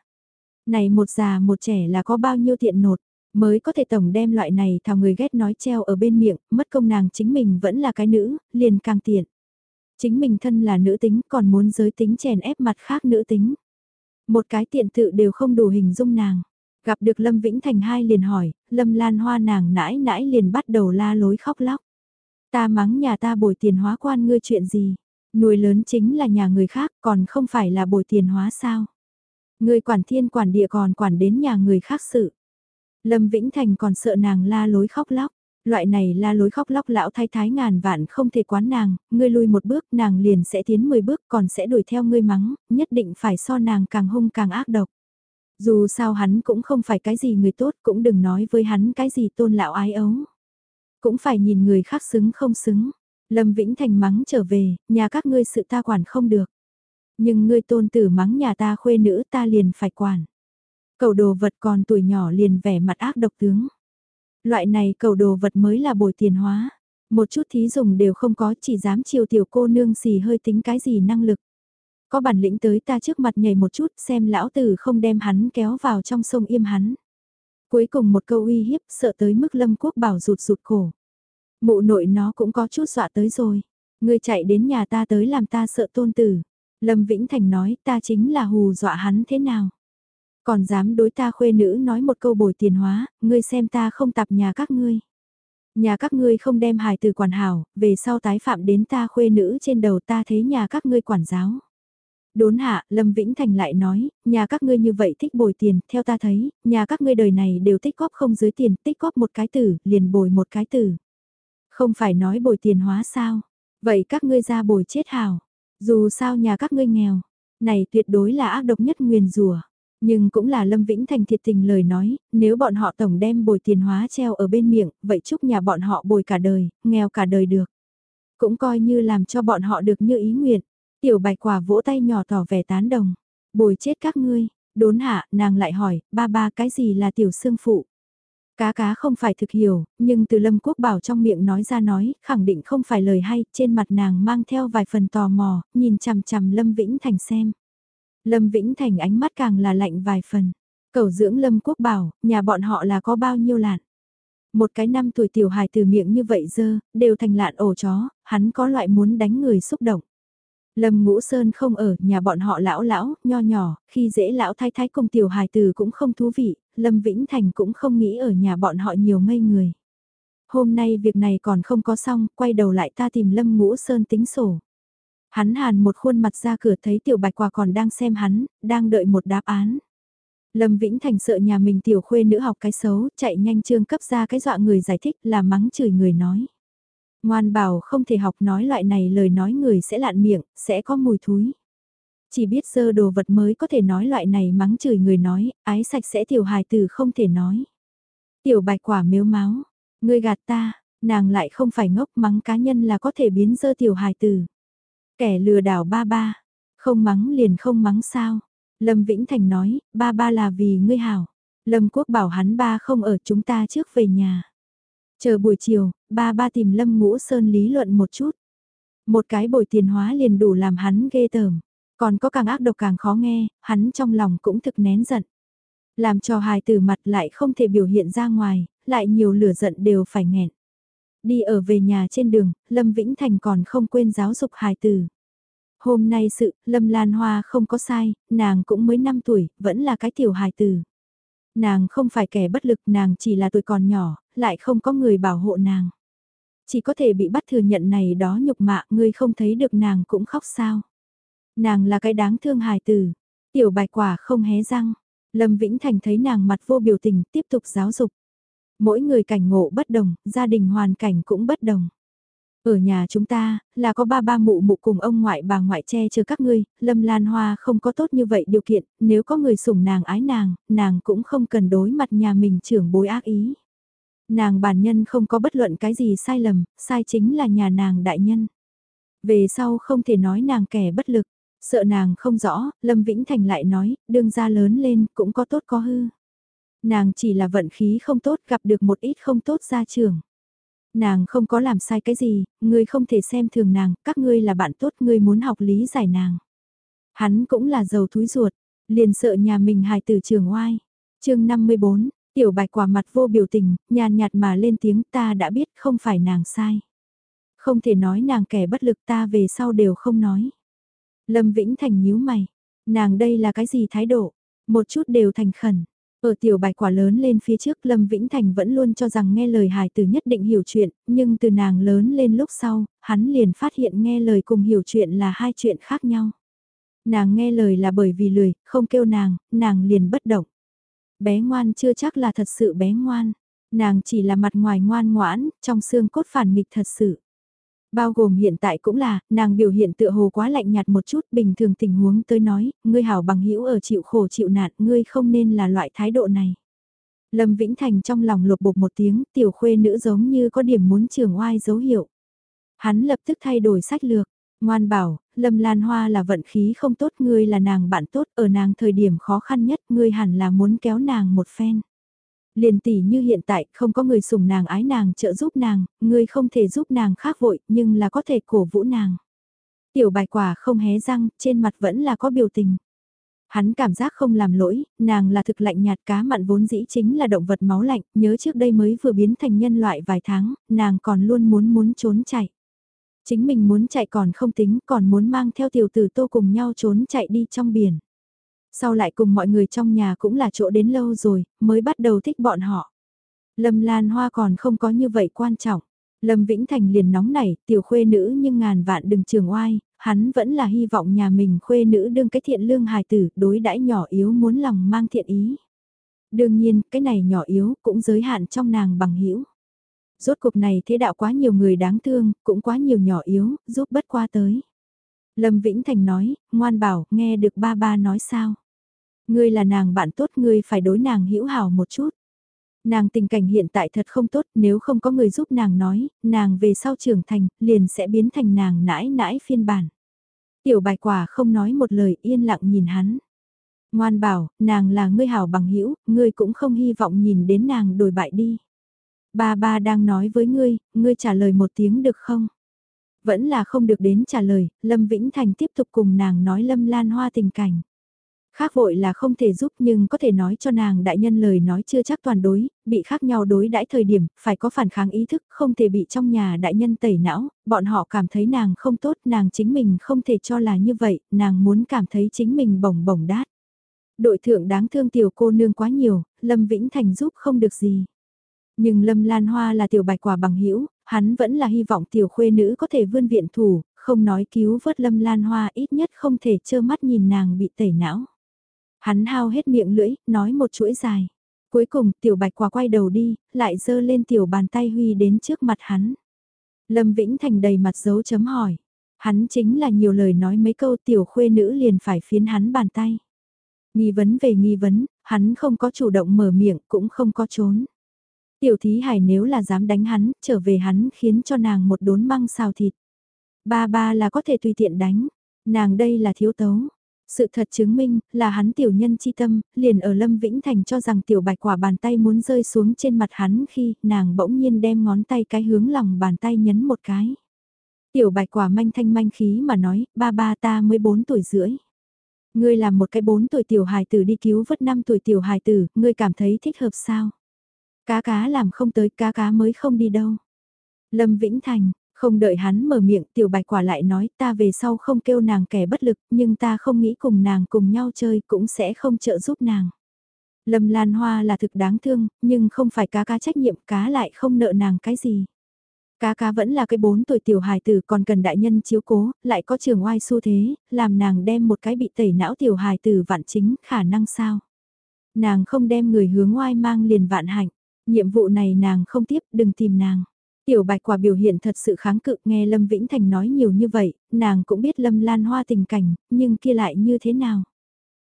Này một già một trẻ là có bao nhiêu tiện nột? Mới có thể tổng đem loại này thảo người ghét nói treo ở bên miệng, mất công nàng chính mình vẫn là cái nữ, liền càng tiện. Chính mình thân là nữ tính còn muốn giới tính chèn ép mặt khác nữ tính. Một cái tiện tự đều không đủ hình dung nàng. Gặp được Lâm Vĩnh Thành hai liền hỏi, Lâm Lan Hoa nàng nãi nãi liền bắt đầu la lối khóc lóc. Ta mắng nhà ta bồi tiền hóa quan ngươi chuyện gì? Nuôi lớn chính là nhà người khác còn không phải là bồi tiền hóa sao? Ngươi quản thiên quản địa còn quản đến nhà người khác sự. Lâm Vĩnh Thành còn sợ nàng la lối khóc lóc. Loại này la lối khóc lóc lão thái thái ngàn vạn không thể quán nàng, ngươi lui một bước nàng liền sẽ tiến 10 bước còn sẽ đuổi theo ngươi mắng, nhất định phải so nàng càng hung càng ác độc. Dù sao hắn cũng không phải cái gì người tốt cũng đừng nói với hắn cái gì tôn lão ái ấu. Cũng phải nhìn người khác xứng không xứng. Lâm Vĩnh Thành mắng trở về, nhà các ngươi sự ta quản không được. Nhưng ngươi tôn tử mắng nhà ta khuê nữ ta liền phải quản. Cầu đồ vật còn tuổi nhỏ liền vẻ mặt ác độc tướng. Loại này cầu đồ vật mới là bồi tiền hóa. Một chút thí dùng đều không có chỉ dám chiều tiểu cô nương xì hơi tính cái gì năng lực. Có bản lĩnh tới ta trước mặt nhảy một chút xem lão tử không đem hắn kéo vào trong sông im hắn. Cuối cùng một câu uy hiếp sợ tới mức lâm quốc bảo rụt rụt cổ. Mụ nội nó cũng có chút dọa tới rồi. Ngươi chạy đến nhà ta tới làm ta sợ tôn tử. Lâm Vĩnh Thành nói ta chính là hù dọa hắn thế nào. Còn dám đối ta khuê nữ nói một câu bồi tiền hóa, ngươi xem ta không tập nhà các ngươi. Nhà các ngươi không đem hài từ quản hảo, về sau tái phạm đến ta khuê nữ trên đầu ta thấy nhà các ngươi quản giáo. Đốn hạ, Lâm Vĩnh Thành lại nói, nhà các ngươi như vậy thích bồi tiền, theo ta thấy, nhà các ngươi đời này đều tích góp không dưới tiền, tích góp một cái tử, liền bồi một cái tử. Không phải nói bồi tiền hóa sao? Vậy các ngươi ra bồi chết hào. Dù sao nhà các ngươi nghèo, này tuyệt đối là ác độc nhất nguyền rủa. Nhưng cũng là Lâm Vĩnh Thành thiệt tình lời nói, nếu bọn họ tổng đem bồi tiền hóa treo ở bên miệng, vậy chúc nhà bọn họ bồi cả đời, nghèo cả đời được. Cũng coi như làm cho bọn họ được như ý nguyện. Tiểu bạch quả vỗ tay nhỏ tỏ vẻ tán đồng. Bồi chết các ngươi, đốn hạ, nàng lại hỏi, ba ba cái gì là tiểu xương phụ? Cá cá không phải thực hiểu, nhưng từ Lâm Quốc Bảo trong miệng nói ra nói, khẳng định không phải lời hay, trên mặt nàng mang theo vài phần tò mò, nhìn chằm chằm Lâm Vĩnh Thành xem. Lâm Vĩnh Thành ánh mắt càng là lạnh vài phần. Cầu dưỡng Lâm Quốc bảo, nhà bọn họ là có bao nhiêu lạn. Một cái năm tuổi tiểu hài từ miệng như vậy dơ, đều thành lạn ổ chó, hắn có loại muốn đánh người xúc động. Lâm Ngũ Sơn không ở, nhà bọn họ lão lão, nho nhỏ, khi dễ lão thái thái cùng tiểu hài từ cũng không thú vị, Lâm Vĩnh Thành cũng không nghĩ ở nhà bọn họ nhiều ngây người. Hôm nay việc này còn không có xong, quay đầu lại ta tìm Lâm Ngũ Sơn tính sổ. Hắn hàn một khuôn mặt ra cửa thấy tiểu bạch quả còn đang xem hắn, đang đợi một đáp án. Lâm Vĩnh Thành sợ nhà mình tiểu khuê nữ học cái xấu, chạy nhanh trương cấp ra cái dọa người giải thích là mắng chửi người nói. Ngoan bảo không thể học nói loại này lời nói người sẽ lạn miệng, sẽ có mùi thúi. Chỉ biết sơ đồ vật mới có thể nói loại này mắng chửi người nói, ái sạch sẽ tiểu hài tử không thể nói. Tiểu bạch quả miếu máu, ngươi gạt ta, nàng lại không phải ngốc mắng cá nhân là có thể biến dơ tiểu hài tử. Kẻ lừa đảo ba ba, không mắng liền không mắng sao. Lâm Vĩnh Thành nói, ba ba là vì ngươi hảo. Lâm Quốc bảo hắn ba không ở chúng ta trước về nhà. Chờ buổi chiều, ba ba tìm Lâm Ngũ Sơn lý luận một chút. Một cái bồi tiền hóa liền đủ làm hắn ghê tởm. Còn có càng ác độc càng khó nghe, hắn trong lòng cũng thực nén giận. Làm cho hài tử mặt lại không thể biểu hiện ra ngoài, lại nhiều lửa giận đều phải nghẹn. Đi ở về nhà trên đường, Lâm Vĩnh Thành còn không quên giáo dục hài tử. Hôm nay sự, Lâm Lan Hoa không có sai, nàng cũng mới 5 tuổi, vẫn là cái tiểu hài tử. Nàng không phải kẻ bất lực, nàng chỉ là tuổi còn nhỏ, lại không có người bảo hộ nàng. Chỉ có thể bị bắt thừa nhận này đó nhục mạ, ngươi không thấy được nàng cũng khóc sao. Nàng là cái đáng thương hài tử, tiểu bạch quả không hé răng. Lâm Vĩnh Thành thấy nàng mặt vô biểu tình, tiếp tục giáo dục. Mỗi người cảnh ngộ bất đồng, gia đình hoàn cảnh cũng bất đồng. Ở nhà chúng ta, là có ba ba mụ mụ cùng ông ngoại bà ngoại che chở các ngươi, Lâm Lan Hoa không có tốt như vậy điều kiện, nếu có người sủng nàng ái nàng, nàng cũng không cần đối mặt nhà mình trưởng bối ác ý. Nàng bản nhân không có bất luận cái gì sai lầm, sai chính là nhà nàng đại nhân. Về sau không thể nói nàng kẻ bất lực, sợ nàng không rõ, Lâm Vĩnh Thành lại nói, đương ra lớn lên cũng có tốt có hư. Nàng chỉ là vận khí không tốt gặp được một ít không tốt ra trường. Nàng không có làm sai cái gì, ngươi không thể xem thường nàng, các ngươi là bạn tốt, ngươi muốn học lý giải nàng. Hắn cũng là giàu túi ruột, liền sợ nhà mình hài tử trường oai. chương 54, tiểu bạch quả mặt vô biểu tình, nhàn nhạt mà lên tiếng ta đã biết không phải nàng sai. Không thể nói nàng kẻ bất lực ta về sau đều không nói. Lâm Vĩnh Thành nhíu mày, nàng đây là cái gì thái độ, một chút đều thành khẩn. Ở tiểu bạch quả lớn lên phía trước Lâm Vĩnh Thành vẫn luôn cho rằng nghe lời hài từ nhất định hiểu chuyện, nhưng từ nàng lớn lên lúc sau, hắn liền phát hiện nghe lời cùng hiểu chuyện là hai chuyện khác nhau. Nàng nghe lời là bởi vì lười, không kêu nàng, nàng liền bất động. Bé ngoan chưa chắc là thật sự bé ngoan, nàng chỉ là mặt ngoài ngoan ngoãn, trong xương cốt phản nghịch thật sự. Bao gồm hiện tại cũng là, nàng biểu hiện tựa hồ quá lạnh nhạt một chút, bình thường tình huống tới nói, ngươi hảo bằng hữu ở chịu khổ chịu nạn, ngươi không nên là loại thái độ này. Lâm Vĩnh Thành trong lòng lục bục một tiếng, tiểu khuê nữ giống như có điểm muốn trường oai dấu hiệu. Hắn lập tức thay đổi sách lược, ngoan bảo, Lâm Lan Hoa là vận khí không tốt, ngươi là nàng bạn tốt, ở nàng thời điểm khó khăn nhất, ngươi hẳn là muốn kéo nàng một phen liền tỷ như hiện tại không có người sủng nàng ái nàng trợ giúp nàng, người không thể giúp nàng khác vội nhưng là có thể cổ vũ nàng. Tiểu bài quả không hé răng, trên mặt vẫn là có biểu tình. Hắn cảm giác không làm lỗi, nàng là thực lạnh nhạt cá mặn vốn dĩ chính là động vật máu lạnh, nhớ trước đây mới vừa biến thành nhân loại vài tháng, nàng còn luôn muốn muốn trốn chạy. Chính mình muốn chạy còn không tính, còn muốn mang theo tiểu tử tô cùng nhau trốn chạy đi trong biển. Sau lại cùng mọi người trong nhà cũng là chỗ đến lâu rồi, mới bắt đầu thích bọn họ. Lâm Lan Hoa còn không có như vậy quan trọng. Lâm Vĩnh Thành liền nóng nảy, tiểu khuê nữ nhưng ngàn vạn đừng trường oai, hắn vẫn là hy vọng nhà mình khuê nữ đương cái thiện lương hài tử, đối đãi nhỏ yếu muốn lòng mang thiện ý. Đương nhiên, cái này nhỏ yếu cũng giới hạn trong nàng bằng hữu Rốt cuộc này thế đạo quá nhiều người đáng thương, cũng quá nhiều nhỏ yếu, giúp bất qua tới. Lâm Vĩnh Thành nói, ngoan bảo, nghe được ba ba nói sao? Ngươi là nàng bạn tốt ngươi phải đối nàng hữu hảo một chút. Nàng tình cảnh hiện tại thật không tốt nếu không có người giúp nàng nói, nàng về sau trưởng thành, liền sẽ biến thành nàng nãi nãi phiên bản. Tiểu bài quả không nói một lời yên lặng nhìn hắn. Ngoan bảo, nàng là ngươi hảo bằng hữu ngươi cũng không hy vọng nhìn đến nàng đổi bại đi. Ba ba đang nói với ngươi, ngươi trả lời một tiếng được không? Vẫn là không được đến trả lời, Lâm Vĩnh Thành tiếp tục cùng nàng nói Lâm Lan Hoa tình cảnh. Khác vội là không thể giúp nhưng có thể nói cho nàng đại nhân lời nói chưa chắc toàn đối, bị khác nhau đối đãi thời điểm, phải có phản kháng ý thức, không thể bị trong nhà đại nhân tẩy não, bọn họ cảm thấy nàng không tốt, nàng chính mình không thể cho là như vậy, nàng muốn cảm thấy chính mình bổng bổng đát. Đội thượng đáng thương tiểu cô nương quá nhiều, Lâm Vĩnh Thành giúp không được gì. Nhưng Lâm Lan Hoa là tiểu bạch quả bằng hữu hắn vẫn là hy vọng tiểu khuê nữ có thể vươn viện thủ, không nói cứu vớt Lâm Lan Hoa ít nhất không thể trơ mắt nhìn nàng bị tẩy não. Hắn hao hết miệng lưỡi, nói một chuỗi dài. Cuối cùng tiểu bạch quả quay đầu đi, lại giơ lên tiểu bàn tay huy đến trước mặt hắn. Lâm Vĩnh Thành đầy mặt dấu chấm hỏi. Hắn chính là nhiều lời nói mấy câu tiểu khuê nữ liền phải phiến hắn bàn tay. Nghi vấn về nghi vấn, hắn không có chủ động mở miệng cũng không có trốn. Tiểu thí hải nếu là dám đánh hắn, trở về hắn khiến cho nàng một đốn măng xào thịt. Ba ba là có thể tùy tiện đánh, nàng đây là thiếu tấu. Sự thật chứng minh là hắn tiểu nhân chi tâm, liền ở Lâm Vĩnh Thành cho rằng tiểu bạch quả bàn tay muốn rơi xuống trên mặt hắn khi nàng bỗng nhiên đem ngón tay cái hướng lòng bàn tay nhấn một cái. Tiểu bạch quả manh thanh manh khí mà nói, ba ba ta mới 4 tuổi rưỡi. Ngươi làm một cái 4 tuổi tiểu hài tử đi cứu vớt 5 tuổi tiểu hài tử, ngươi cảm thấy thích hợp sao? Cá cá làm không tới, cá cá mới không đi đâu. Lâm Vĩnh Thành, không đợi hắn mở miệng tiểu bạch quả lại nói ta về sau không kêu nàng kẻ bất lực nhưng ta không nghĩ cùng nàng cùng nhau chơi cũng sẽ không trợ giúp nàng. Lâm Lan Hoa là thực đáng thương, nhưng không phải cá cá trách nhiệm, cá lại không nợ nàng cái gì. Cá cá vẫn là cái bốn tuổi tiểu hài tử còn cần đại nhân chiếu cố, lại có trường oai xu thế, làm nàng đem một cái bị tẩy não tiểu hài tử vạn chính khả năng sao. Nàng không đem người hướng oai mang liền vạn hạnh, nhiệm vụ này nàng không tiếp, đừng tìm nàng. Tiểu bạch quả biểu hiện thật sự kháng cự nghe Lâm Vĩnh Thành nói nhiều như vậy, nàng cũng biết Lâm Lan Hoa tình cảnh, nhưng kia lại như thế nào.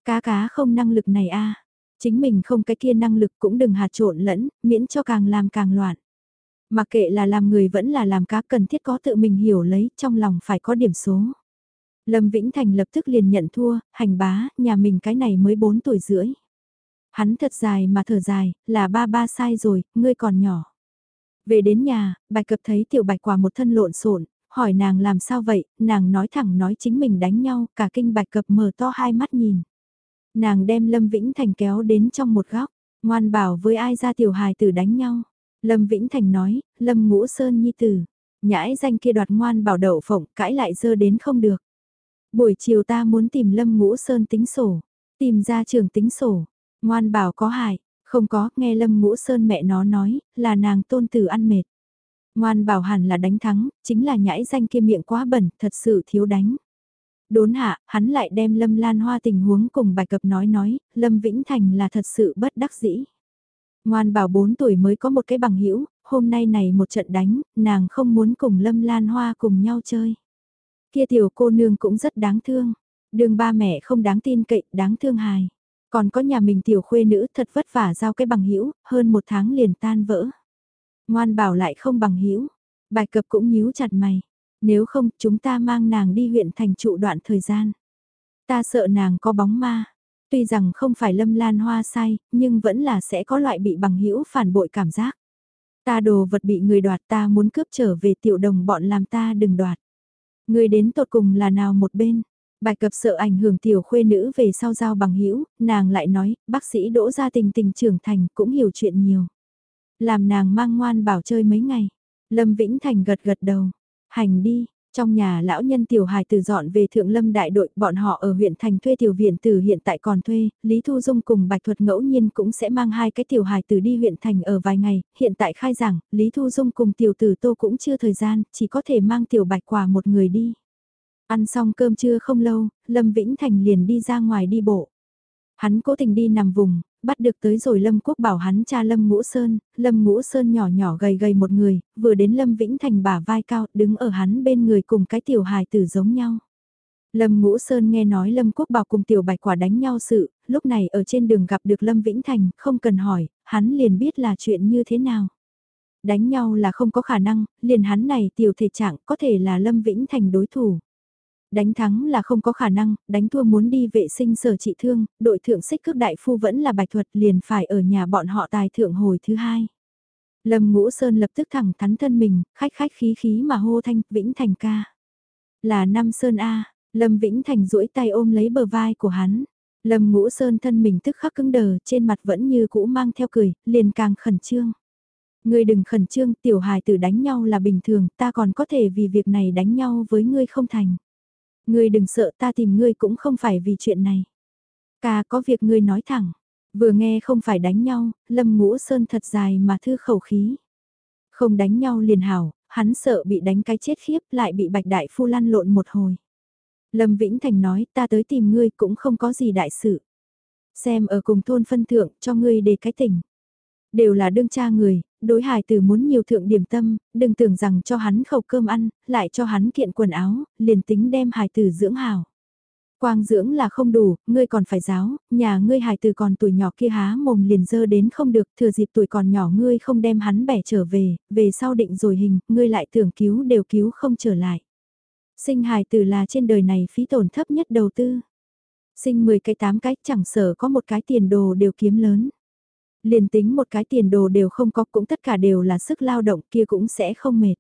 Cá cá không năng lực này a à. chính mình không cái kia năng lực cũng đừng hạt trộn lẫn, miễn cho càng làm càng loạn. Mặc kệ là làm người vẫn là làm cá cần thiết có tự mình hiểu lấy, trong lòng phải có điểm số. Lâm Vĩnh Thành lập tức liền nhận thua, hành bá, nhà mình cái này mới 4 tuổi rưỡi. Hắn thật dài mà thở dài, là ba ba sai rồi, ngươi còn nhỏ. Về đến nhà, bạch cập thấy tiểu bạch quả một thân lộn xộn hỏi nàng làm sao vậy, nàng nói thẳng nói chính mình đánh nhau, cả kinh bạch cập mở to hai mắt nhìn. Nàng đem Lâm Vĩnh Thành kéo đến trong một góc, ngoan bảo với ai ra tiểu hài tử đánh nhau. Lâm Vĩnh Thành nói, Lâm Ngũ Sơn Nhi Tử, nhãi danh kia đoạt ngoan bảo đậu phộng cãi lại dơ đến không được. Buổi chiều ta muốn tìm Lâm Ngũ Sơn tính sổ, tìm ra trường tính sổ, ngoan bảo có hại, không có, nghe Lâm Ngũ Sơn mẹ nó nói, là nàng tôn tử ăn mệt. Ngoan bảo hẳn là đánh thắng, chính là nhãi danh kia miệng quá bẩn, thật sự thiếu đánh. Đốn hạ, hắn lại đem Lâm Lan Hoa tình huống cùng bài cập nói nói, Lâm Vĩnh Thành là thật sự bất đắc dĩ. Ngoan bảo 4 tuổi mới có một cái bằng hữu hôm nay này một trận đánh, nàng không muốn cùng Lâm Lan Hoa cùng nhau chơi. Kia tiểu cô nương cũng rất đáng thương, đường ba mẹ không đáng tin cậy, đáng thương hài. Còn có nhà mình tiểu khuê nữ thật vất vả giao cái bằng hữu hơn một tháng liền tan vỡ. Ngoan bảo lại không bằng hữu bài cập cũng nhíu chặt mày. Nếu không chúng ta mang nàng đi huyện thành trụ đoạn thời gian. Ta sợ nàng có bóng ma, Tuy rằng không phải lâm lan hoa sai, nhưng vẫn là sẽ có loại bị bằng hữu phản bội cảm giác. Ta đồ vật bị người đoạt ta muốn cướp trở về tiểu đồng bọn làm ta đừng đoạt. Người đến tột cùng là nào một bên. Bài cập sợ ảnh hưởng tiểu khuê nữ về sau giao bằng hữu nàng lại nói, bác sĩ đỗ gia tình tình trưởng thành cũng hiểu chuyện nhiều. Làm nàng mang ngoan bảo chơi mấy ngày. Lâm Vĩnh Thành gật gật đầu. Hành đi, trong nhà lão nhân tiểu hài từ dọn về thượng lâm đại đội, bọn họ ở huyện thành thuê tiểu viện từ hiện tại còn thuê, Lý Thu Dung cùng Bạch Thuật ngẫu nhiên cũng sẽ mang hai cái tiểu hài từ đi huyện thành ở vài ngày, hiện tại khai giảng, Lý Thu Dung cùng tiểu tử tô cũng chưa thời gian, chỉ có thể mang tiểu bạch quả một người đi. Ăn xong cơm trưa không lâu, Lâm Vĩnh Thành liền đi ra ngoài đi bộ. Hắn cố tình đi nằm vùng, bắt được tới rồi Lâm Quốc bảo hắn cha Lâm Ngũ Sơn, Lâm Ngũ Sơn nhỏ nhỏ gầy gầy một người, vừa đến Lâm Vĩnh Thành bả vai cao, đứng ở hắn bên người cùng cái tiểu hài tử giống nhau. Lâm Ngũ Sơn nghe nói Lâm Quốc bảo cùng tiểu bạch quả đánh nhau sự, lúc này ở trên đường gặp được Lâm Vĩnh Thành, không cần hỏi, hắn liền biết là chuyện như thế nào. Đánh nhau là không có khả năng, liền hắn này tiểu thể trạng có thể là Lâm Vĩnh Thành đối thủ đánh thắng là không có khả năng, đánh thua muốn đi vệ sinh sở trị thương, đội thượng xích cước đại phu vẫn là bạch thuật liền phải ở nhà bọn họ tài thượng hồi thứ hai. Lâm Ngũ Sơn lập tức thẳng thắn thân mình, khách khách khí khí mà hô thanh Vĩnh Thành ca. Là Năm Sơn A, Lâm Vĩnh Thành duỗi tay ôm lấy bờ vai của hắn. Lâm Ngũ Sơn thân mình tức khắc cứng đờ, trên mặt vẫn như cũ mang theo cười, liền càng khẩn trương. Ngươi đừng khẩn trương, tiểu hài tử đánh nhau là bình thường, ta còn có thể vì việc này đánh nhau với ngươi không thành. Ngươi đừng sợ ta tìm ngươi cũng không phải vì chuyện này. Ca có việc ngươi nói thẳng. Vừa nghe không phải đánh nhau, Lâm Ngũ Sơn thật dài mà thư khẩu khí. Không đánh nhau liền hảo, hắn sợ bị đánh cái chết khiếp lại bị Bạch Đại Phu lăn lộn một hồi. Lâm Vĩnh Thành nói ta tới tìm ngươi cũng không có gì đại sự. Xem ở cùng thôn phân thượng cho ngươi để cái tỉnh. Đều là đương cha người, đối hài tử muốn nhiều thượng điểm tâm, đừng tưởng rằng cho hắn khẩu cơm ăn, lại cho hắn kiện quần áo, liền tính đem hài tử dưỡng hào. Quang dưỡng là không đủ, ngươi còn phải giáo, nhà ngươi hài tử còn tuổi nhỏ kia há mồm liền dơ đến không được, thừa dịp tuổi còn nhỏ ngươi không đem hắn bẻ trở về, về sau định rồi hình, ngươi lại tưởng cứu đều cứu không trở lại. Sinh hài tử là trên đời này phí tổn thấp nhất đầu tư. Sinh 10 cái 8 cái chẳng sở có một cái tiền đồ đều kiếm lớn. Liền tính một cái tiền đồ đều không có cũng tất cả đều là sức lao động kia cũng sẽ không mệt.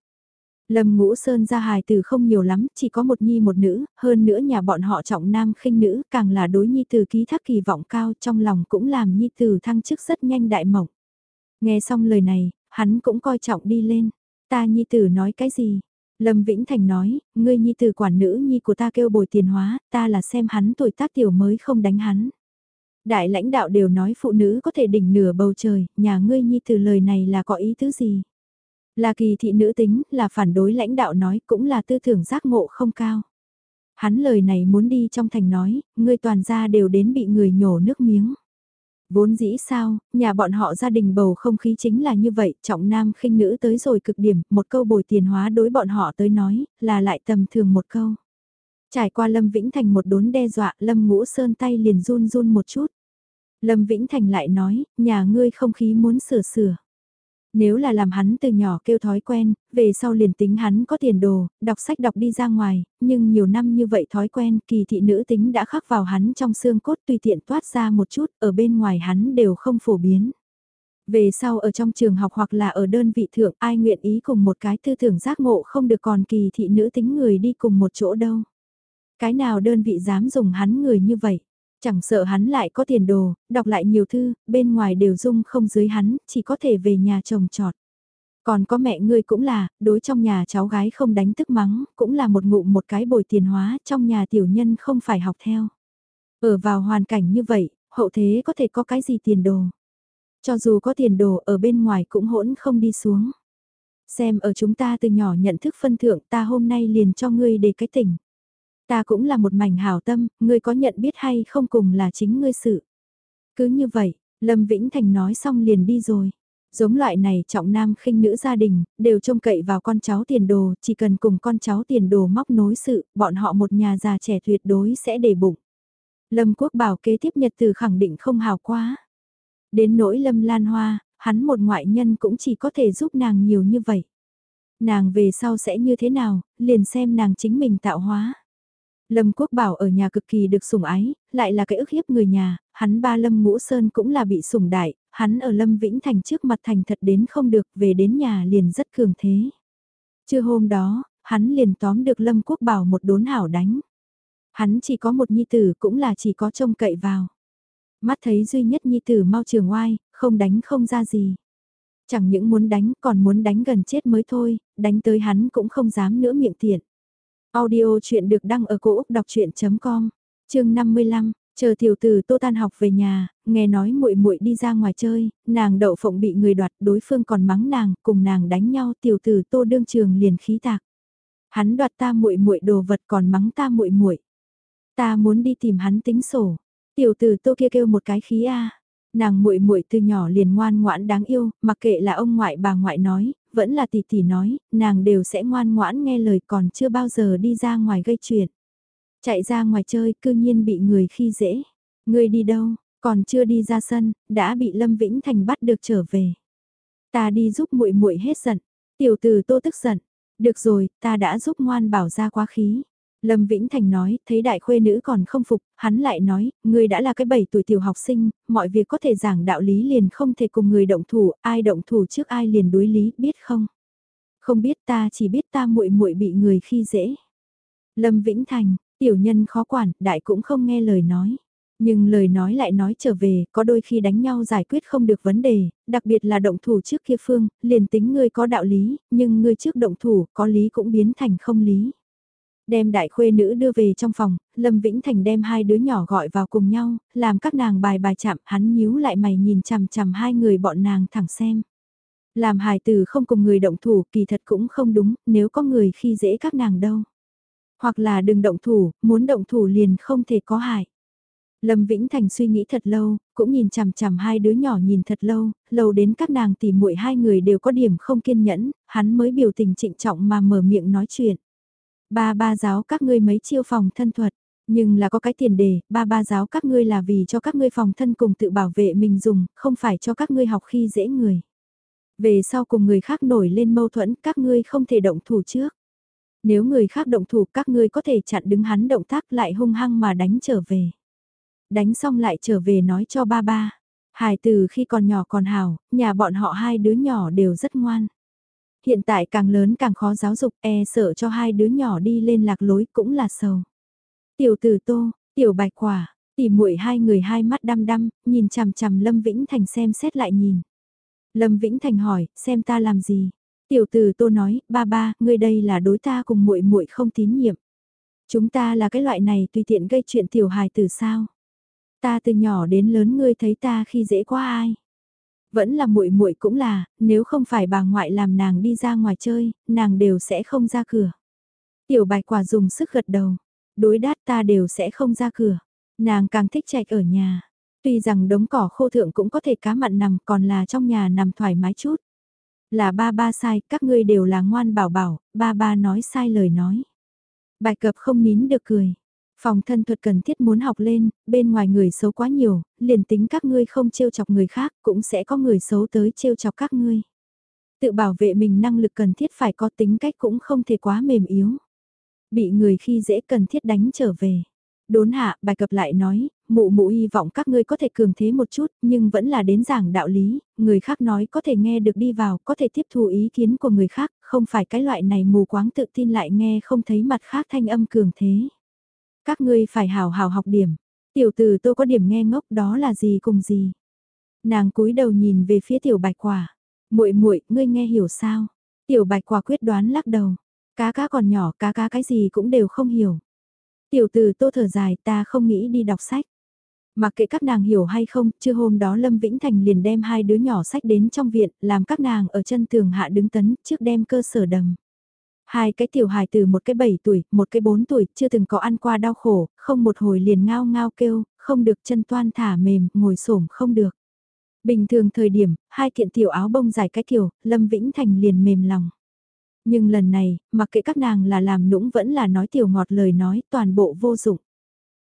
Lâm Ngũ Sơn ra hài từ không nhiều lắm, chỉ có một nhi một nữ, hơn nữa nhà bọn họ trọng nam khinh nữ, càng là đối nhi từ ký thác kỳ vọng cao trong lòng cũng làm nhi từ thăng chức rất nhanh đại mộng. Nghe xong lời này, hắn cũng coi trọng đi lên. Ta nhi tử nói cái gì? Lâm Vĩnh Thành nói, ngươi nhi tử quản nữ nhi của ta kêu bồi tiền hóa, ta là xem hắn tuổi tác tiểu mới không đánh hắn. Đại lãnh đạo đều nói phụ nữ có thể đỉnh nửa bầu trời, nhà ngươi nhi từ lời này là có ý tứ gì? Là kỳ thị nữ tính, là phản đối lãnh đạo nói, cũng là tư tưởng giác ngộ không cao. Hắn lời này muốn đi trong thành nói, ngươi toàn gia đều đến bị người nhổ nước miếng. Vốn dĩ sao, nhà bọn họ gia đình bầu không khí chính là như vậy, trọng nam khinh nữ tới rồi cực điểm, một câu bồi tiền hóa đối bọn họ tới nói, là lại tầm thường một câu. Trải qua Lâm Vĩnh Thành một đốn đe dọa, Lâm Ngũ Sơn tay liền run run một chút. Lâm Vĩnh Thành lại nói, nhà ngươi không khí muốn sửa sửa. Nếu là làm hắn từ nhỏ kêu thói quen, về sau liền tính hắn có tiền đồ, đọc sách đọc đi ra ngoài, nhưng nhiều năm như vậy thói quen, kỳ thị nữ tính đã khắc vào hắn trong xương cốt tùy tiện toát ra một chút, ở bên ngoài hắn đều không phổ biến. Về sau ở trong trường học hoặc là ở đơn vị thượng ai nguyện ý cùng một cái tư tưởng giác ngộ không được còn kỳ thị nữ tính người đi cùng một chỗ đâu. Cái nào đơn vị dám dùng hắn người như vậy? Chẳng sợ hắn lại có tiền đồ, đọc lại nhiều thư, bên ngoài đều dung không dưới hắn, chỉ có thể về nhà chồng trọt. Còn có mẹ ngươi cũng là, đối trong nhà cháu gái không đánh tức mắng, cũng là một ngụ một cái bồi tiền hóa, trong nhà tiểu nhân không phải học theo. Ở vào hoàn cảnh như vậy, hậu thế có thể có cái gì tiền đồ. Cho dù có tiền đồ ở bên ngoài cũng hỗn không đi xuống. Xem ở chúng ta từ nhỏ nhận thức phân thượng ta hôm nay liền cho ngươi để cái tỉnh. Ta cũng là một mảnh hảo tâm, ngươi có nhận biết hay không cùng là chính ngươi sự. Cứ như vậy, Lâm Vĩnh Thành nói xong liền đi rồi. Giống loại này trọng nam khinh nữ gia đình, đều trông cậy vào con cháu tiền đồ, chỉ cần cùng con cháu tiền đồ móc nối sự, bọn họ một nhà già trẻ tuyệt đối sẽ để bụng. Lâm Quốc bảo kế tiếp nhật từ khẳng định không hào quá. Đến nỗi Lâm Lan Hoa, hắn một ngoại nhân cũng chỉ có thể giúp nàng nhiều như vậy. Nàng về sau sẽ như thế nào, liền xem nàng chính mình tạo hóa. Lâm Quốc Bảo ở nhà cực kỳ được sủng ái, lại là cái ức hiếp người nhà, hắn ba Lâm Ngũ Sơn cũng là bị sủng đại, hắn ở Lâm Vĩnh Thành trước mặt thành thật đến không được, về đến nhà liền rất cường thế. Trưa hôm đó, hắn liền tóm được Lâm Quốc Bảo một đốn hảo đánh. Hắn chỉ có một nhi tử cũng là chỉ có trông cậy vào. Mắt thấy duy nhất nhi tử mau trường oai, không đánh không ra gì. Chẳng những muốn đánh còn muốn đánh gần chết mới thôi, đánh tới hắn cũng không dám nữa miệng tiện. Audio chuyện được đăng ở cổ Úc đọc chuyện.com, chương 55. Chờ tiểu tử Tô tan học về nhà, nghe nói muội muội đi ra ngoài chơi, nàng đậu phộng bị người đoạt, đối phương còn mắng nàng, cùng nàng đánh nhau, tiểu tử Tô đương trường liền khí tạc. Hắn đoạt ta muội muội đồ vật còn mắng ta muội muội. Ta muốn đi tìm hắn tính sổ. Tiểu tử Tô kia kêu một cái khí a. Nàng muội muội từ nhỏ liền ngoan ngoãn đáng yêu, mặc kệ là ông ngoại bà ngoại nói, vẫn là tỷ tỷ nói, nàng đều sẽ ngoan ngoãn nghe lời còn chưa bao giờ đi ra ngoài gây chuyện. Chạy ra ngoài chơi cư nhiên bị người khi dễ. Người đi đâu, còn chưa đi ra sân, đã bị Lâm Vĩnh Thành bắt được trở về. Ta đi giúp muội muội hết giận. Tiểu tử tô tức giận. Được rồi, ta đã giúp ngoan bảo ra quá khí. Lâm Vĩnh Thành nói, thấy đại khuê nữ còn không phục, hắn lại nói, người đã là cái bảy tuổi tiểu học sinh, mọi việc có thể giảng đạo lý liền không thể cùng người động thủ, ai động thủ trước ai liền đối lý, biết không? Không biết ta chỉ biết ta muội muội bị người khi dễ. Lâm Vĩnh Thành, tiểu nhân khó quản, đại cũng không nghe lời nói. Nhưng lời nói lại nói trở về, có đôi khi đánh nhau giải quyết không được vấn đề, đặc biệt là động thủ trước kia phương, liền tính ngươi có đạo lý, nhưng ngươi trước động thủ, có lý cũng biến thành không lý. Đem đại khuê nữ đưa về trong phòng, Lâm Vĩnh Thành đem hai đứa nhỏ gọi vào cùng nhau, làm các nàng bài bài chạm, hắn nhíu lại mày nhìn chằm chằm hai người bọn nàng thẳng xem. Làm hài tử không cùng người động thủ kỳ thật cũng không đúng, nếu có người khi dễ các nàng đâu. Hoặc là đừng động thủ, muốn động thủ liền không thể có hại. Lâm Vĩnh Thành suy nghĩ thật lâu, cũng nhìn chằm chằm hai đứa nhỏ nhìn thật lâu, lâu đến các nàng tỉ muội hai người đều có điểm không kiên nhẫn, hắn mới biểu tình trịnh trọng mà mở miệng nói chuyện. Ba ba giáo các ngươi mấy chiêu phòng thân thuật, nhưng là có cái tiền đề, ba ba giáo các ngươi là vì cho các ngươi phòng thân cùng tự bảo vệ mình dùng, không phải cho các ngươi học khi dễ người. Về sau cùng người khác nổi lên mâu thuẫn, các ngươi không thể động thủ trước. Nếu người khác động thủ các ngươi có thể chặn đứng hắn động tác lại hung hăng mà đánh trở về. Đánh xong lại trở về nói cho ba ba. Hải từ khi còn nhỏ còn hào, nhà bọn họ hai đứa nhỏ đều rất ngoan hiện tại càng lớn càng khó giáo dục, e sợ cho hai đứa nhỏ đi lên lạc lối cũng là sầu. Tiểu tử tô, tiểu bạch quả, tỉ muội hai người hai mắt đăm đăm, nhìn chằm chằm Lâm Vĩnh Thành xem xét lại nhìn. Lâm Vĩnh Thành hỏi, xem ta làm gì? Tiểu tử tô nói, ba ba, ngươi đây là đối ta cùng muội muội không tín nhiệm. Chúng ta là cái loại này tùy tiện gây chuyện tiểu hài từ sao? Ta từ nhỏ đến lớn ngươi thấy ta khi dễ quá ai? Vẫn là muội muội cũng là, nếu không phải bà ngoại làm nàng đi ra ngoài chơi, nàng đều sẽ không ra cửa. Tiểu bạch quả dùng sức gật đầu, đối đát ta đều sẽ không ra cửa. Nàng càng thích chạy ở nhà. Tuy rằng đống cỏ khô thượng cũng có thể cá mặn nằm còn là trong nhà nằm thoải mái chút. Là ba ba sai, các ngươi đều là ngoan bảo bảo, ba ba nói sai lời nói. Bài cập không nín được cười. Phòng thân thuật cần thiết muốn học lên, bên ngoài người xấu quá nhiều, liền tính các ngươi không trêu chọc người khác, cũng sẽ có người xấu tới trêu chọc các ngươi. Tự bảo vệ mình năng lực cần thiết phải có tính cách cũng không thể quá mềm yếu. Bị người khi dễ cần thiết đánh trở về. Đốn hạ, bài cập lại nói, mụ mụ hy vọng các ngươi có thể cường thế một chút, nhưng vẫn là đến giảng đạo lý, người khác nói có thể nghe được đi vào, có thể tiếp thu ý kiến của người khác, không phải cái loại này mù quáng tự tin lại nghe không thấy mặt khác thanh âm cường thế. Các ngươi phải hào hào học điểm, tiểu tử tôi có điểm nghe ngốc đó là gì cùng gì. Nàng cúi đầu nhìn về phía tiểu bạch quả, muội muội ngươi nghe hiểu sao? Tiểu bạch quả quyết đoán lắc đầu, cá cá còn nhỏ cá cá cái gì cũng đều không hiểu. Tiểu tử tô thở dài ta không nghĩ đi đọc sách. Mặc kệ các nàng hiểu hay không, chưa hôm đó Lâm Vĩnh Thành liền đem hai đứa nhỏ sách đến trong viện, làm các nàng ở chân tường hạ đứng tấn, trước đem cơ sở đầm. Hai cái tiểu hài từ một cái 7 tuổi, một cái 4 tuổi, chưa từng có ăn qua đau khổ, không một hồi liền ngao ngao kêu, không được chân toan thả mềm, ngồi xổm không được. Bình thường thời điểm, hai kiện tiểu áo bông dài cái kiểu, Lâm Vĩnh Thành liền mềm lòng. Nhưng lần này, mặc kệ các nàng là làm nũng vẫn là nói tiểu ngọt lời nói, toàn bộ vô dụng.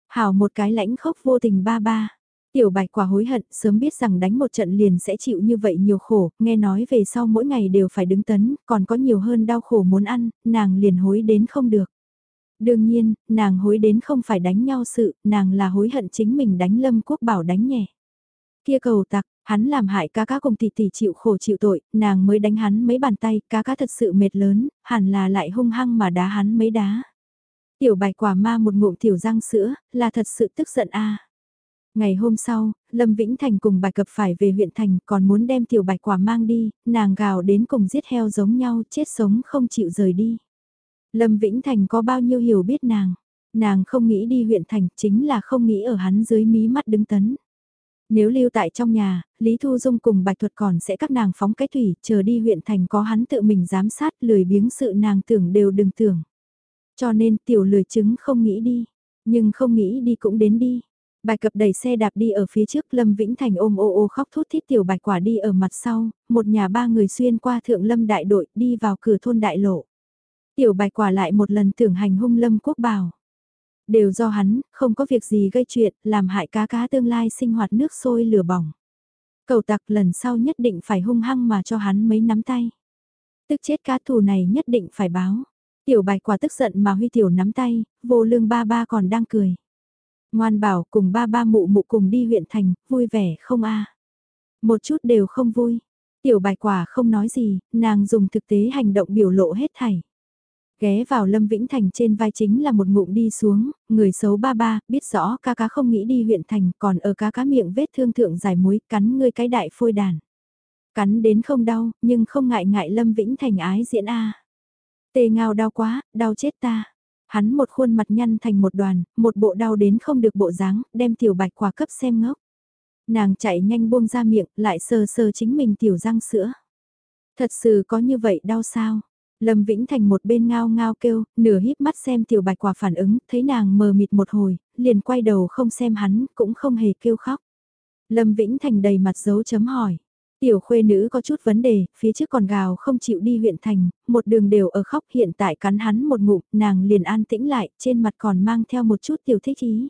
Hảo một cái lãnh khốc vô tình ba ba. Tiểu bạch quả hối hận, sớm biết rằng đánh một trận liền sẽ chịu như vậy nhiều khổ, nghe nói về sau mỗi ngày đều phải đứng tấn, còn có nhiều hơn đau khổ muốn ăn, nàng liền hối đến không được. Đương nhiên, nàng hối đến không phải đánh nhau sự, nàng là hối hận chính mình đánh lâm quốc bảo đánh nhẹ. Kia cầu tặc, hắn làm hại ca ca cùng tỷ tỷ chịu khổ chịu tội, nàng mới đánh hắn mấy bàn tay, ca ca thật sự mệt lớn, hẳn là lại hung hăng mà đá hắn mấy đá. Tiểu bạch quả ma một ngụm tiểu răng sữa, là thật sự tức giận a. Ngày hôm sau, Lâm Vĩnh Thành cùng bạch cập phải về huyện thành còn muốn đem tiểu bạch quả mang đi, nàng gào đến cùng giết heo giống nhau chết sống không chịu rời đi. Lâm Vĩnh Thành có bao nhiêu hiểu biết nàng, nàng không nghĩ đi huyện thành chính là không nghĩ ở hắn dưới mí mắt đứng tấn. Nếu lưu tại trong nhà, Lý Thu Dung cùng Bạch Thuật còn sẽ các nàng phóng cái thủy, chờ đi huyện thành có hắn tự mình giám sát lười biếng sự nàng tưởng đều đừng tưởng. Cho nên tiểu lười chứng không nghĩ đi, nhưng không nghĩ đi cũng đến đi. Bài cập đẩy xe đạp đi ở phía trước Lâm Vĩnh Thành ôm ô ô khóc thút thít tiểu bạch quả đi ở mặt sau, một nhà ba người xuyên qua thượng lâm đại đội đi vào cửa thôn đại lộ. Tiểu bạch quả lại một lần tưởng hành hung lâm quốc bảo. Đều do hắn, không có việc gì gây chuyện, làm hại cá cá tương lai sinh hoạt nước sôi lửa bỏng. Cầu tặc lần sau nhất định phải hung hăng mà cho hắn mấy nắm tay. Tức chết cá thù này nhất định phải báo. Tiểu bạch quả tức giận mà huy tiểu nắm tay, vô lương ba ba còn đang cười. Ngoan bảo cùng ba ba mụ mụ cùng đi huyện thành, vui vẻ không a Một chút đều không vui. Tiểu bài quả không nói gì, nàng dùng thực tế hành động biểu lộ hết thảy. Ghé vào Lâm Vĩnh Thành trên vai chính là một ngụm đi xuống, người xấu ba ba, biết rõ ca cá không nghĩ đi huyện thành, còn ở cá cá miệng vết thương thượng dài muối cắn ngươi cái đại phôi đàn. Cắn đến không đau, nhưng không ngại ngại Lâm Vĩnh Thành ái diễn A. Tê ngao đau quá, đau chết ta. Hắn một khuôn mặt nhăn thành một đoàn, một bộ đau đến không được bộ dáng, đem tiểu bạch quả cấp xem ngốc. Nàng chạy nhanh buông ra miệng, lại sờ sờ chính mình tiểu răng sữa. Thật sự có như vậy đau sao? Lâm Vĩnh Thành một bên ngao ngao kêu, nửa híp mắt xem tiểu bạch quả phản ứng, thấy nàng mờ mịt một hồi, liền quay đầu không xem hắn, cũng không hề kêu khóc. Lâm Vĩnh Thành đầy mặt dấu chấm hỏi. Tiểu khuê nữ có chút vấn đề, phía trước còn gào không chịu đi huyện thành, một đường đều ở khóc hiện tại cắn hắn một ngụm, nàng liền an tĩnh lại, trên mặt còn mang theo một chút tiểu thích ý.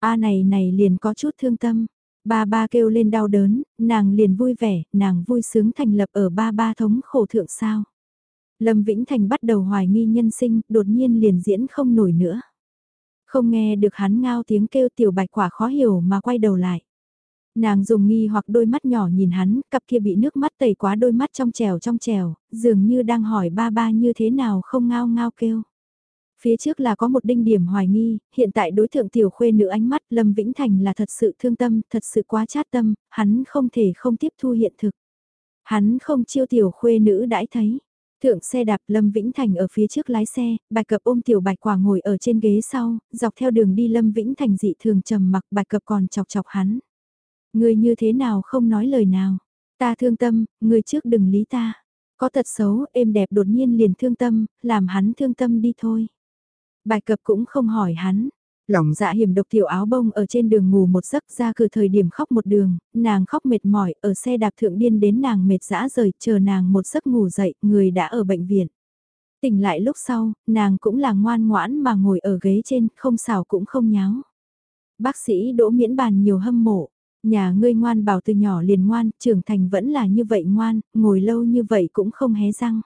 A này này liền có chút thương tâm, ba ba kêu lên đau đớn, nàng liền vui vẻ, nàng vui sướng thành lập ở ba ba thống khổ thượng sao. Lâm Vĩnh Thành bắt đầu hoài nghi nhân sinh, đột nhiên liền diễn không nổi nữa. Không nghe được hắn ngao tiếng kêu tiểu bạch quả khó hiểu mà quay đầu lại. Nàng dùng nghi hoặc đôi mắt nhỏ nhìn hắn, cặp kia bị nước mắt tẩy quá đôi mắt trong trèo trong trèo, dường như đang hỏi ba ba như thế nào không ngao ngao kêu. Phía trước là có một đinh điểm hoài nghi, hiện tại đối tượng tiểu khuê nữ ánh mắt Lâm Vĩnh Thành là thật sự thương tâm, thật sự quá chát tâm, hắn không thể không tiếp thu hiện thực. Hắn không chiêu tiểu khuê nữ đãi thấy. Thượng xe đạp Lâm Vĩnh Thành ở phía trước lái xe, bạch cập ôm tiểu bạch quả ngồi ở trên ghế sau, dọc theo đường đi Lâm Vĩnh Thành dị thường trầm mặc bạch cập còn chọc chọc hắn. Người như thế nào không nói lời nào. Ta thương tâm, người trước đừng lý ta. Có thật xấu, êm đẹp đột nhiên liền thương tâm, làm hắn thương tâm đi thôi. bài cập cũng không hỏi hắn, Lòng dạ hiểm độc tiểu áo bông ở trên đường ngủ một giấc ra cửa thời điểm khóc một đường, nàng khóc mệt mỏi, ở xe đạp thượng điên đến nàng mệt dã rời, chờ nàng một giấc ngủ dậy, người đã ở bệnh viện. Tỉnh lại lúc sau, nàng cũng là ngoan ngoãn mà ngồi ở ghế trên, không xào cũng không nháo. Bác sĩ đỗ miễn bàn nhiều hâm mộ, nhà ngươi ngoan bảo từ nhỏ liền ngoan, trưởng thành vẫn là như vậy ngoan, ngồi lâu như vậy cũng không hé răng.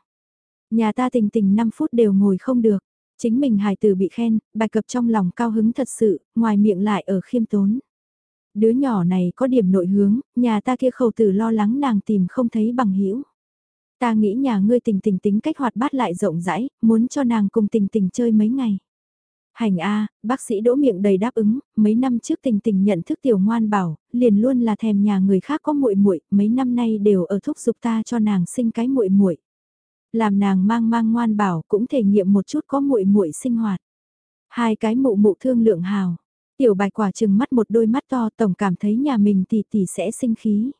Nhà ta tình tình 5 phút đều ngồi không được. Chính mình hài tử bị khen, bạch cập trong lòng cao hứng thật sự, ngoài miệng lại ở khiêm tốn. Đứa nhỏ này có điểm nội hướng, nhà ta kia khẩu tử lo lắng nàng tìm không thấy bằng hữu Ta nghĩ nhà ngươi tình tình tính cách hoạt bát lại rộng rãi, muốn cho nàng cùng tình tình chơi mấy ngày. Hành A, bác sĩ đỗ miệng đầy đáp ứng, mấy năm trước tình tình nhận thức tiểu ngoan bảo, liền luôn là thèm nhà người khác có muội muội, mấy năm nay đều ở thúc giục ta cho nàng sinh cái muội muội. Làm nàng mang mang ngoan bảo cũng thể nghiệm một chút có muội muội sinh hoạt. Hai cái mụ mụ thương lượng hào. Tiểu bạch quả chừng mắt một đôi mắt to tổng cảm thấy nhà mình tỷ tỷ sẽ sinh khí.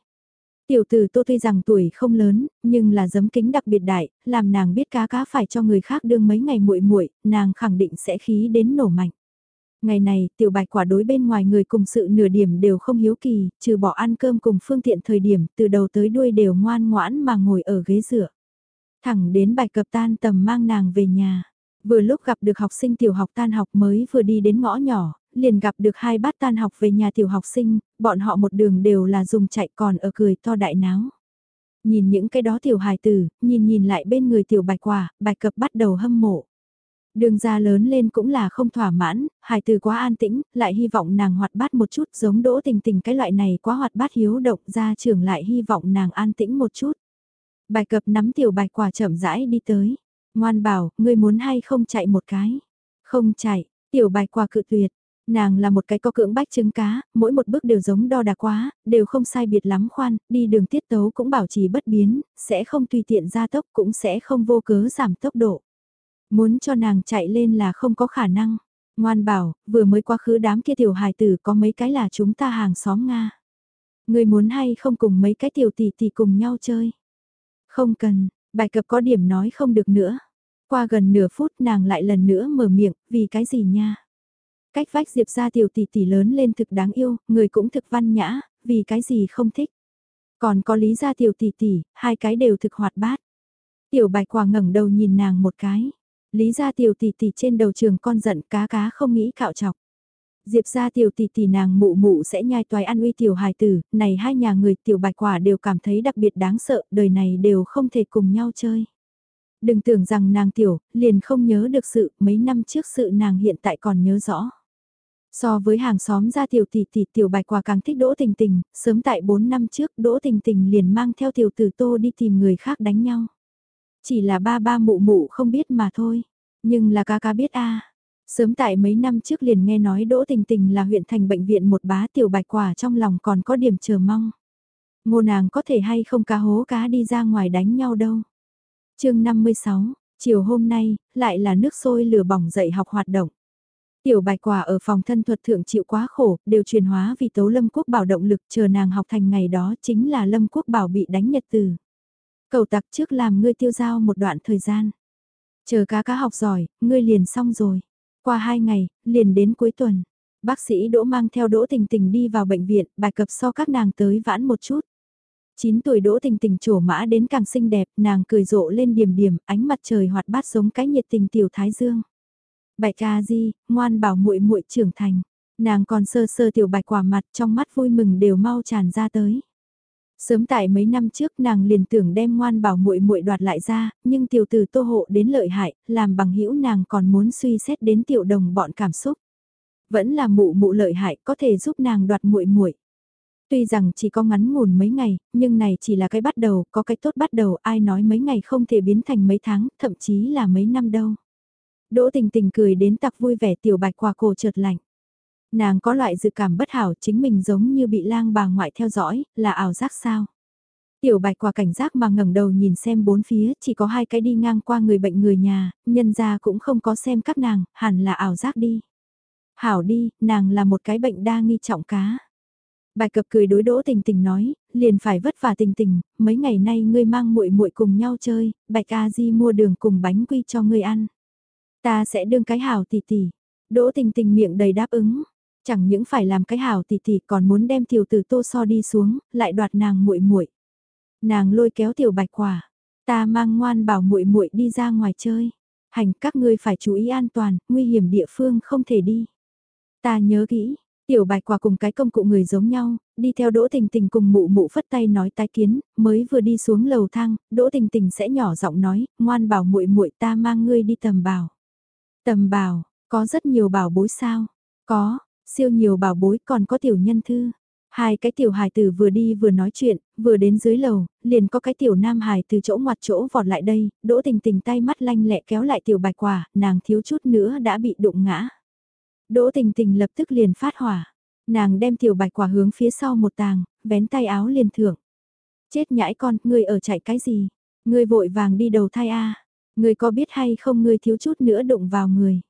Tiểu tử tô tuy rằng tuổi không lớn, nhưng là giấm kính đặc biệt đại, làm nàng biết cá cá phải cho người khác đương mấy ngày muội muội, nàng khẳng định sẽ khí đến nổ mạnh. Ngày này, tiểu bạch quả đối bên ngoài người cùng sự nửa điểm đều không hiếu kỳ, trừ bỏ ăn cơm cùng phương tiện thời điểm, từ đầu tới đuôi đều ngoan ngoãn mà ngồi ở ghế dựa. Thẳng đến bạch cập tan tầm mang nàng về nhà. Vừa lúc gặp được học sinh tiểu học tan học mới vừa đi đến ngõ nhỏ, liền gặp được hai bát tan học về nhà tiểu học sinh, bọn họ một đường đều là dùng chạy còn ở cười to đại náo. Nhìn những cái đó tiểu hài tử, nhìn nhìn lại bên người tiểu bạch quả, bạch cập bắt đầu hâm mộ. Đường ra lớn lên cũng là không thỏa mãn, hài tử quá an tĩnh, lại hy vọng nàng hoạt bát một chút giống đỗ tình tình cái loại này quá hoạt bát hiếu động ra trưởng lại hy vọng nàng an tĩnh một chút. Bài cập nắm tiểu bạch quả chậm rãi đi tới. Ngoan bảo, ngươi muốn hay không chạy một cái. Không chạy, tiểu bạch quả cự tuyệt. Nàng là một cái có cưỡng bách trứng cá, mỗi một bước đều giống đo đạc quá, đều không sai biệt lắm khoan, đi đường tiết tấu cũng bảo trì bất biến, sẽ không tùy tiện gia tốc cũng sẽ không vô cớ giảm tốc độ. Muốn cho nàng chạy lên là không có khả năng. Ngoan bảo, vừa mới qua khứ đám kia tiểu hài tử có mấy cái là chúng ta hàng xóm Nga. Người muốn hay không cùng mấy cái tiểu tỷ tỷ cùng nhau chơi. Không cần, bài cập có điểm nói không được nữa. Qua gần nửa phút nàng lại lần nữa mở miệng, vì cái gì nha? Cách vách Diệp ra tiểu tỷ tỷ lớn lên thực đáng yêu, người cũng thực văn nhã, vì cái gì không thích. Còn có lý gia tiểu tỷ tỷ, hai cái đều thực hoạt bát. Tiểu bạch quả ngẩng đầu nhìn nàng một cái. Lý gia tiểu tỷ tỷ trên đầu trường con giận cá cá không nghĩ cạo chọc. Diệp ra tiểu tỷ tỷ nàng mụ mụ sẽ nhai toái ăn uy tiểu hài tử, này hai nhà người tiểu bạch quả đều cảm thấy đặc biệt đáng sợ, đời này đều không thể cùng nhau chơi. Đừng tưởng rằng nàng tiểu, liền không nhớ được sự, mấy năm trước sự nàng hiện tại còn nhớ rõ. So với hàng xóm ra tiểu tỷ tỷ tiểu bạch quả càng thích Đỗ Tình Tình, sớm tại 4 năm trước Đỗ Tình Tình liền mang theo tiểu tử tô đi tìm người khác đánh nhau. Chỉ là ba ba mụ mụ không biết mà thôi, nhưng là ca ca biết a Sớm tại mấy năm trước liền nghe nói Đỗ Tình Tình là huyện thành bệnh viện một bá tiểu bạch quả trong lòng còn có điểm chờ mong. Ngô nàng có thể hay không cá hố cá đi ra ngoài đánh nhau đâu. chương 56, chiều hôm nay, lại là nước sôi lửa bỏng dậy học hoạt động. Tiểu bạch quả ở phòng thân thuật thượng chịu quá khổ, đều truyền hóa vì tấu lâm quốc bảo động lực chờ nàng học thành ngày đó chính là lâm quốc bảo bị đánh nhật từ. Cầu tặc trước làm ngươi tiêu giao một đoạn thời gian. Chờ cá cá học giỏi, ngươi liền xong rồi. Qua hai ngày, liền đến cuối tuần, bác sĩ Đỗ mang theo Đỗ Tình Tình đi vào bệnh viện, bài cập so các nàng tới vãn một chút. 9 tuổi Đỗ Tình Tình trổ mã đến càng xinh đẹp, nàng cười rộ lên điểm điểm, ánh mặt trời hoạt bát giống cái nhiệt tình tiểu thái dương. Bạch ca di, ngoan bảo muội muội trưởng thành. Nàng còn sơ sơ tiểu bạch quả mặt trong mắt vui mừng đều mau tràn ra tới. Sớm tại mấy năm trước nàng liền tưởng đem ngoan bảo muội muội đoạt lại ra, nhưng tiểu tử tô hộ đến lợi hại, làm bằng hữu nàng còn muốn suy xét đến tiểu đồng bọn cảm xúc. Vẫn là mụ mụ lợi hại có thể giúp nàng đoạt muội muội. Tuy rằng chỉ có ngắn ngủn mấy ngày, nhưng này chỉ là cái bắt đầu, có cái tốt bắt đầu, ai nói mấy ngày không thể biến thành mấy tháng, thậm chí là mấy năm đâu. Đỗ tình tình cười đến tặc vui vẻ tiểu bạch quả cổ trượt lạnh. Nàng có loại dự cảm bất hảo chính mình giống như bị lang bà ngoại theo dõi, là ảo giác sao? Tiểu bạch quả cảnh giác mà ngẩng đầu nhìn xem bốn phía, chỉ có hai cái đi ngang qua người bệnh người nhà, nhân ra cũng không có xem các nàng, hẳn là ảo giác đi. Hảo đi, nàng là một cái bệnh đa nghi trọng cá. Bạch cập cười đối đỗ tình tình nói, liền phải vất vả tình tình, mấy ngày nay ngươi mang muội muội cùng nhau chơi, bạch a di mua đường cùng bánh quy cho ngươi ăn. Ta sẽ đương cái hảo tỷ tỷ. Đỗ tình tình miệng đầy đáp ứng, chẳng những phải làm cái hảo tỷ tỷ còn muốn đem tiểu tử tô so đi xuống, lại đoạt nàng muội muội. Nàng lôi kéo tiểu bạch quả, ta mang ngoan bảo muội muội đi ra ngoài chơi. Hành các ngươi phải chú ý an toàn, nguy hiểm địa phương không thể đi. Ta nhớ kỹ, tiểu bạch quả cùng cái công cụ người giống nhau, đi theo đỗ tình tình cùng mụ mụ phất tay nói tái kiến, mới vừa đi xuống lầu thang, đỗ tình tình sẽ nhỏ giọng nói, ngoan bảo muội muội ta mang ngươi đi tầm bảo. Tầm bảo, có rất nhiều bảo bối sao? Có, siêu nhiều bảo bối còn có tiểu nhân thư. Hai cái tiểu hài tử vừa đi vừa nói chuyện, vừa đến dưới lầu, liền có cái tiểu nam hài từ chỗ ngoặt chỗ vọt lại đây, đỗ tình tình tay mắt lanh lẹ kéo lại tiểu bạch quả, nàng thiếu chút nữa đã bị đụng ngã. Đỗ tình tình lập tức liền phát hỏa, nàng đem tiểu bạch quả hướng phía sau một tàng, vén tay áo liền thưởng. Chết nhãi con, ngươi ở chạy cái gì? Ngươi vội vàng đi đầu thai a Ngươi có biết hay không ngươi thiếu chút nữa đụng vào người?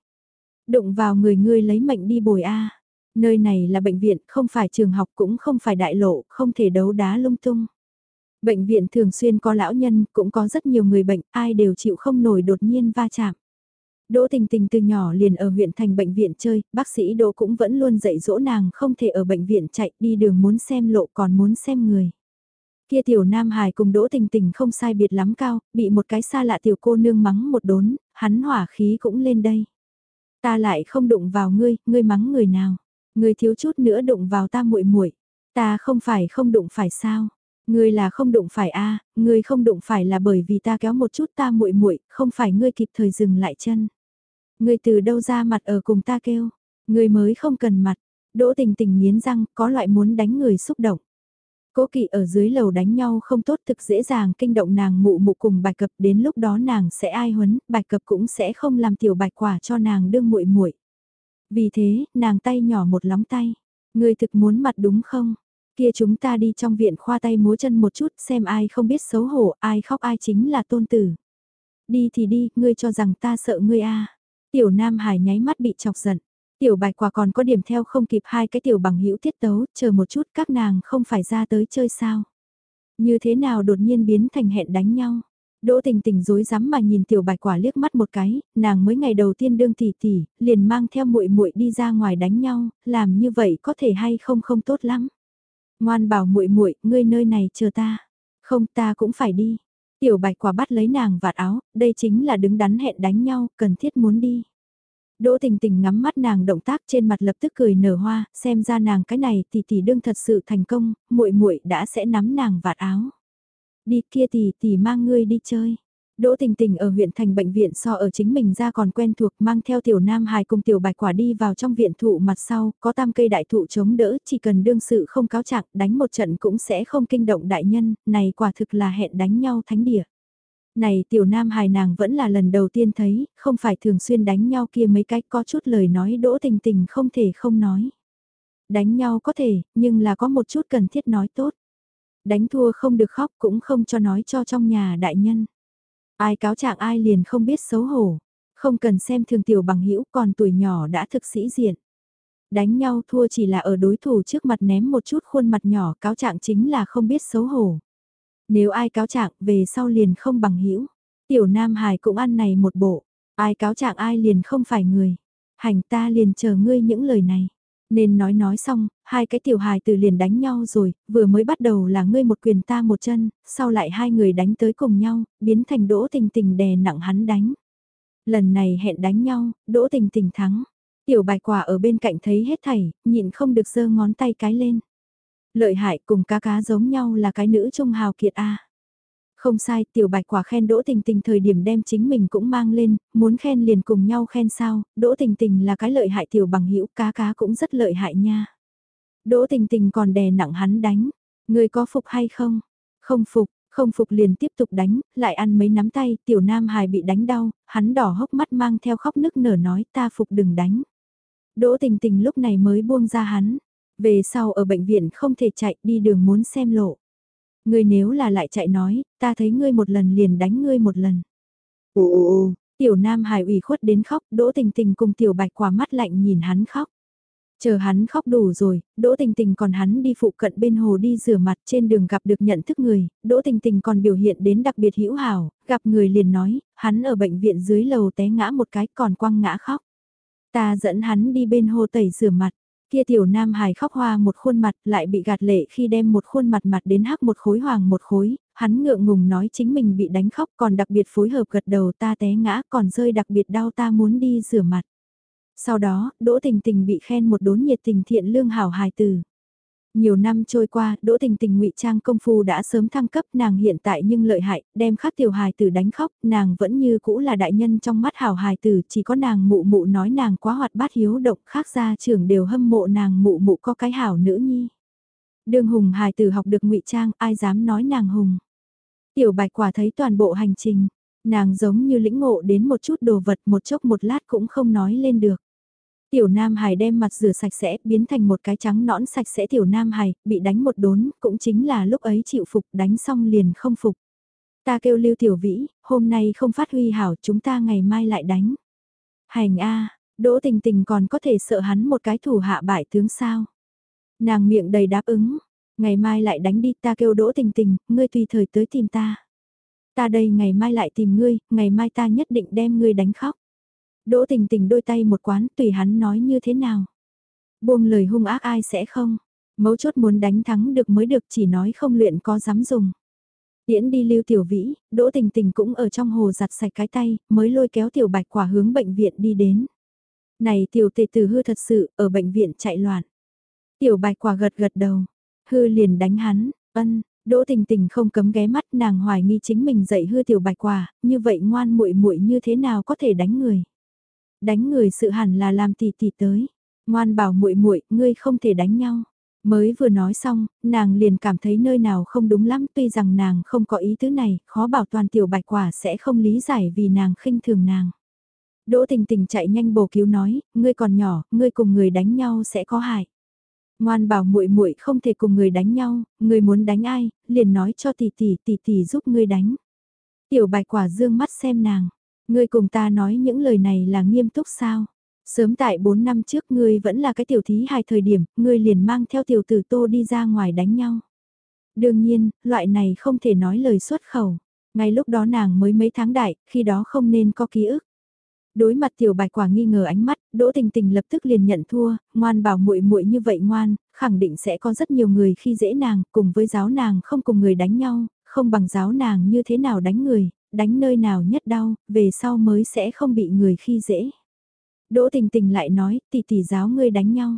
Đụng vào người ngươi lấy mệnh đi bồi a Nơi này là bệnh viện, không phải trường học cũng không phải đại lộ, không thể đấu đá lung tung. Bệnh viện thường xuyên có lão nhân, cũng có rất nhiều người bệnh, ai đều chịu không nổi đột nhiên va chạm. Đỗ Tình Tình từ nhỏ liền ở huyện thành bệnh viện chơi, bác sĩ Đỗ cũng vẫn luôn dạy dỗ nàng không thể ở bệnh viện chạy đi đường muốn xem lộ còn muốn xem người. Kia tiểu Nam Hải cùng Đỗ Tình Tình không sai biệt lắm cao, bị một cái xa lạ tiểu cô nương mắng một đốn, hắn hỏa khí cũng lên đây. Ta lại không đụng vào ngươi, ngươi mắng người nào? Ngươi thiếu chút nữa đụng vào ta muội muội. Ta không phải không đụng phải sao? Ngươi là không đụng phải a, ngươi không đụng phải là bởi vì ta kéo một chút ta muội muội, không phải ngươi kịp thời dừng lại chân. Ngươi từ đâu ra mặt ở cùng ta kêu? Ngươi mới không cần mặt. Đỗ Tình Tình nghiến răng, có loại muốn đánh người xúc động. Cố kỵ ở dưới lầu đánh nhau không tốt thực dễ dàng kinh động nàng mụ mụ cùng bạch cập đến lúc đó nàng sẽ ai huấn, bạch cập cũng sẽ không làm tiểu bạch quả cho nàng đương muội muội. Vì thế, nàng tay nhỏ một lóng tay. Người thực muốn mặt đúng không? Kia chúng ta đi trong viện khoa tay múa chân một chút xem ai không biết xấu hổ, ai khóc ai chính là tôn tử. Đi thì đi, ngươi cho rằng ta sợ ngươi a à. Tiểu Nam Hải nháy mắt bị chọc giận. Tiểu bạch quả còn có điểm theo không kịp hai cái tiểu bằng hữu tiết tấu, chờ một chút các nàng không phải ra tới chơi sao. Như thế nào đột nhiên biến thành hẹn đánh nhau. Đỗ tình tình dối rắm mà nhìn tiểu bạch quả liếc mắt một cái, nàng mới ngày đầu tiên đương tỷ tỷ, liền mang theo muội muội đi ra ngoài đánh nhau, làm như vậy có thể hay không không tốt lắm. Ngoan bảo muội muội, ngươi nơi này chờ ta. Không ta cũng phải đi. Tiểu bạch quả bắt lấy nàng vạt áo, đây chính là đứng đắn hẹn đánh nhau, cần thiết muốn đi. Đỗ tình tình ngắm mắt nàng động tác trên mặt lập tức cười nở hoa, xem ra nàng cái này tỷ tỷ đương thật sự thành công, muội muội đã sẽ nắm nàng vạt áo. Đi kia tỷ tỷ mang ngươi đi chơi. Đỗ Tình Tình ở huyện thành bệnh viện so ở chính mình ra còn quen thuộc mang theo tiểu nam hài cùng tiểu bạch quả đi vào trong viện thụ mặt sau, có tam cây đại thụ chống đỡ, chỉ cần đương sự không cáo trạng đánh một trận cũng sẽ không kinh động đại nhân, này quả thực là hẹn đánh nhau thánh địa. Này tiểu nam hài nàng vẫn là lần đầu tiên thấy, không phải thường xuyên đánh nhau kia mấy cách có chút lời nói đỗ tình tình không thể không nói. Đánh nhau có thể, nhưng là có một chút cần thiết nói tốt. Đánh thua không được khóc cũng không cho nói cho trong nhà đại nhân. Ai cáo trạng ai liền không biết xấu hổ. Không cần xem thường tiểu bằng hữu còn tuổi nhỏ đã thực sĩ diện. Đánh nhau thua chỉ là ở đối thủ trước mặt ném một chút khuôn mặt nhỏ cáo trạng chính là không biết xấu hổ. Nếu ai cáo trạng về sau liền không bằng hữu Tiểu Nam Hải cũng ăn này một bộ. Ai cáo trạng ai liền không phải người. Hành ta liền chờ ngươi những lời này. Nên nói nói xong, hai cái tiểu hài từ liền đánh nhau rồi, vừa mới bắt đầu là ngươi một quyền ta một chân, sau lại hai người đánh tới cùng nhau, biến thành đỗ tình tình đè nặng hắn đánh. Lần này hẹn đánh nhau, đỗ tình tình thắng. Tiểu bài quả ở bên cạnh thấy hết thảy, nhịn không được giơ ngón tay cái lên. Lợi hại cùng cá cá giống nhau là cái nữ trung hào kiệt A. Không sai, tiểu bạch quả khen Đỗ Tình Tình thời điểm đem chính mình cũng mang lên, muốn khen liền cùng nhau khen sao, Đỗ Tình Tình là cái lợi hại tiểu bằng hữu cá cá cũng rất lợi hại nha. Đỗ Tình Tình còn đè nặng hắn đánh, người có phục hay không? Không phục, không phục liền tiếp tục đánh, lại ăn mấy nắm tay, tiểu nam hài bị đánh đau, hắn đỏ hốc mắt mang theo khóc nức nở nói ta phục đừng đánh. Đỗ Tình Tình lúc này mới buông ra hắn, về sau ở bệnh viện không thể chạy đi đường muốn xem lộ. Ngươi nếu là lại chạy nói, ta thấy ngươi một lần liền đánh ngươi một lần. Ồ ồ ồ, Tiểu Nam Hải ủy khuất đến khóc, Đỗ Tình Tình cùng Tiểu Bạch quả mắt lạnh nhìn hắn khóc. Chờ hắn khóc đủ rồi, Đỗ Tình Tình còn hắn đi phụ cận bên hồ đi rửa mặt trên đường gặp được nhận thức người, Đỗ Tình Tình còn biểu hiện đến đặc biệt hữu hảo, gặp người liền nói, hắn ở bệnh viện dưới lầu té ngã một cái còn quăng ngã khóc. Ta dẫn hắn đi bên hồ tẩy rửa mặt, kia tiểu nam hài khóc hoa một khuôn mặt lại bị gạt lệ khi đem một khuôn mặt mặt đến hắc một khối hoàng một khối, hắn ngượng ngùng nói chính mình bị đánh khóc còn đặc biệt phối hợp gật đầu ta té ngã còn rơi đặc biệt đau ta muốn đi rửa mặt. Sau đó, Đỗ Tình Tình bị khen một đốn nhiệt tình thiện lương hảo hài từ. Nhiều năm trôi qua, Đỗ Tình Tình ngụy trang công phu đã sớm thăng cấp, nàng hiện tại nhưng lợi hại, đem khắc tiểu hài tử đánh khóc, nàng vẫn như cũ là đại nhân trong mắt hảo hài tử, chỉ có nàng mụ mụ nói nàng quá hoạt bát hiếu động, khác gia trưởng đều hâm mộ nàng mụ mụ có cái hảo nữ nhi. Đường Hùng hài tử học được ngụy trang, ai dám nói nàng hùng. Tiểu Bạch quả thấy toàn bộ hành trình, nàng giống như lĩnh ngộ đến một chút đồ vật một chốc một lát cũng không nói lên được. Tiểu Nam Hải đem mặt rửa sạch sẽ, biến thành một cái trắng nõn sạch sẽ Tiểu Nam Hải, bị đánh một đốn, cũng chính là lúc ấy chịu phục, đánh xong liền không phục. Ta kêu Lưu Tiểu Vĩ, hôm nay không phát huy hảo, chúng ta ngày mai lại đánh. Hành A, Đỗ Tình Tình còn có thể sợ hắn một cái thủ hạ bại tướng sao. Nàng miệng đầy đáp ứng, ngày mai lại đánh đi, ta kêu Đỗ Tình Tình, ngươi tùy thời tới tìm ta. Ta đây ngày mai lại tìm ngươi, ngày mai ta nhất định đem ngươi đánh khóc. Đỗ tình tình đôi tay một quán tùy hắn nói như thế nào. Buông lời hung ác ai sẽ không. Mấu chốt muốn đánh thắng được mới được chỉ nói không luyện có dám dùng. Tiễn đi lưu tiểu vĩ, đỗ tình tình cũng ở trong hồ giặt sạch cái tay, mới lôi kéo tiểu bạch quả hướng bệnh viện đi đến. Này tiểu tề tử hư thật sự, ở bệnh viện chạy loạn. Tiểu bạch quả gật gật đầu, hư liền đánh hắn, ân, Đỗ Tình Tình không cấm ghé mắt, nàng hoài nghi chính mình dạy hư tiểu bạch quả, như vậy ngoan muội muội như thế nào có thể đánh người? Đánh người sự hẳn là làm tỷ tỷ tới. Ngoan bảo muội muội, ngươi không thể đánh nhau. Mới vừa nói xong, nàng liền cảm thấy nơi nào không đúng lắm tuy rằng nàng không có ý tứ này, khó bảo toàn tiểu bạch quả sẽ không lý giải vì nàng khinh thường nàng. Đỗ tình tình chạy nhanh bổ cứu nói, ngươi còn nhỏ, ngươi cùng người đánh nhau sẽ có hại. Ngoan bảo muội muội không thể cùng người đánh nhau, ngươi muốn đánh ai, liền nói cho tỷ tỷ, tỷ tỷ giúp ngươi đánh. Tiểu bạch quả dương mắt xem nàng, Ngươi cùng ta nói những lời này là nghiêm túc sao? Sớm tại 4 năm trước ngươi vẫn là cái tiểu thí hài thời điểm, ngươi liền mang theo tiểu tử tô đi ra ngoài đánh nhau. Đương nhiên, loại này không thể nói lời xuất khẩu. Ngay lúc đó nàng mới mấy tháng đại, khi đó không nên có ký ức. Đối mặt tiểu bạch quả nghi ngờ ánh mắt, Đỗ Tình Tình lập tức liền nhận thua, ngoan bảo muội muội như vậy ngoan, khẳng định sẽ có rất nhiều người khi dễ nàng, cùng với giáo nàng không cùng người đánh nhau, không bằng giáo nàng như thế nào đánh người, đánh nơi nào nhất đau, về sau mới sẽ không bị người khi dễ. Đỗ tình tình lại nói, tỷ tỷ giáo ngươi đánh nhau.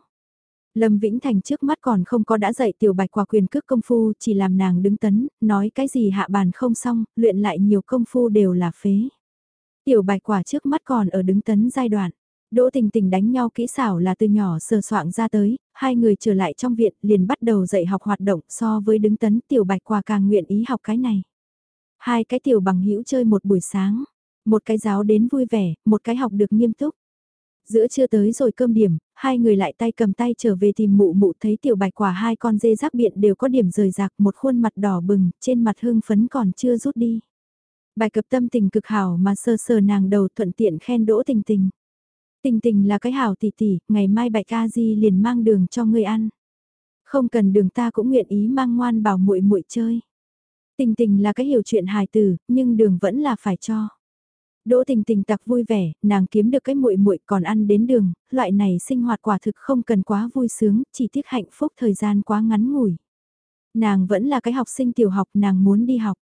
Lâm Vĩnh Thành trước mắt còn không có đã dạy tiểu bạch quả quyền cước công phu, chỉ làm nàng đứng tấn, nói cái gì hạ bàn không xong, luyện lại nhiều công phu đều là phế. Tiểu bạch quả trước mắt còn ở đứng tấn giai đoạn. Đỗ tình tình đánh nhau kỹ xảo là từ nhỏ sờ soạn ra tới, hai người trở lại trong viện liền bắt đầu dạy học hoạt động so với đứng tấn tiểu bạch quả càng nguyện ý học cái này. Hai cái tiểu bằng hữu chơi một buổi sáng, một cái giáo đến vui vẻ, một cái học được nghiêm túc. Giữa trưa tới rồi cơm điểm, hai người lại tay cầm tay trở về tìm mụ mụ thấy tiểu bạch quả hai con dê rác biện đều có điểm rời rạc một khuôn mặt đỏ bừng, trên mặt hương phấn còn chưa rút đi. Bài cập tâm tình cực hảo mà sơ sờ nàng đầu thuận tiện khen đỗ tình tình. Tình tình là cái hảo tỷ tỷ, ngày mai bạch ca di liền mang đường cho người ăn. Không cần đường ta cũng nguyện ý mang ngoan bảo muội muội chơi. Tình tình là cái hiểu chuyện hài từ, nhưng đường vẫn là phải cho. Đỗ tình tình tặc vui vẻ, nàng kiếm được cái muội muội còn ăn đến đường, loại này sinh hoạt quả thực không cần quá vui sướng, chỉ tiếc hạnh phúc thời gian quá ngắn ngủi. Nàng vẫn là cái học sinh tiểu học, nàng muốn đi học.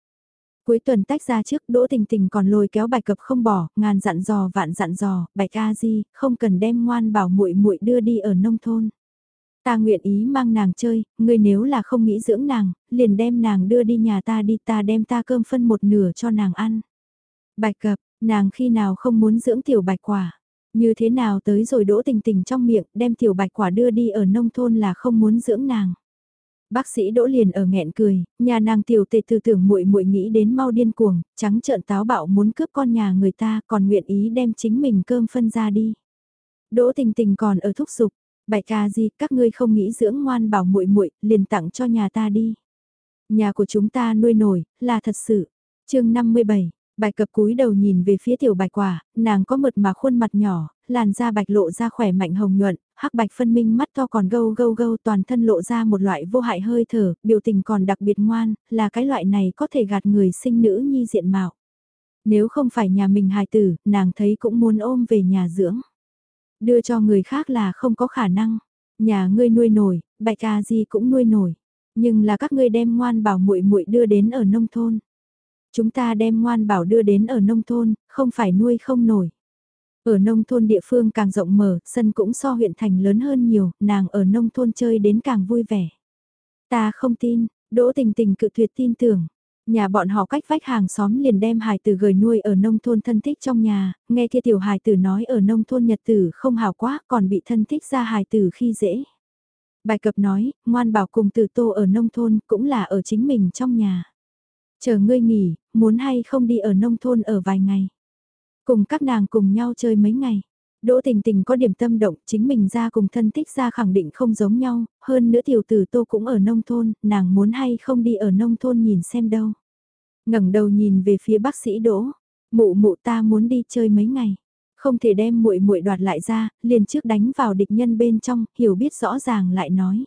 Cuối tuần tách ra trước, Đỗ Tình Tình còn lôi kéo bài cập không bỏ, ngàn dặn dò vạn dặn dò, bạch a di, không cần đem ngoan bảo muội muội đưa đi ở nông thôn. Ta nguyện ý mang nàng chơi, ngươi nếu là không nghĩ dưỡng nàng, liền đem nàng đưa đi nhà ta đi ta đem ta cơm phân một nửa cho nàng ăn. Bạch cập, nàng khi nào không muốn dưỡng tiểu bạch quả, như thế nào tới rồi đỗ tình tình trong miệng đem tiểu bạch quả đưa đi ở nông thôn là không muốn dưỡng nàng. Bác sĩ Đỗ liền ở nghẹn cười, nhà nàng tiểu tề tư tưởng muội muội nghĩ đến mau điên cuồng, trắng trợn táo bạo muốn cướp con nhà người ta còn nguyện ý đem chính mình cơm phân ra đi. Đỗ tình tình còn ở thúc giục, Bạch ca gì, các ngươi không nghĩ dưỡng ngoan bảo muội muội, liền tặng cho nhà ta đi. Nhà của chúng ta nuôi nổi, là thật sự. chương 57, Bạch cập cúi đầu nhìn về phía tiểu bạch quả, nàng có mượt mà khuôn mặt nhỏ, làn da bạch lộ ra khỏe mạnh hồng nhuận, hắc bạch phân minh mắt to còn gâu gâu gâu toàn thân lộ ra một loại vô hại hơi thở, biểu tình còn đặc biệt ngoan, là cái loại này có thể gạt người sinh nữ nhi diện mạo. Nếu không phải nhà mình hài tử, nàng thấy cũng muốn ôm về nhà dưỡng. Đưa cho người khác là không có khả năng. Nhà ngươi nuôi nổi, bạch ca gì cũng nuôi nổi. Nhưng là các ngươi đem ngoan bảo muội muội đưa đến ở nông thôn. Chúng ta đem ngoan bảo đưa đến ở nông thôn, không phải nuôi không nổi. Ở nông thôn địa phương càng rộng mở, sân cũng so huyện thành lớn hơn nhiều, nàng ở nông thôn chơi đến càng vui vẻ. Ta không tin, Đỗ Tình Tình cự tuyệt tin tưởng. Nhà bọn họ cách vách hàng xóm liền đem hài tử gửi nuôi ở nông thôn thân thích trong nhà, nghe kia tiểu hài tử nói ở nông thôn nhật tử không hào quá còn bị thân thích ra hài tử khi dễ. Bài cập nói, ngoan bảo cùng tử tô ở nông thôn cũng là ở chính mình trong nhà. Chờ ngươi nghỉ, muốn hay không đi ở nông thôn ở vài ngày. Cùng các nàng cùng nhau chơi mấy ngày. Đỗ tình tình có điểm tâm động, chính mình ra cùng thân thích ra khẳng định không giống nhau, hơn nữa tiểu tử tô cũng ở nông thôn, nàng muốn hay không đi ở nông thôn nhìn xem đâu. ngẩng đầu nhìn về phía bác sĩ Đỗ, mụ mụ ta muốn đi chơi mấy ngày, không thể đem muội muội đoạt lại ra, liền trước đánh vào địch nhân bên trong, hiểu biết rõ ràng lại nói.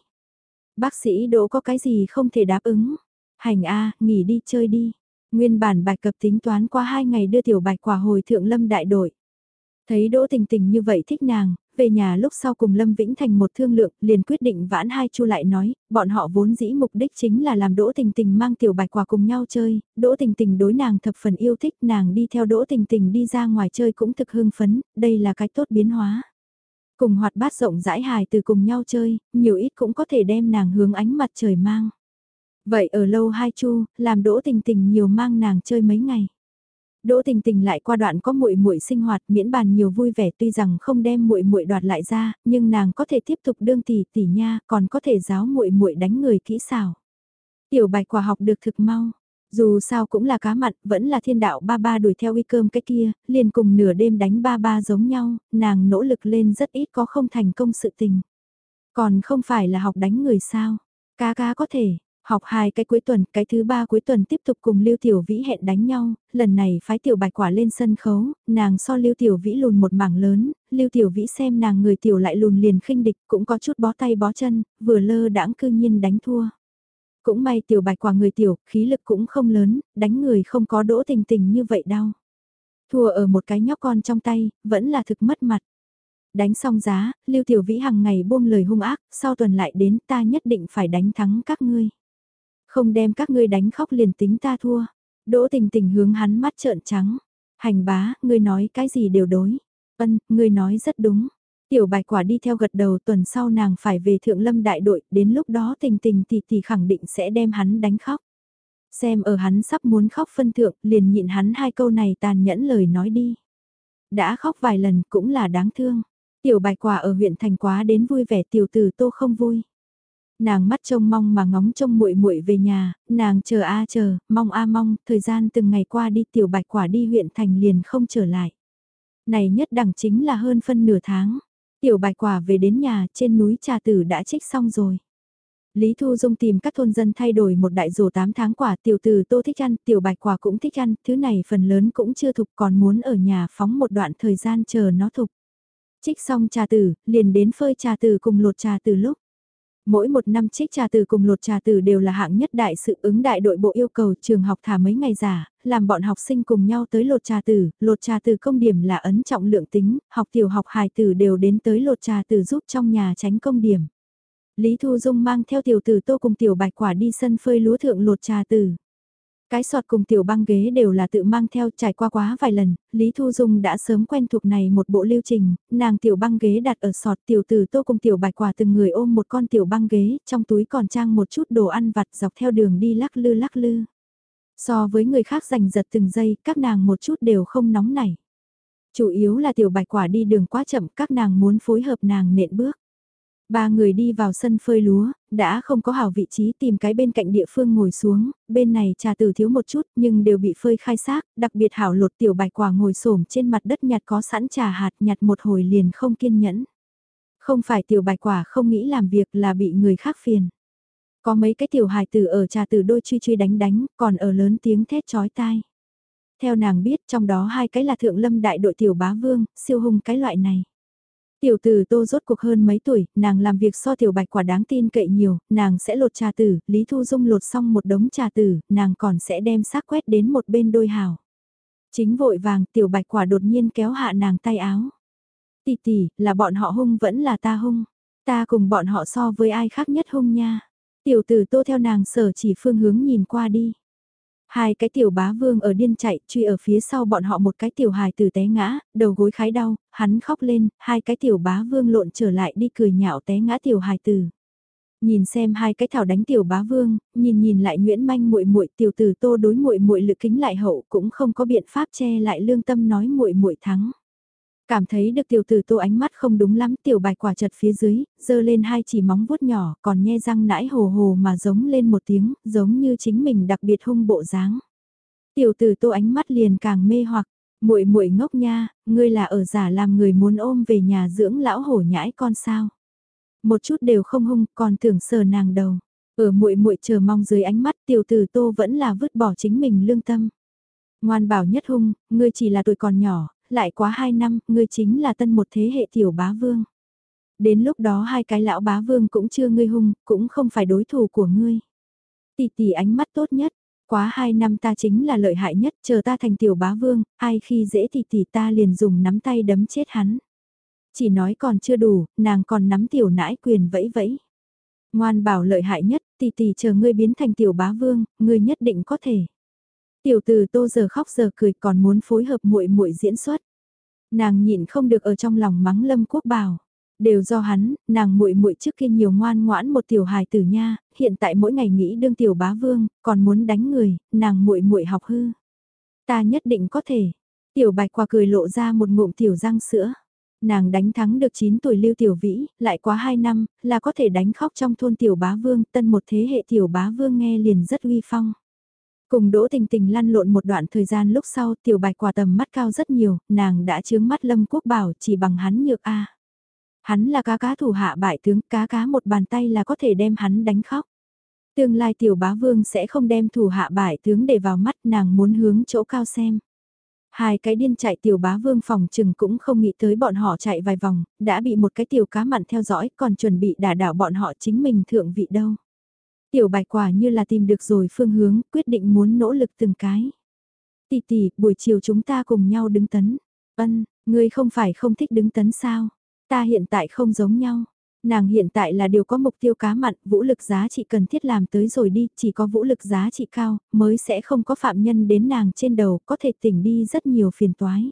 Bác sĩ Đỗ có cái gì không thể đáp ứng, hành a, nghỉ đi chơi đi. Nguyên bản bạch cập tính toán qua hai ngày đưa tiểu bạch quả hồi thượng lâm đại đội. Thấy Đỗ Tình Tình như vậy thích nàng, về nhà lúc sau cùng Lâm Vĩnh Thành một thương lượng, liền quyết định vãn hai chu lại nói, bọn họ vốn dĩ mục đích chính là làm Đỗ Tình Tình mang tiểu bạch quả cùng nhau chơi, Đỗ Tình Tình đối nàng thập phần yêu thích, nàng đi theo Đỗ Tình Tình đi ra ngoài chơi cũng thực hưng phấn, đây là cái tốt biến hóa. Cùng hoạt bát rộng rãi hài từ cùng nhau chơi, nhiều ít cũng có thể đem nàng hướng ánh mặt trời mang. Vậy ở lâu hai chu, làm Đỗ Tình Tình nhiều mang nàng chơi mấy ngày. Đỗ Tình Tình lại qua đoạn có muội muội sinh hoạt, miễn bàn nhiều vui vẻ, tuy rằng không đem muội muội đoạt lại ra, nhưng nàng có thể tiếp tục đương tỷ tỷ nha, còn có thể giáo muội muội đánh người kỹ xảo. Tiểu Bạch quả học được thực mau. Dù sao cũng là cá mặn, vẫn là thiên đạo ba ba đuổi theo uy cơm cái kia, liền cùng nửa đêm đánh ba ba giống nhau, nàng nỗ lực lên rất ít có không thành công sự tình. Còn không phải là học đánh người sao, cá cá có thể, Học hai cái cuối tuần, cái thứ ba cuối tuần tiếp tục cùng Lưu Tiểu Vĩ hẹn đánh nhau, lần này phái Tiểu Bạch Quả lên sân khấu, nàng so Lưu Tiểu Vĩ lùn một mảng lớn, Lưu Tiểu Vĩ xem nàng người tiểu lại lùn liền khinh địch, cũng có chút bó tay bó chân, vừa lơ đãng cư nhiên đánh thua. Cũng may Tiểu Bạch Quả người tiểu, khí lực cũng không lớn, đánh người không có đỗ tình tình như vậy đâu. Thua ở một cái nhóc con trong tay, vẫn là thực mất mặt đánh xong giá, Lưu Tiểu Vĩ hàng ngày buông lời hung ác, sau tuần lại đến ta nhất định phải đánh thắng các ngươi. Không đem các ngươi đánh khóc liền tính ta thua. Đỗ tình tình hướng hắn mắt trợn trắng. Hành bá, ngươi nói cái gì đều đối. Ân, ngươi nói rất đúng. Tiểu bạch quả đi theo gật đầu tuần sau nàng phải về thượng lâm đại đội, đến lúc đó tình tình tỷ tỷ khẳng định sẽ đem hắn đánh khóc. Xem ở hắn sắp muốn khóc phân thượng, liền nhịn hắn hai câu này tàn nhẫn lời nói đi. Đã khóc vài lần cũng là đáng thương. Tiểu bạch quả ở huyện thành quá đến vui vẻ tiểu tử tô không vui. Nàng mắt trông mong mà ngóng trông muội muội về nhà, nàng chờ a chờ, mong a mong, thời gian từng ngày qua đi tiểu bạch quả đi huyện thành liền không trở lại. Này nhất đẳng chính là hơn phân nửa tháng. Tiểu bạch quả về đến nhà trên núi trà tử đã trích xong rồi. Lý Thu Dung tìm các thôn dân thay đổi một đại rổ 8 tháng quả tiểu từ tô thích ăn, tiểu bạch quả cũng thích ăn, thứ này phần lớn cũng chưa thục còn muốn ở nhà phóng một đoạn thời gian chờ nó thục. Trích xong trà tử, liền đến phơi trà tử cùng lột trà từ lúc. Mỗi một năm trích trà từ cùng lột trà từ đều là hạng nhất đại sự ứng đại đội bộ yêu cầu trường học thả mấy ngày giả, làm bọn học sinh cùng nhau tới lột trà từ, lột trà từ công điểm là ấn trọng lượng tính, học tiểu học hài tử đều đến tới lột trà từ giúp trong nhà tránh công điểm. Lý Thu Dung mang theo tiểu tử tô cùng tiểu bạch quả đi sân phơi lúa thượng lột trà từ. Cái sọt cùng tiểu băng ghế đều là tự mang theo trải qua quá vài lần, Lý Thu Dung đã sớm quen thuộc này một bộ lưu trình, nàng tiểu băng ghế đặt ở sọt tiểu tử tô cùng tiểu bạch quả từng người ôm một con tiểu băng ghế, trong túi còn trang một chút đồ ăn vặt dọc theo đường đi lắc lư lắc lư. So với người khác giành giật từng giây, các nàng một chút đều không nóng nảy. Chủ yếu là tiểu bạch quả đi đường quá chậm, các nàng muốn phối hợp nàng nện bước. Ba người đi vào sân phơi lúa, đã không có hảo vị trí tìm cái bên cạnh địa phương ngồi xuống, bên này trà tử thiếu một chút nhưng đều bị phơi khai xác, đặc biệt hảo lột tiểu bạch quả ngồi xổm trên mặt đất nhặt có sẵn trà hạt nhặt một hồi liền không kiên nhẫn. Không phải tiểu bạch quả không nghĩ làm việc là bị người khác phiền. Có mấy cái tiểu hài tử ở trà tử đôi truy truy đánh đánh, còn ở lớn tiếng thét chói tai. Theo nàng biết trong đó hai cái là thượng lâm đại đội tiểu bá vương, siêu hung cái loại này. Tiểu tử tô rốt cuộc hơn mấy tuổi, nàng làm việc so tiểu bạch quả đáng tin cậy nhiều, nàng sẽ lột trà tử, Lý Thu Dung lột xong một đống trà tử, nàng còn sẽ đem xác quét đến một bên đôi hào. Chính vội vàng, tiểu bạch quả đột nhiên kéo hạ nàng tay áo. Tỷ tỷ, là bọn họ hung vẫn là ta hung. Ta cùng bọn họ so với ai khác nhất hung nha. Tiểu tử tô theo nàng sở chỉ phương hướng nhìn qua đi. Hai cái tiểu bá vương ở điên chạy, truy ở phía sau bọn họ một cái tiểu hài tử té ngã, đầu gối khái đau, hắn khóc lên, hai cái tiểu bá vương lộn trở lại đi cười nhạo té ngã tiểu hài tử. Nhìn xem hai cái thảo đánh tiểu bá vương, nhìn nhìn lại Nguyễn Manh muội muội tiểu tử Tô đối muội muội lực kính lại hậu cũng không có biện pháp che lại lương tâm nói muội muội thắng. Cảm thấy được tiểu tử tô ánh mắt không đúng lắm tiểu bạch quả chật phía dưới, dơ lên hai chỉ móng vuốt nhỏ còn nhe răng nãi hồ hồ mà giống lên một tiếng, giống như chính mình đặc biệt hung bộ dáng. Tiểu tử tô ánh mắt liền càng mê hoặc, muội muội ngốc nha, ngươi là ở giả làm người muốn ôm về nhà dưỡng lão hổ nhãi con sao. Một chút đều không hung, còn tưởng sờ nàng đầu. Ở muội muội chờ mong dưới ánh mắt tiểu tử tô vẫn là vứt bỏ chính mình lương tâm. Ngoan bảo nhất hung, ngươi chỉ là tuổi còn nhỏ, lại quá hai năm, ngươi chính là tân một thế hệ tiểu bá vương. Đến lúc đó hai cái lão bá vương cũng chưa ngươi hung, cũng không phải đối thủ của ngươi. Tỷ tỷ ánh mắt tốt nhất, quá hai năm ta chính là lợi hại nhất, chờ ta thành tiểu bá vương, ai khi dễ tỷ tỷ ta liền dùng nắm tay đấm chết hắn. Chỉ nói còn chưa đủ, nàng còn nắm tiểu nãi quyền vẫy vẫy. Ngoan bảo lợi hại nhất, tỷ tỷ chờ ngươi biến thành tiểu bá vương, ngươi nhất định có thể. Tiểu từ tô giờ khóc giờ cười còn muốn phối hợp muội muội diễn xuất. Nàng nhịn không được ở trong lòng mắng lâm quốc bảo. Đều do hắn, nàng muội muội trước kia nhiều ngoan ngoãn một tiểu hài tử nha, hiện tại mỗi ngày nghĩ đương tiểu bá vương, còn muốn đánh người, nàng muội muội học hư. Ta nhất định có thể. Tiểu bạch Qua cười lộ ra một ngụm tiểu răng sữa. Nàng đánh thắng được 9 tuổi lưu tiểu vĩ, lại quá 2 năm, là có thể đánh khóc trong thôn tiểu bá vương, tân một thế hệ tiểu bá vương nghe liền rất uy phong. Cùng Đỗ Tình Tình lăn lộn một đoạn thời gian lúc sau tiểu bạch quả tầm mắt cao rất nhiều, nàng đã chướng mắt Lâm Quốc Bảo chỉ bằng hắn nhược a. Hắn là cá cá thủ hạ bại tướng, cá cá một bàn tay là có thể đem hắn đánh khóc. Tương lai tiểu bá vương sẽ không đem thủ hạ bại tướng để vào mắt nàng muốn hướng chỗ cao xem. Hai cái điên chạy tiểu bá vương phòng trừng cũng không nghĩ tới bọn họ chạy vài vòng, đã bị một cái tiểu cá mặn theo dõi còn chuẩn bị đả đảo bọn họ chính mình thượng vị đâu. Tiểu bạch quả như là tìm được rồi phương hướng, quyết định muốn nỗ lực từng cái. Tỷ tỷ, buổi chiều chúng ta cùng nhau đứng tấn. Ân, ngươi không phải không thích đứng tấn sao? Ta hiện tại không giống nhau. Nàng hiện tại là điều có mục tiêu cá mặn, vũ lực giá trị cần thiết làm tới rồi đi, chỉ có vũ lực giá trị cao, mới sẽ không có phạm nhân đến nàng trên đầu, có thể tỉnh đi rất nhiều phiền toái.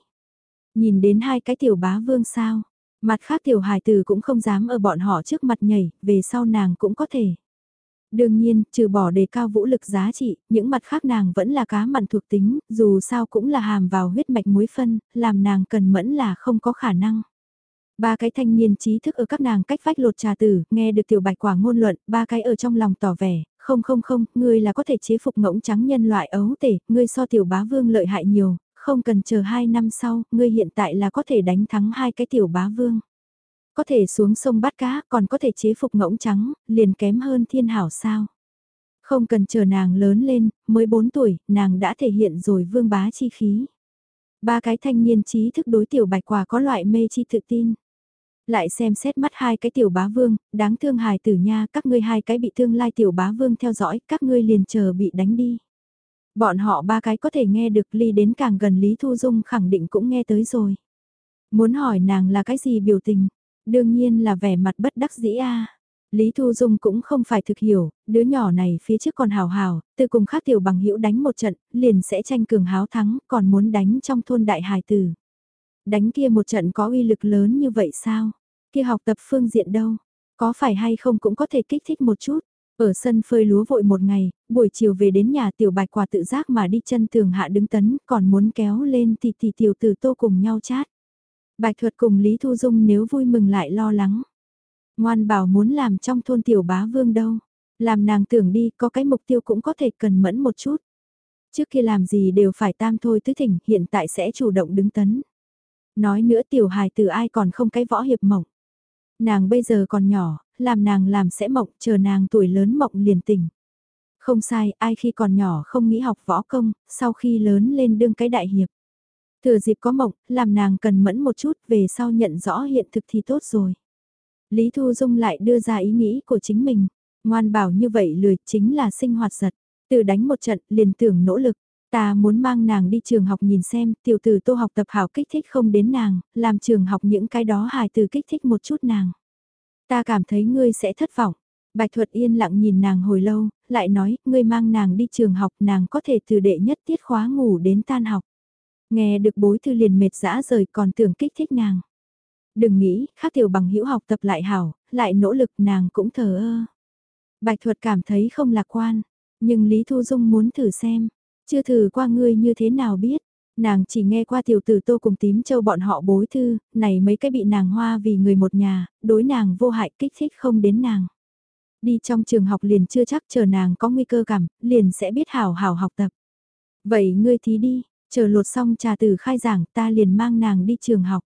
Nhìn đến hai cái tiểu bá vương sao, mặt khác tiểu hài tử cũng không dám ở bọn họ trước mặt nhảy, về sau nàng cũng có thể. Đương nhiên, trừ bỏ đề cao vũ lực giá trị, những mặt khác nàng vẫn là cá mặn thuộc tính, dù sao cũng là hàm vào huyết mạch muối phân, làm nàng cần mẫn là không có khả năng. Ba cái thanh niên trí thức ở các nàng cách vách lột trà tử, nghe được tiểu bạch quả ngôn luận, ba cái ở trong lòng tỏ vẻ, không không không, ngươi là có thể chế phục ngỗng trắng nhân loại ấu tể, ngươi so tiểu bá vương lợi hại nhiều, không cần chờ hai năm sau, ngươi hiện tại là có thể đánh thắng hai cái tiểu bá vương. Có thể xuống sông bắt cá, còn có thể chế phục ngỗng trắng, liền kém hơn thiên hảo sao. Không cần chờ nàng lớn lên, mới 4 tuổi, nàng đã thể hiện rồi vương bá chi khí. Ba cái thanh niên trí thức đối tiểu bạch quả có loại mê chi tự tin. Lại xem xét mắt hai cái tiểu bá vương, đáng thương hài tử nha, các ngươi hai cái bị thương lai tiểu bá vương theo dõi, các ngươi liền chờ bị đánh đi. Bọn họ ba cái có thể nghe được ly đến càng gần Lý Thu Dung khẳng định cũng nghe tới rồi. Muốn hỏi nàng là cái gì biểu tình, đương nhiên là vẻ mặt bất đắc dĩ a. Lý Thu Dung cũng không phải thực hiểu, đứa nhỏ này phía trước còn hào hào, từ cùng khác tiểu bằng hữu đánh một trận, liền sẽ tranh cường háo thắng, còn muốn đánh trong thôn đại hài tử. Đánh kia một trận có uy lực lớn như vậy sao? Kia học tập phương diện đâu? Có phải hay không cũng có thể kích thích một chút. Ở sân phơi lúa vội một ngày, buổi chiều về đến nhà tiểu bạch quả tự giác mà đi chân tường hạ đứng tấn, còn muốn kéo lên thì thì tiểu tử tô cùng nhau chát. Bạch thuật cùng Lý Thu Dung nếu vui mừng lại lo lắng. Ngoan bảo muốn làm trong thôn tiểu bá vương đâu. Làm nàng tưởng đi có cái mục tiêu cũng có thể cần mẫn một chút. Trước kia làm gì đều phải tam thôi tứ thỉnh hiện tại sẽ chủ động đứng tấn. Nói nữa tiểu hài từ ai còn không cái võ hiệp mộng. Nàng bây giờ còn nhỏ, làm nàng làm sẽ mộng, chờ nàng tuổi lớn mộng liền tỉnh. Không sai, ai khi còn nhỏ không nghĩ học võ công, sau khi lớn lên đương cái đại hiệp. Thừa dịp có mộng, làm nàng cần mẫn một chút về sau nhận rõ hiện thực thì tốt rồi. Lý Thu Dung lại đưa ra ý nghĩ của chính mình. Ngoan bảo như vậy lười chính là sinh hoạt giật. Từ đánh một trận liền tưởng nỗ lực. Ta muốn mang nàng đi trường học nhìn xem tiểu tử tô học tập hảo kích thích không đến nàng, làm trường học những cái đó hài từ kích thích một chút nàng. Ta cảm thấy ngươi sẽ thất vọng. Bạch Thuật yên lặng nhìn nàng hồi lâu, lại nói, ngươi mang nàng đi trường học nàng có thể từ đệ nhất tiết khóa ngủ đến tan học. Nghe được bối thư liền mệt dã rời còn tưởng kích thích nàng. Đừng nghĩ, khác tiểu bằng hữu học tập lại hảo, lại nỗ lực nàng cũng thờ ơ. Bạch thuật cảm thấy không lạc quan, nhưng Lý Thu Dung muốn thử xem, chưa thử qua ngươi như thế nào biết. Nàng chỉ nghe qua tiểu tử tô cùng tím châu bọn họ bối thư, này mấy cái bị nàng hoa vì người một nhà, đối nàng vô hại kích thích không đến nàng. Đi trong trường học liền chưa chắc chờ nàng có nguy cơ cảm, liền sẽ biết hảo hảo học tập. Vậy ngươi thí đi, chờ lột xong trà từ khai giảng ta liền mang nàng đi trường học.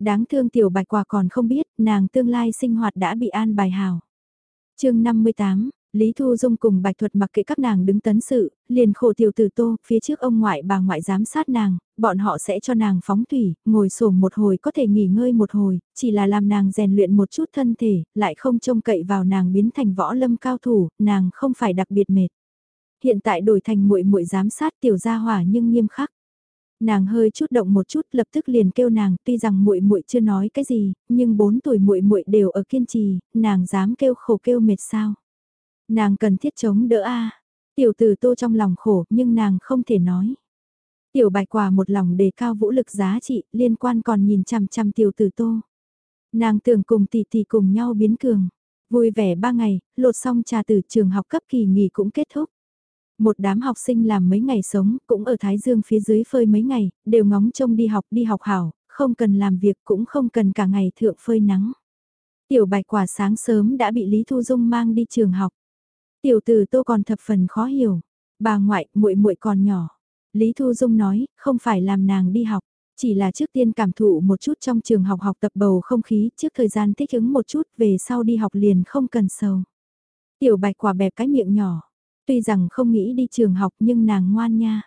Đáng thương tiểu bạch quả còn không biết, nàng tương lai sinh hoạt đã bị an bài hào chương 58, Lý Thu Dung cùng Bạch Thuật mặc kệ các nàng đứng tấn sự, liền khổ tiểu tử tô, phía trước ông ngoại bà ngoại giám sát nàng, bọn họ sẽ cho nàng phóng thủy, ngồi sổm một hồi có thể nghỉ ngơi một hồi, chỉ là làm nàng rèn luyện một chút thân thể, lại không trông cậy vào nàng biến thành võ lâm cao thủ, nàng không phải đặc biệt mệt. Hiện tại đổi thành muội muội giám sát tiểu gia hỏa nhưng nghiêm khắc. Nàng hơi chút động một chút lập tức liền kêu nàng, tuy rằng muội muội chưa nói cái gì, nhưng bốn tuổi muội muội đều ở kiên trì, nàng dám kêu khổ kêu mệt sao? Nàng cần thiết chống đỡ a. Tiểu tử Tô trong lòng khổ, nhưng nàng không thể nói. Tiểu Bạch Quả một lòng đề cao vũ lực giá trị, liên quan còn nhìn chằm chằm tiểu tử Tô. Nàng tưởng cùng tỷ tỷ cùng nhau biến cường. Vui vẻ ba ngày, lột xong trà từ trường học cấp kỳ nghỉ cũng kết thúc. Một đám học sinh làm mấy ngày sống, cũng ở Thái Dương phía dưới phơi mấy ngày, đều ngóng trông đi học đi học hảo, không cần làm việc cũng không cần cả ngày thượng phơi nắng. Tiểu bạch quả sáng sớm đã bị Lý Thu Dung mang đi trường học. Tiểu tử tô còn thập phần khó hiểu. Bà ngoại, muội muội còn nhỏ. Lý Thu Dung nói, không phải làm nàng đi học, chỉ là trước tiên cảm thụ một chút trong trường học học tập bầu không khí, trước thời gian thích ứng một chút, về sau đi học liền không cần sầu. Tiểu bạch quả bẹp cái miệng nhỏ, Tuy rằng không nghĩ đi trường học nhưng nàng ngoan nha.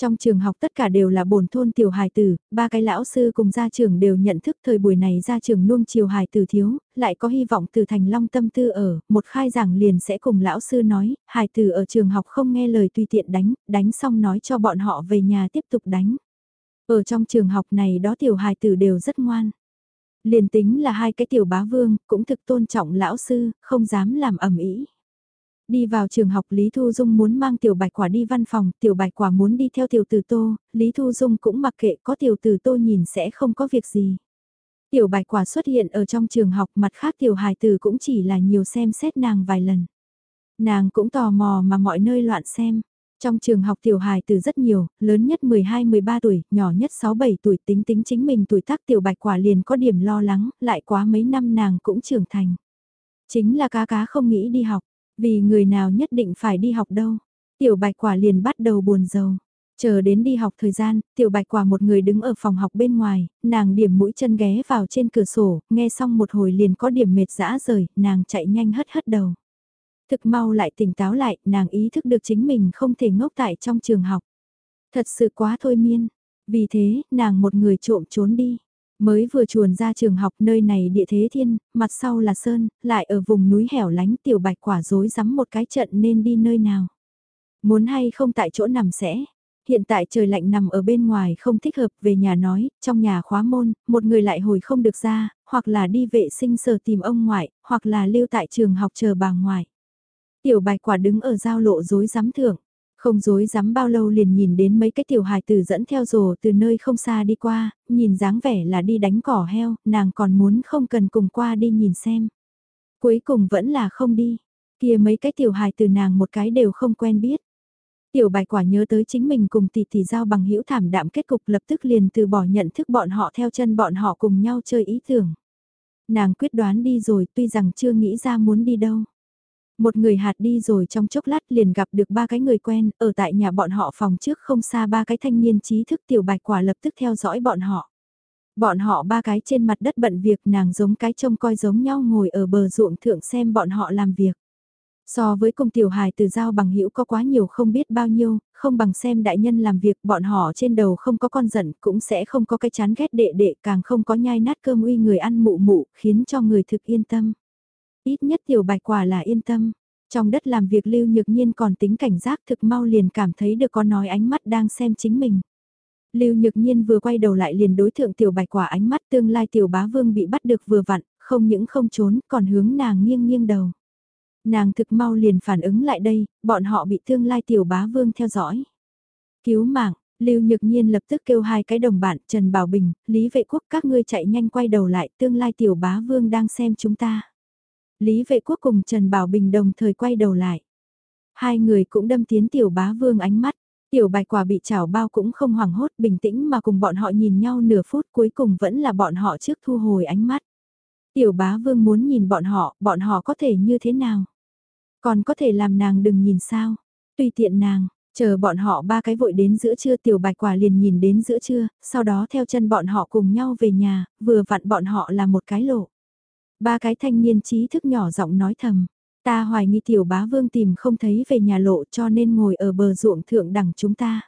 Trong trường học tất cả đều là bổn thôn tiểu hài tử, ba cái lão sư cùng gia trưởng đều nhận thức thời buổi này gia trưởng nuông chiều hài tử thiếu, lại có hy vọng từ thành long tâm tư ở, một khai giảng liền sẽ cùng lão sư nói, hài tử ở trường học không nghe lời tùy tiện đánh, đánh xong nói cho bọn họ về nhà tiếp tục đánh. Ở trong trường học này đó tiểu hài tử đều rất ngoan. Liền tính là hai cái tiểu bá vương, cũng thực tôn trọng lão sư, không dám làm ẩm ý. Đi vào trường học Lý Thu Dung muốn mang tiểu bạch quả đi văn phòng, tiểu bạch quả muốn đi theo tiểu tử tô, Lý Thu Dung cũng mặc kệ có tiểu tử tô nhìn sẽ không có việc gì. Tiểu bạch quả xuất hiện ở trong trường học mặt khác tiểu hài tử cũng chỉ là nhiều xem xét nàng vài lần. Nàng cũng tò mò mà mọi nơi loạn xem. Trong trường học tiểu hài tử rất nhiều, lớn nhất 12-13 tuổi, nhỏ nhất 6-7 tuổi tính tính chính mình tuổi tác tiểu bạch quả liền có điểm lo lắng, lại quá mấy năm nàng cũng trưởng thành. Chính là cá cá không nghĩ đi học, vì người nào nhất định phải đi học đâu. Tiểu bạch quả liền bắt đầu buồn rầu. Chờ đến đi học thời gian, tiểu bạch quả một người đứng ở phòng học bên ngoài, nàng điểm mũi chân ghé vào trên cửa sổ, nghe xong một hồi liền có điểm mệt dã rời, nàng chạy nhanh hất hất đầu. Thực mau lại tỉnh táo lại, nàng ý thức được chính mình không thể ngốc tại trong trường học. Thật sự quá thôi miên. Vì thế, nàng một người trộm trốn đi. Mới vừa chuồn ra trường học nơi này địa thế thiên, mặt sau là sơn, lại ở vùng núi hẻo lánh tiểu bạch quả rối rắm một cái trận nên đi nơi nào. Muốn hay không tại chỗ nằm sẽ. Hiện tại trời lạnh nằm ở bên ngoài không thích hợp về nhà nói, trong nhà khóa môn, một người lại hồi không được ra, hoặc là đi vệ sinh sở tìm ông ngoại, hoặc là lưu tại trường học chờ bà ngoại. Tiểu bạch quả đứng ở giao lộ rối rắm thưởng. Không dối dám bao lâu liền nhìn đến mấy cái tiểu hài tử dẫn theo rồ từ nơi không xa đi qua, nhìn dáng vẻ là đi đánh cỏ heo, nàng còn muốn không cần cùng qua đi nhìn xem. Cuối cùng vẫn là không đi, kia mấy cái tiểu hài tử nàng một cái đều không quen biết. Tiểu bài quả nhớ tới chính mình cùng tỷ tỷ giao bằng hữu thảm đạm kết cục lập tức liền từ bỏ nhận thức bọn họ theo chân bọn họ cùng nhau chơi ý tưởng. Nàng quyết đoán đi rồi tuy rằng chưa nghĩ ra muốn đi đâu. Một người hạt đi rồi trong chốc lát liền gặp được ba cái người quen, ở tại nhà bọn họ phòng trước không xa ba cái thanh niên trí thức tiểu bạch quả lập tức theo dõi bọn họ. Bọn họ ba cái trên mặt đất bận việc nàng giống cái trông coi giống nhau ngồi ở bờ ruộng thượng xem bọn họ làm việc. So với công tiểu hài từ giao bằng hữu có quá nhiều không biết bao nhiêu, không bằng xem đại nhân làm việc bọn họ trên đầu không có con giận cũng sẽ không có cái chán ghét đệ đệ càng không có nhai nát cơm uy người ăn mụ mụ khiến cho người thực yên tâm. Ít nhất tiểu bạch quả là yên tâm. Trong đất làm việc lưu nhược nhiên còn tính cảnh giác thực mau liền cảm thấy được có nói ánh mắt đang xem chính mình. Lưu Nhược Nhiên vừa quay đầu lại liền đối thượng tiểu bạch quả ánh mắt tương lai tiểu bá vương bị bắt được vừa vặn, không những không trốn còn hướng nàng nghiêng nghiêng đầu. Nàng thực mau liền phản ứng lại đây, bọn họ bị tương lai tiểu bá vương theo dõi. Cứu mạng, Lưu Nhược Nhiên lập tức kêu hai cái đồng bạn Trần Bảo Bình, Lý Vệ Quốc các ngươi chạy nhanh quay đầu lại tương lai tiểu bá vương đang xem chúng ta. Lý Vệ Quốc cùng Trần Bảo Bình đồng thời quay đầu lại. Hai người cũng đâm tiến tiểu bá vương ánh mắt. Tiểu bạch quả bị chảo bao cũng không hoảng hốt bình tĩnh mà cùng bọn họ nhìn nhau nửa phút cuối cùng vẫn là bọn họ trước thu hồi ánh mắt. Tiểu bá vương muốn nhìn bọn họ, bọn họ có thể như thế nào? Còn có thể làm nàng đừng nhìn sao? Tùy tiện nàng, chờ bọn họ ba cái vội đến giữa trưa tiểu bạch quả liền nhìn đến giữa trưa, sau đó theo chân bọn họ cùng nhau về nhà, vừa vặn bọn họ là một cái lộ. Ba cái thanh niên trí thức nhỏ giọng nói thầm, Ta hoài nghi tiểu bá vương tìm không thấy về nhà lộ cho nên ngồi ở bờ ruộng thượng đẳng chúng ta.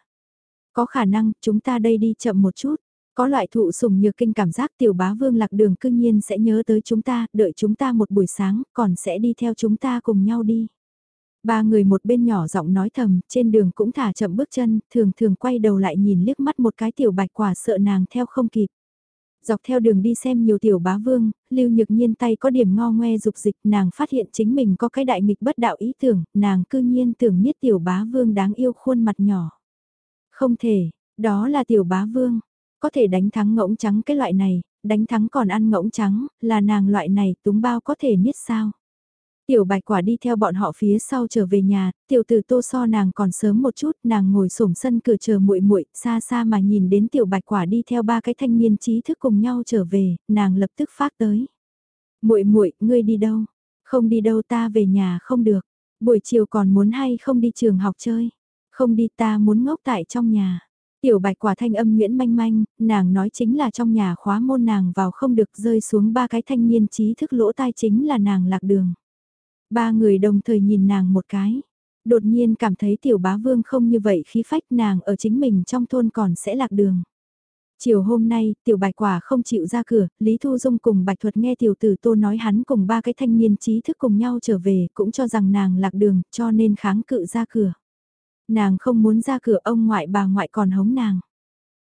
Có khả năng chúng ta đây đi chậm một chút. Có loại thụ sùng nhược kinh cảm giác tiểu bá vương lạc đường cương nhiên sẽ nhớ tới chúng ta, đợi chúng ta một buổi sáng, còn sẽ đi theo chúng ta cùng nhau đi. Ba người một bên nhỏ giọng nói thầm, trên đường cũng thả chậm bước chân, thường thường quay đầu lại nhìn liếc mắt một cái tiểu bạch quả sợ nàng theo không kịp. Dọc theo đường đi xem nhiều tiểu bá vương, lưu nhược nhiên tay có điểm ngo ngoe dục dịch nàng phát hiện chính mình có cái đại nghịch bất đạo ý tưởng, nàng cư nhiên tưởng miết tiểu bá vương đáng yêu khuôn mặt nhỏ. Không thể, đó là tiểu bá vương, có thể đánh thắng ngỗng trắng cái loại này, đánh thắng còn ăn ngỗng trắng, là nàng loại này túng bao có thể niết sao. Tiểu bạch quả đi theo bọn họ phía sau trở về nhà, tiểu tử tô so nàng còn sớm một chút, nàng ngồi sổm sân cửa chờ muội muội xa xa mà nhìn đến tiểu bạch quả đi theo ba cái thanh niên trí thức cùng nhau trở về, nàng lập tức phát tới. muội muội ngươi đi đâu? Không đi đâu ta về nhà không được. Buổi chiều còn muốn hay không đi trường học chơi? Không đi ta muốn ngốc tại trong nhà. Tiểu bạch quả thanh âm nguyễn manh manh, nàng nói chính là trong nhà khóa môn nàng vào không được rơi xuống ba cái thanh niên trí thức lỗ tai chính là nàng lạc đường. Ba người đồng thời nhìn nàng một cái. Đột nhiên cảm thấy tiểu bá vương không như vậy khí phách nàng ở chính mình trong thôn còn sẽ lạc đường. Chiều hôm nay, tiểu bạch quả không chịu ra cửa, Lý Thu Dung cùng bạch thuật nghe tiểu tử tô nói hắn cùng ba cái thanh niên trí thức cùng nhau trở về, cũng cho rằng nàng lạc đường, cho nên kháng cự ra cửa. Nàng không muốn ra cửa ông ngoại bà ngoại còn hống nàng.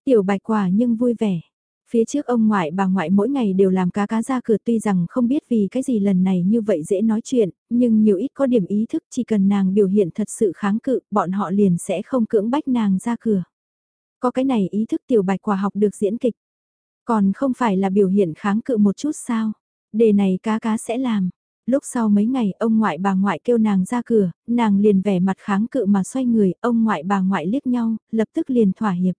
Tiểu bạch quả nhưng vui vẻ. Phía trước ông ngoại bà ngoại mỗi ngày đều làm cá cá ra cửa tuy rằng không biết vì cái gì lần này như vậy dễ nói chuyện, nhưng nhiều ít có điểm ý thức chỉ cần nàng biểu hiện thật sự kháng cự, bọn họ liền sẽ không cưỡng bách nàng ra cửa. Có cái này ý thức tiểu bạch quả học được diễn kịch. Còn không phải là biểu hiện kháng cự một chút sao. Đề này cá cá sẽ làm. Lúc sau mấy ngày ông ngoại bà ngoại kêu nàng ra cửa, nàng liền vẻ mặt kháng cự mà xoay người, ông ngoại bà ngoại liếc nhau, lập tức liền thỏa hiệp.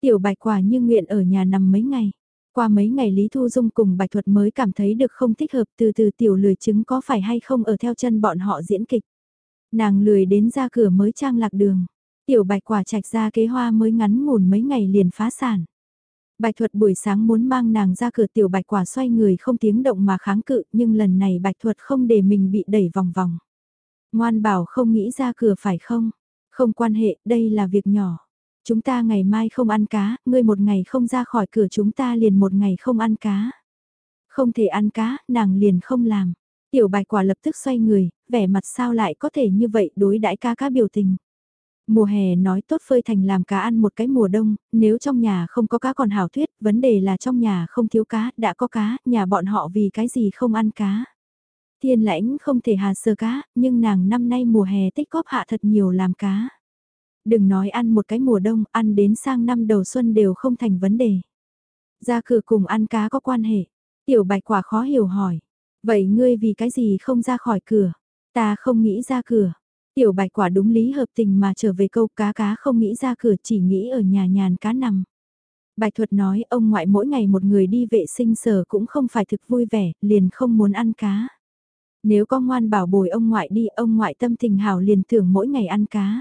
Tiểu bạch quả như nguyện ở nhà nằm mấy ngày. Qua mấy ngày Lý Thu Dung cùng Bạch Thuật mới cảm thấy được không thích hợp từ từ tiểu lười chứng có phải hay không ở theo chân bọn họ diễn kịch. Nàng lười đến ra cửa mới trang lạc đường. Tiểu bạch quả trạch ra kế hoa mới ngắn ngủn mấy ngày liền phá sản. Bạch thuật buổi sáng muốn mang nàng ra cửa tiểu bạch quả xoay người không tiếng động mà kháng cự nhưng lần này bạch thuật không để mình bị đẩy vòng vòng. Ngoan bảo không nghĩ ra cửa phải không? Không quan hệ, đây là việc nhỏ. Chúng ta ngày mai không ăn cá, ngươi một ngày không ra khỏi cửa chúng ta liền một ngày không ăn cá. Không thể ăn cá, nàng liền không làm. Tiểu bạch quả lập tức xoay người, vẻ mặt sao lại có thể như vậy đối đãi ca cá biểu tình. Mùa hè nói tốt phơi thành làm cá ăn một cái mùa đông, nếu trong nhà không có cá còn hảo thuyết, vấn đề là trong nhà không thiếu cá, đã có cá, nhà bọn họ vì cái gì không ăn cá. Thiên lãnh không thể hà sơ cá, nhưng nàng năm nay mùa hè tích góp hạ thật nhiều làm cá. Đừng nói ăn một cái mùa đông, ăn đến sang năm đầu xuân đều không thành vấn đề. Ra cửa cùng ăn cá có quan hệ. Tiểu bạch quả khó hiểu hỏi. Vậy ngươi vì cái gì không ra khỏi cửa? Ta không nghĩ ra cửa. Tiểu bạch quả đúng lý hợp tình mà trở về câu cá cá không nghĩ ra cửa chỉ nghĩ ở nhà nhàn cá nằm. Bạch thuật nói ông ngoại mỗi ngày một người đi vệ sinh sở cũng không phải thực vui vẻ, liền không muốn ăn cá. Nếu có ngoan bảo bồi ông ngoại đi, ông ngoại tâm tình hảo liền tưởng mỗi ngày ăn cá.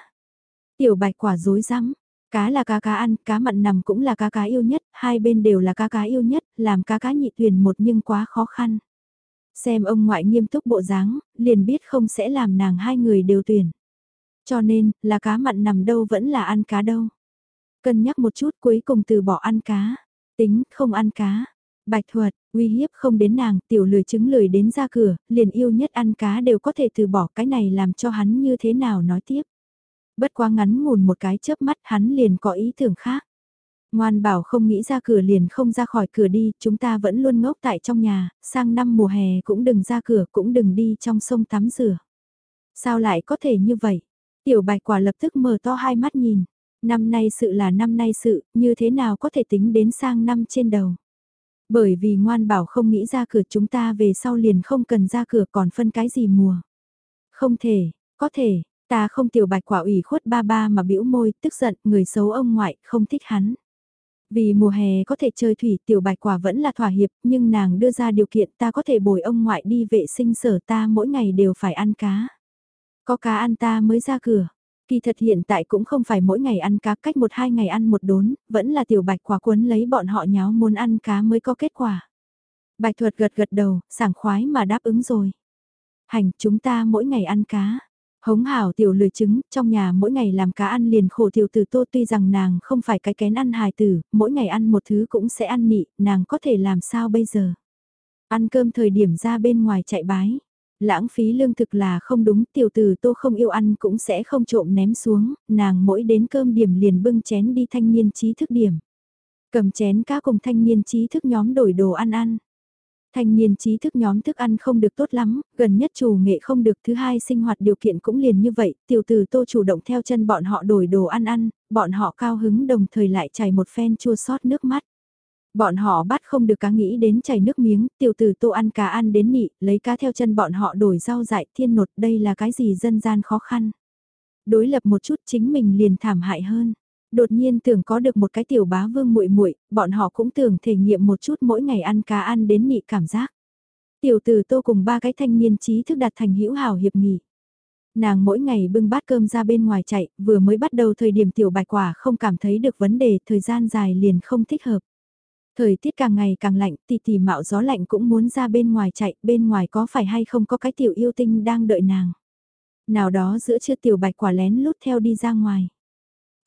Tiểu bạch quả dối rắm Cá là cá cá ăn, cá mặn nằm cũng là cá cá yêu nhất, hai bên đều là cá cá yêu nhất, làm cá cá nhị tuyển một nhưng quá khó khăn. Xem ông ngoại nghiêm túc bộ dáng, liền biết không sẽ làm nàng hai người đều tuyển. Cho nên, là cá mặn nằm đâu vẫn là ăn cá đâu. Cân nhắc một chút cuối cùng từ bỏ ăn cá. Tính không ăn cá. Bạch thuật, uy hiếp không đến nàng, tiểu lười chứng lười đến ra cửa, liền yêu nhất ăn cá đều có thể từ bỏ cái này làm cho hắn như thế nào nói tiếp. Bất quá ngắn ngủn một cái chớp mắt hắn liền có ý tưởng khác. Ngoan bảo không nghĩ ra cửa liền không ra khỏi cửa đi, chúng ta vẫn luôn ngốc tại trong nhà, sang năm mùa hè cũng đừng ra cửa, cũng đừng đi trong sông tắm rửa. Sao lại có thể như vậy? Tiểu bạch quả lập tức mở to hai mắt nhìn. Năm nay sự là năm nay sự, như thế nào có thể tính đến sang năm trên đầu. Bởi vì ngoan bảo không nghĩ ra cửa chúng ta về sau liền không cần ra cửa còn phân cái gì mùa. Không thể, có thể, ta không tiểu bạch quả ủy khuất ba ba mà bĩu môi, tức giận, người xấu ông ngoại, không thích hắn. Vì mùa hè có thể chơi thủy tiểu bạch quả vẫn là thỏa hiệp, nhưng nàng đưa ra điều kiện ta có thể bồi ông ngoại đi vệ sinh sở ta mỗi ngày đều phải ăn cá. Có cá ăn ta mới ra cửa. Kỳ thật hiện tại cũng không phải mỗi ngày ăn cá cách một hai ngày ăn một đốn, vẫn là tiểu bạch quả cuốn lấy bọn họ nháo muốn ăn cá mới có kết quả. Bạch thuật gật gật đầu, sảng khoái mà đáp ứng rồi. Hành, chúng ta mỗi ngày ăn cá. Hống hảo tiểu lười trứng, trong nhà mỗi ngày làm cá ăn liền khổ tiểu tử tô tuy rằng nàng không phải cái kén ăn hài tử, mỗi ngày ăn một thứ cũng sẽ ăn nị, nàng có thể làm sao bây giờ. Ăn cơm thời điểm ra bên ngoài chạy bái. Lãng phí lương thực là không đúng, tiểu tử tô không yêu ăn cũng sẽ không trộm ném xuống, nàng mỗi đến cơm điểm liền bưng chén đi thanh niên trí thức điểm. Cầm chén cá cùng thanh niên trí thức nhóm đổi đồ ăn ăn. Thanh niên trí thức nhóm thức ăn không được tốt lắm, gần nhất chủ nghệ không được thứ hai sinh hoạt điều kiện cũng liền như vậy, tiểu tử tô chủ động theo chân bọn họ đổi đồ ăn ăn, bọn họ cao hứng đồng thời lại chảy một phen chua sót nước mắt. Bọn họ bắt không được cá nghĩ đến chảy nước miếng, tiểu tử tô ăn cá ăn đến nị, lấy cá theo chân bọn họ đổi rau dại thiên nột, đây là cái gì dân gian khó khăn. Đối lập một chút chính mình liền thảm hại hơn. Đột nhiên tưởng có được một cái tiểu bá vương muội muội, bọn họ cũng tưởng thể nghiệm một chút mỗi ngày ăn cá ăn đến nị cảm giác. Tiểu tử tô cùng ba cái thanh niên trí thức đạt thành hữu hảo hiệp nghị. Nàng mỗi ngày bưng bát cơm ra bên ngoài chạy, vừa mới bắt đầu thời điểm tiểu bạch quả không cảm thấy được vấn đề, thời gian dài liền không thích hợp. Thời tiết càng ngày càng lạnh, tì tì mạo gió lạnh cũng muốn ra bên ngoài chạy, bên ngoài có phải hay không có cái tiểu yêu tinh đang đợi nàng. Nào đó giữa trưa tiểu bạch quả lén lút theo đi ra ngoài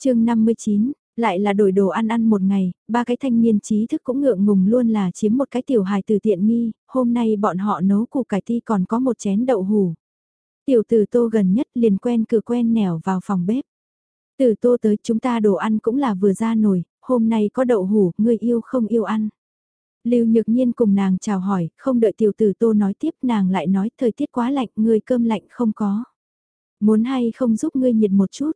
chương 59, lại là đổi đồ ăn ăn một ngày, ba cái thanh niên trí thức cũng ngượng ngùng luôn là chiếm một cái tiểu hài từ tiện nghi, hôm nay bọn họ nấu củ cải ti còn có một chén đậu hủ. Tiểu tử tô gần nhất liền quen cửa quen nẻo vào phòng bếp. Từ tô tới chúng ta đồ ăn cũng là vừa ra nồi, hôm nay có đậu hủ, người yêu không yêu ăn. Lưu Nhược Nhiên cùng nàng chào hỏi, không đợi tiểu tử Tô nói tiếp nàng lại nói thời tiết quá lạnh, người cơm lạnh không có. Muốn hay không giúp ngươi nhiệt một chút,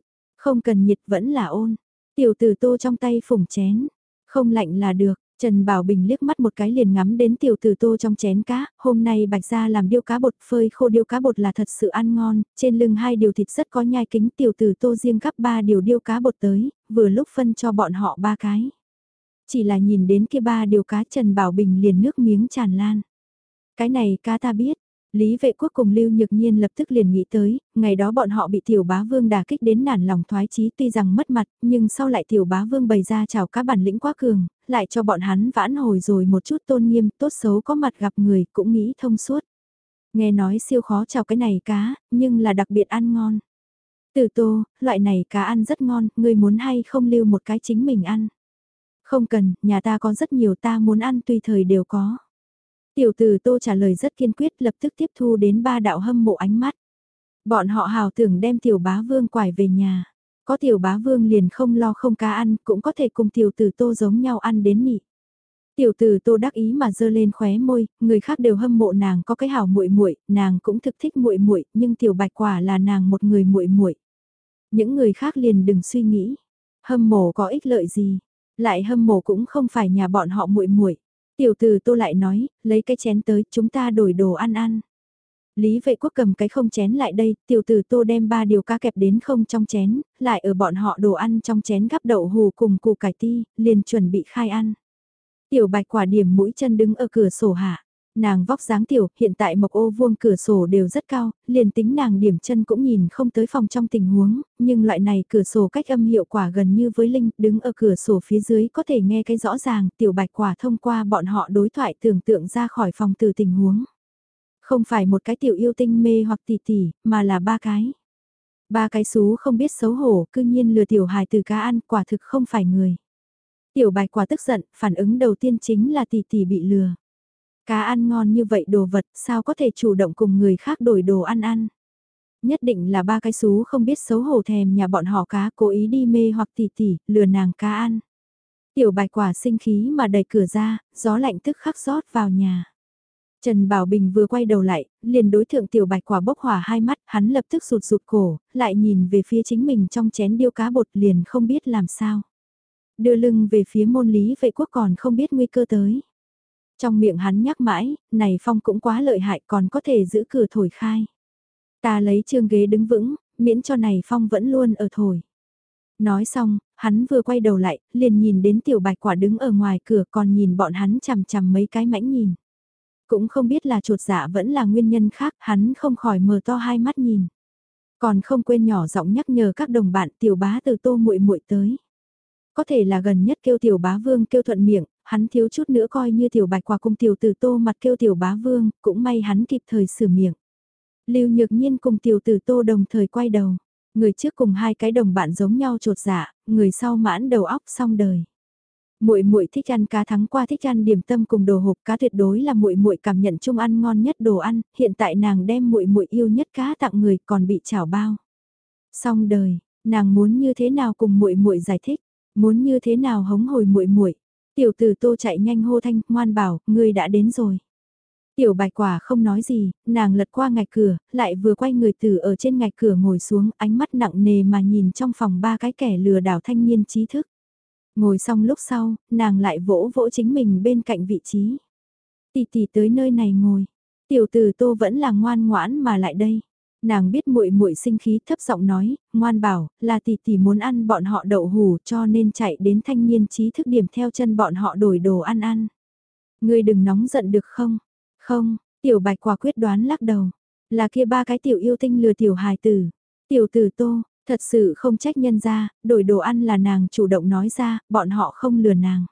không cần nhiệt vẫn là ôn. Tiểu tử Tô trong tay phủng chén, không lạnh là được, Trần Bảo Bình liếc mắt một cái liền ngắm đến tiểu tử tô trong chén cá, hôm nay bạch gia làm điêu cá bột phơi khô điêu cá bột là thật sự ăn ngon, trên lưng hai điều thịt rất có nhai kính tiểu tử tô riêng gắp ba điều điêu cá bột tới, vừa lúc phân cho bọn họ ba cái. Chỉ là nhìn đến kia ba điều cá Trần Bảo Bình liền nước miếng tràn lan. Cái này cá ta biết, Lý vệ quốc cùng Lưu Nhược Nhiên lập tức liền nghĩ tới, ngày đó bọn họ bị tiểu bá vương đả kích đến nản lòng thoái chí tuy rằng mất mặt, nhưng sau lại tiểu bá vương bày ra chào cá bản lĩnh quá cường, lại cho bọn hắn vãn hồi rồi một chút tôn nghiêm, tốt xấu có mặt gặp người cũng nghĩ thông suốt. Nghe nói siêu khó chào cái này cá, nhưng là đặc biệt ăn ngon. Từ tô, loại này cá ăn rất ngon, người muốn hay không lưu một cái chính mình ăn. Không cần, nhà ta có rất nhiều ta muốn ăn tùy thời đều có. Tiểu tử tô trả lời rất kiên quyết lập tức tiếp thu đến ba đạo hâm mộ ánh mắt. Bọn họ hào tưởng đem tiểu bá vương quải về nhà. Có tiểu bá vương liền không lo không cá ăn cũng có thể cùng tiểu tử tô giống nhau ăn đến nhị. Tiểu tử Tô đắc ý mà dơ lên khóe môi, người khác đều hâm mộ nàng có cái hảo muội muội, nàng cũng thực thích muội muội, nhưng tiểu Bạch quả là nàng một người muội muội. Những người khác liền đừng suy nghĩ, hâm mộ có ích lợi gì, lại hâm mộ cũng không phải nhà bọn họ muội muội. Tiểu tử tô lại nói, lấy cái chén tới, chúng ta đổi đồ ăn ăn. Lý vệ quốc cầm cái không chén lại đây, tiểu tử tô đem ba điều cá kẹp đến không trong chén, lại ở bọn họ đồ ăn trong chén gắp đậu hù cùng củ cải ti, liền chuẩn bị khai ăn. Tiểu bạch quả điểm mũi chân đứng ở cửa sổ hạ, Nàng vóc dáng tiểu, hiện tại mộc ô vuông cửa sổ đều rất cao, liền tính nàng điểm chân cũng nhìn không tới phòng trong tình huống, nhưng loại này cửa sổ cách âm hiệu quả gần như với Linh, đứng ở cửa sổ phía dưới có thể nghe cái rõ ràng, tiểu bạch quả thông qua bọn họ đối thoại tưởng tượng ra khỏi phòng từ tình huống. Không phải một cái tiểu yêu tinh mê hoặc tỷ tỷ, mà là ba cái. Ba cái xú không biết xấu hổ, cư nhiên lừa tiểu hài từ cá ăn, quả thực không phải người. Tiểu bạch quả tức giận, phản ứng đầu tiên chính là tỷ tỷ bị lừa. Cá ăn ngon như vậy đồ vật, sao có thể chủ động cùng người khác đổi đồ ăn ăn. Nhất định là ba cái xú không biết xấu hổ thèm nhà bọn họ cá cố ý đi mê hoặc tỉ tỉ, lừa nàng cá ăn. Tiểu bạch quả sinh khí mà đẩy cửa ra, gió lạnh tức khắc rót vào nhà. Trần Bảo Bình vừa quay đầu lại, liền đối thượng tiểu bạch quả bốc hỏa hai mắt, hắn lập tức sụt sụt cổ, lại nhìn về phía chính mình trong chén điêu cá bột liền không biết làm sao. Đưa lưng về phía môn lý vệ quốc còn không biết nguy cơ tới. Trong miệng hắn nhắc mãi, này phong cũng quá lợi hại còn có thể giữ cửa thổi khai. Ta lấy trương ghế đứng vững, miễn cho này phong vẫn luôn ở thổi. Nói xong, hắn vừa quay đầu lại, liền nhìn đến tiểu bạch quả đứng ở ngoài cửa còn nhìn bọn hắn chằm chằm mấy cái mãnh nhìn. Cũng không biết là chuột dạ vẫn là nguyên nhân khác, hắn không khỏi mở to hai mắt nhìn. Còn không quên nhỏ giọng nhắc nhở các đồng bạn tiểu bá từ tô muội muội tới. Có thể là gần nhất kêu tiểu bá vương kêu thuận miệng, hắn thiếu chút nữa coi như tiểu bạch quả cùng tiểu tử tô mặt kêu tiểu bá vương, cũng may hắn kịp thời sửa miệng. Lưu Nhược Nhiên cùng tiểu tử tô đồng thời quay đầu, người trước cùng hai cái đồng bạn giống nhau trột dạ, người sau mãn đầu óc xong đời. Muội muội thích ăn cá thắng qua thích ăn điểm tâm cùng đồ hộp cá tuyệt đối là muội muội cảm nhận chung ăn ngon nhất đồ ăn, hiện tại nàng đem muội muội yêu nhất cá tặng người còn bị chảo bao. Xong đời, nàng muốn như thế nào cùng muội muội giải thích, muốn như thế nào hống hồi muội muội. Tiểu tử Tô chạy nhanh hô thanh, ngoan bảo, ngươi đã đến rồi. Tiểu bạch quả không nói gì, nàng lật qua ngạch cửa, lại vừa quay người từ ở trên ngạch cửa ngồi xuống, ánh mắt nặng nề mà nhìn trong phòng ba cái kẻ lừa đảo thanh niên trí thức. Ngồi xong lúc sau, nàng lại vỗ vỗ chính mình bên cạnh vị trí. Tỷ tỷ tới nơi này ngồi. Tiểu tử tô vẫn là ngoan ngoãn mà lại đây. Nàng biết muội muội sinh khí thấp giọng nói, ngoan bảo, là tỷ tỷ muốn ăn bọn họ đậu hủ cho nên chạy đến thanh niên trí thức điểm theo chân bọn họ đổi đồ ăn ăn. Ngươi đừng nóng giận được không? Không, tiểu bạch quả quyết đoán lắc đầu. Là kia ba cái tiểu yêu tinh lừa tiểu hài tử. Tiểu tử tô, Thật sự không trách nhân ra, đổi đồ ăn là nàng chủ động nói ra, bọn họ không lừa nàng.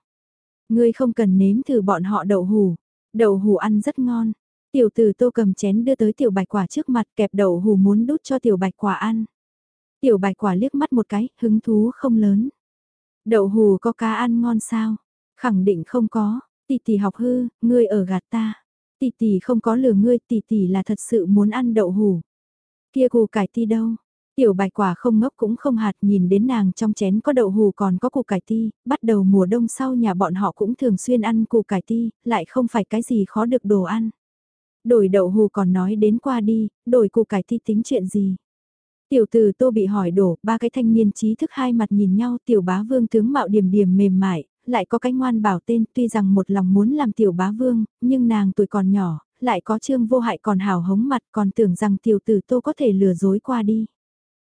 Ngươi không cần nếm thử bọn họ đậu hủ. Đậu hủ ăn rất ngon. Tiểu tử tô cầm chén đưa tới tiểu bạch quả trước mặt kẹp đậu hủ muốn đút cho tiểu bạch quả ăn. Tiểu bạch quả liếc mắt một cái, hứng thú không lớn. Đậu hủ có cá ăn ngon sao? Khẳng định không có, tỷ tỷ học hư, ngươi ở gạt ta. Tỷ tỷ không có lừa ngươi, tỷ tỷ là thật sự muốn ăn đậu hủ. Kia củ cải ti đâu? Tiểu bạch quả không ngốc cũng không hạt nhìn đến nàng trong chén có đậu hù còn có củ cải ti, bắt đầu mùa đông sau nhà bọn họ cũng thường xuyên ăn củ cải ti, lại không phải cái gì khó được đồ ăn. Đổi đậu hù còn nói đến qua đi, đổi củ cải thi tính chuyện gì. Tiểu từ tô bị hỏi đổ, ba cái thanh niên trí thức hai mặt nhìn nhau tiểu bá vương tướng mạo điểm điểm mềm mại, lại có cái ngoan bảo tên tuy rằng một lòng muốn làm tiểu bá vương, nhưng nàng tuổi còn nhỏ, lại có trương vô hại còn hào hống mặt còn tưởng rằng tiểu tử tô có thể lừa dối qua đi.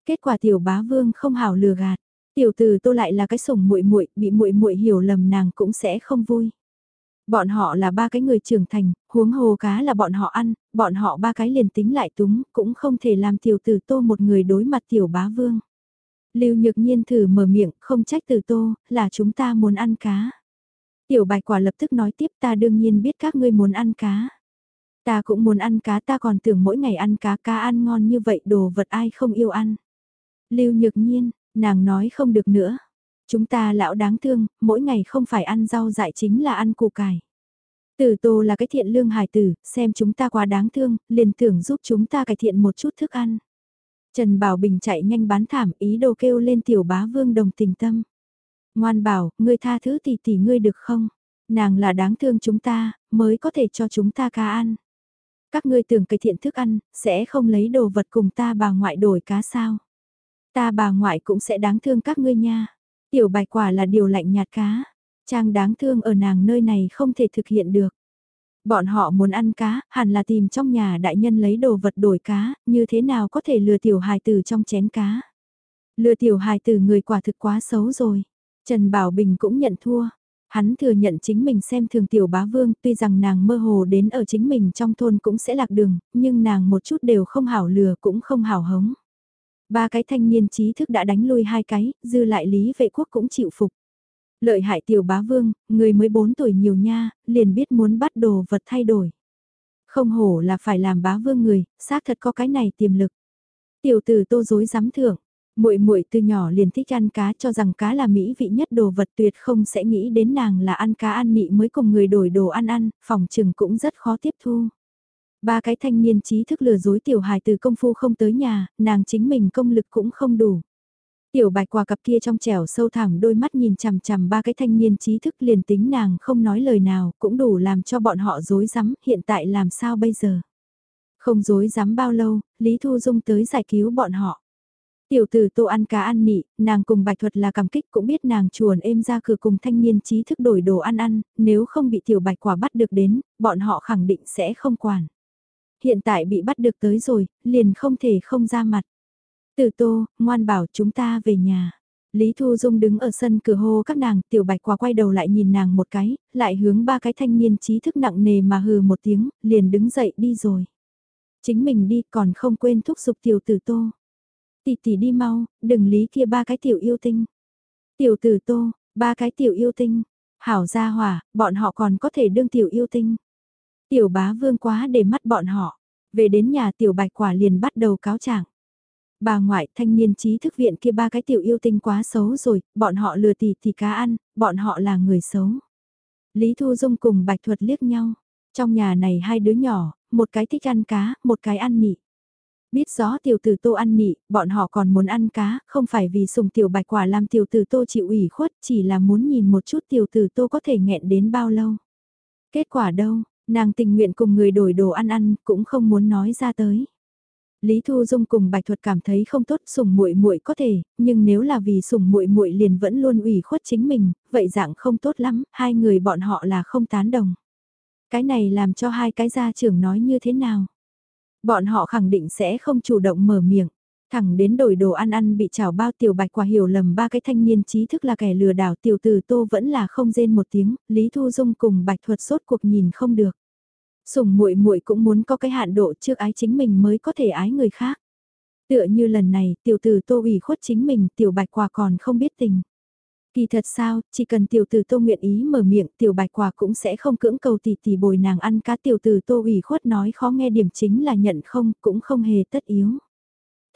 Kết quả tiểu bá vương không hảo lừa gạt, tiểu tử tô lại là cái sủng muội muội, bị muội muội hiểu lầm nàng cũng sẽ không vui. Bọn họ là ba cái người trưởng thành, huống hồ cá là bọn họ ăn, bọn họ ba cái liền tính lại túng, cũng không thể làm tiểu tử tô một người đối mặt tiểu bá vương. Lưu nhược nhiên thử mở miệng, không trách từ tô, là chúng ta muốn ăn cá. Tiểu bạch quả lập tức nói tiếp ta đương nhiên biết các ngươi muốn ăn cá. Ta cũng muốn ăn cá ta còn tưởng mỗi ngày ăn cá cá ăn ngon như vậy đồ vật ai không yêu ăn. Lưu nhược nhiên, nàng nói không được nữa. Chúng ta lão đáng thương, mỗi ngày không phải ăn rau dại chính là ăn củ cải. Tử tô là cái thiện lương hài tử, xem chúng ta quá đáng thương, liền tưởng giúp chúng ta cải thiện một chút thức ăn. Trần Bảo Bình chạy nhanh bán thảm ý đồ kêu lên tiểu bá vương đồng tình tâm. Ngoan bảo, ngươi tha thứ tỷ tỷ ngươi được không? Nàng là đáng thương chúng ta, mới có thể cho chúng ta cá ăn. Các ngươi tưởng cải thiện thức ăn, sẽ không lấy đồ vật cùng ta bà ngoại đổi cá sao? Ta bà ngoại cũng sẽ đáng thương các ngươi nha. Tiểu bạch quả là điều lạnh nhạt cá. Trang đáng thương ở nàng nơi này không thể thực hiện được. Bọn họ muốn ăn cá, hẳn là tìm trong nhà đại nhân lấy đồ vật đổi cá, như thế nào có thể lừa tiểu hài tử trong chén cá. Lừa tiểu hài tử người quả thực quá xấu rồi. Trần Bảo Bình cũng nhận thua. Hắn thừa nhận chính mình xem thường tiểu bá vương, tuy rằng nàng mơ hồ đến ở chính mình trong thôn cũng sẽ lạc đường, nhưng nàng một chút đều không hảo lừa cũng không hảo hống. Ba cái thanh niên trí thức đã đánh lui hai cái, dư lại lý vệ quốc cũng chịu phục. Lợi hại tiểu bá vương, người mới 4 tuổi nhiều nha, liền biết muốn bắt đồ vật thay đổi. Không hổ là phải làm bá vương người, xác thật có cái này tiềm lực. Tiểu tử tô dối dám thưởng, muội muội từ nhỏ liền thích ăn cá cho rằng cá là mỹ vị nhất đồ vật tuyệt không sẽ nghĩ đến nàng là ăn cá ăn nị mới cùng người đổi đồ ăn ăn, phòng trừng cũng rất khó tiếp thu. Ba cái thanh niên trí thức lừa dối tiểu hài từ công phu không tới nhà, nàng chính mình công lực cũng không đủ. Tiểu bạch quả cặp kia trong trẻo sâu thẳm đôi mắt nhìn chằm chằm ba cái thanh niên trí thức liền tính nàng không nói lời nào cũng đủ làm cho bọn họ dối rắm hiện tại làm sao bây giờ. Không dối dám bao lâu, Lý Thu Dung tới giải cứu bọn họ. Tiểu tử tô ăn cá ăn nị, nàng cùng bạch thuật là cảm kích cũng biết nàng chuồn êm ra cửa cùng thanh niên trí thức đổi đồ ăn ăn, nếu không bị tiểu bạch quả bắt được đến, bọn họ khẳng định sẽ không quản. Hiện tại bị bắt được tới rồi, liền không thể không ra mặt. Tử tô, ngoan bảo chúng ta về nhà. Lý Thu Dung đứng ở sân cửa hô các nàng, tiểu bạch quả quay đầu lại nhìn nàng một cái, lại hướng ba cái thanh niên trí thức nặng nề mà hừ một tiếng, liền đứng dậy đi rồi. Chính mình đi còn không quên thúc giục tiểu tử tô. Tỷ tỷ đi mau, đừng lý kia ba cái tiểu yêu tinh. Tiểu tử tô, ba cái tiểu yêu tinh. Hảo gia hỏa, bọn họ còn có thể đương tiểu yêu tinh. Tiểu bá vương quá để mắt bọn họ. Về đến nhà tiểu bạch quả liền bắt đầu cáo trạng. Bà ngoại thanh niên trí thức viện kia ba cái tiểu yêu tinh quá xấu rồi, bọn họ lừa tỷ thì cá ăn, bọn họ là người xấu. Lý Thu Dung cùng Bạch Thuật liếc nhau. Trong nhà này hai đứa nhỏ, một cái thích ăn cá, một cái ăn nị. Biết rõ tiểu tử tô ăn nị, bọn họ còn muốn ăn cá, không phải vì sùng tiểu bạch quả làm tiểu tử tô chịu ủy khuất, chỉ là muốn nhìn một chút tiểu tử tô có thể nghẹn đến bao lâu. Kết quả đâu, nàng tình nguyện cùng người đổi đồ ăn ăn, cũng không muốn nói ra tới. Lý Thu Dung cùng Bạch Thuật cảm thấy không tốt, sủng muội muội có thể, nhưng nếu là vì sủng muội muội liền vẫn luôn ủy khuất chính mình, vậy dạng không tốt lắm, hai người bọn họ là không tán đồng. Cái này làm cho hai cái gia trưởng nói như thế nào? Bọn họ khẳng định sẽ không chủ động mở miệng. Thẳng đến đổi đồ ăn ăn bị chảo bao tiểu bạch quả hiểu lầm ba cái thanh niên trí thức là kẻ lừa đảo tiểu tử tô vẫn là không rên một tiếng, Lý Thu Dung cùng bạch thuật sốt cuộc nhìn không được. Sùng muội muội cũng muốn có cái hạn độ trước ái chính mình mới có thể ái người khác. Tựa như lần này, tiểu tử tô ủy khuất chính mình, tiểu bạch quả còn không biết tình. Kỳ thật sao, chỉ cần tiểu tử tô nguyện ý mở miệng tiểu bạch quả cũng sẽ không cưỡng cầu tỷ tỷ bồi nàng ăn cá tiểu tử tô ủy khuất nói khó nghe điểm chính là nhận không, cũng không hề tất yếu.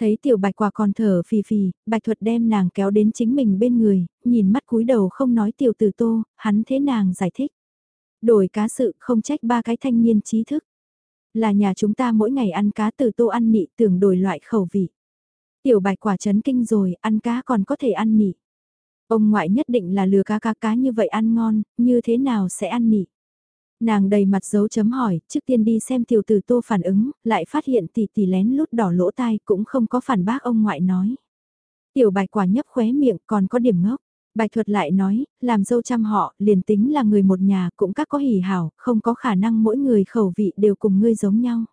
Thấy tiểu bạch quả còn thở phì phì, bạch thuật đem nàng kéo đến chính mình bên người, nhìn mắt cúi đầu không nói tiểu từ tô, hắn thế nàng giải thích. Đổi cá sự không trách ba cái thanh niên trí thức. Là nhà chúng ta mỗi ngày ăn cá từ tô ăn nị tưởng đổi loại khẩu vị. Tiểu bạch quả chấn kinh rồi, ăn cá còn có thể ăn nị. Ông ngoại nhất định là lừa cá cá cá như vậy ăn ngon, như thế nào sẽ ăn nị? Nàng đầy mặt dấu chấm hỏi, trước tiên đi xem tiểu tử tô phản ứng, lại phát hiện tỷ tỷ lén lút đỏ lỗ tai cũng không có phản bác ông ngoại nói. Tiểu bạch quả nhấp khóe miệng còn có điểm ngốc. Bạch thuật lại nói, làm dâu chăm họ, liền tính là người một nhà cũng các có hỉ hảo, không có khả năng mỗi người khẩu vị đều cùng ngươi giống nhau.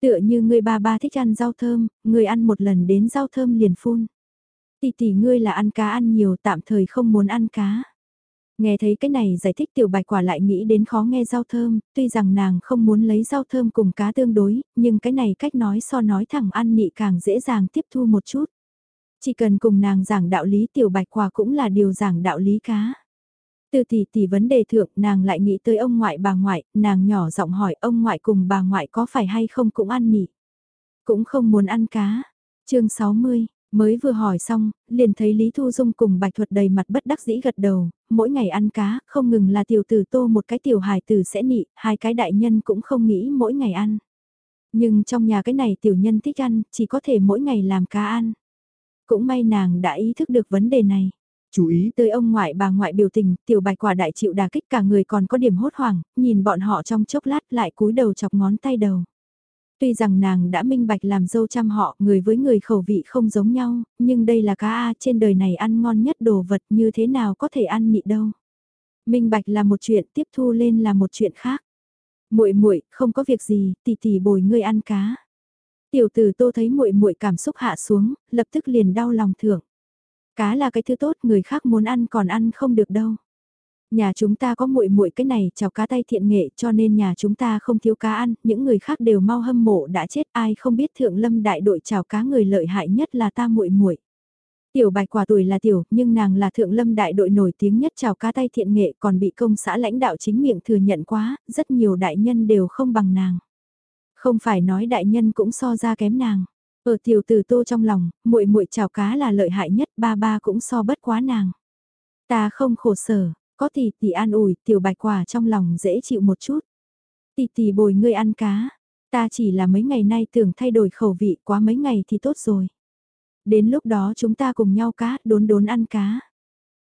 Tựa như ngươi ba ba thích ăn rau thơm, người ăn một lần đến rau thơm liền phun. Tỷ tỷ ngươi là ăn cá ăn nhiều tạm thời không muốn ăn cá. Nghe thấy cái này giải thích tiểu bạch quả lại nghĩ đến khó nghe rau thơm, tuy rằng nàng không muốn lấy rau thơm cùng cá tương đối, nhưng cái này cách nói so nói thẳng ăn nị càng dễ dàng tiếp thu một chút. Chỉ cần cùng nàng giảng đạo lý tiểu bạch quả cũng là điều giảng đạo lý cá. Từ tỷ tỷ vấn đề thượng nàng lại nghĩ tới ông ngoại bà ngoại, nàng nhỏ giọng hỏi ông ngoại cùng bà ngoại có phải hay không cũng ăn nị. Cũng không muốn ăn cá. chương 60, Mới vừa hỏi xong, liền thấy Lý Thu Dung cùng Bạch Thuật đầy mặt bất đắc dĩ gật đầu, mỗi ngày ăn cá, không ngừng là tiểu tử tô một cái tiểu hài tử sẽ nị, hai cái đại nhân cũng không nghĩ mỗi ngày ăn. Nhưng trong nhà cái này tiểu nhân thích ăn, chỉ có thể mỗi ngày làm cá ăn. Cũng may nàng đã ý thức được vấn đề này. Chú ý tới ông ngoại bà ngoại biểu tình, tiểu bạch quả đại chịu đà kích cả người còn có điểm hốt hoảng, nhìn bọn họ trong chốc lát lại cúi đầu chọc ngón tay đầu. Tuy rằng nàng đã minh bạch làm dâu chăm họ, người với người khẩu vị không giống nhau, nhưng đây là cá A trên đời này ăn ngon nhất đồ vật như thế nào có thể ăn nhị đâu. Minh bạch là một chuyện, tiếp thu lên là một chuyện khác. Muội muội, không có việc gì, tỷ tỷ bồi ngươi ăn cá. Tiểu tử Tô thấy muội muội cảm xúc hạ xuống, lập tức liền đau lòng thưởng. Cá là cái thứ tốt, người khác muốn ăn còn ăn không được đâu. Nhà chúng ta có muội muội cái này chào cá tay thiện nghệ cho nên nhà chúng ta không thiếu cá ăn, những người khác đều mau hâm mộ đã chết ai không biết thượng lâm đại đội chào cá người lợi hại nhất là ta muội muội. Tiểu bạch quả tuổi là tiểu, nhưng nàng là thượng lâm đại đội nổi tiếng nhất chào cá tay thiện nghệ còn bị công xã lãnh đạo chính miệng thừa nhận quá, rất nhiều đại nhân đều không bằng nàng. Không phải nói đại nhân cũng so ra kém nàng. Ở tiểu từ tô trong lòng, muội muội chào cá là lợi hại nhất, ba ba cũng so bất quá nàng. Ta không khổ sở, có tỷ tỷ an ủi, tiểu bạch quả trong lòng dễ chịu một chút. Tỷ tỷ bồi ngươi ăn cá, ta chỉ là mấy ngày nay tưởng thay đổi khẩu vị quá mấy ngày thì tốt rồi. Đến lúc đó chúng ta cùng nhau cá, đốn đốn ăn cá.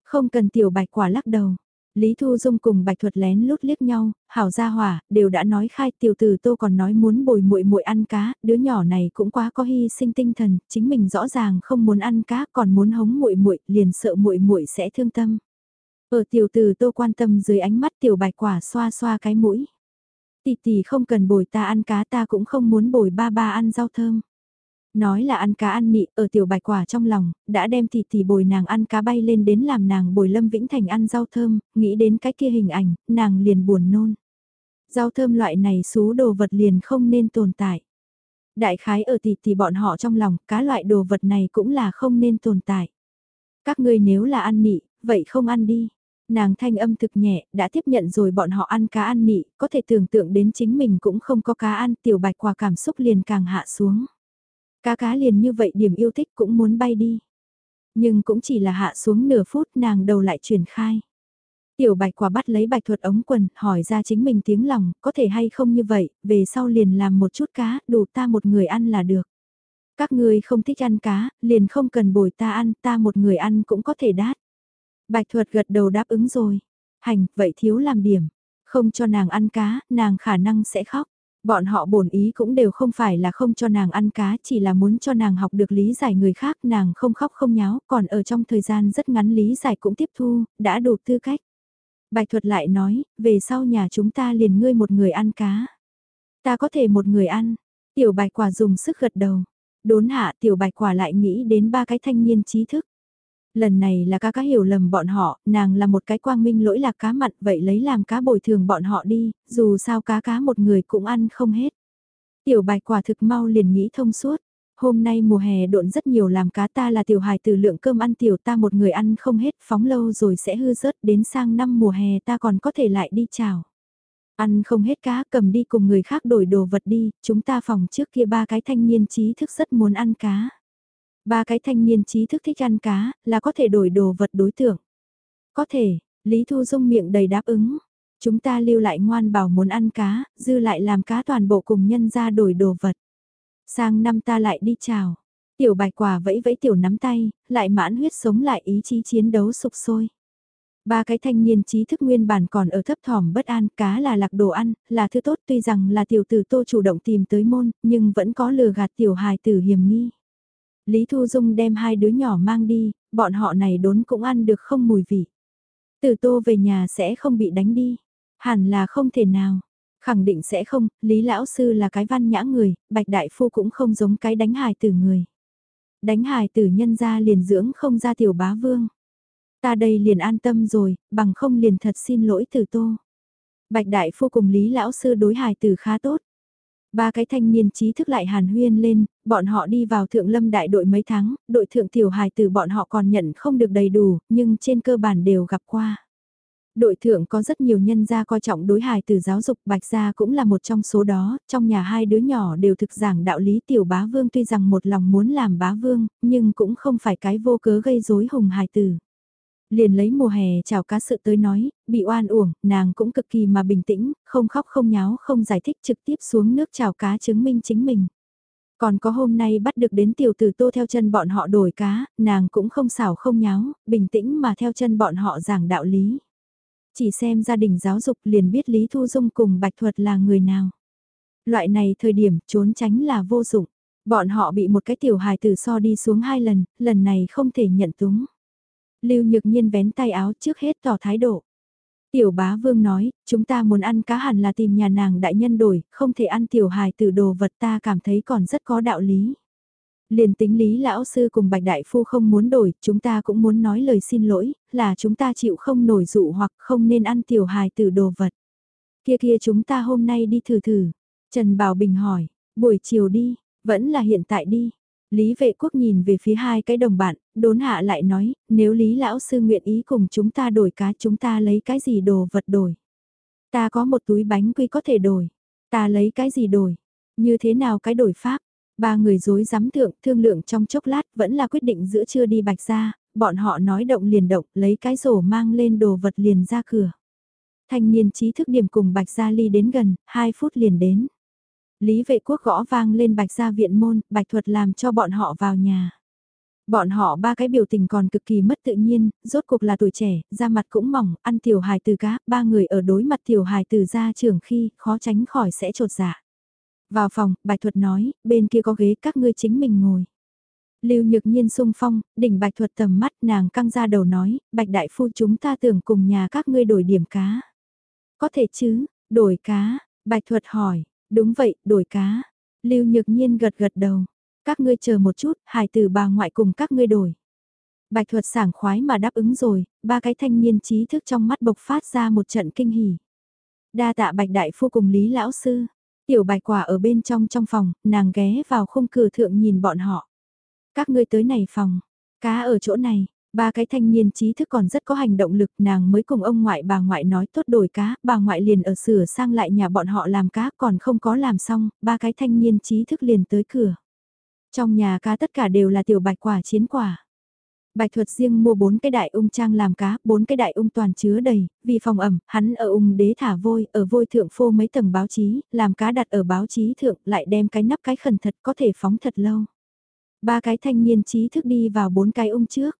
Không cần tiểu bạch quả lắc đầu. Lý Thu Dung cùng Bạch Thuật lén lút liếc nhau, hảo gia hỏa, đều đã nói khai tiểu tử tô còn nói muốn bồi muội muội ăn cá, đứa nhỏ này cũng quá có hy sinh tinh thần, chính mình rõ ràng không muốn ăn cá còn muốn hống muội muội, liền sợ muội muội sẽ thương tâm. Ở tiểu tử tô quan tâm dưới ánh mắt tiểu bạch quả xoa xoa cái mũi. Tỷ tỷ không cần bồi ta ăn cá ta cũng không muốn bồi ba ba ăn rau thơm. Nói là ăn cá ăn nị, ở tiểu bạch quả trong lòng, đã đem tì tì bồi nàng ăn cá bay lên đến làm nàng bồi Lâm Vĩnh Thành ăn rau thơm, nghĩ đến cái kia hình ảnh, nàng liền buồn nôn. Rau thơm loại này xú đồ vật liền không nên tồn tại. Đại khái ở tỷ tỷ bọn họ trong lòng, cá loại đồ vật này cũng là không nên tồn tại. Các ngươi nếu là ăn nị, vậy không ăn đi. Nàng thanh âm thực nhẹ, đã tiếp nhận rồi bọn họ ăn cá ăn nị, có thể tưởng tượng đến chính mình cũng không có cá ăn, tiểu bạch quả cảm xúc liền càng hạ xuống. Cá cá liền như vậy điểm yêu thích cũng muốn bay đi. Nhưng cũng chỉ là hạ xuống nửa phút nàng đầu lại truyền khai. Tiểu bạch quả bắt lấy bạch thuật ống quần, hỏi ra chính mình tiếng lòng, có thể hay không như vậy, về sau liền làm một chút cá, đủ ta một người ăn là được. Các ngươi không thích ăn cá, liền không cần bồi ta ăn, ta một người ăn cũng có thể đát. Bạch thuật gật đầu đáp ứng rồi. Hành, vậy thiếu làm điểm. Không cho nàng ăn cá, nàng khả năng sẽ khóc. Bọn họ bổn ý cũng đều không phải là không cho nàng ăn cá, chỉ là muốn cho nàng học được lý giải người khác, nàng không khóc không nháo, còn ở trong thời gian rất ngắn lý giải cũng tiếp thu, đã đủ tư cách. Bạch thuật lại nói, về sau nhà chúng ta liền ngươi một người ăn cá. Ta có thể một người ăn, tiểu bạch quả dùng sức gật đầu. Đốn hạ tiểu bạch quả lại nghĩ đến ba cái thanh niên trí thức. Lần này là cá cá hiểu lầm bọn họ, nàng là một cái quang minh lỗi lạc cá mặn vậy lấy làm cá bồi thường bọn họ đi, dù sao cá cá một người cũng ăn không hết. Tiểu bạch quả thực mau liền nghĩ thông suốt. Hôm nay mùa hè độn rất nhiều làm cá ta là tiểu hài từ lượng cơm ăn tiểu ta một người ăn không hết phóng lâu rồi sẽ hư rớt đến sang năm mùa hè ta còn có thể lại đi chào. Ăn không hết cá cầm đi cùng người khác đổi đồ vật đi, chúng ta phòng trước kia ba cái thanh niên trí thức rất muốn ăn cá. Ba cái thanh niên trí thức thích ăn cá, là có thể đổi đồ vật đối tượng. Có thể, Lý Thu Dung miệng đầy đáp ứng. Chúng ta lưu lại ngoan bảo muốn ăn cá, dư lại làm cá toàn bộ cùng nhân ra đổi đồ vật. Sang năm ta lại đi chào. Tiểu bạch quả vẫy vẫy tiểu nắm tay, lại mãn huyết sống lại ý chí chiến đấu sục sôi. Ba cái thanh niên trí thức nguyên bản còn ở thấp thỏm bất an, cá là lạc đồ ăn, là thứ tốt tuy rằng là tiểu tử tô chủ động tìm tới môn, nhưng vẫn có lừa gạt tiểu hài tử hiểm nghi. Lý Thu Dung đem hai đứa nhỏ mang đi, bọn họ này đốn cũng ăn được không mùi vị. Từ tô về nhà sẽ không bị đánh đi. Hẳn là không thể nào. Khẳng định sẽ không, Lý Lão Sư là cái văn nhã người, Bạch Đại Phu cũng không giống cái đánh hài tử người. Đánh hài tử nhân ra liền dưỡng không ra tiểu bá vương. Ta đây liền an tâm rồi, bằng không liền thật xin lỗi từ tô. Bạch Đại Phu cùng Lý Lão Sư đối hài tử khá tốt. Ba cái thanh niên trí thức lại hàn huyên lên, bọn họ đi vào thượng lâm đại đội mấy tháng, đội thượng tiểu hài từ bọn họ còn nhận không được đầy đủ, nhưng trên cơ bản đều gặp qua. Đội thượng có rất nhiều nhân gia coi trọng đối hài từ giáo dục bạch gia cũng là một trong số đó, trong nhà hai đứa nhỏ đều thực giảng đạo lý tiểu bá vương tuy rằng một lòng muốn làm bá vương, nhưng cũng không phải cái vô cớ gây rối hùng hài tử liền lấy mùa hè chào cá sự tới nói, bị oan uổng, nàng cũng cực kỳ mà bình tĩnh, không khóc không nháo không giải thích trực tiếp xuống nước chào cá chứng minh chính mình. Còn có hôm nay bắt được đến tiểu tử tô theo chân bọn họ đổi cá, nàng cũng không xảo không nháo, bình tĩnh mà theo chân bọn họ giảng đạo lý. Chỉ xem gia đình giáo dục liền biết Lý Thu Dung cùng Bạch Thuật là người nào. Loại này thời điểm trốn tránh là vô dụng. Bọn họ bị một cái tiểu hài tử so đi xuống hai lần, lần này không thể nhận túng. Lưu Nhược Nhiên vén tay áo trước hết tỏ thái độ. Tiểu bá vương nói, chúng ta muốn ăn cá hẳn là tìm nhà nàng đại nhân đổi, không thể ăn tiểu hài từ đồ vật ta cảm thấy còn rất có đạo lý. Liền tính Lý Lão Sư cùng Bạch Đại Phu không muốn đổi, chúng ta cũng muốn nói lời xin lỗi, là chúng ta chịu không nổi dụ hoặc không nên ăn tiểu hài từ đồ vật. Kia kia chúng ta hôm nay đi thử thử. Trần Bảo Bình hỏi, buổi chiều đi, vẫn là hiện tại đi. Lý vệ quốc nhìn về phía hai cái đồng bạn, đốn hạ lại nói, nếu Lý Lão Sư nguyện ý cùng chúng ta đổi cá chúng ta lấy cái gì đồ vật đổi. Ta có một túi bánh quy có thể đổi. Ta lấy cái gì đổi? Như thế nào cái đổi pháp? Ba người dối dám thượng thương lượng trong chốc lát vẫn là quyết định giữa trưa đi bạch ra, bọn họ nói động liền động lấy cái rổ mang lên đồ vật liền ra cửa. Thanh niên trí thức điểm cùng bạch gia ly đến gần, 2 phút liền đến. Lý vệ quốc gõ vang lên bạch gia viện môn, bạch thuật làm cho bọn họ vào nhà. Bọn họ ba cái biểu tình còn cực kỳ mất tự nhiên, rốt cuộc là tuổi trẻ, da mặt cũng mỏng, ăn tiểu hài từ cá, ba người ở đối mặt tiểu hài từ ra trường khi, khó tránh khỏi sẽ trột dạ. Vào phòng, bạch thuật nói, bên kia có ghế các ngươi chính mình ngồi. Lưu Nhược Nhiên sung phong, đỉnh Bạch Thuật tầm mắt nàng căng ra đầu nói, Bạch Đại Phu chúng ta tưởng cùng nhà các ngươi đổi điểm cá. Có thể chứ, đổi cá, Bạch Thuật hỏi, đúng vậy, đổi cá. Lưu Nhược Nhiên gật gật đầu, các ngươi chờ một chút, hài tử bà ngoại cùng các ngươi đổi. Bạch Thuật sảng khoái mà đáp ứng rồi, ba cái thanh niên trí thức trong mắt bộc phát ra một trận kinh hỉ. Đa tạ Bạch Đại Phu cùng Lý Lão Sư, Tiểu bạch quả ở bên trong trong phòng, nàng ghé vào khung cửa thượng nhìn bọn họ. Các ngươi tới này phòng, cá ở chỗ này, ba cái thanh niên trí thức còn rất có hành động lực nàng mới cùng ông ngoại bà ngoại nói tốt đổi cá, bà ngoại liền ở sửa sang lại nhà bọn họ làm cá còn không có làm xong, ba cái thanh niên trí thức liền tới cửa. Trong nhà cá tất cả đều là tiểu bạch quả chiến quả. Bạch thuật riêng mua bốn cái đại ung trang làm cá, bốn cái đại ung toàn chứa đầy, vì phòng ẩm, hắn ở ung đế thả vôi, ở vôi thượng phô mấy tầng báo chí, làm cá đặt ở báo chí thượng, lại đem cái nắp cái khẩn thật có thể phóng thật lâu. Ba cái thanh niên trí thức đi vào bốn cái ung trước.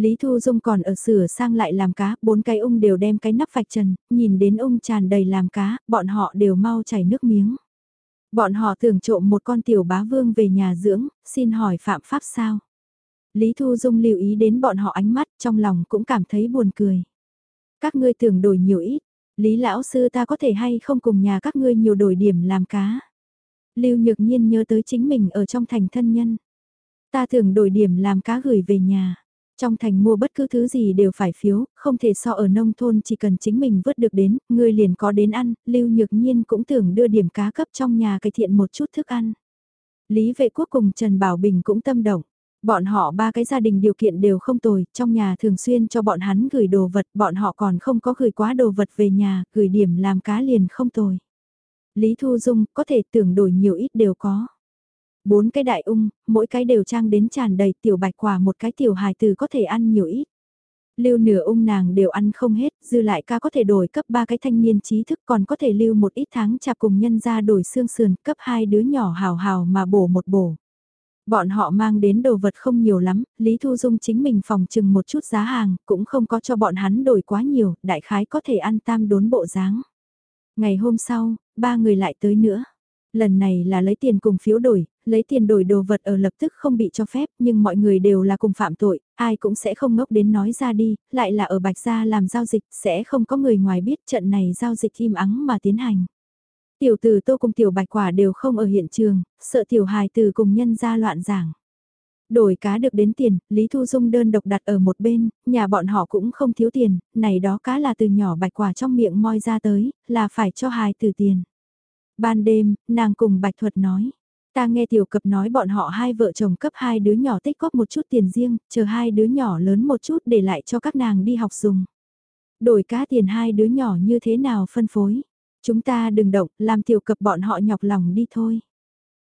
Lý Thu Dung còn ở sửa sang lại làm cá, bốn cái ung đều đem cái nắp vạch trần, nhìn đến ung tràn đầy làm cá, bọn họ đều mau chảy nước miếng. Bọn họ tưởng trộm một con tiểu bá vương về nhà dưỡng, xin hỏi phạm pháp sao? Lý Thu Dung lưu ý đến bọn họ ánh mắt trong lòng cũng cảm thấy buồn cười. Các ngươi tưởng đổi nhiều ít, Lý Lão Sư ta có thể hay không cùng nhà các ngươi nhiều đổi điểm làm cá. Lưu Nhược Nhiên nhớ tới chính mình ở trong thành thân nhân. Ta thường đổi điểm làm cá gửi về nhà. Trong thành mua bất cứ thứ gì đều phải phiếu, không thể so ở nông thôn chỉ cần chính mình vớt được đến, người liền có đến ăn, Lưu Nhược Nhiên cũng tưởng đưa điểm cá cấp trong nhà cải thiện một chút thức ăn. Lý vệ quốc cùng Trần Bảo Bình cũng tâm động. Bọn họ ba cái gia đình điều kiện đều không tồi, trong nhà thường xuyên cho bọn hắn gửi đồ vật, bọn họ còn không có gửi quá đồ vật về nhà, gửi điểm làm cá liền không tồi. Lý Thu Dung có thể tưởng đổi nhiều ít đều có. Bốn cái đại ung, mỗi cái đều trang đến tràn đầy tiểu bạch quả một cái tiểu hài từ có thể ăn nhiều ít. Lưu nửa ung nàng đều ăn không hết, dư lại ca có thể đổi cấp ba cái thanh niên trí thức còn có thể lưu một ít tháng chạp cùng nhân ra đổi xương sườn cấp hai đứa nhỏ hào hào mà bổ một bổ. Bọn họ mang đến đồ vật không nhiều lắm, Lý Thu Dung chính mình phòng trừng một chút giá hàng, cũng không có cho bọn hắn đổi quá nhiều, đại khái có thể ăn tam đốn bộ dáng. Ngày hôm sau, ba người lại tới nữa. Lần này là lấy tiền cùng phiếu đổi, lấy tiền đổi đồ vật ở lập tức không bị cho phép, nhưng mọi người đều là cùng phạm tội, ai cũng sẽ không ngốc đến nói ra đi, lại là ở Bạch Gia làm giao dịch, sẽ không có người ngoài biết trận này giao dịch im ắng mà tiến hành. Tiểu tử tô cùng tiểu bạch quả đều không ở hiện trường, sợ tiểu hài từ cùng nhân ra loạn giảng. Đổi cá được đến tiền, Lý Thu Dung đơn độc đặt ở một bên, nhà bọn họ cũng không thiếu tiền, này đó cá là từ nhỏ bạch quả trong miệng moi ra tới, là phải cho hài từ tiền. Ban đêm, nàng cùng bạch thuật nói. Ta nghe tiểu cập nói bọn họ hai vợ chồng cấp hai đứa nhỏ tích góp một chút tiền riêng, chờ hai đứa nhỏ lớn một chút để lại cho các nàng đi học dùng. Đổi cá tiền hai đứa nhỏ như thế nào phân phối? Chúng ta đừng động, làm tiểu cập bọn họ nhọc lòng đi thôi.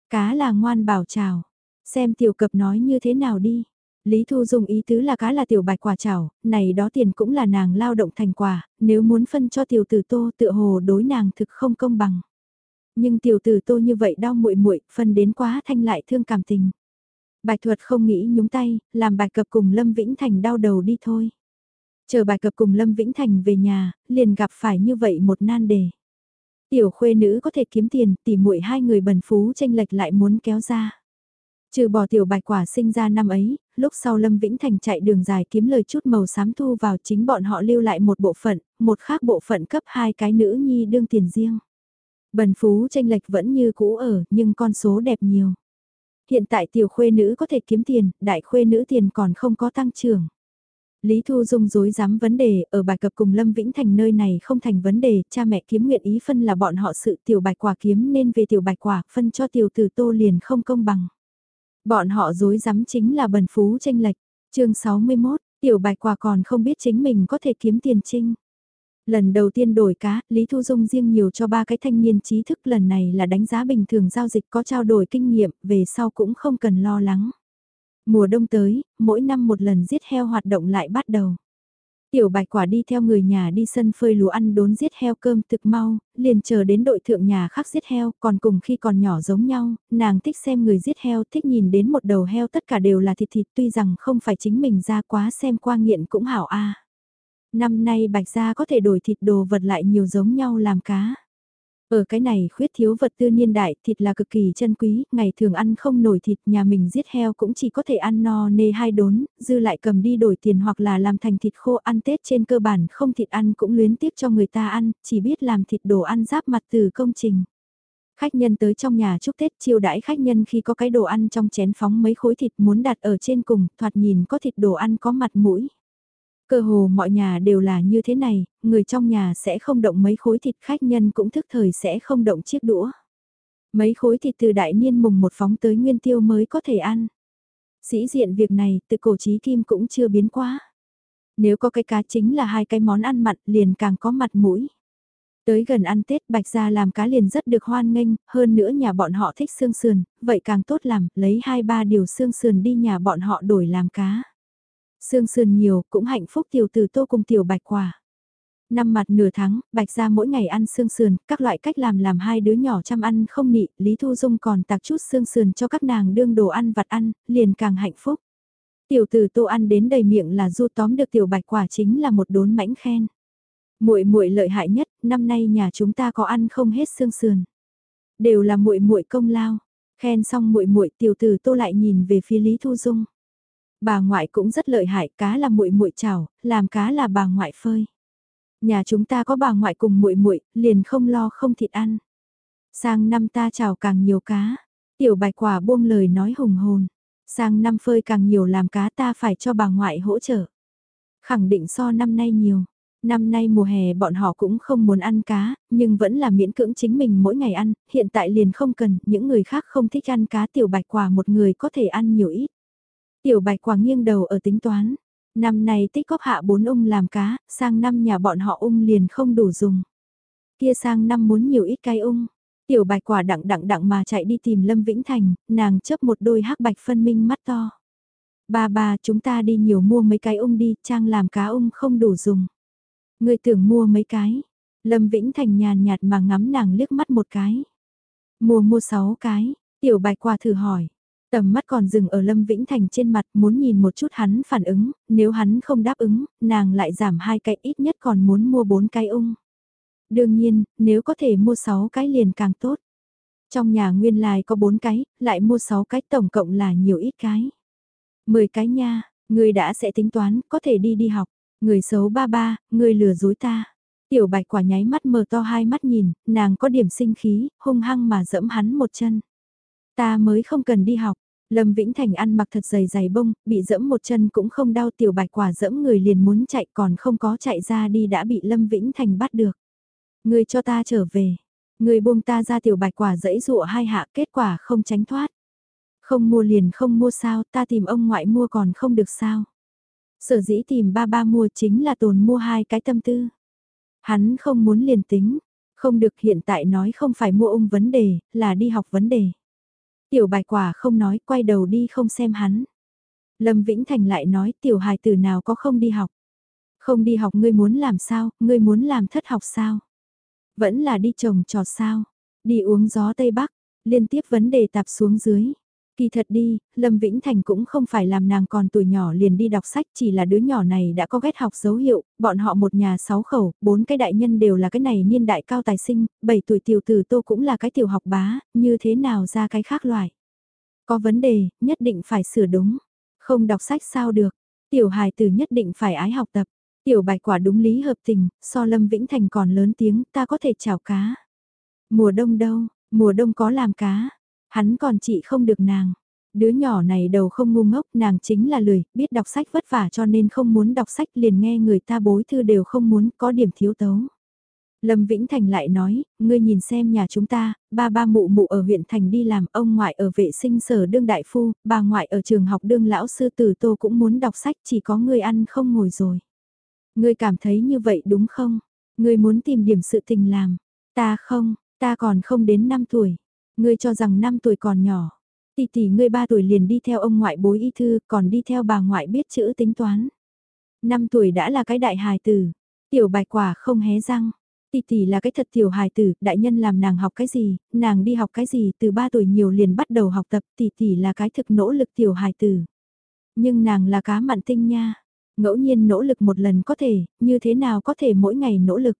Cá là ngoan bảo chào. Xem tiểu cập nói như thế nào đi. Lý Thu dùng ý tứ là cá là tiểu bạch quả chảo, này đó tiền cũng là nàng lao động thành quả, nếu muốn phân cho tiểu tử tô tựa hồ đối nàng thực không công bằng. Nhưng tiểu tử tô như vậy đau muội muội phân đến quá thanh lại thương cảm tình. Bạch thuật không nghĩ nhúng tay, làm bạch cập cùng Lâm Vĩnh Thành đau đầu đi thôi. Chờ bạch cập cùng Lâm Vĩnh Thành về nhà, liền gặp phải như vậy một nan đề. Tiểu khuê nữ có thể kiếm tiền, tỉ muội hai người bần phú tranh lệch lại muốn kéo ra. Trừ bỏ tiểu bạch quả sinh ra năm ấy, lúc sau Lâm Vĩnh Thành chạy đường dài kiếm lời chút màu xám thu vào chính bọn họ lưu lại một bộ phận, một khác bộ phận cấp hai cái nữ nhi đương tiền riêng. Bần phú tranh lệch vẫn như cũ ở, nhưng con số đẹp nhiều. Hiện tại tiểu khuê nữ có thể kiếm tiền, đại khuê nữ tiền còn không có tăng trưởng. Lý Thu Dung dối dám vấn đề, ở bài cập cùng Lâm Vĩnh Thành nơi này không thành vấn đề, cha mẹ kiếm nguyện ý phân là bọn họ sự tiểu bạch quả kiếm nên về tiểu bạch quả, phân cho tiểu tử tô liền không công bằng. Bọn họ dối dám chính là bần phú tranh lệch. chương 61, tiểu bạch quả còn không biết chính mình có thể kiếm tiền trinh. Lần đầu tiên đổi cá, Lý Thu Dung riêng nhiều cho ba cái thanh niên trí thức lần này là đánh giá bình thường giao dịch có trao đổi kinh nghiệm, về sau cũng không cần lo lắng. Mùa đông tới, mỗi năm một lần giết heo hoạt động lại bắt đầu. Tiểu bạch quả đi theo người nhà đi sân phơi lúa ăn đốn giết heo cơm thực mau, liền chờ đến đội thượng nhà khác giết heo, còn cùng khi còn nhỏ giống nhau, nàng thích xem người giết heo, thích nhìn đến một đầu heo tất cả đều là thịt thịt tuy rằng không phải chính mình ra quá xem qua nghiện cũng hảo a. Năm nay bạch gia có thể đổi thịt đồ vật lại nhiều giống nhau làm cá. Ở cái này khuyết thiếu vật tư niên đại, thịt là cực kỳ chân quý, ngày thường ăn không nổi thịt, nhà mình giết heo cũng chỉ có thể ăn no nê hai đốn, dư lại cầm đi đổi tiền hoặc là làm thành thịt khô ăn Tết trên cơ bản không thịt ăn cũng luyến tiếc cho người ta ăn, chỉ biết làm thịt đồ ăn giáp mặt từ công trình. Khách nhân tới trong nhà chúc Tết chiêu đãi khách nhân khi có cái đồ ăn trong chén phóng mấy khối thịt muốn đặt ở trên cùng, thoạt nhìn có thịt đồ ăn có mặt mũi. Cơ hồ mọi nhà đều là như thế này, người trong nhà sẽ không động mấy khối thịt khách nhân cũng thức thời sẽ không động chiếc đũa. Mấy khối thịt từ đại niên mùng một phóng tới nguyên tiêu mới có thể ăn. Sĩ diện việc này từ cổ trí kim cũng chưa biến quá. Nếu có cái cá chính là hai cái món ăn mặn liền càng có mặt mũi. Tới gần ăn Tết Bạch Gia làm cá liền rất được hoan nghênh, hơn nữa nhà bọn họ thích xương sườn, vậy càng tốt làm, lấy hai ba điều xương sườn đi nhà bọn họ đổi làm cá. Sương sườn nhiều, cũng hạnh phúc tiểu từ tô cùng tiểu bạch quả. Năm mặt nửa tháng, bạch ra mỗi ngày ăn sương sườn, các loại cách làm làm hai đứa nhỏ chăm ăn không nị, Lý Thu Dung còn tạc chút sương sườn cho các nàng đương đồ ăn vặt ăn, liền càng hạnh phúc. Tiểu tử tô ăn đến đầy miệng là du tóm được tiểu bạch quả chính là một đốn mãnh khen. Muội muội lợi hại nhất, năm nay nhà chúng ta có ăn không hết sương sườn. Đều là muội muội công lao. Khen xong muội muội tiểu tử tô lại nhìn về phía Lý Thu Dung. Bà ngoại cũng rất lợi hại, cá là muội muội chảo, làm cá là bà ngoại phơi. Nhà chúng ta có bà ngoại cùng muội muội, liền không lo không thịt ăn. Sang năm ta chảo càng nhiều cá. Tiểu bạch quả buông lời nói hùng hồn. Sang năm phơi càng nhiều làm cá ta phải cho bà ngoại hỗ trợ. Khẳng định so năm nay nhiều. Năm nay mùa hè bọn họ cũng không muốn ăn cá, nhưng vẫn là miễn cưỡng chính mình mỗi ngày ăn, hiện tại liền không cần, những người khác không thích ăn cá tiểu bạch quả một người có thể ăn nhiều ít. Tiểu bạch quả nghiêng đầu ở tính toán. Năm nay tích góp hạ bốn ung làm cá, sang năm nhà bọn họ ung liền không đủ dùng. Kia sang năm muốn nhiều ít cái ung. Tiểu bạch quả đặng đặng đặng mà chạy đi tìm Lâm Vĩnh Thành, nàng chớp một đôi hắc bạch phân minh mắt to. Ba ba chúng ta đi nhiều mua mấy cái ung đi, trang làm cá ung không đủ dùng. Người tưởng mua mấy cái. Lâm Vĩnh Thành nhàn nhạt mà ngắm nàng liếc mắt một cái. Mua mua sáu cái, tiểu bạch quả thử hỏi. Tầm mắt còn dừng ở Lâm Vĩnh Thành trên mặt muốn nhìn một chút hắn phản ứng, nếu hắn không đáp ứng, nàng lại giảm hai cái ít nhất còn muốn mua bốn cái ung. Đương nhiên, nếu có thể mua sáu cái liền càng tốt. Trong nhà nguyên lai có bốn cái, lại mua sáu cái tổng cộng là nhiều ít cái. Mười cái nha, người đã sẽ tính toán, có thể đi đi học. Người xấu ba ba, người lừa dối ta. Tiểu bạch quả nháy mắt mở to hai mắt nhìn, nàng có điểm sinh khí, hung hăng mà dẫm hắn một chân. Ta mới không cần đi học, Lâm Vĩnh Thành ăn mặc thật dày dày bông, bị dẫm một chân cũng không đau tiểu bạch quả dẫm người liền muốn chạy còn không có chạy ra đi đã bị Lâm Vĩnh Thành bắt được. Người cho ta trở về, người buông ta ra tiểu bạch quả dẫy dụa hai hạ kết quả không tránh thoát. Không mua liền không mua sao, ta tìm ông ngoại mua còn không được sao. Sở dĩ tìm ba ba mua chính là tồn mua hai cái tâm tư. Hắn không muốn liền tính, không được hiện tại nói không phải mua ung vấn đề, là đi học vấn đề. Tiểu bài quả không nói, quay đầu đi không xem hắn. Lâm Vĩnh Thành lại nói tiểu hài tử nào có không đi học. Không đi học ngươi muốn làm sao, ngươi muốn làm thất học sao. Vẫn là đi trồng trọt sao, đi uống gió Tây Bắc, liên tiếp vấn đề tạp xuống dưới. Kỳ thật đi, Lâm Vĩnh Thành cũng không phải làm nàng còn tuổi nhỏ liền đi đọc sách chỉ là đứa nhỏ này đã có ghét học dấu hiệu, bọn họ một nhà sáu khẩu, bốn cái đại nhân đều là cái này niên đại cao tài sinh, bảy tuổi tiểu tử tô cũng là cái tiểu học bá, như thế nào ra cái khác loại. Có vấn đề, nhất định phải sửa đúng, không đọc sách sao được, tiểu hài tử nhất định phải ái học tập, tiểu bạch quả đúng lý hợp tình, so Lâm Vĩnh Thành còn lớn tiếng ta có thể chào cá. Mùa đông đâu, mùa đông có làm cá Hắn còn chị không được nàng. Đứa nhỏ này đầu không ngu ngốc, nàng chính là lười, biết đọc sách vất vả cho nên không muốn đọc sách liền nghe người ta bối thư đều không muốn có điểm thiếu tấu. Lâm Vĩnh Thành lại nói, ngươi nhìn xem nhà chúng ta, ba ba mụ mụ ở huyện thành đi làm, ông ngoại ở vệ sinh sở đương đại phu, bà ngoại ở trường học đương lão sư tử tô cũng muốn đọc sách chỉ có ngươi ăn không ngồi rồi. Ngươi cảm thấy như vậy đúng không? Ngươi muốn tìm điểm sự tình làm. Ta không, ta còn không đến 5 tuổi. Ngươi cho rằng 5 tuổi còn nhỏ. Tỷ tỷ ngươi 3 tuổi liền đi theo ông ngoại bối y thư, còn đi theo bà ngoại biết chữ tính toán. 5 tuổi đã là cái đại hài tử. Tiểu bạch quả không hé răng. Tỷ tỷ là cái thật tiểu hài tử, đại nhân làm nàng học cái gì, nàng đi học cái gì, từ 3 tuổi nhiều liền bắt đầu học tập, tỷ tỷ là cái thực nỗ lực tiểu hài tử. Nhưng nàng là cá mặn tinh nha, ngẫu nhiên nỗ lực một lần có thể, như thế nào có thể mỗi ngày nỗ lực.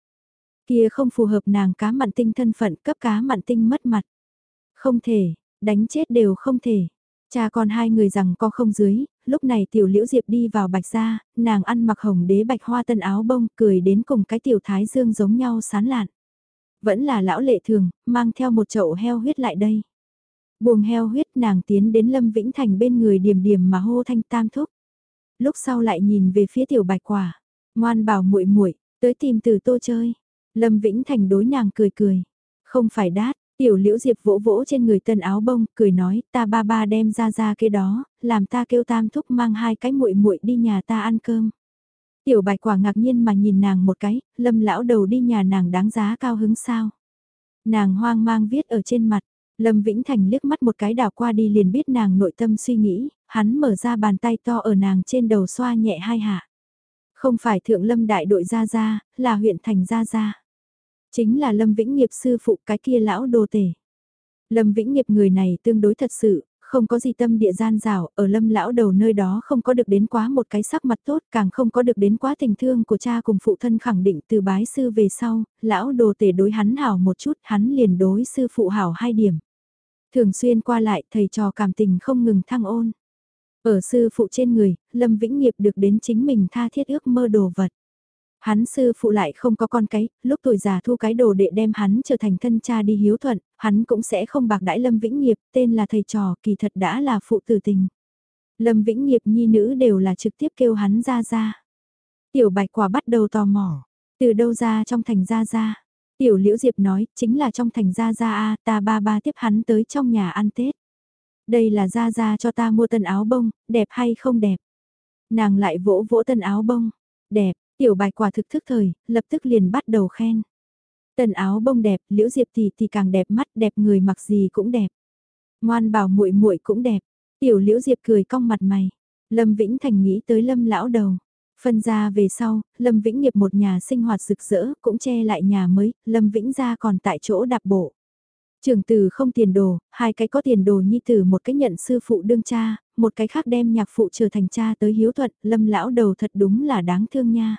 Kia không phù hợp nàng cá mặn tinh thân phận cấp cá mặn tinh mất mặt. Không thể, đánh chết đều không thể. Cha con hai người rằng co không dưới, lúc này tiểu liễu diệp đi vào bạch gia, nàng ăn mặc hồng đế bạch hoa tân áo bông, cười đến cùng cái tiểu thái dương giống nhau sán lạn. Vẫn là lão lệ thường, mang theo một chậu heo huyết lại đây. Buồng heo huyết nàng tiến đến Lâm Vĩnh Thành bên người điểm điểm mà hô thanh tam thúc. Lúc sau lại nhìn về phía tiểu bạch quả, ngoan bảo muội muội tới tìm từ tô chơi. Lâm Vĩnh Thành đối nàng cười cười, không phải đát, Tiểu liễu diệp vỗ vỗ trên người tân áo bông, cười nói, ta ba ba đem ra ra cái đó, làm ta kêu tam thúc mang hai cái muội muội đi nhà ta ăn cơm. Tiểu bạch quả ngạc nhiên mà nhìn nàng một cái, lâm lão đầu đi nhà nàng đáng giá cao hứng sao. Nàng hoang mang viết ở trên mặt, lâm vĩnh thành liếc mắt một cái đảo qua đi liền biết nàng nội tâm suy nghĩ, hắn mở ra bàn tay to ở nàng trên đầu xoa nhẹ hai hạ. Không phải thượng lâm đại đội ra ra, là huyện thành ra ra. Chính là Lâm Vĩnh Nghiệp sư phụ cái kia lão đồ tể. Lâm Vĩnh Nghiệp người này tương đối thật sự, không có gì tâm địa gian rào, ở lâm lão đầu nơi đó không có được đến quá một cái sắc mặt tốt, càng không có được đến quá tình thương của cha cùng phụ thân khẳng định từ bái sư về sau, lão đồ tể đối hắn hảo một chút, hắn liền đối sư phụ hảo hai điểm. Thường xuyên qua lại, thầy trò cảm tình không ngừng thăng ôn. Ở sư phụ trên người, Lâm Vĩnh Nghiệp được đến chính mình tha thiết ước mơ đồ vật. Hắn sư phụ lại không có con cái, lúc tuổi già thu cái đồ đệ đem hắn trở thành thân cha đi hiếu thuận, hắn cũng sẽ không bạc đãi Lâm Vĩnh Nghiệp, tên là thầy trò, kỳ thật đã là phụ tử tình. Lâm Vĩnh Nghiệp nhi nữ đều là trực tiếp kêu hắn ra ra. Tiểu bạch quả bắt đầu tò mò, từ đâu ra trong thành ra ra. Tiểu Liễu Diệp nói, chính là trong thành ra ra a, ta ba ba tiếp hắn tới trong nhà ăn Tết. Đây là ra ra cho ta mua tân áo bông, đẹp hay không đẹp? Nàng lại vỗ vỗ tân áo bông, đẹp, Tiểu bạch quả thực thức thời, lập tức liền bắt đầu khen. Tần áo bông đẹp, liễu diệp thì thì càng đẹp mắt, đẹp người mặc gì cũng đẹp. Ngoan bảo muội muội cũng đẹp. Tiểu liễu diệp cười cong mặt mày. Lâm Vĩnh Thành nghĩ tới lâm lão đầu. Phân ra về sau, Lâm Vĩnh nghiệp một nhà sinh hoạt rực rỡ, cũng che lại nhà mới, Lâm Vĩnh ra còn tại chỗ đạp bộ. Trường tử không tiền đồ, hai cái có tiền đồ nhi tử một cái nhận sư phụ đương cha, một cái khác đem nhạc phụ trở thành cha tới hiếu thuận, lâm lão đầu thật đúng là đáng thương nha.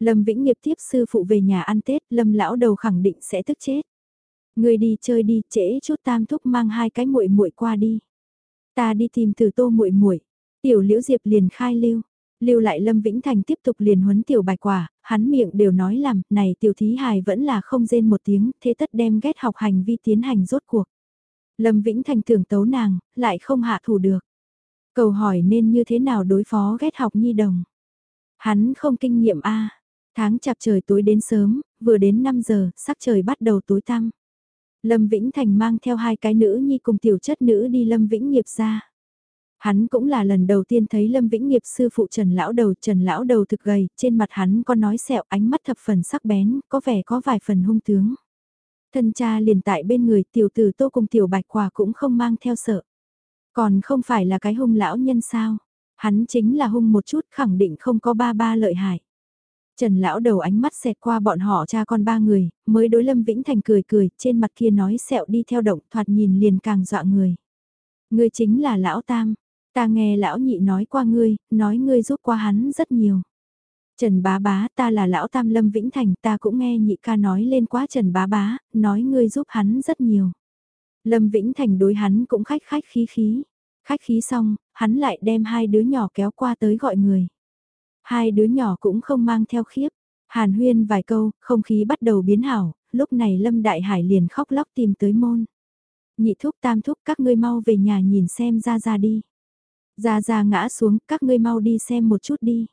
Lâm Vĩnh Nghiệp tiếp sư phụ về nhà ăn Tết, Lâm lão đầu khẳng định sẽ tức chết. Người đi chơi đi, trễ chút tam thúc mang hai cái muội muội qua đi. Ta đi tìm từ tô muội muội. Tiểu Liễu Diệp liền khai lưu. Lưu lại Lâm Vĩnh Thành tiếp tục liền huấn tiểu bạch quả, hắn miệng đều nói làm, này tiểu thí hài vẫn là không rên một tiếng, thế tất đem ghét học hành vi tiến hành rốt cuộc. Lâm Vĩnh Thành tưởng tấu nàng, lại không hạ thủ được. Cầu hỏi nên như thế nào đối phó ghét học nhi đồng. Hắn không kinh nghiệm a Tháng chạp trời tối đến sớm, vừa đến 5 giờ, sắc trời bắt đầu tối tăm. Lâm Vĩnh Thành mang theo hai cái nữ nhi cùng tiểu chất nữ đi Lâm Vĩnh nghiệp ra. Hắn cũng là lần đầu tiên thấy Lâm Vĩnh nghiệp sư phụ Trần Lão Đầu, Trần Lão Đầu thực gầy, trên mặt hắn có nói sẹo ánh mắt thập phần sắc bén, có vẻ có vài phần hung tướng. Thân cha liền tại bên người tiểu tử tô cùng tiểu bạch quả cũng không mang theo sợ. Còn không phải là cái hung lão nhân sao? Hắn chính là hung một chút khẳng định không có ba ba lợi hại. Trần lão đầu ánh mắt xẹt qua bọn họ cha con ba người, mới đối Lâm Vĩnh Thành cười cười, trên mặt kia nói sẹo đi theo động thoạt nhìn liền càng dọa người. Ngươi chính là lão tam, ta nghe lão nhị nói qua ngươi, nói ngươi giúp qua hắn rất nhiều. Trần bá bá ta là lão tam Lâm Vĩnh Thành ta cũng nghe nhị ca nói lên quá Trần bá bá, nói ngươi giúp hắn rất nhiều. Lâm Vĩnh Thành đối hắn cũng khách khách khí khí. Khách khí xong, hắn lại đem hai đứa nhỏ kéo qua tới gọi người. Hai đứa nhỏ cũng không mang theo khiếp. Hàn huyên vài câu, không khí bắt đầu biến hảo, lúc này Lâm Đại Hải liền khóc lóc tìm tới môn. Nhị thúc tam thúc các ngươi mau về nhà nhìn xem ra ra đi. Ra ra ngã xuống, các ngươi mau đi xem một chút đi.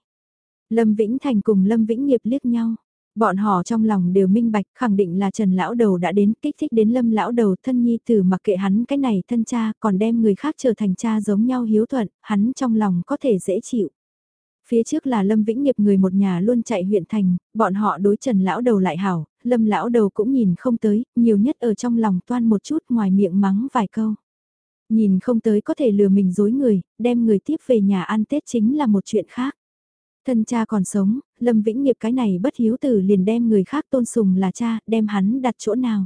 Lâm Vĩnh Thành cùng Lâm Vĩnh Nghiệp liếc nhau. Bọn họ trong lòng đều minh bạch khẳng định là Trần Lão Đầu đã đến kích thích đến Lâm Lão Đầu thân nhi tử mặc kệ hắn cái này thân cha còn đem người khác trở thành cha giống nhau hiếu thuận, hắn trong lòng có thể dễ chịu. Phía trước là Lâm Vĩnh Nghiệp người một nhà luôn chạy huyện thành, bọn họ đối Trần Lão Đầu lại hảo, Lâm Lão Đầu cũng nhìn không tới, nhiều nhất ở trong lòng toan một chút ngoài miệng mắng vài câu. Nhìn không tới có thể lừa mình dối người, đem người tiếp về nhà ăn Tết chính là một chuyện khác. Thân cha còn sống, Lâm Vĩnh Nghiệp cái này bất hiếu tử liền đem người khác tôn sùng là cha, đem hắn đặt chỗ nào.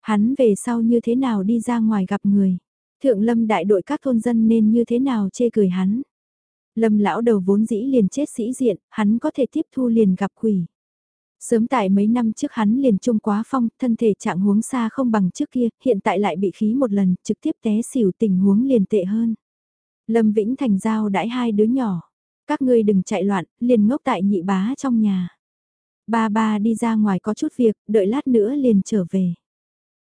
Hắn về sau như thế nào đi ra ngoài gặp người. Thượng Lâm đại đội các thôn dân nên như thế nào chê cười hắn. Lâm lão đầu vốn dĩ liền chết sĩ diện, hắn có thể tiếp thu liền gặp quỷ. Sớm tại mấy năm trước hắn liền trung quá phong, thân thể trạng huống xa không bằng trước kia, hiện tại lại bị khí một lần, trực tiếp té xỉu tình huống liền tệ hơn. Lâm Vĩnh Thành giao đãi hai đứa nhỏ. Các ngươi đừng chạy loạn, liền ngốc tại nhị bá trong nhà. Ba ba đi ra ngoài có chút việc, đợi lát nữa liền trở về.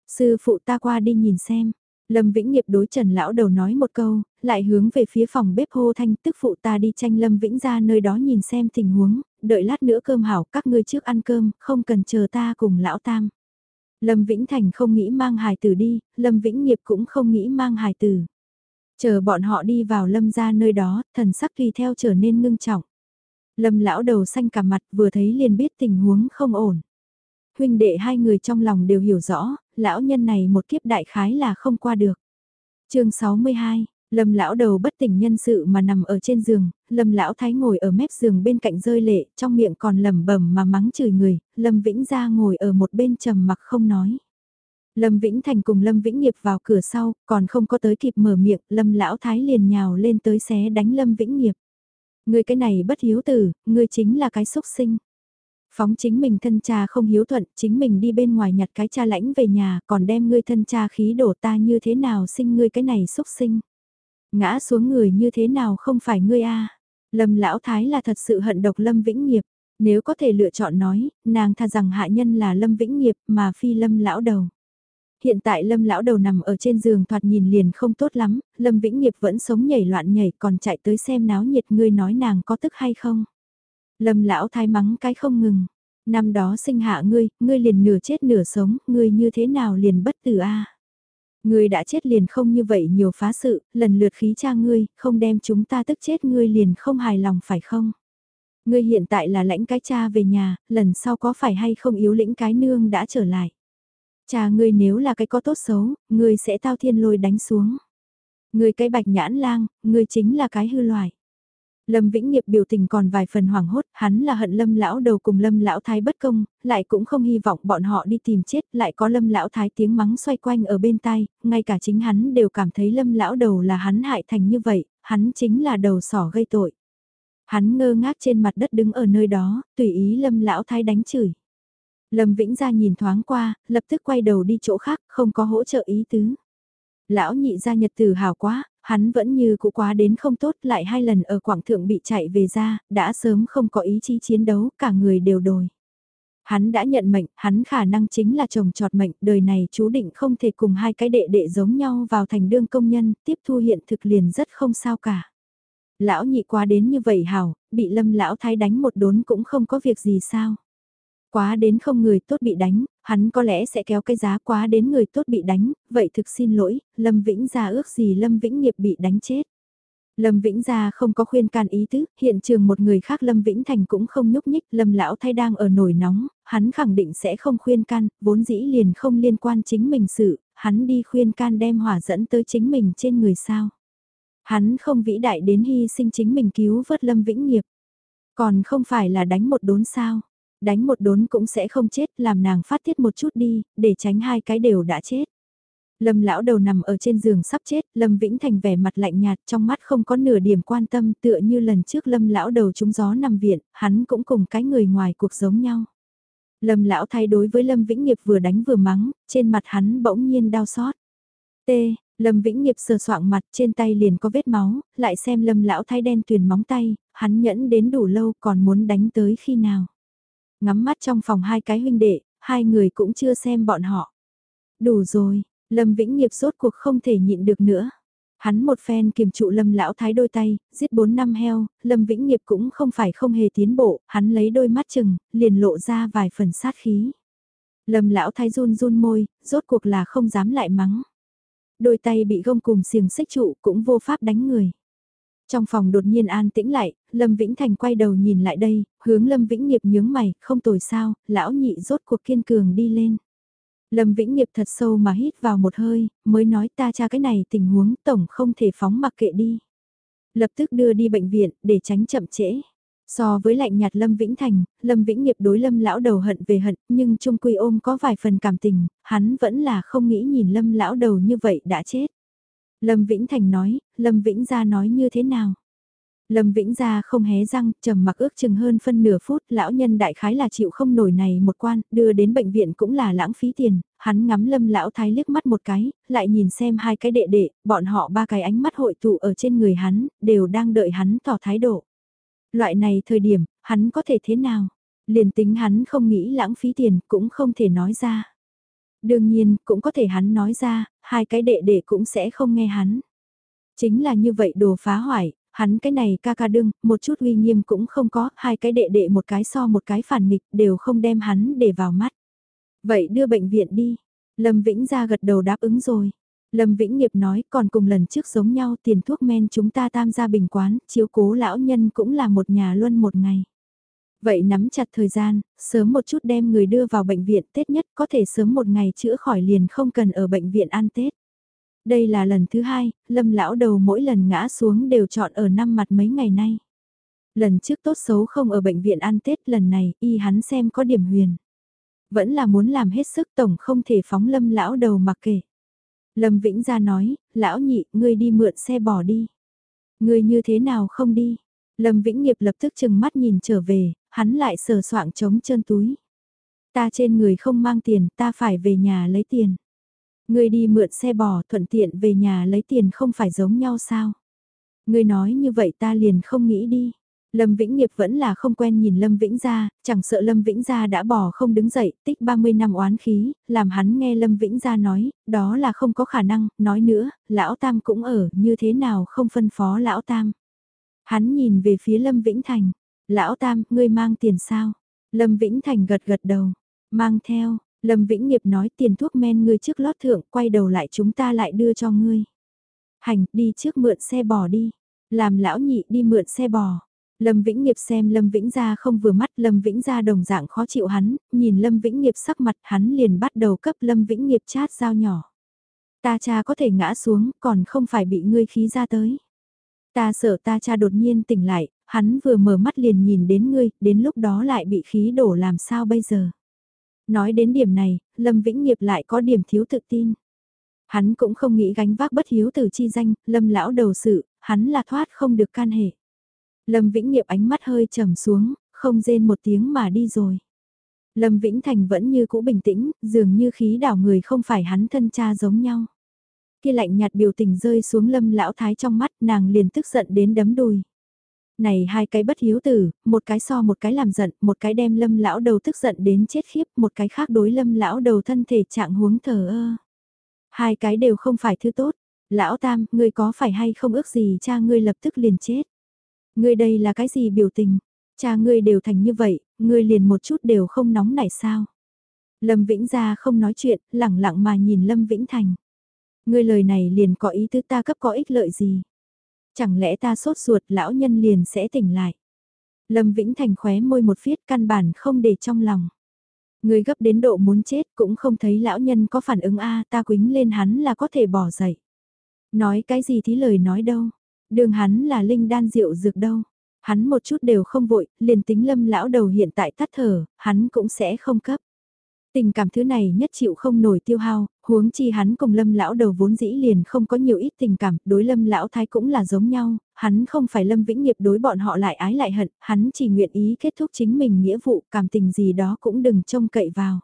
Sư phụ ta qua đi nhìn xem. Lâm Vĩnh Nghiệp đối Trần Lão Đầu nói một câu, lại hướng về phía phòng bếp hô thanh tức phụ ta đi tranh Lâm Vĩnh ra nơi đó nhìn xem tình huống, đợi lát nữa cơm hảo các ngươi trước ăn cơm, không cần chờ ta cùng Lão Tam. Lâm Vĩnh Thành không nghĩ mang hài tử đi, Lâm Vĩnh Nghiệp cũng không nghĩ mang hài tử. Chờ bọn họ đi vào Lâm ra nơi đó, thần sắc tùy theo trở nên ngưng trọng. Lâm lão đầu xanh cả mặt vừa thấy liền biết tình huống không ổn. Huynh đệ hai người trong lòng đều hiểu rõ, lão nhân này một kiếp đại khái là không qua được. chương 62, Lâm lão đầu bất tỉnh nhân sự mà nằm ở trên giường, Lâm lão thái ngồi ở mép giường bên cạnh rơi lệ, trong miệng còn lẩm bẩm mà mắng chửi người, Lâm Vĩnh ra ngồi ở một bên trầm mặc không nói. Lâm Vĩnh Thành cùng Lâm Vĩnh Nghiệp vào cửa sau, còn không có tới kịp mở miệng, Lâm lão thái liền nhào lên tới xé đánh Lâm Vĩnh Nghiệp. Người cái này bất hiếu tử, người chính là cái xúc sinh. Phóng chính mình thân cha không hiếu thuận, chính mình đi bên ngoài nhặt cái cha lãnh về nhà, còn đem ngươi thân cha khí đổ ta như thế nào sinh ngươi cái này xúc sinh. Ngã xuống người như thế nào không phải ngươi a Lâm lão thái là thật sự hận độc Lâm Vĩnh Nghiệp. Nếu có thể lựa chọn nói, nàng tha rằng hạ nhân là Lâm Vĩnh Nghiệp mà phi Lâm lão đầu. Hiện tại Lâm lão đầu nằm ở trên giường thoạt nhìn liền không tốt lắm, Lâm Vĩnh Nghiệp vẫn sống nhảy loạn nhảy còn chạy tới xem náo nhiệt ngươi nói nàng có tức hay không. Lâm lão thái mắng cái không ngừng. Năm đó sinh hạ ngươi, ngươi liền nửa chết nửa sống, ngươi như thế nào liền bất tử a? Ngươi đã chết liền không như vậy nhiều phá sự, lần lượt khí cha ngươi, không đem chúng ta tức chết ngươi liền không hài lòng phải không? Ngươi hiện tại là lãnh cái cha về nhà, lần sau có phải hay không yếu lĩnh cái nương đã trở lại? Cha ngươi nếu là cái có tốt xấu, ngươi sẽ tao thiên lôi đánh xuống. Ngươi cái bạch nhãn lang, ngươi chính là cái hư loài. Lâm Vĩnh Nghiệp biểu tình còn vài phần hoảng hốt, hắn là hận Lâm lão đầu cùng Lâm lão thái bất công, lại cũng không hy vọng bọn họ đi tìm chết, lại có Lâm lão thái tiếng mắng xoay quanh ở bên tai, ngay cả chính hắn đều cảm thấy Lâm lão đầu là hắn hại thành như vậy, hắn chính là đầu sỏ gây tội. Hắn ngơ ngác trên mặt đất đứng ở nơi đó, tùy ý Lâm lão thái đánh chửi. Lâm Vĩnh ra nhìn thoáng qua, lập tức quay đầu đi chỗ khác, không có hỗ trợ ý tứ. Lão nhị gia nhật tử hào quá, hắn vẫn như cũ quá đến không tốt lại hai lần ở quảng thượng bị chạy về ra, đã sớm không có ý chí chiến đấu, cả người đều đồi. Hắn đã nhận mệnh, hắn khả năng chính là chồng trọt mệnh, đời này chú định không thể cùng hai cái đệ đệ giống nhau vào thành đương công nhân, tiếp thu hiện thực liền rất không sao cả. Lão nhị quá đến như vậy hảo, bị lâm lão thái đánh một đốn cũng không có việc gì sao. Quá đến không người tốt bị đánh, hắn có lẽ sẽ kéo cái giá quá đến người tốt bị đánh, vậy thực xin lỗi, Lâm Vĩnh Gia ước gì Lâm Vĩnh Nghiệp bị đánh chết. Lâm Vĩnh Gia không có khuyên can ý tứ, hiện trường một người khác Lâm Vĩnh Thành cũng không nhúc nhích, Lâm Lão Thay đang ở nổi nóng, hắn khẳng định sẽ không khuyên can, vốn dĩ liền không liên quan chính mình sự, hắn đi khuyên can đem hỏa dẫn tới chính mình trên người sao. Hắn không vĩ đại đến hy sinh chính mình cứu vớt Lâm Vĩnh Nghiệp, còn không phải là đánh một đốn sao đánh một đốn cũng sẽ không chết, làm nàng phát tiết một chút đi, để tránh hai cái đều đã chết. Lâm lão đầu nằm ở trên giường sắp chết, Lâm Vĩnh Thành vẻ mặt lạnh nhạt trong mắt không có nửa điểm quan tâm tựa như lần trước Lâm lão đầu trúng gió nằm viện, hắn cũng cùng cái người ngoài cuộc giống nhau. Lâm lão thay đối với Lâm Vĩnh Nghiệp vừa đánh vừa mắng, trên mặt hắn bỗng nhiên đau xót. T, Lâm Vĩnh Nghiệp sờ soạng mặt trên tay liền có vết máu, lại xem Lâm lão thay đen tuyền móng tay, hắn nhẫn đến đủ lâu còn muốn đánh tới khi nào ngắm mắt trong phòng hai cái huynh đệ, hai người cũng chưa xem bọn họ. Đủ rồi, Lâm Vĩnh Nghiệp rốt cuộc không thể nhịn được nữa. Hắn một phen kiềm trụ Lâm lão thái đôi tay, giết bốn năm heo, Lâm Vĩnh Nghiệp cũng không phải không hề tiến bộ, hắn lấy đôi mắt chừng, liền lộ ra vài phần sát khí. Lâm lão thái run run môi, rốt cuộc là không dám lại mắng. Đôi tay bị gông cùng xiềng xích trụ cũng vô pháp đánh người. Trong phòng đột nhiên an tĩnh lại, Lâm Vĩnh Thành quay đầu nhìn lại đây, hướng Lâm Vĩnh Nghiệp nhướng mày, không tồi sao, lão nhị rốt cuộc kiên cường đi lên. Lâm Vĩnh Nghiệp thật sâu mà hít vào một hơi, mới nói ta cha cái này tình huống tổng không thể phóng mặc kệ đi. Lập tức đưa đi bệnh viện để tránh chậm trễ. So với lạnh nhạt Lâm Vĩnh Thành, Lâm Vĩnh Nghiệp đối Lâm lão đầu hận về hận, nhưng trung quy ôm có vài phần cảm tình, hắn vẫn là không nghĩ nhìn Lâm lão đầu như vậy đã chết. Lâm Vĩnh Thành nói, Lâm Vĩnh Gia nói như thế nào? Lâm Vĩnh Gia không hé răng, trầm mặc ước chừng hơn phân nửa phút, lão nhân đại khái là chịu không nổi này một quan, đưa đến bệnh viện cũng là lãng phí tiền, hắn ngắm Lâm lão thái liếc mắt một cái, lại nhìn xem hai cái đệ đệ, bọn họ ba cái ánh mắt hội tụ ở trên người hắn, đều đang đợi hắn tỏ thái độ. Loại này thời điểm, hắn có thể thế nào? Liền tính hắn không nghĩ lãng phí tiền, cũng không thể nói ra. Đương nhiên, cũng có thể hắn nói ra, hai cái đệ đệ cũng sẽ không nghe hắn. Chính là như vậy đồ phá hoại, hắn cái này ca ca đương, một chút uy nghiêm cũng không có, hai cái đệ đệ một cái so một cái phản nghịch đều không đem hắn để vào mắt. Vậy đưa bệnh viện đi. Lâm Vĩnh ra gật đầu đáp ứng rồi. Lâm Vĩnh Nghiệp nói còn cùng lần trước giống nhau tiền thuốc men chúng ta tam gia bình quán, chiếu cố lão nhân cũng là một nhà luân một ngày. Vậy nắm chặt thời gian, sớm một chút đem người đưa vào bệnh viện Tết nhất có thể sớm một ngày chữa khỏi liền không cần ở bệnh viện ăn Tết. Đây là lần thứ hai, lâm lão đầu mỗi lần ngã xuống đều chọn ở năm mặt mấy ngày nay. Lần trước tốt xấu không ở bệnh viện ăn Tết lần này y hắn xem có điểm huyền. Vẫn là muốn làm hết sức tổng không thể phóng lâm lão đầu mặc kể Lâm Vĩnh ra nói, lão nhị, ngươi đi mượn xe bỏ đi. Ngươi như thế nào không đi? Lâm Vĩnh Nghiệp lập tức chừng mắt nhìn trở về, hắn lại sờ soạng trống chân túi. Ta trên người không mang tiền, ta phải về nhà lấy tiền. Ngươi đi mượn xe bò thuận tiện về nhà lấy tiền không phải giống nhau sao? Ngươi nói như vậy ta liền không nghĩ đi. Lâm Vĩnh Nghiệp vẫn là không quen nhìn Lâm Vĩnh Gia, chẳng sợ Lâm Vĩnh Gia đã bỏ không đứng dậy, tích 30 năm oán khí, làm hắn nghe Lâm Vĩnh Gia nói, đó là không có khả năng, nói nữa, Lão Tam cũng ở, như thế nào không phân phó Lão Tam. Hắn nhìn về phía Lâm Vĩnh Thành, Lão Tam, ngươi mang tiền sao? Lâm Vĩnh Thành gật gật đầu, mang theo, Lâm Vĩnh Nghiệp nói tiền thuốc men ngươi trước lót thượng, quay đầu lại chúng ta lại đưa cho ngươi. Hành, đi trước mượn xe bò đi. Làm lão nhị đi mượn xe bò. Lâm Vĩnh Nghiệp xem Lâm Vĩnh Gia không vừa mắt Lâm Vĩnh Gia đồng dạng khó chịu hắn, nhìn Lâm Vĩnh Nghiệp sắc mặt hắn liền bắt đầu cấp Lâm Vĩnh Nghiệp chát dao nhỏ. Ta cha có thể ngã xuống còn không phải bị ngươi khí ra tới. Ta sợ ta cha đột nhiên tỉnh lại, hắn vừa mở mắt liền nhìn đến ngươi, đến lúc đó lại bị khí đổ làm sao bây giờ. Nói đến điểm này, Lâm Vĩnh Nghiệp lại có điểm thiếu tự tin. Hắn cũng không nghĩ gánh vác bất hiếu từ chi danh, Lâm lão đầu sự, hắn là thoát không được can hệ. Lâm Vĩnh Nghiệp ánh mắt hơi trầm xuống, không rên một tiếng mà đi rồi. Lâm Vĩnh Thành vẫn như cũ bình tĩnh, dường như khí đảo người không phải hắn thân cha giống nhau. Kia lạnh nhạt biểu tình rơi xuống lâm lão thái trong mắt nàng liền tức giận đến đấm đùi. Này hai cái bất hiếu tử, một cái so một cái làm giận, một cái đem lâm lão đầu tức giận đến chết khiếp, một cái khác đối lâm lão đầu thân thể trạng huống thờ ơ. Hai cái đều không phải thứ tốt. Lão Tam, ngươi có phải hay không ước gì cha ngươi lập tức liền chết. Ngươi đây là cái gì biểu tình? Cha ngươi đều thành như vậy, ngươi liền một chút đều không nóng nảy sao? Lâm Vĩnh gia không nói chuyện, lẳng lặng mà nhìn Lâm Vĩnh Thành. Ngươi lời này liền có ý tứ ta cấp có ích lợi gì? Chẳng lẽ ta sốt ruột lão nhân liền sẽ tỉnh lại? Lâm Vĩnh Thành khóe môi một phiết căn bản không để trong lòng. Người gấp đến độ muốn chết cũng không thấy lão nhân có phản ứng a ta quính lên hắn là có thể bỏ dậy. Nói cái gì thì lời nói đâu, đường hắn là linh đan rượu dược đâu. Hắn một chút đều không vội, liền tính lâm lão đầu hiện tại tắt thở, hắn cũng sẽ không cấp. Tình cảm thứ này nhất chịu không nổi tiêu hao, huống chi hắn cùng lâm lão đầu vốn dĩ liền không có nhiều ít tình cảm, đối lâm lão thái cũng là giống nhau, hắn không phải lâm vĩnh nghiệp đối bọn họ lại ái lại hận, hắn chỉ nguyện ý kết thúc chính mình nghĩa vụ, cảm tình gì đó cũng đừng trông cậy vào.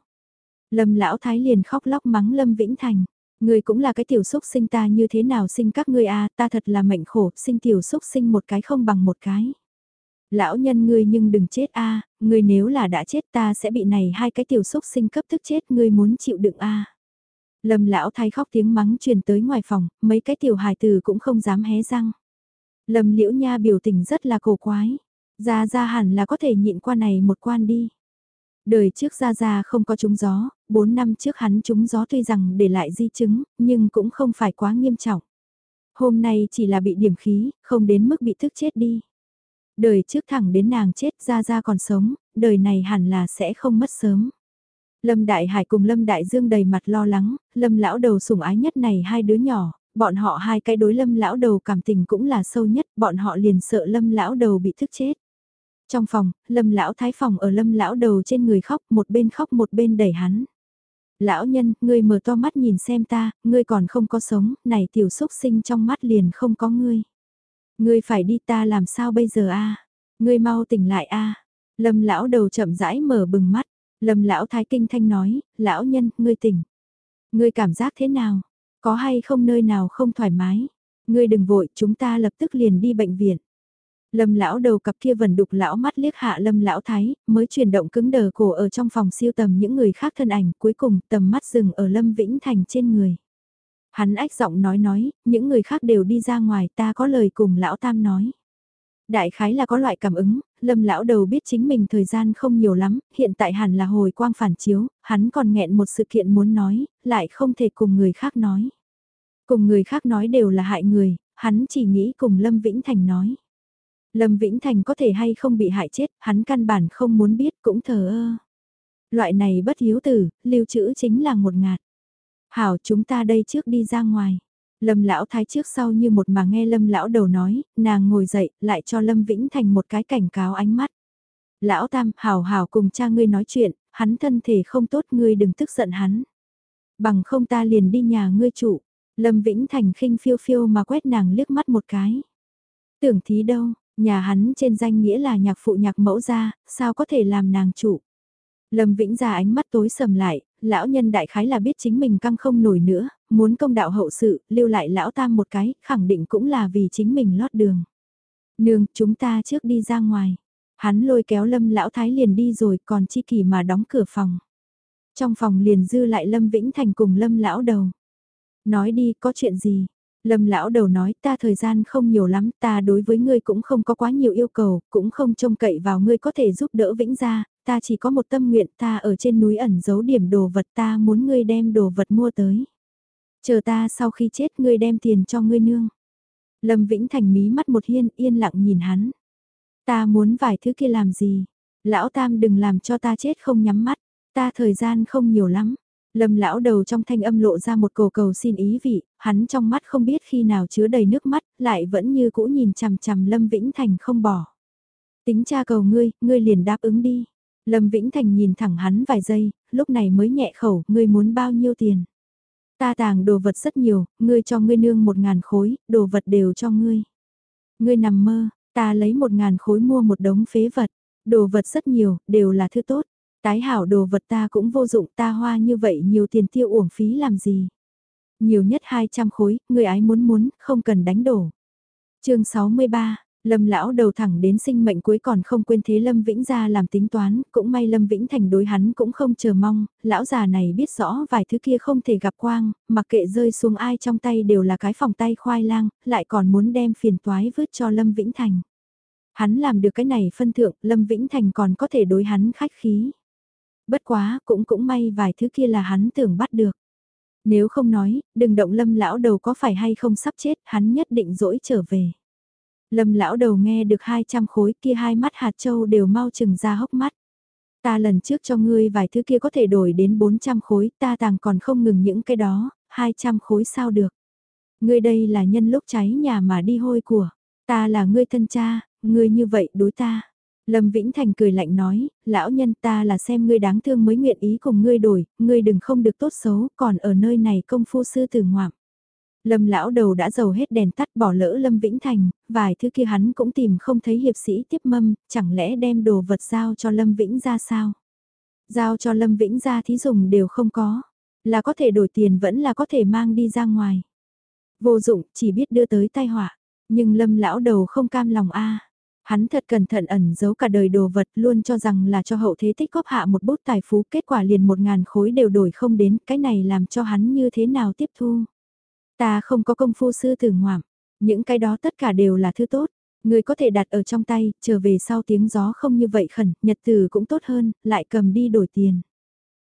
Lâm lão thái liền khóc lóc mắng lâm vĩnh thành. người cũng là cái tiểu xúc sinh ta như thế nào sinh các ngươi a ta thật là mệnh khổ, sinh tiểu xúc sinh một cái không bằng một cái. Lão nhân ngươi nhưng đừng chết a ngươi nếu là đã chết ta sẽ bị này hai cái tiểu xúc sinh cấp thức chết ngươi muốn chịu đựng a Lâm lão thái khóc tiếng mắng truyền tới ngoài phòng, mấy cái tiểu hài tử cũng không dám hé răng. Lâm liễu nha biểu tình rất là cổ quái. gia gia hẳn là có thể nhịn qua này một quan đi. Đời trước gia gia không có trúng gió, 4 năm trước hắn trúng gió tuy rằng để lại di chứng, nhưng cũng không phải quá nghiêm trọng. Hôm nay chỉ là bị điểm khí, không đến mức bị thức chết đi. Đời trước thẳng đến nàng chết gia gia còn sống, đời này hẳn là sẽ không mất sớm. Lâm Đại Hải cùng Lâm Đại Dương đầy mặt lo lắng, Lâm lão đầu sủng ái nhất này hai đứa nhỏ, bọn họ hai cái đối Lâm lão đầu cảm tình cũng là sâu nhất, bọn họ liền sợ Lâm lão đầu bị thức chết. Trong phòng, Lâm lão thái phòng ở Lâm lão đầu trên người khóc, một bên khóc một bên đẩy hắn. Lão nhân, ngươi mở to mắt nhìn xem ta, ngươi còn không có sống, này tiểu xúc sinh trong mắt liền không có ngươi. Ngươi phải đi ta làm sao bây giờ a? Ngươi mau tỉnh lại a. Lâm lão đầu chậm rãi mở bừng mắt, Lâm lão thái kinh thanh nói, lão nhân, ngươi tỉnh. Ngươi cảm giác thế nào? Có hay không nơi nào không thoải mái? Ngươi đừng vội, chúng ta lập tức liền đi bệnh viện. Lâm lão đầu cặp kia vần đục lão mắt liếc hạ lâm lão thái, mới chuyển động cứng đờ cổ ở trong phòng siêu tầm những người khác thân ảnh, cuối cùng tầm mắt dừng ở Lâm Vĩnh Thành trên người. Hắn ách giọng nói nói, những người khác đều đi ra ngoài ta có lời cùng lão tam nói. Đại khái là có loại cảm ứng, lâm lão đầu biết chính mình thời gian không nhiều lắm, hiện tại hẳn là hồi quang phản chiếu, hắn còn nghẹn một sự kiện muốn nói, lại không thể cùng người khác nói. Cùng người khác nói đều là hại người, hắn chỉ nghĩ cùng Lâm Vĩnh Thành nói. Lâm Vĩnh Thành có thể hay không bị hại chết, hắn căn bản không muốn biết cũng thờ ơ. Loại này bất hiếu tử, lưu trữ chính là một ngạt. Hảo chúng ta đây trước đi ra ngoài. Lâm lão thái trước sau như một mà nghe lâm lão đầu nói, nàng ngồi dậy, lại cho lâm vĩnh thành một cái cảnh cáo ánh mắt. Lão tam, hào hào cùng cha ngươi nói chuyện, hắn thân thể không tốt ngươi đừng tức giận hắn. Bằng không ta liền đi nhà ngươi chủ Lâm Vĩnh Thành khinh phiêu phiêu mà quét nàng liếc mắt một cái. Tưởng thí đâu, nhà hắn trên danh nghĩa là nhạc phụ nhạc mẫu gia, sao có thể làm nàng chủ Lâm Vĩnh ra ánh mắt tối sầm lại, lão nhân đại khái là biết chính mình căng không nổi nữa, muốn công đạo hậu sự, lưu lại lão tam một cái, khẳng định cũng là vì chính mình lót đường. Nương, chúng ta trước đi ra ngoài. Hắn lôi kéo lâm lão thái liền đi rồi còn chi kỳ mà đóng cửa phòng. Trong phòng liền dư lại lâm vĩnh thành cùng lâm lão đầu. Nói đi có chuyện gì? Lâm lão đầu nói ta thời gian không nhiều lắm, ta đối với ngươi cũng không có quá nhiều yêu cầu, cũng không trông cậy vào ngươi có thể giúp đỡ vĩnh gia ta chỉ có một tâm nguyện ta ở trên núi ẩn giấu điểm đồ vật ta muốn ngươi đem đồ vật mua tới. Chờ ta sau khi chết ngươi đem tiền cho ngươi nương. Lâm Vĩnh Thành mí mắt một hiên yên lặng nhìn hắn. Ta muốn vài thứ kia làm gì? Lão Tam đừng làm cho ta chết không nhắm mắt, ta thời gian không nhiều lắm. Lâm lão đầu trong thanh âm lộ ra một cầu cầu xin ý vị, hắn trong mắt không biết khi nào chứa đầy nước mắt, lại vẫn như cũ nhìn chằm chằm Lâm Vĩnh Thành không bỏ. Tính cha cầu ngươi, ngươi liền đáp ứng đi. Lâm Vĩnh Thành nhìn thẳng hắn vài giây, lúc này mới nhẹ khẩu, ngươi muốn bao nhiêu tiền. Ta tàng đồ vật rất nhiều, ngươi cho ngươi nương một ngàn khối, đồ vật đều cho ngươi. Ngươi nằm mơ, ta lấy một ngàn khối mua một đống phế vật, đồ vật rất nhiều, đều là thứ tốt. Tái hảo đồ vật ta cũng vô dụng ta hoa như vậy nhiều tiền tiêu uổng phí làm gì. Nhiều nhất 200 khối, người ái muốn muốn, không cần đánh đổ. chương 63, Lâm lão đầu thẳng đến sinh mệnh cuối còn không quên thế Lâm Vĩnh ra làm tính toán, cũng may Lâm Vĩnh thành đối hắn cũng không chờ mong, lão già này biết rõ vài thứ kia không thể gặp quang, mặc kệ rơi xuống ai trong tay đều là cái phòng tay khoai lang, lại còn muốn đem phiền toái vứt cho Lâm Vĩnh thành. Hắn làm được cái này phân thượng, Lâm Vĩnh thành còn có thể đối hắn khách khí. Bất quá, cũng cũng may vài thứ kia là hắn tưởng bắt được. Nếu không nói, đừng động Lâm lão đầu có phải hay không sắp chết, hắn nhất định dỗi trở về. Lâm lão đầu nghe được 200 khối kia hai mắt hạt châu đều mau chừng ra hốc mắt. Ta lần trước cho ngươi vài thứ kia có thể đổi đến 400 khối, ta tàng còn không ngừng những cái đó, 200 khối sao được. Ngươi đây là nhân lúc cháy nhà mà đi hôi của, ta là ngươi thân cha, ngươi như vậy đối ta. Lâm Vĩnh Thành cười lạnh nói, lão nhân ta là xem ngươi đáng thương mới nguyện ý cùng ngươi đổi, ngươi đừng không được tốt xấu, còn ở nơi này công phu sư tử ngoạm. Lâm lão đầu đã dầu hết đèn tắt bỏ lỡ Lâm Vĩnh Thành, vài thứ kia hắn cũng tìm không thấy hiệp sĩ tiếp mâm, chẳng lẽ đem đồ vật giao cho Lâm Vĩnh ra sao? Giao cho Lâm Vĩnh ra thí dùng đều không có, là có thể đổi tiền vẫn là có thể mang đi ra ngoài. Vô dụng, chỉ biết đưa tới tai họa, nhưng Lâm lão đầu không cam lòng a. Hắn thật cẩn thận ẩn giấu cả đời đồ vật luôn cho rằng là cho hậu thế tích góp hạ một bút tài phú kết quả liền một ngàn khối đều đổi không đến cái này làm cho hắn như thế nào tiếp thu. Ta không có công phu sư tử ngoạm, những cái đó tất cả đều là thứ tốt. Người có thể đặt ở trong tay, trở về sau tiếng gió không như vậy khẩn, nhật từ cũng tốt hơn, lại cầm đi đổi tiền.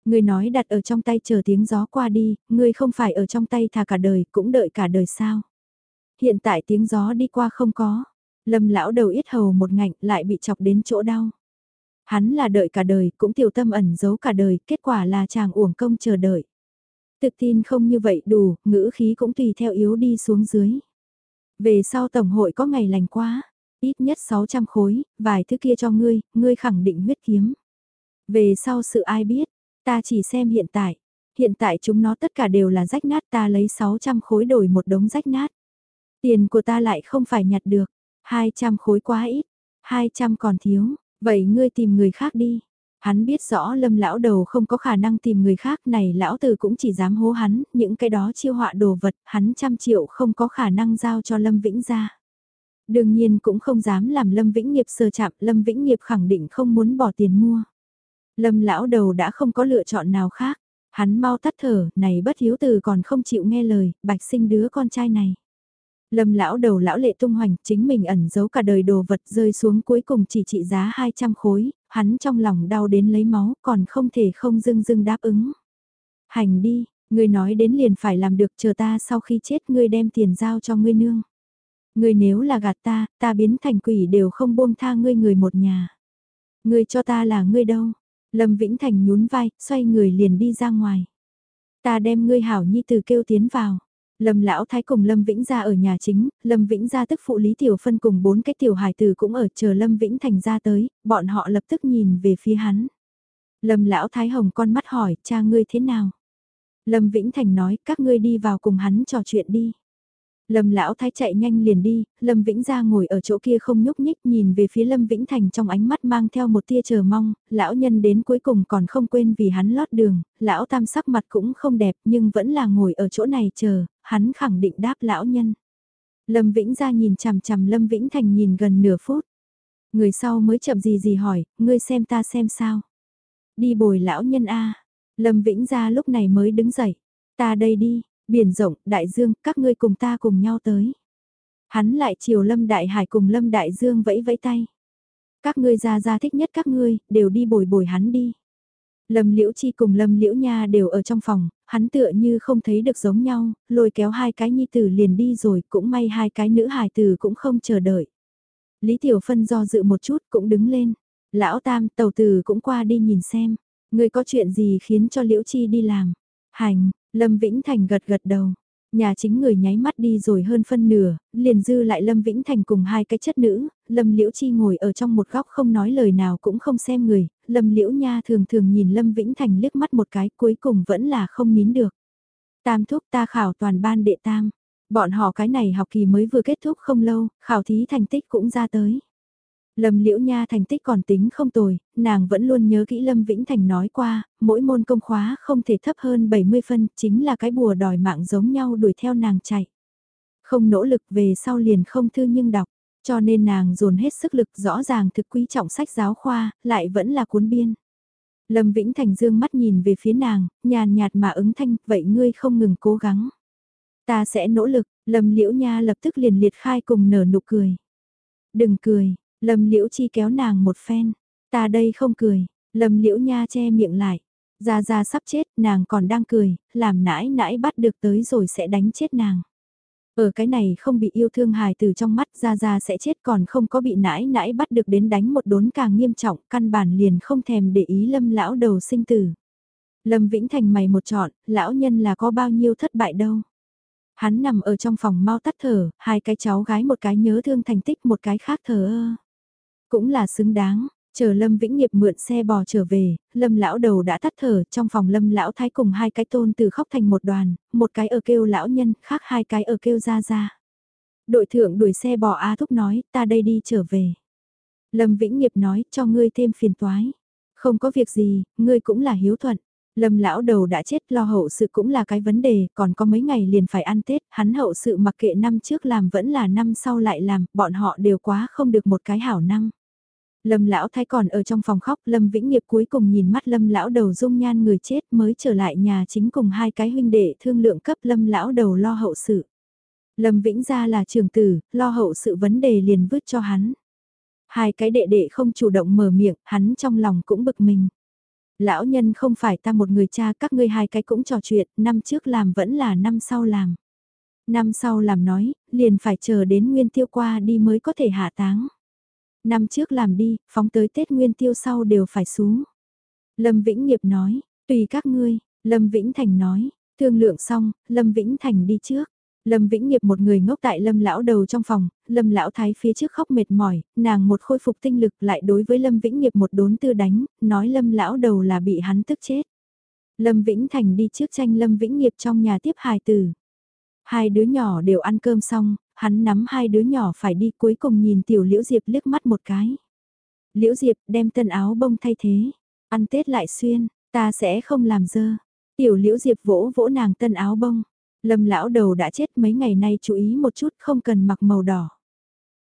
Người nói đặt ở trong tay chờ tiếng gió qua đi, người không phải ở trong tay thà cả đời, cũng đợi cả đời sao. Hiện tại tiếng gió đi qua không có, lâm lão đầu yết hầu một ngạnh lại bị chọc đến chỗ đau. Hắn là đợi cả đời, cũng tiểu tâm ẩn giấu cả đời, kết quả là chàng uổng công chờ đợi. Tự tin không như vậy đủ, ngữ khí cũng tùy theo yếu đi xuống dưới. Về sau tổng hội có ngày lành quá, ít nhất 600 khối, vài thứ kia cho ngươi, ngươi khẳng định huyết kiếm. Về sau sự ai biết, ta chỉ xem hiện tại. Hiện tại chúng nó tất cả đều là rách nát ta lấy 600 khối đổi một đống rách nát. Tiền của ta lại không phải nhặt được, 200 khối quá ít, 200 còn thiếu, vậy ngươi tìm người khác đi. Hắn biết rõ lâm lão đầu không có khả năng tìm người khác này lão tử cũng chỉ dám hố hắn, những cái đó chiêu họa đồ vật, hắn trăm triệu không có khả năng giao cho lâm vĩnh ra. Đương nhiên cũng không dám làm lâm vĩnh nghiệp sơ chạm, lâm vĩnh nghiệp khẳng định không muốn bỏ tiền mua. Lâm lão đầu đã không có lựa chọn nào khác, hắn mau tắt thở, này bất hiếu từ còn không chịu nghe lời, bạch sinh đứa con trai này. Lâm lão đầu lão lệ tung hoành, chính mình ẩn giấu cả đời đồ vật rơi xuống cuối cùng chỉ trị giá 200 khối, hắn trong lòng đau đến lấy máu, còn không thể không dưng dưng đáp ứng. Hành đi, ngươi nói đến liền phải làm được chờ ta sau khi chết ngươi đem tiền giao cho ngươi nương. Ngươi nếu là gạt ta, ta biến thành quỷ đều không buông tha ngươi người một nhà. Ngươi cho ta là ngươi đâu? Lâm Vĩnh Thành nhún vai, xoay người liền đi ra ngoài. Ta đem ngươi hảo nhi từ kêu tiến vào. Lâm Lão Thái cùng Lâm Vĩnh gia ở nhà chính, Lâm Vĩnh gia tức phụ Lý Tiểu Phân cùng bốn cái tiểu hài tử cũng ở chờ Lâm Vĩnh Thành ra tới, bọn họ lập tức nhìn về phía hắn. Lâm Lão Thái Hồng con mắt hỏi, cha ngươi thế nào? Lâm Vĩnh Thành nói, các ngươi đi vào cùng hắn trò chuyện đi. Lâm lão thái chạy nhanh liền đi, Lâm Vĩnh ra ngồi ở chỗ kia không nhúc nhích nhìn về phía Lâm Vĩnh Thành trong ánh mắt mang theo một tia chờ mong, lão nhân đến cuối cùng còn không quên vì hắn lót đường, lão tam sắc mặt cũng không đẹp nhưng vẫn là ngồi ở chỗ này chờ, hắn khẳng định đáp lão nhân. Lâm Vĩnh ra nhìn chằm chằm Lâm Vĩnh Thành nhìn gần nửa phút. Người sau mới chậm gì gì hỏi, ngươi xem ta xem sao. Đi bồi lão nhân A. Lâm Vĩnh ra lúc này mới đứng dậy. Ta đây đi, Biển rộng, đại dương, các ngươi cùng ta cùng nhau tới. Hắn lại chiều Lâm Đại Hải cùng Lâm Đại Dương vẫy vẫy tay. Các ngươi ra ra thích nhất các ngươi, đều đi bồi bồi hắn đi. Lâm Liễu Chi cùng Lâm Liễu Nha đều ở trong phòng, hắn tựa như không thấy được giống nhau, lôi kéo hai cái nhi tử liền đi rồi, cũng may hai cái nữ hài tử cũng không chờ đợi. Lý Tiểu Phân do dự một chút cũng đứng lên. Lão Tam, tàu tử cũng qua đi nhìn xem. Người có chuyện gì khiến cho Liễu Chi đi làm. Hành, Lâm Vĩnh Thành gật gật đầu. Nhà chính người nháy mắt đi rồi hơn phân nửa, liền dư lại Lâm Vĩnh Thành cùng hai cái chất nữ, Lâm Liễu Chi ngồi ở trong một góc không nói lời nào cũng không xem người, Lâm Liễu Nha thường thường nhìn Lâm Vĩnh Thành liếc mắt một cái cuối cùng vẫn là không nín được. Tam thúc ta khảo toàn ban đệ tam, bọn họ cái này học kỳ mới vừa kết thúc không lâu, khảo thí thành tích cũng ra tới. Lâm Liễu Nha thành tích còn tính không tồi, nàng vẫn luôn nhớ kỹ Lâm Vĩnh Thành nói qua, mỗi môn công khóa không thể thấp hơn 70 phân, chính là cái bùa đòi mạng giống nhau đuổi theo nàng chạy. Không nỗ lực về sau liền không thư nhưng đọc, cho nên nàng dồn hết sức lực rõ ràng thực quý trọng sách giáo khoa, lại vẫn là cuốn biên. Lâm Vĩnh Thành dương mắt nhìn về phía nàng, nhàn nhạt mà ứng thanh, vậy ngươi không ngừng cố gắng. Ta sẽ nỗ lực, Lâm Liễu Nha lập tức liền liệt khai cùng nở nụ cười. Đừng cười, Lâm Liễu Chi kéo nàng một phen, ta đây không cười, Lâm Liễu Nha che miệng lại, Gia Gia sắp chết, nàng còn đang cười, làm nãi nãi bắt được tới rồi sẽ đánh chết nàng. Ở cái này không bị yêu thương hài từ trong mắt Gia Gia sẽ chết còn không có bị nãi nãi bắt được đến đánh một đốn càng nghiêm trọng, căn bản liền không thèm để ý lâm lão đầu sinh tử. Lâm Vĩnh Thành mày một chọn, lão nhân là có bao nhiêu thất bại đâu. Hắn nằm ở trong phòng mau tắt thở, hai cái cháu gái một cái nhớ thương thành tích một cái khác thở ơ. Cũng là xứng đáng, chờ Lâm Vĩnh Nghiệp mượn xe bò trở về, Lâm lão đầu đã tắt thở, trong phòng Lâm lão thái cùng hai cái tôn từ khóc thành một đoàn, một cái ở kêu lão nhân, khác hai cái ở kêu ra ra. Đội thượng đuổi xe bò A Thúc nói, ta đây đi trở về. Lâm Vĩnh Nghiệp nói, cho ngươi thêm phiền toái. Không có việc gì, ngươi cũng là hiếu thuận. Lâm lão đầu đã chết lo hậu sự cũng là cái vấn đề, còn có mấy ngày liền phải ăn Tết, hắn hậu sự mặc kệ năm trước làm vẫn là năm sau lại làm, bọn họ đều quá không được một cái hảo năm. Lâm lão thái còn ở trong phòng khóc, Lâm Vĩnh Nghiệp cuối cùng nhìn mắt Lâm lão đầu dung nhan người chết mới trở lại nhà chính cùng hai cái huynh đệ thương lượng cấp Lâm lão đầu lo hậu sự. Lâm Vĩnh gia là trường tử, lo hậu sự vấn đề liền vứt cho hắn. Hai cái đệ đệ không chủ động mở miệng, hắn trong lòng cũng bực mình. Lão nhân không phải ta một người cha, các ngươi hai cái cũng trò chuyện, năm trước làm vẫn là năm sau làm. Năm sau làm nói, liền phải chờ đến nguyên tiêu qua đi mới có thể hạ táng. Năm trước làm đi, phóng tới Tết nguyên tiêu sau đều phải xuống. Lâm Vĩnh Nghiệp nói, tùy các ngươi, Lâm Vĩnh Thành nói, thương lượng xong, Lâm Vĩnh Thành đi trước. Lâm Vĩnh Nghiệp một người ngốc tại Lâm lão đầu trong phòng, Lâm lão thái phía trước khóc mệt mỏi, nàng một khôi phục tinh lực lại đối với Lâm Vĩnh Nghiệp một đốn tư đánh, nói Lâm lão đầu là bị hắn tức chết. Lâm Vĩnh Thành đi trước tranh Lâm Vĩnh Nghiệp trong nhà tiếp hài tử. Hai đứa nhỏ đều ăn cơm xong, hắn nắm hai đứa nhỏ phải đi cuối cùng nhìn tiểu Liễu Diệp liếc mắt một cái. Liễu Diệp đem tân áo bông thay thế, ăn Tết lại xuyên, ta sẽ không làm dơ. Tiểu Liễu Diệp vỗ vỗ nàng tân áo bông. Lâm lão đầu đã chết mấy ngày nay chú ý một chút không cần mặc màu đỏ.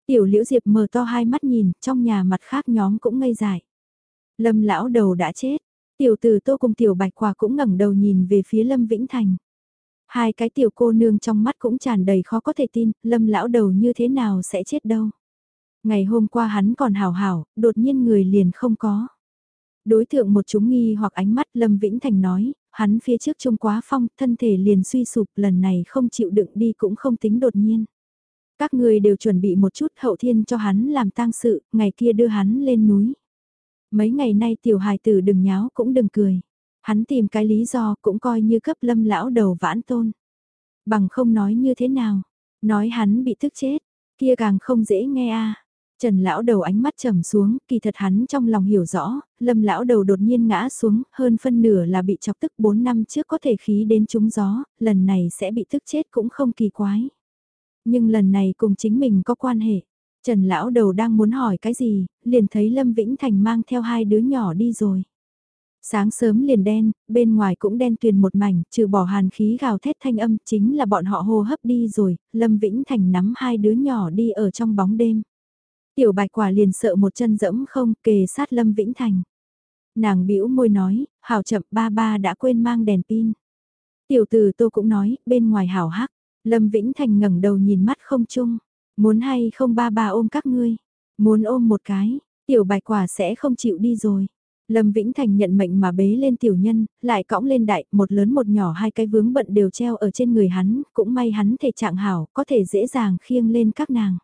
Tiểu liễu diệp mở to hai mắt nhìn, trong nhà mặt khác nhóm cũng ngây dại. Lâm lão đầu đã chết, tiểu tử tô cùng tiểu bạch quả cũng ngẩng đầu nhìn về phía Lâm Vĩnh Thành. Hai cái tiểu cô nương trong mắt cũng tràn đầy khó có thể tin, Lâm lão đầu như thế nào sẽ chết đâu. Ngày hôm qua hắn còn hào hảo, đột nhiên người liền không có. Đối tượng một chúng nghi hoặc ánh mắt Lâm Vĩnh Thành nói, hắn phía trước trông quá phong, thân thể liền suy sụp lần này không chịu đựng đi cũng không tính đột nhiên. Các người đều chuẩn bị một chút hậu thiên cho hắn làm tang sự, ngày kia đưa hắn lên núi. Mấy ngày nay tiểu hài tử đừng nháo cũng đừng cười. Hắn tìm cái lý do cũng coi như cấp lâm lão đầu vãn tôn. Bằng không nói như thế nào, nói hắn bị thức chết, kia càng không dễ nghe a Trần lão đầu ánh mắt trầm xuống, kỳ thật hắn trong lòng hiểu rõ, lâm lão đầu đột nhiên ngã xuống, hơn phân nửa là bị chọc tức 4 năm trước có thể khí đến trúng gió, lần này sẽ bị tức chết cũng không kỳ quái. Nhưng lần này cùng chính mình có quan hệ. Trần lão đầu đang muốn hỏi cái gì, liền thấy Lâm Vĩnh Thành mang theo hai đứa nhỏ đi rồi. Sáng sớm liền đen, bên ngoài cũng đen tuyền một mảnh, trừ bỏ hàn khí gào thét thanh âm, chính là bọn họ hô hấp đi rồi, Lâm Vĩnh Thành nắm hai đứa nhỏ đi ở trong bóng đêm. Tiểu bạch quả liền sợ một chân dẫm không kề sát Lâm Vĩnh Thành. Nàng bĩu môi nói, hảo chậm ba ba đã quên mang đèn pin. Tiểu tử tô cũng nói, bên ngoài hảo hắc, Lâm Vĩnh Thành ngẩng đầu nhìn mắt không chung, muốn hay không ba ba ôm các ngươi, muốn ôm một cái, tiểu bạch quả sẽ không chịu đi rồi. Lâm Vĩnh Thành nhận mệnh mà bế lên tiểu nhân, lại cõng lên đại, một lớn một nhỏ hai cái vướng bận đều treo ở trên người hắn, cũng may hắn thể trạng hảo, có thể dễ dàng khiêng lên các nàng.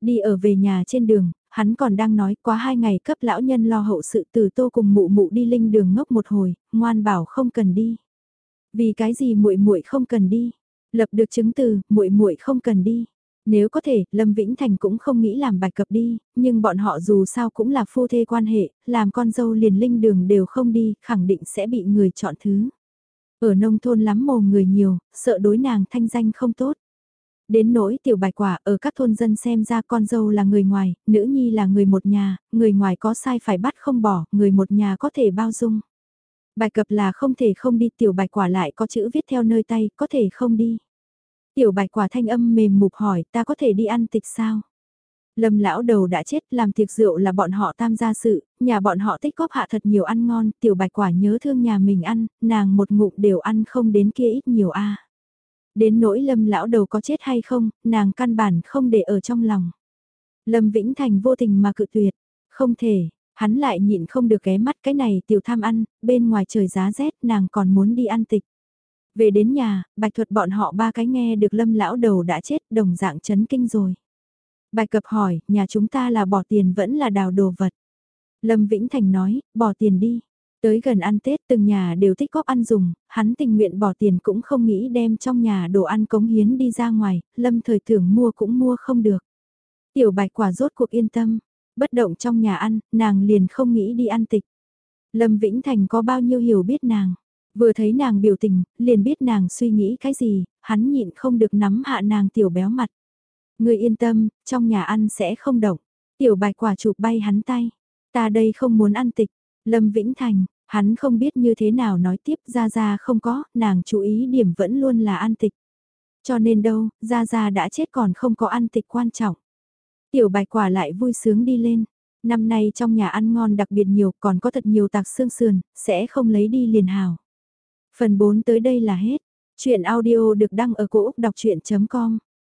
Đi ở về nhà trên đường, hắn còn đang nói quá hai ngày cấp lão nhân lo hậu sự từ tô cùng mụ mụ đi linh đường ngốc một hồi, ngoan bảo không cần đi. Vì cái gì muội muội không cần đi? Lập được chứng từ, muội muội không cần đi. Nếu có thể, Lâm Vĩnh Thành cũng không nghĩ làm bài cập đi, nhưng bọn họ dù sao cũng là phu thê quan hệ, làm con dâu liền linh đường đều không đi, khẳng định sẽ bị người chọn thứ. Ở nông thôn lắm mồ người nhiều, sợ đối nàng thanh danh không tốt. Đến nỗi tiểu bài quả ở các thôn dân xem ra con dâu là người ngoài, nữ nhi là người một nhà, người ngoài có sai phải bắt không bỏ, người một nhà có thể bao dung. Bài cập là không thể không đi tiểu bài quả lại có chữ viết theo nơi tay, có thể không đi. Tiểu bạch quả thanh âm mềm mục hỏi ta có thể đi ăn tịch sao? Lâm lão đầu đã chết làm tiệc rượu là bọn họ tam gia sự, nhà bọn họ tích góp hạ thật nhiều ăn ngon, tiểu bạch quả nhớ thương nhà mình ăn, nàng một ngụm đều ăn không đến kia ít nhiều a. Đến nỗi lâm lão đầu có chết hay không, nàng căn bản không để ở trong lòng. Lâm Vĩnh Thành vô tình mà cự tuyệt, không thể, hắn lại nhịn không được ghé mắt cái này tiểu tham ăn, bên ngoài trời giá rét nàng còn muốn đi ăn tịch. Về đến nhà, bạch thuật bọn họ ba cái nghe được lâm lão đầu đã chết đồng dạng chấn kinh rồi. Bạch cập hỏi, nhà chúng ta là bỏ tiền vẫn là đào đồ vật. Lâm Vĩnh Thành nói, bỏ tiền đi. Tới gần ăn Tết từng nhà đều thích góp ăn dùng, hắn tình nguyện bỏ tiền cũng không nghĩ đem trong nhà đồ ăn cống hiến đi ra ngoài, lâm thời thưởng mua cũng mua không được. Tiểu bạch quả rốt cuộc yên tâm, bất động trong nhà ăn, nàng liền không nghĩ đi ăn tịch. Lâm Vĩnh Thành có bao nhiêu hiểu biết nàng, vừa thấy nàng biểu tình, liền biết nàng suy nghĩ cái gì, hắn nhịn không được nắm hạ nàng tiểu béo mặt. Người yên tâm, trong nhà ăn sẽ không động. Tiểu bạch quả chụp bay hắn tay. Ta đây không muốn ăn tịch. Lâm Vĩnh Thành, Hắn không biết như thế nào nói tiếp Gia Gia không có, nàng chú ý điểm vẫn luôn là ăn tịch. Cho nên đâu, Gia Gia đã chết còn không có ăn tịch quan trọng. Tiểu bạch quả lại vui sướng đi lên. Năm nay trong nhà ăn ngon đặc biệt nhiều còn có thật nhiều tạc xương sườn, sẽ không lấy đi liền hào. Phần 4 tới đây là hết. Chuyện audio được đăng ở cổ Úc đọc chuyện.com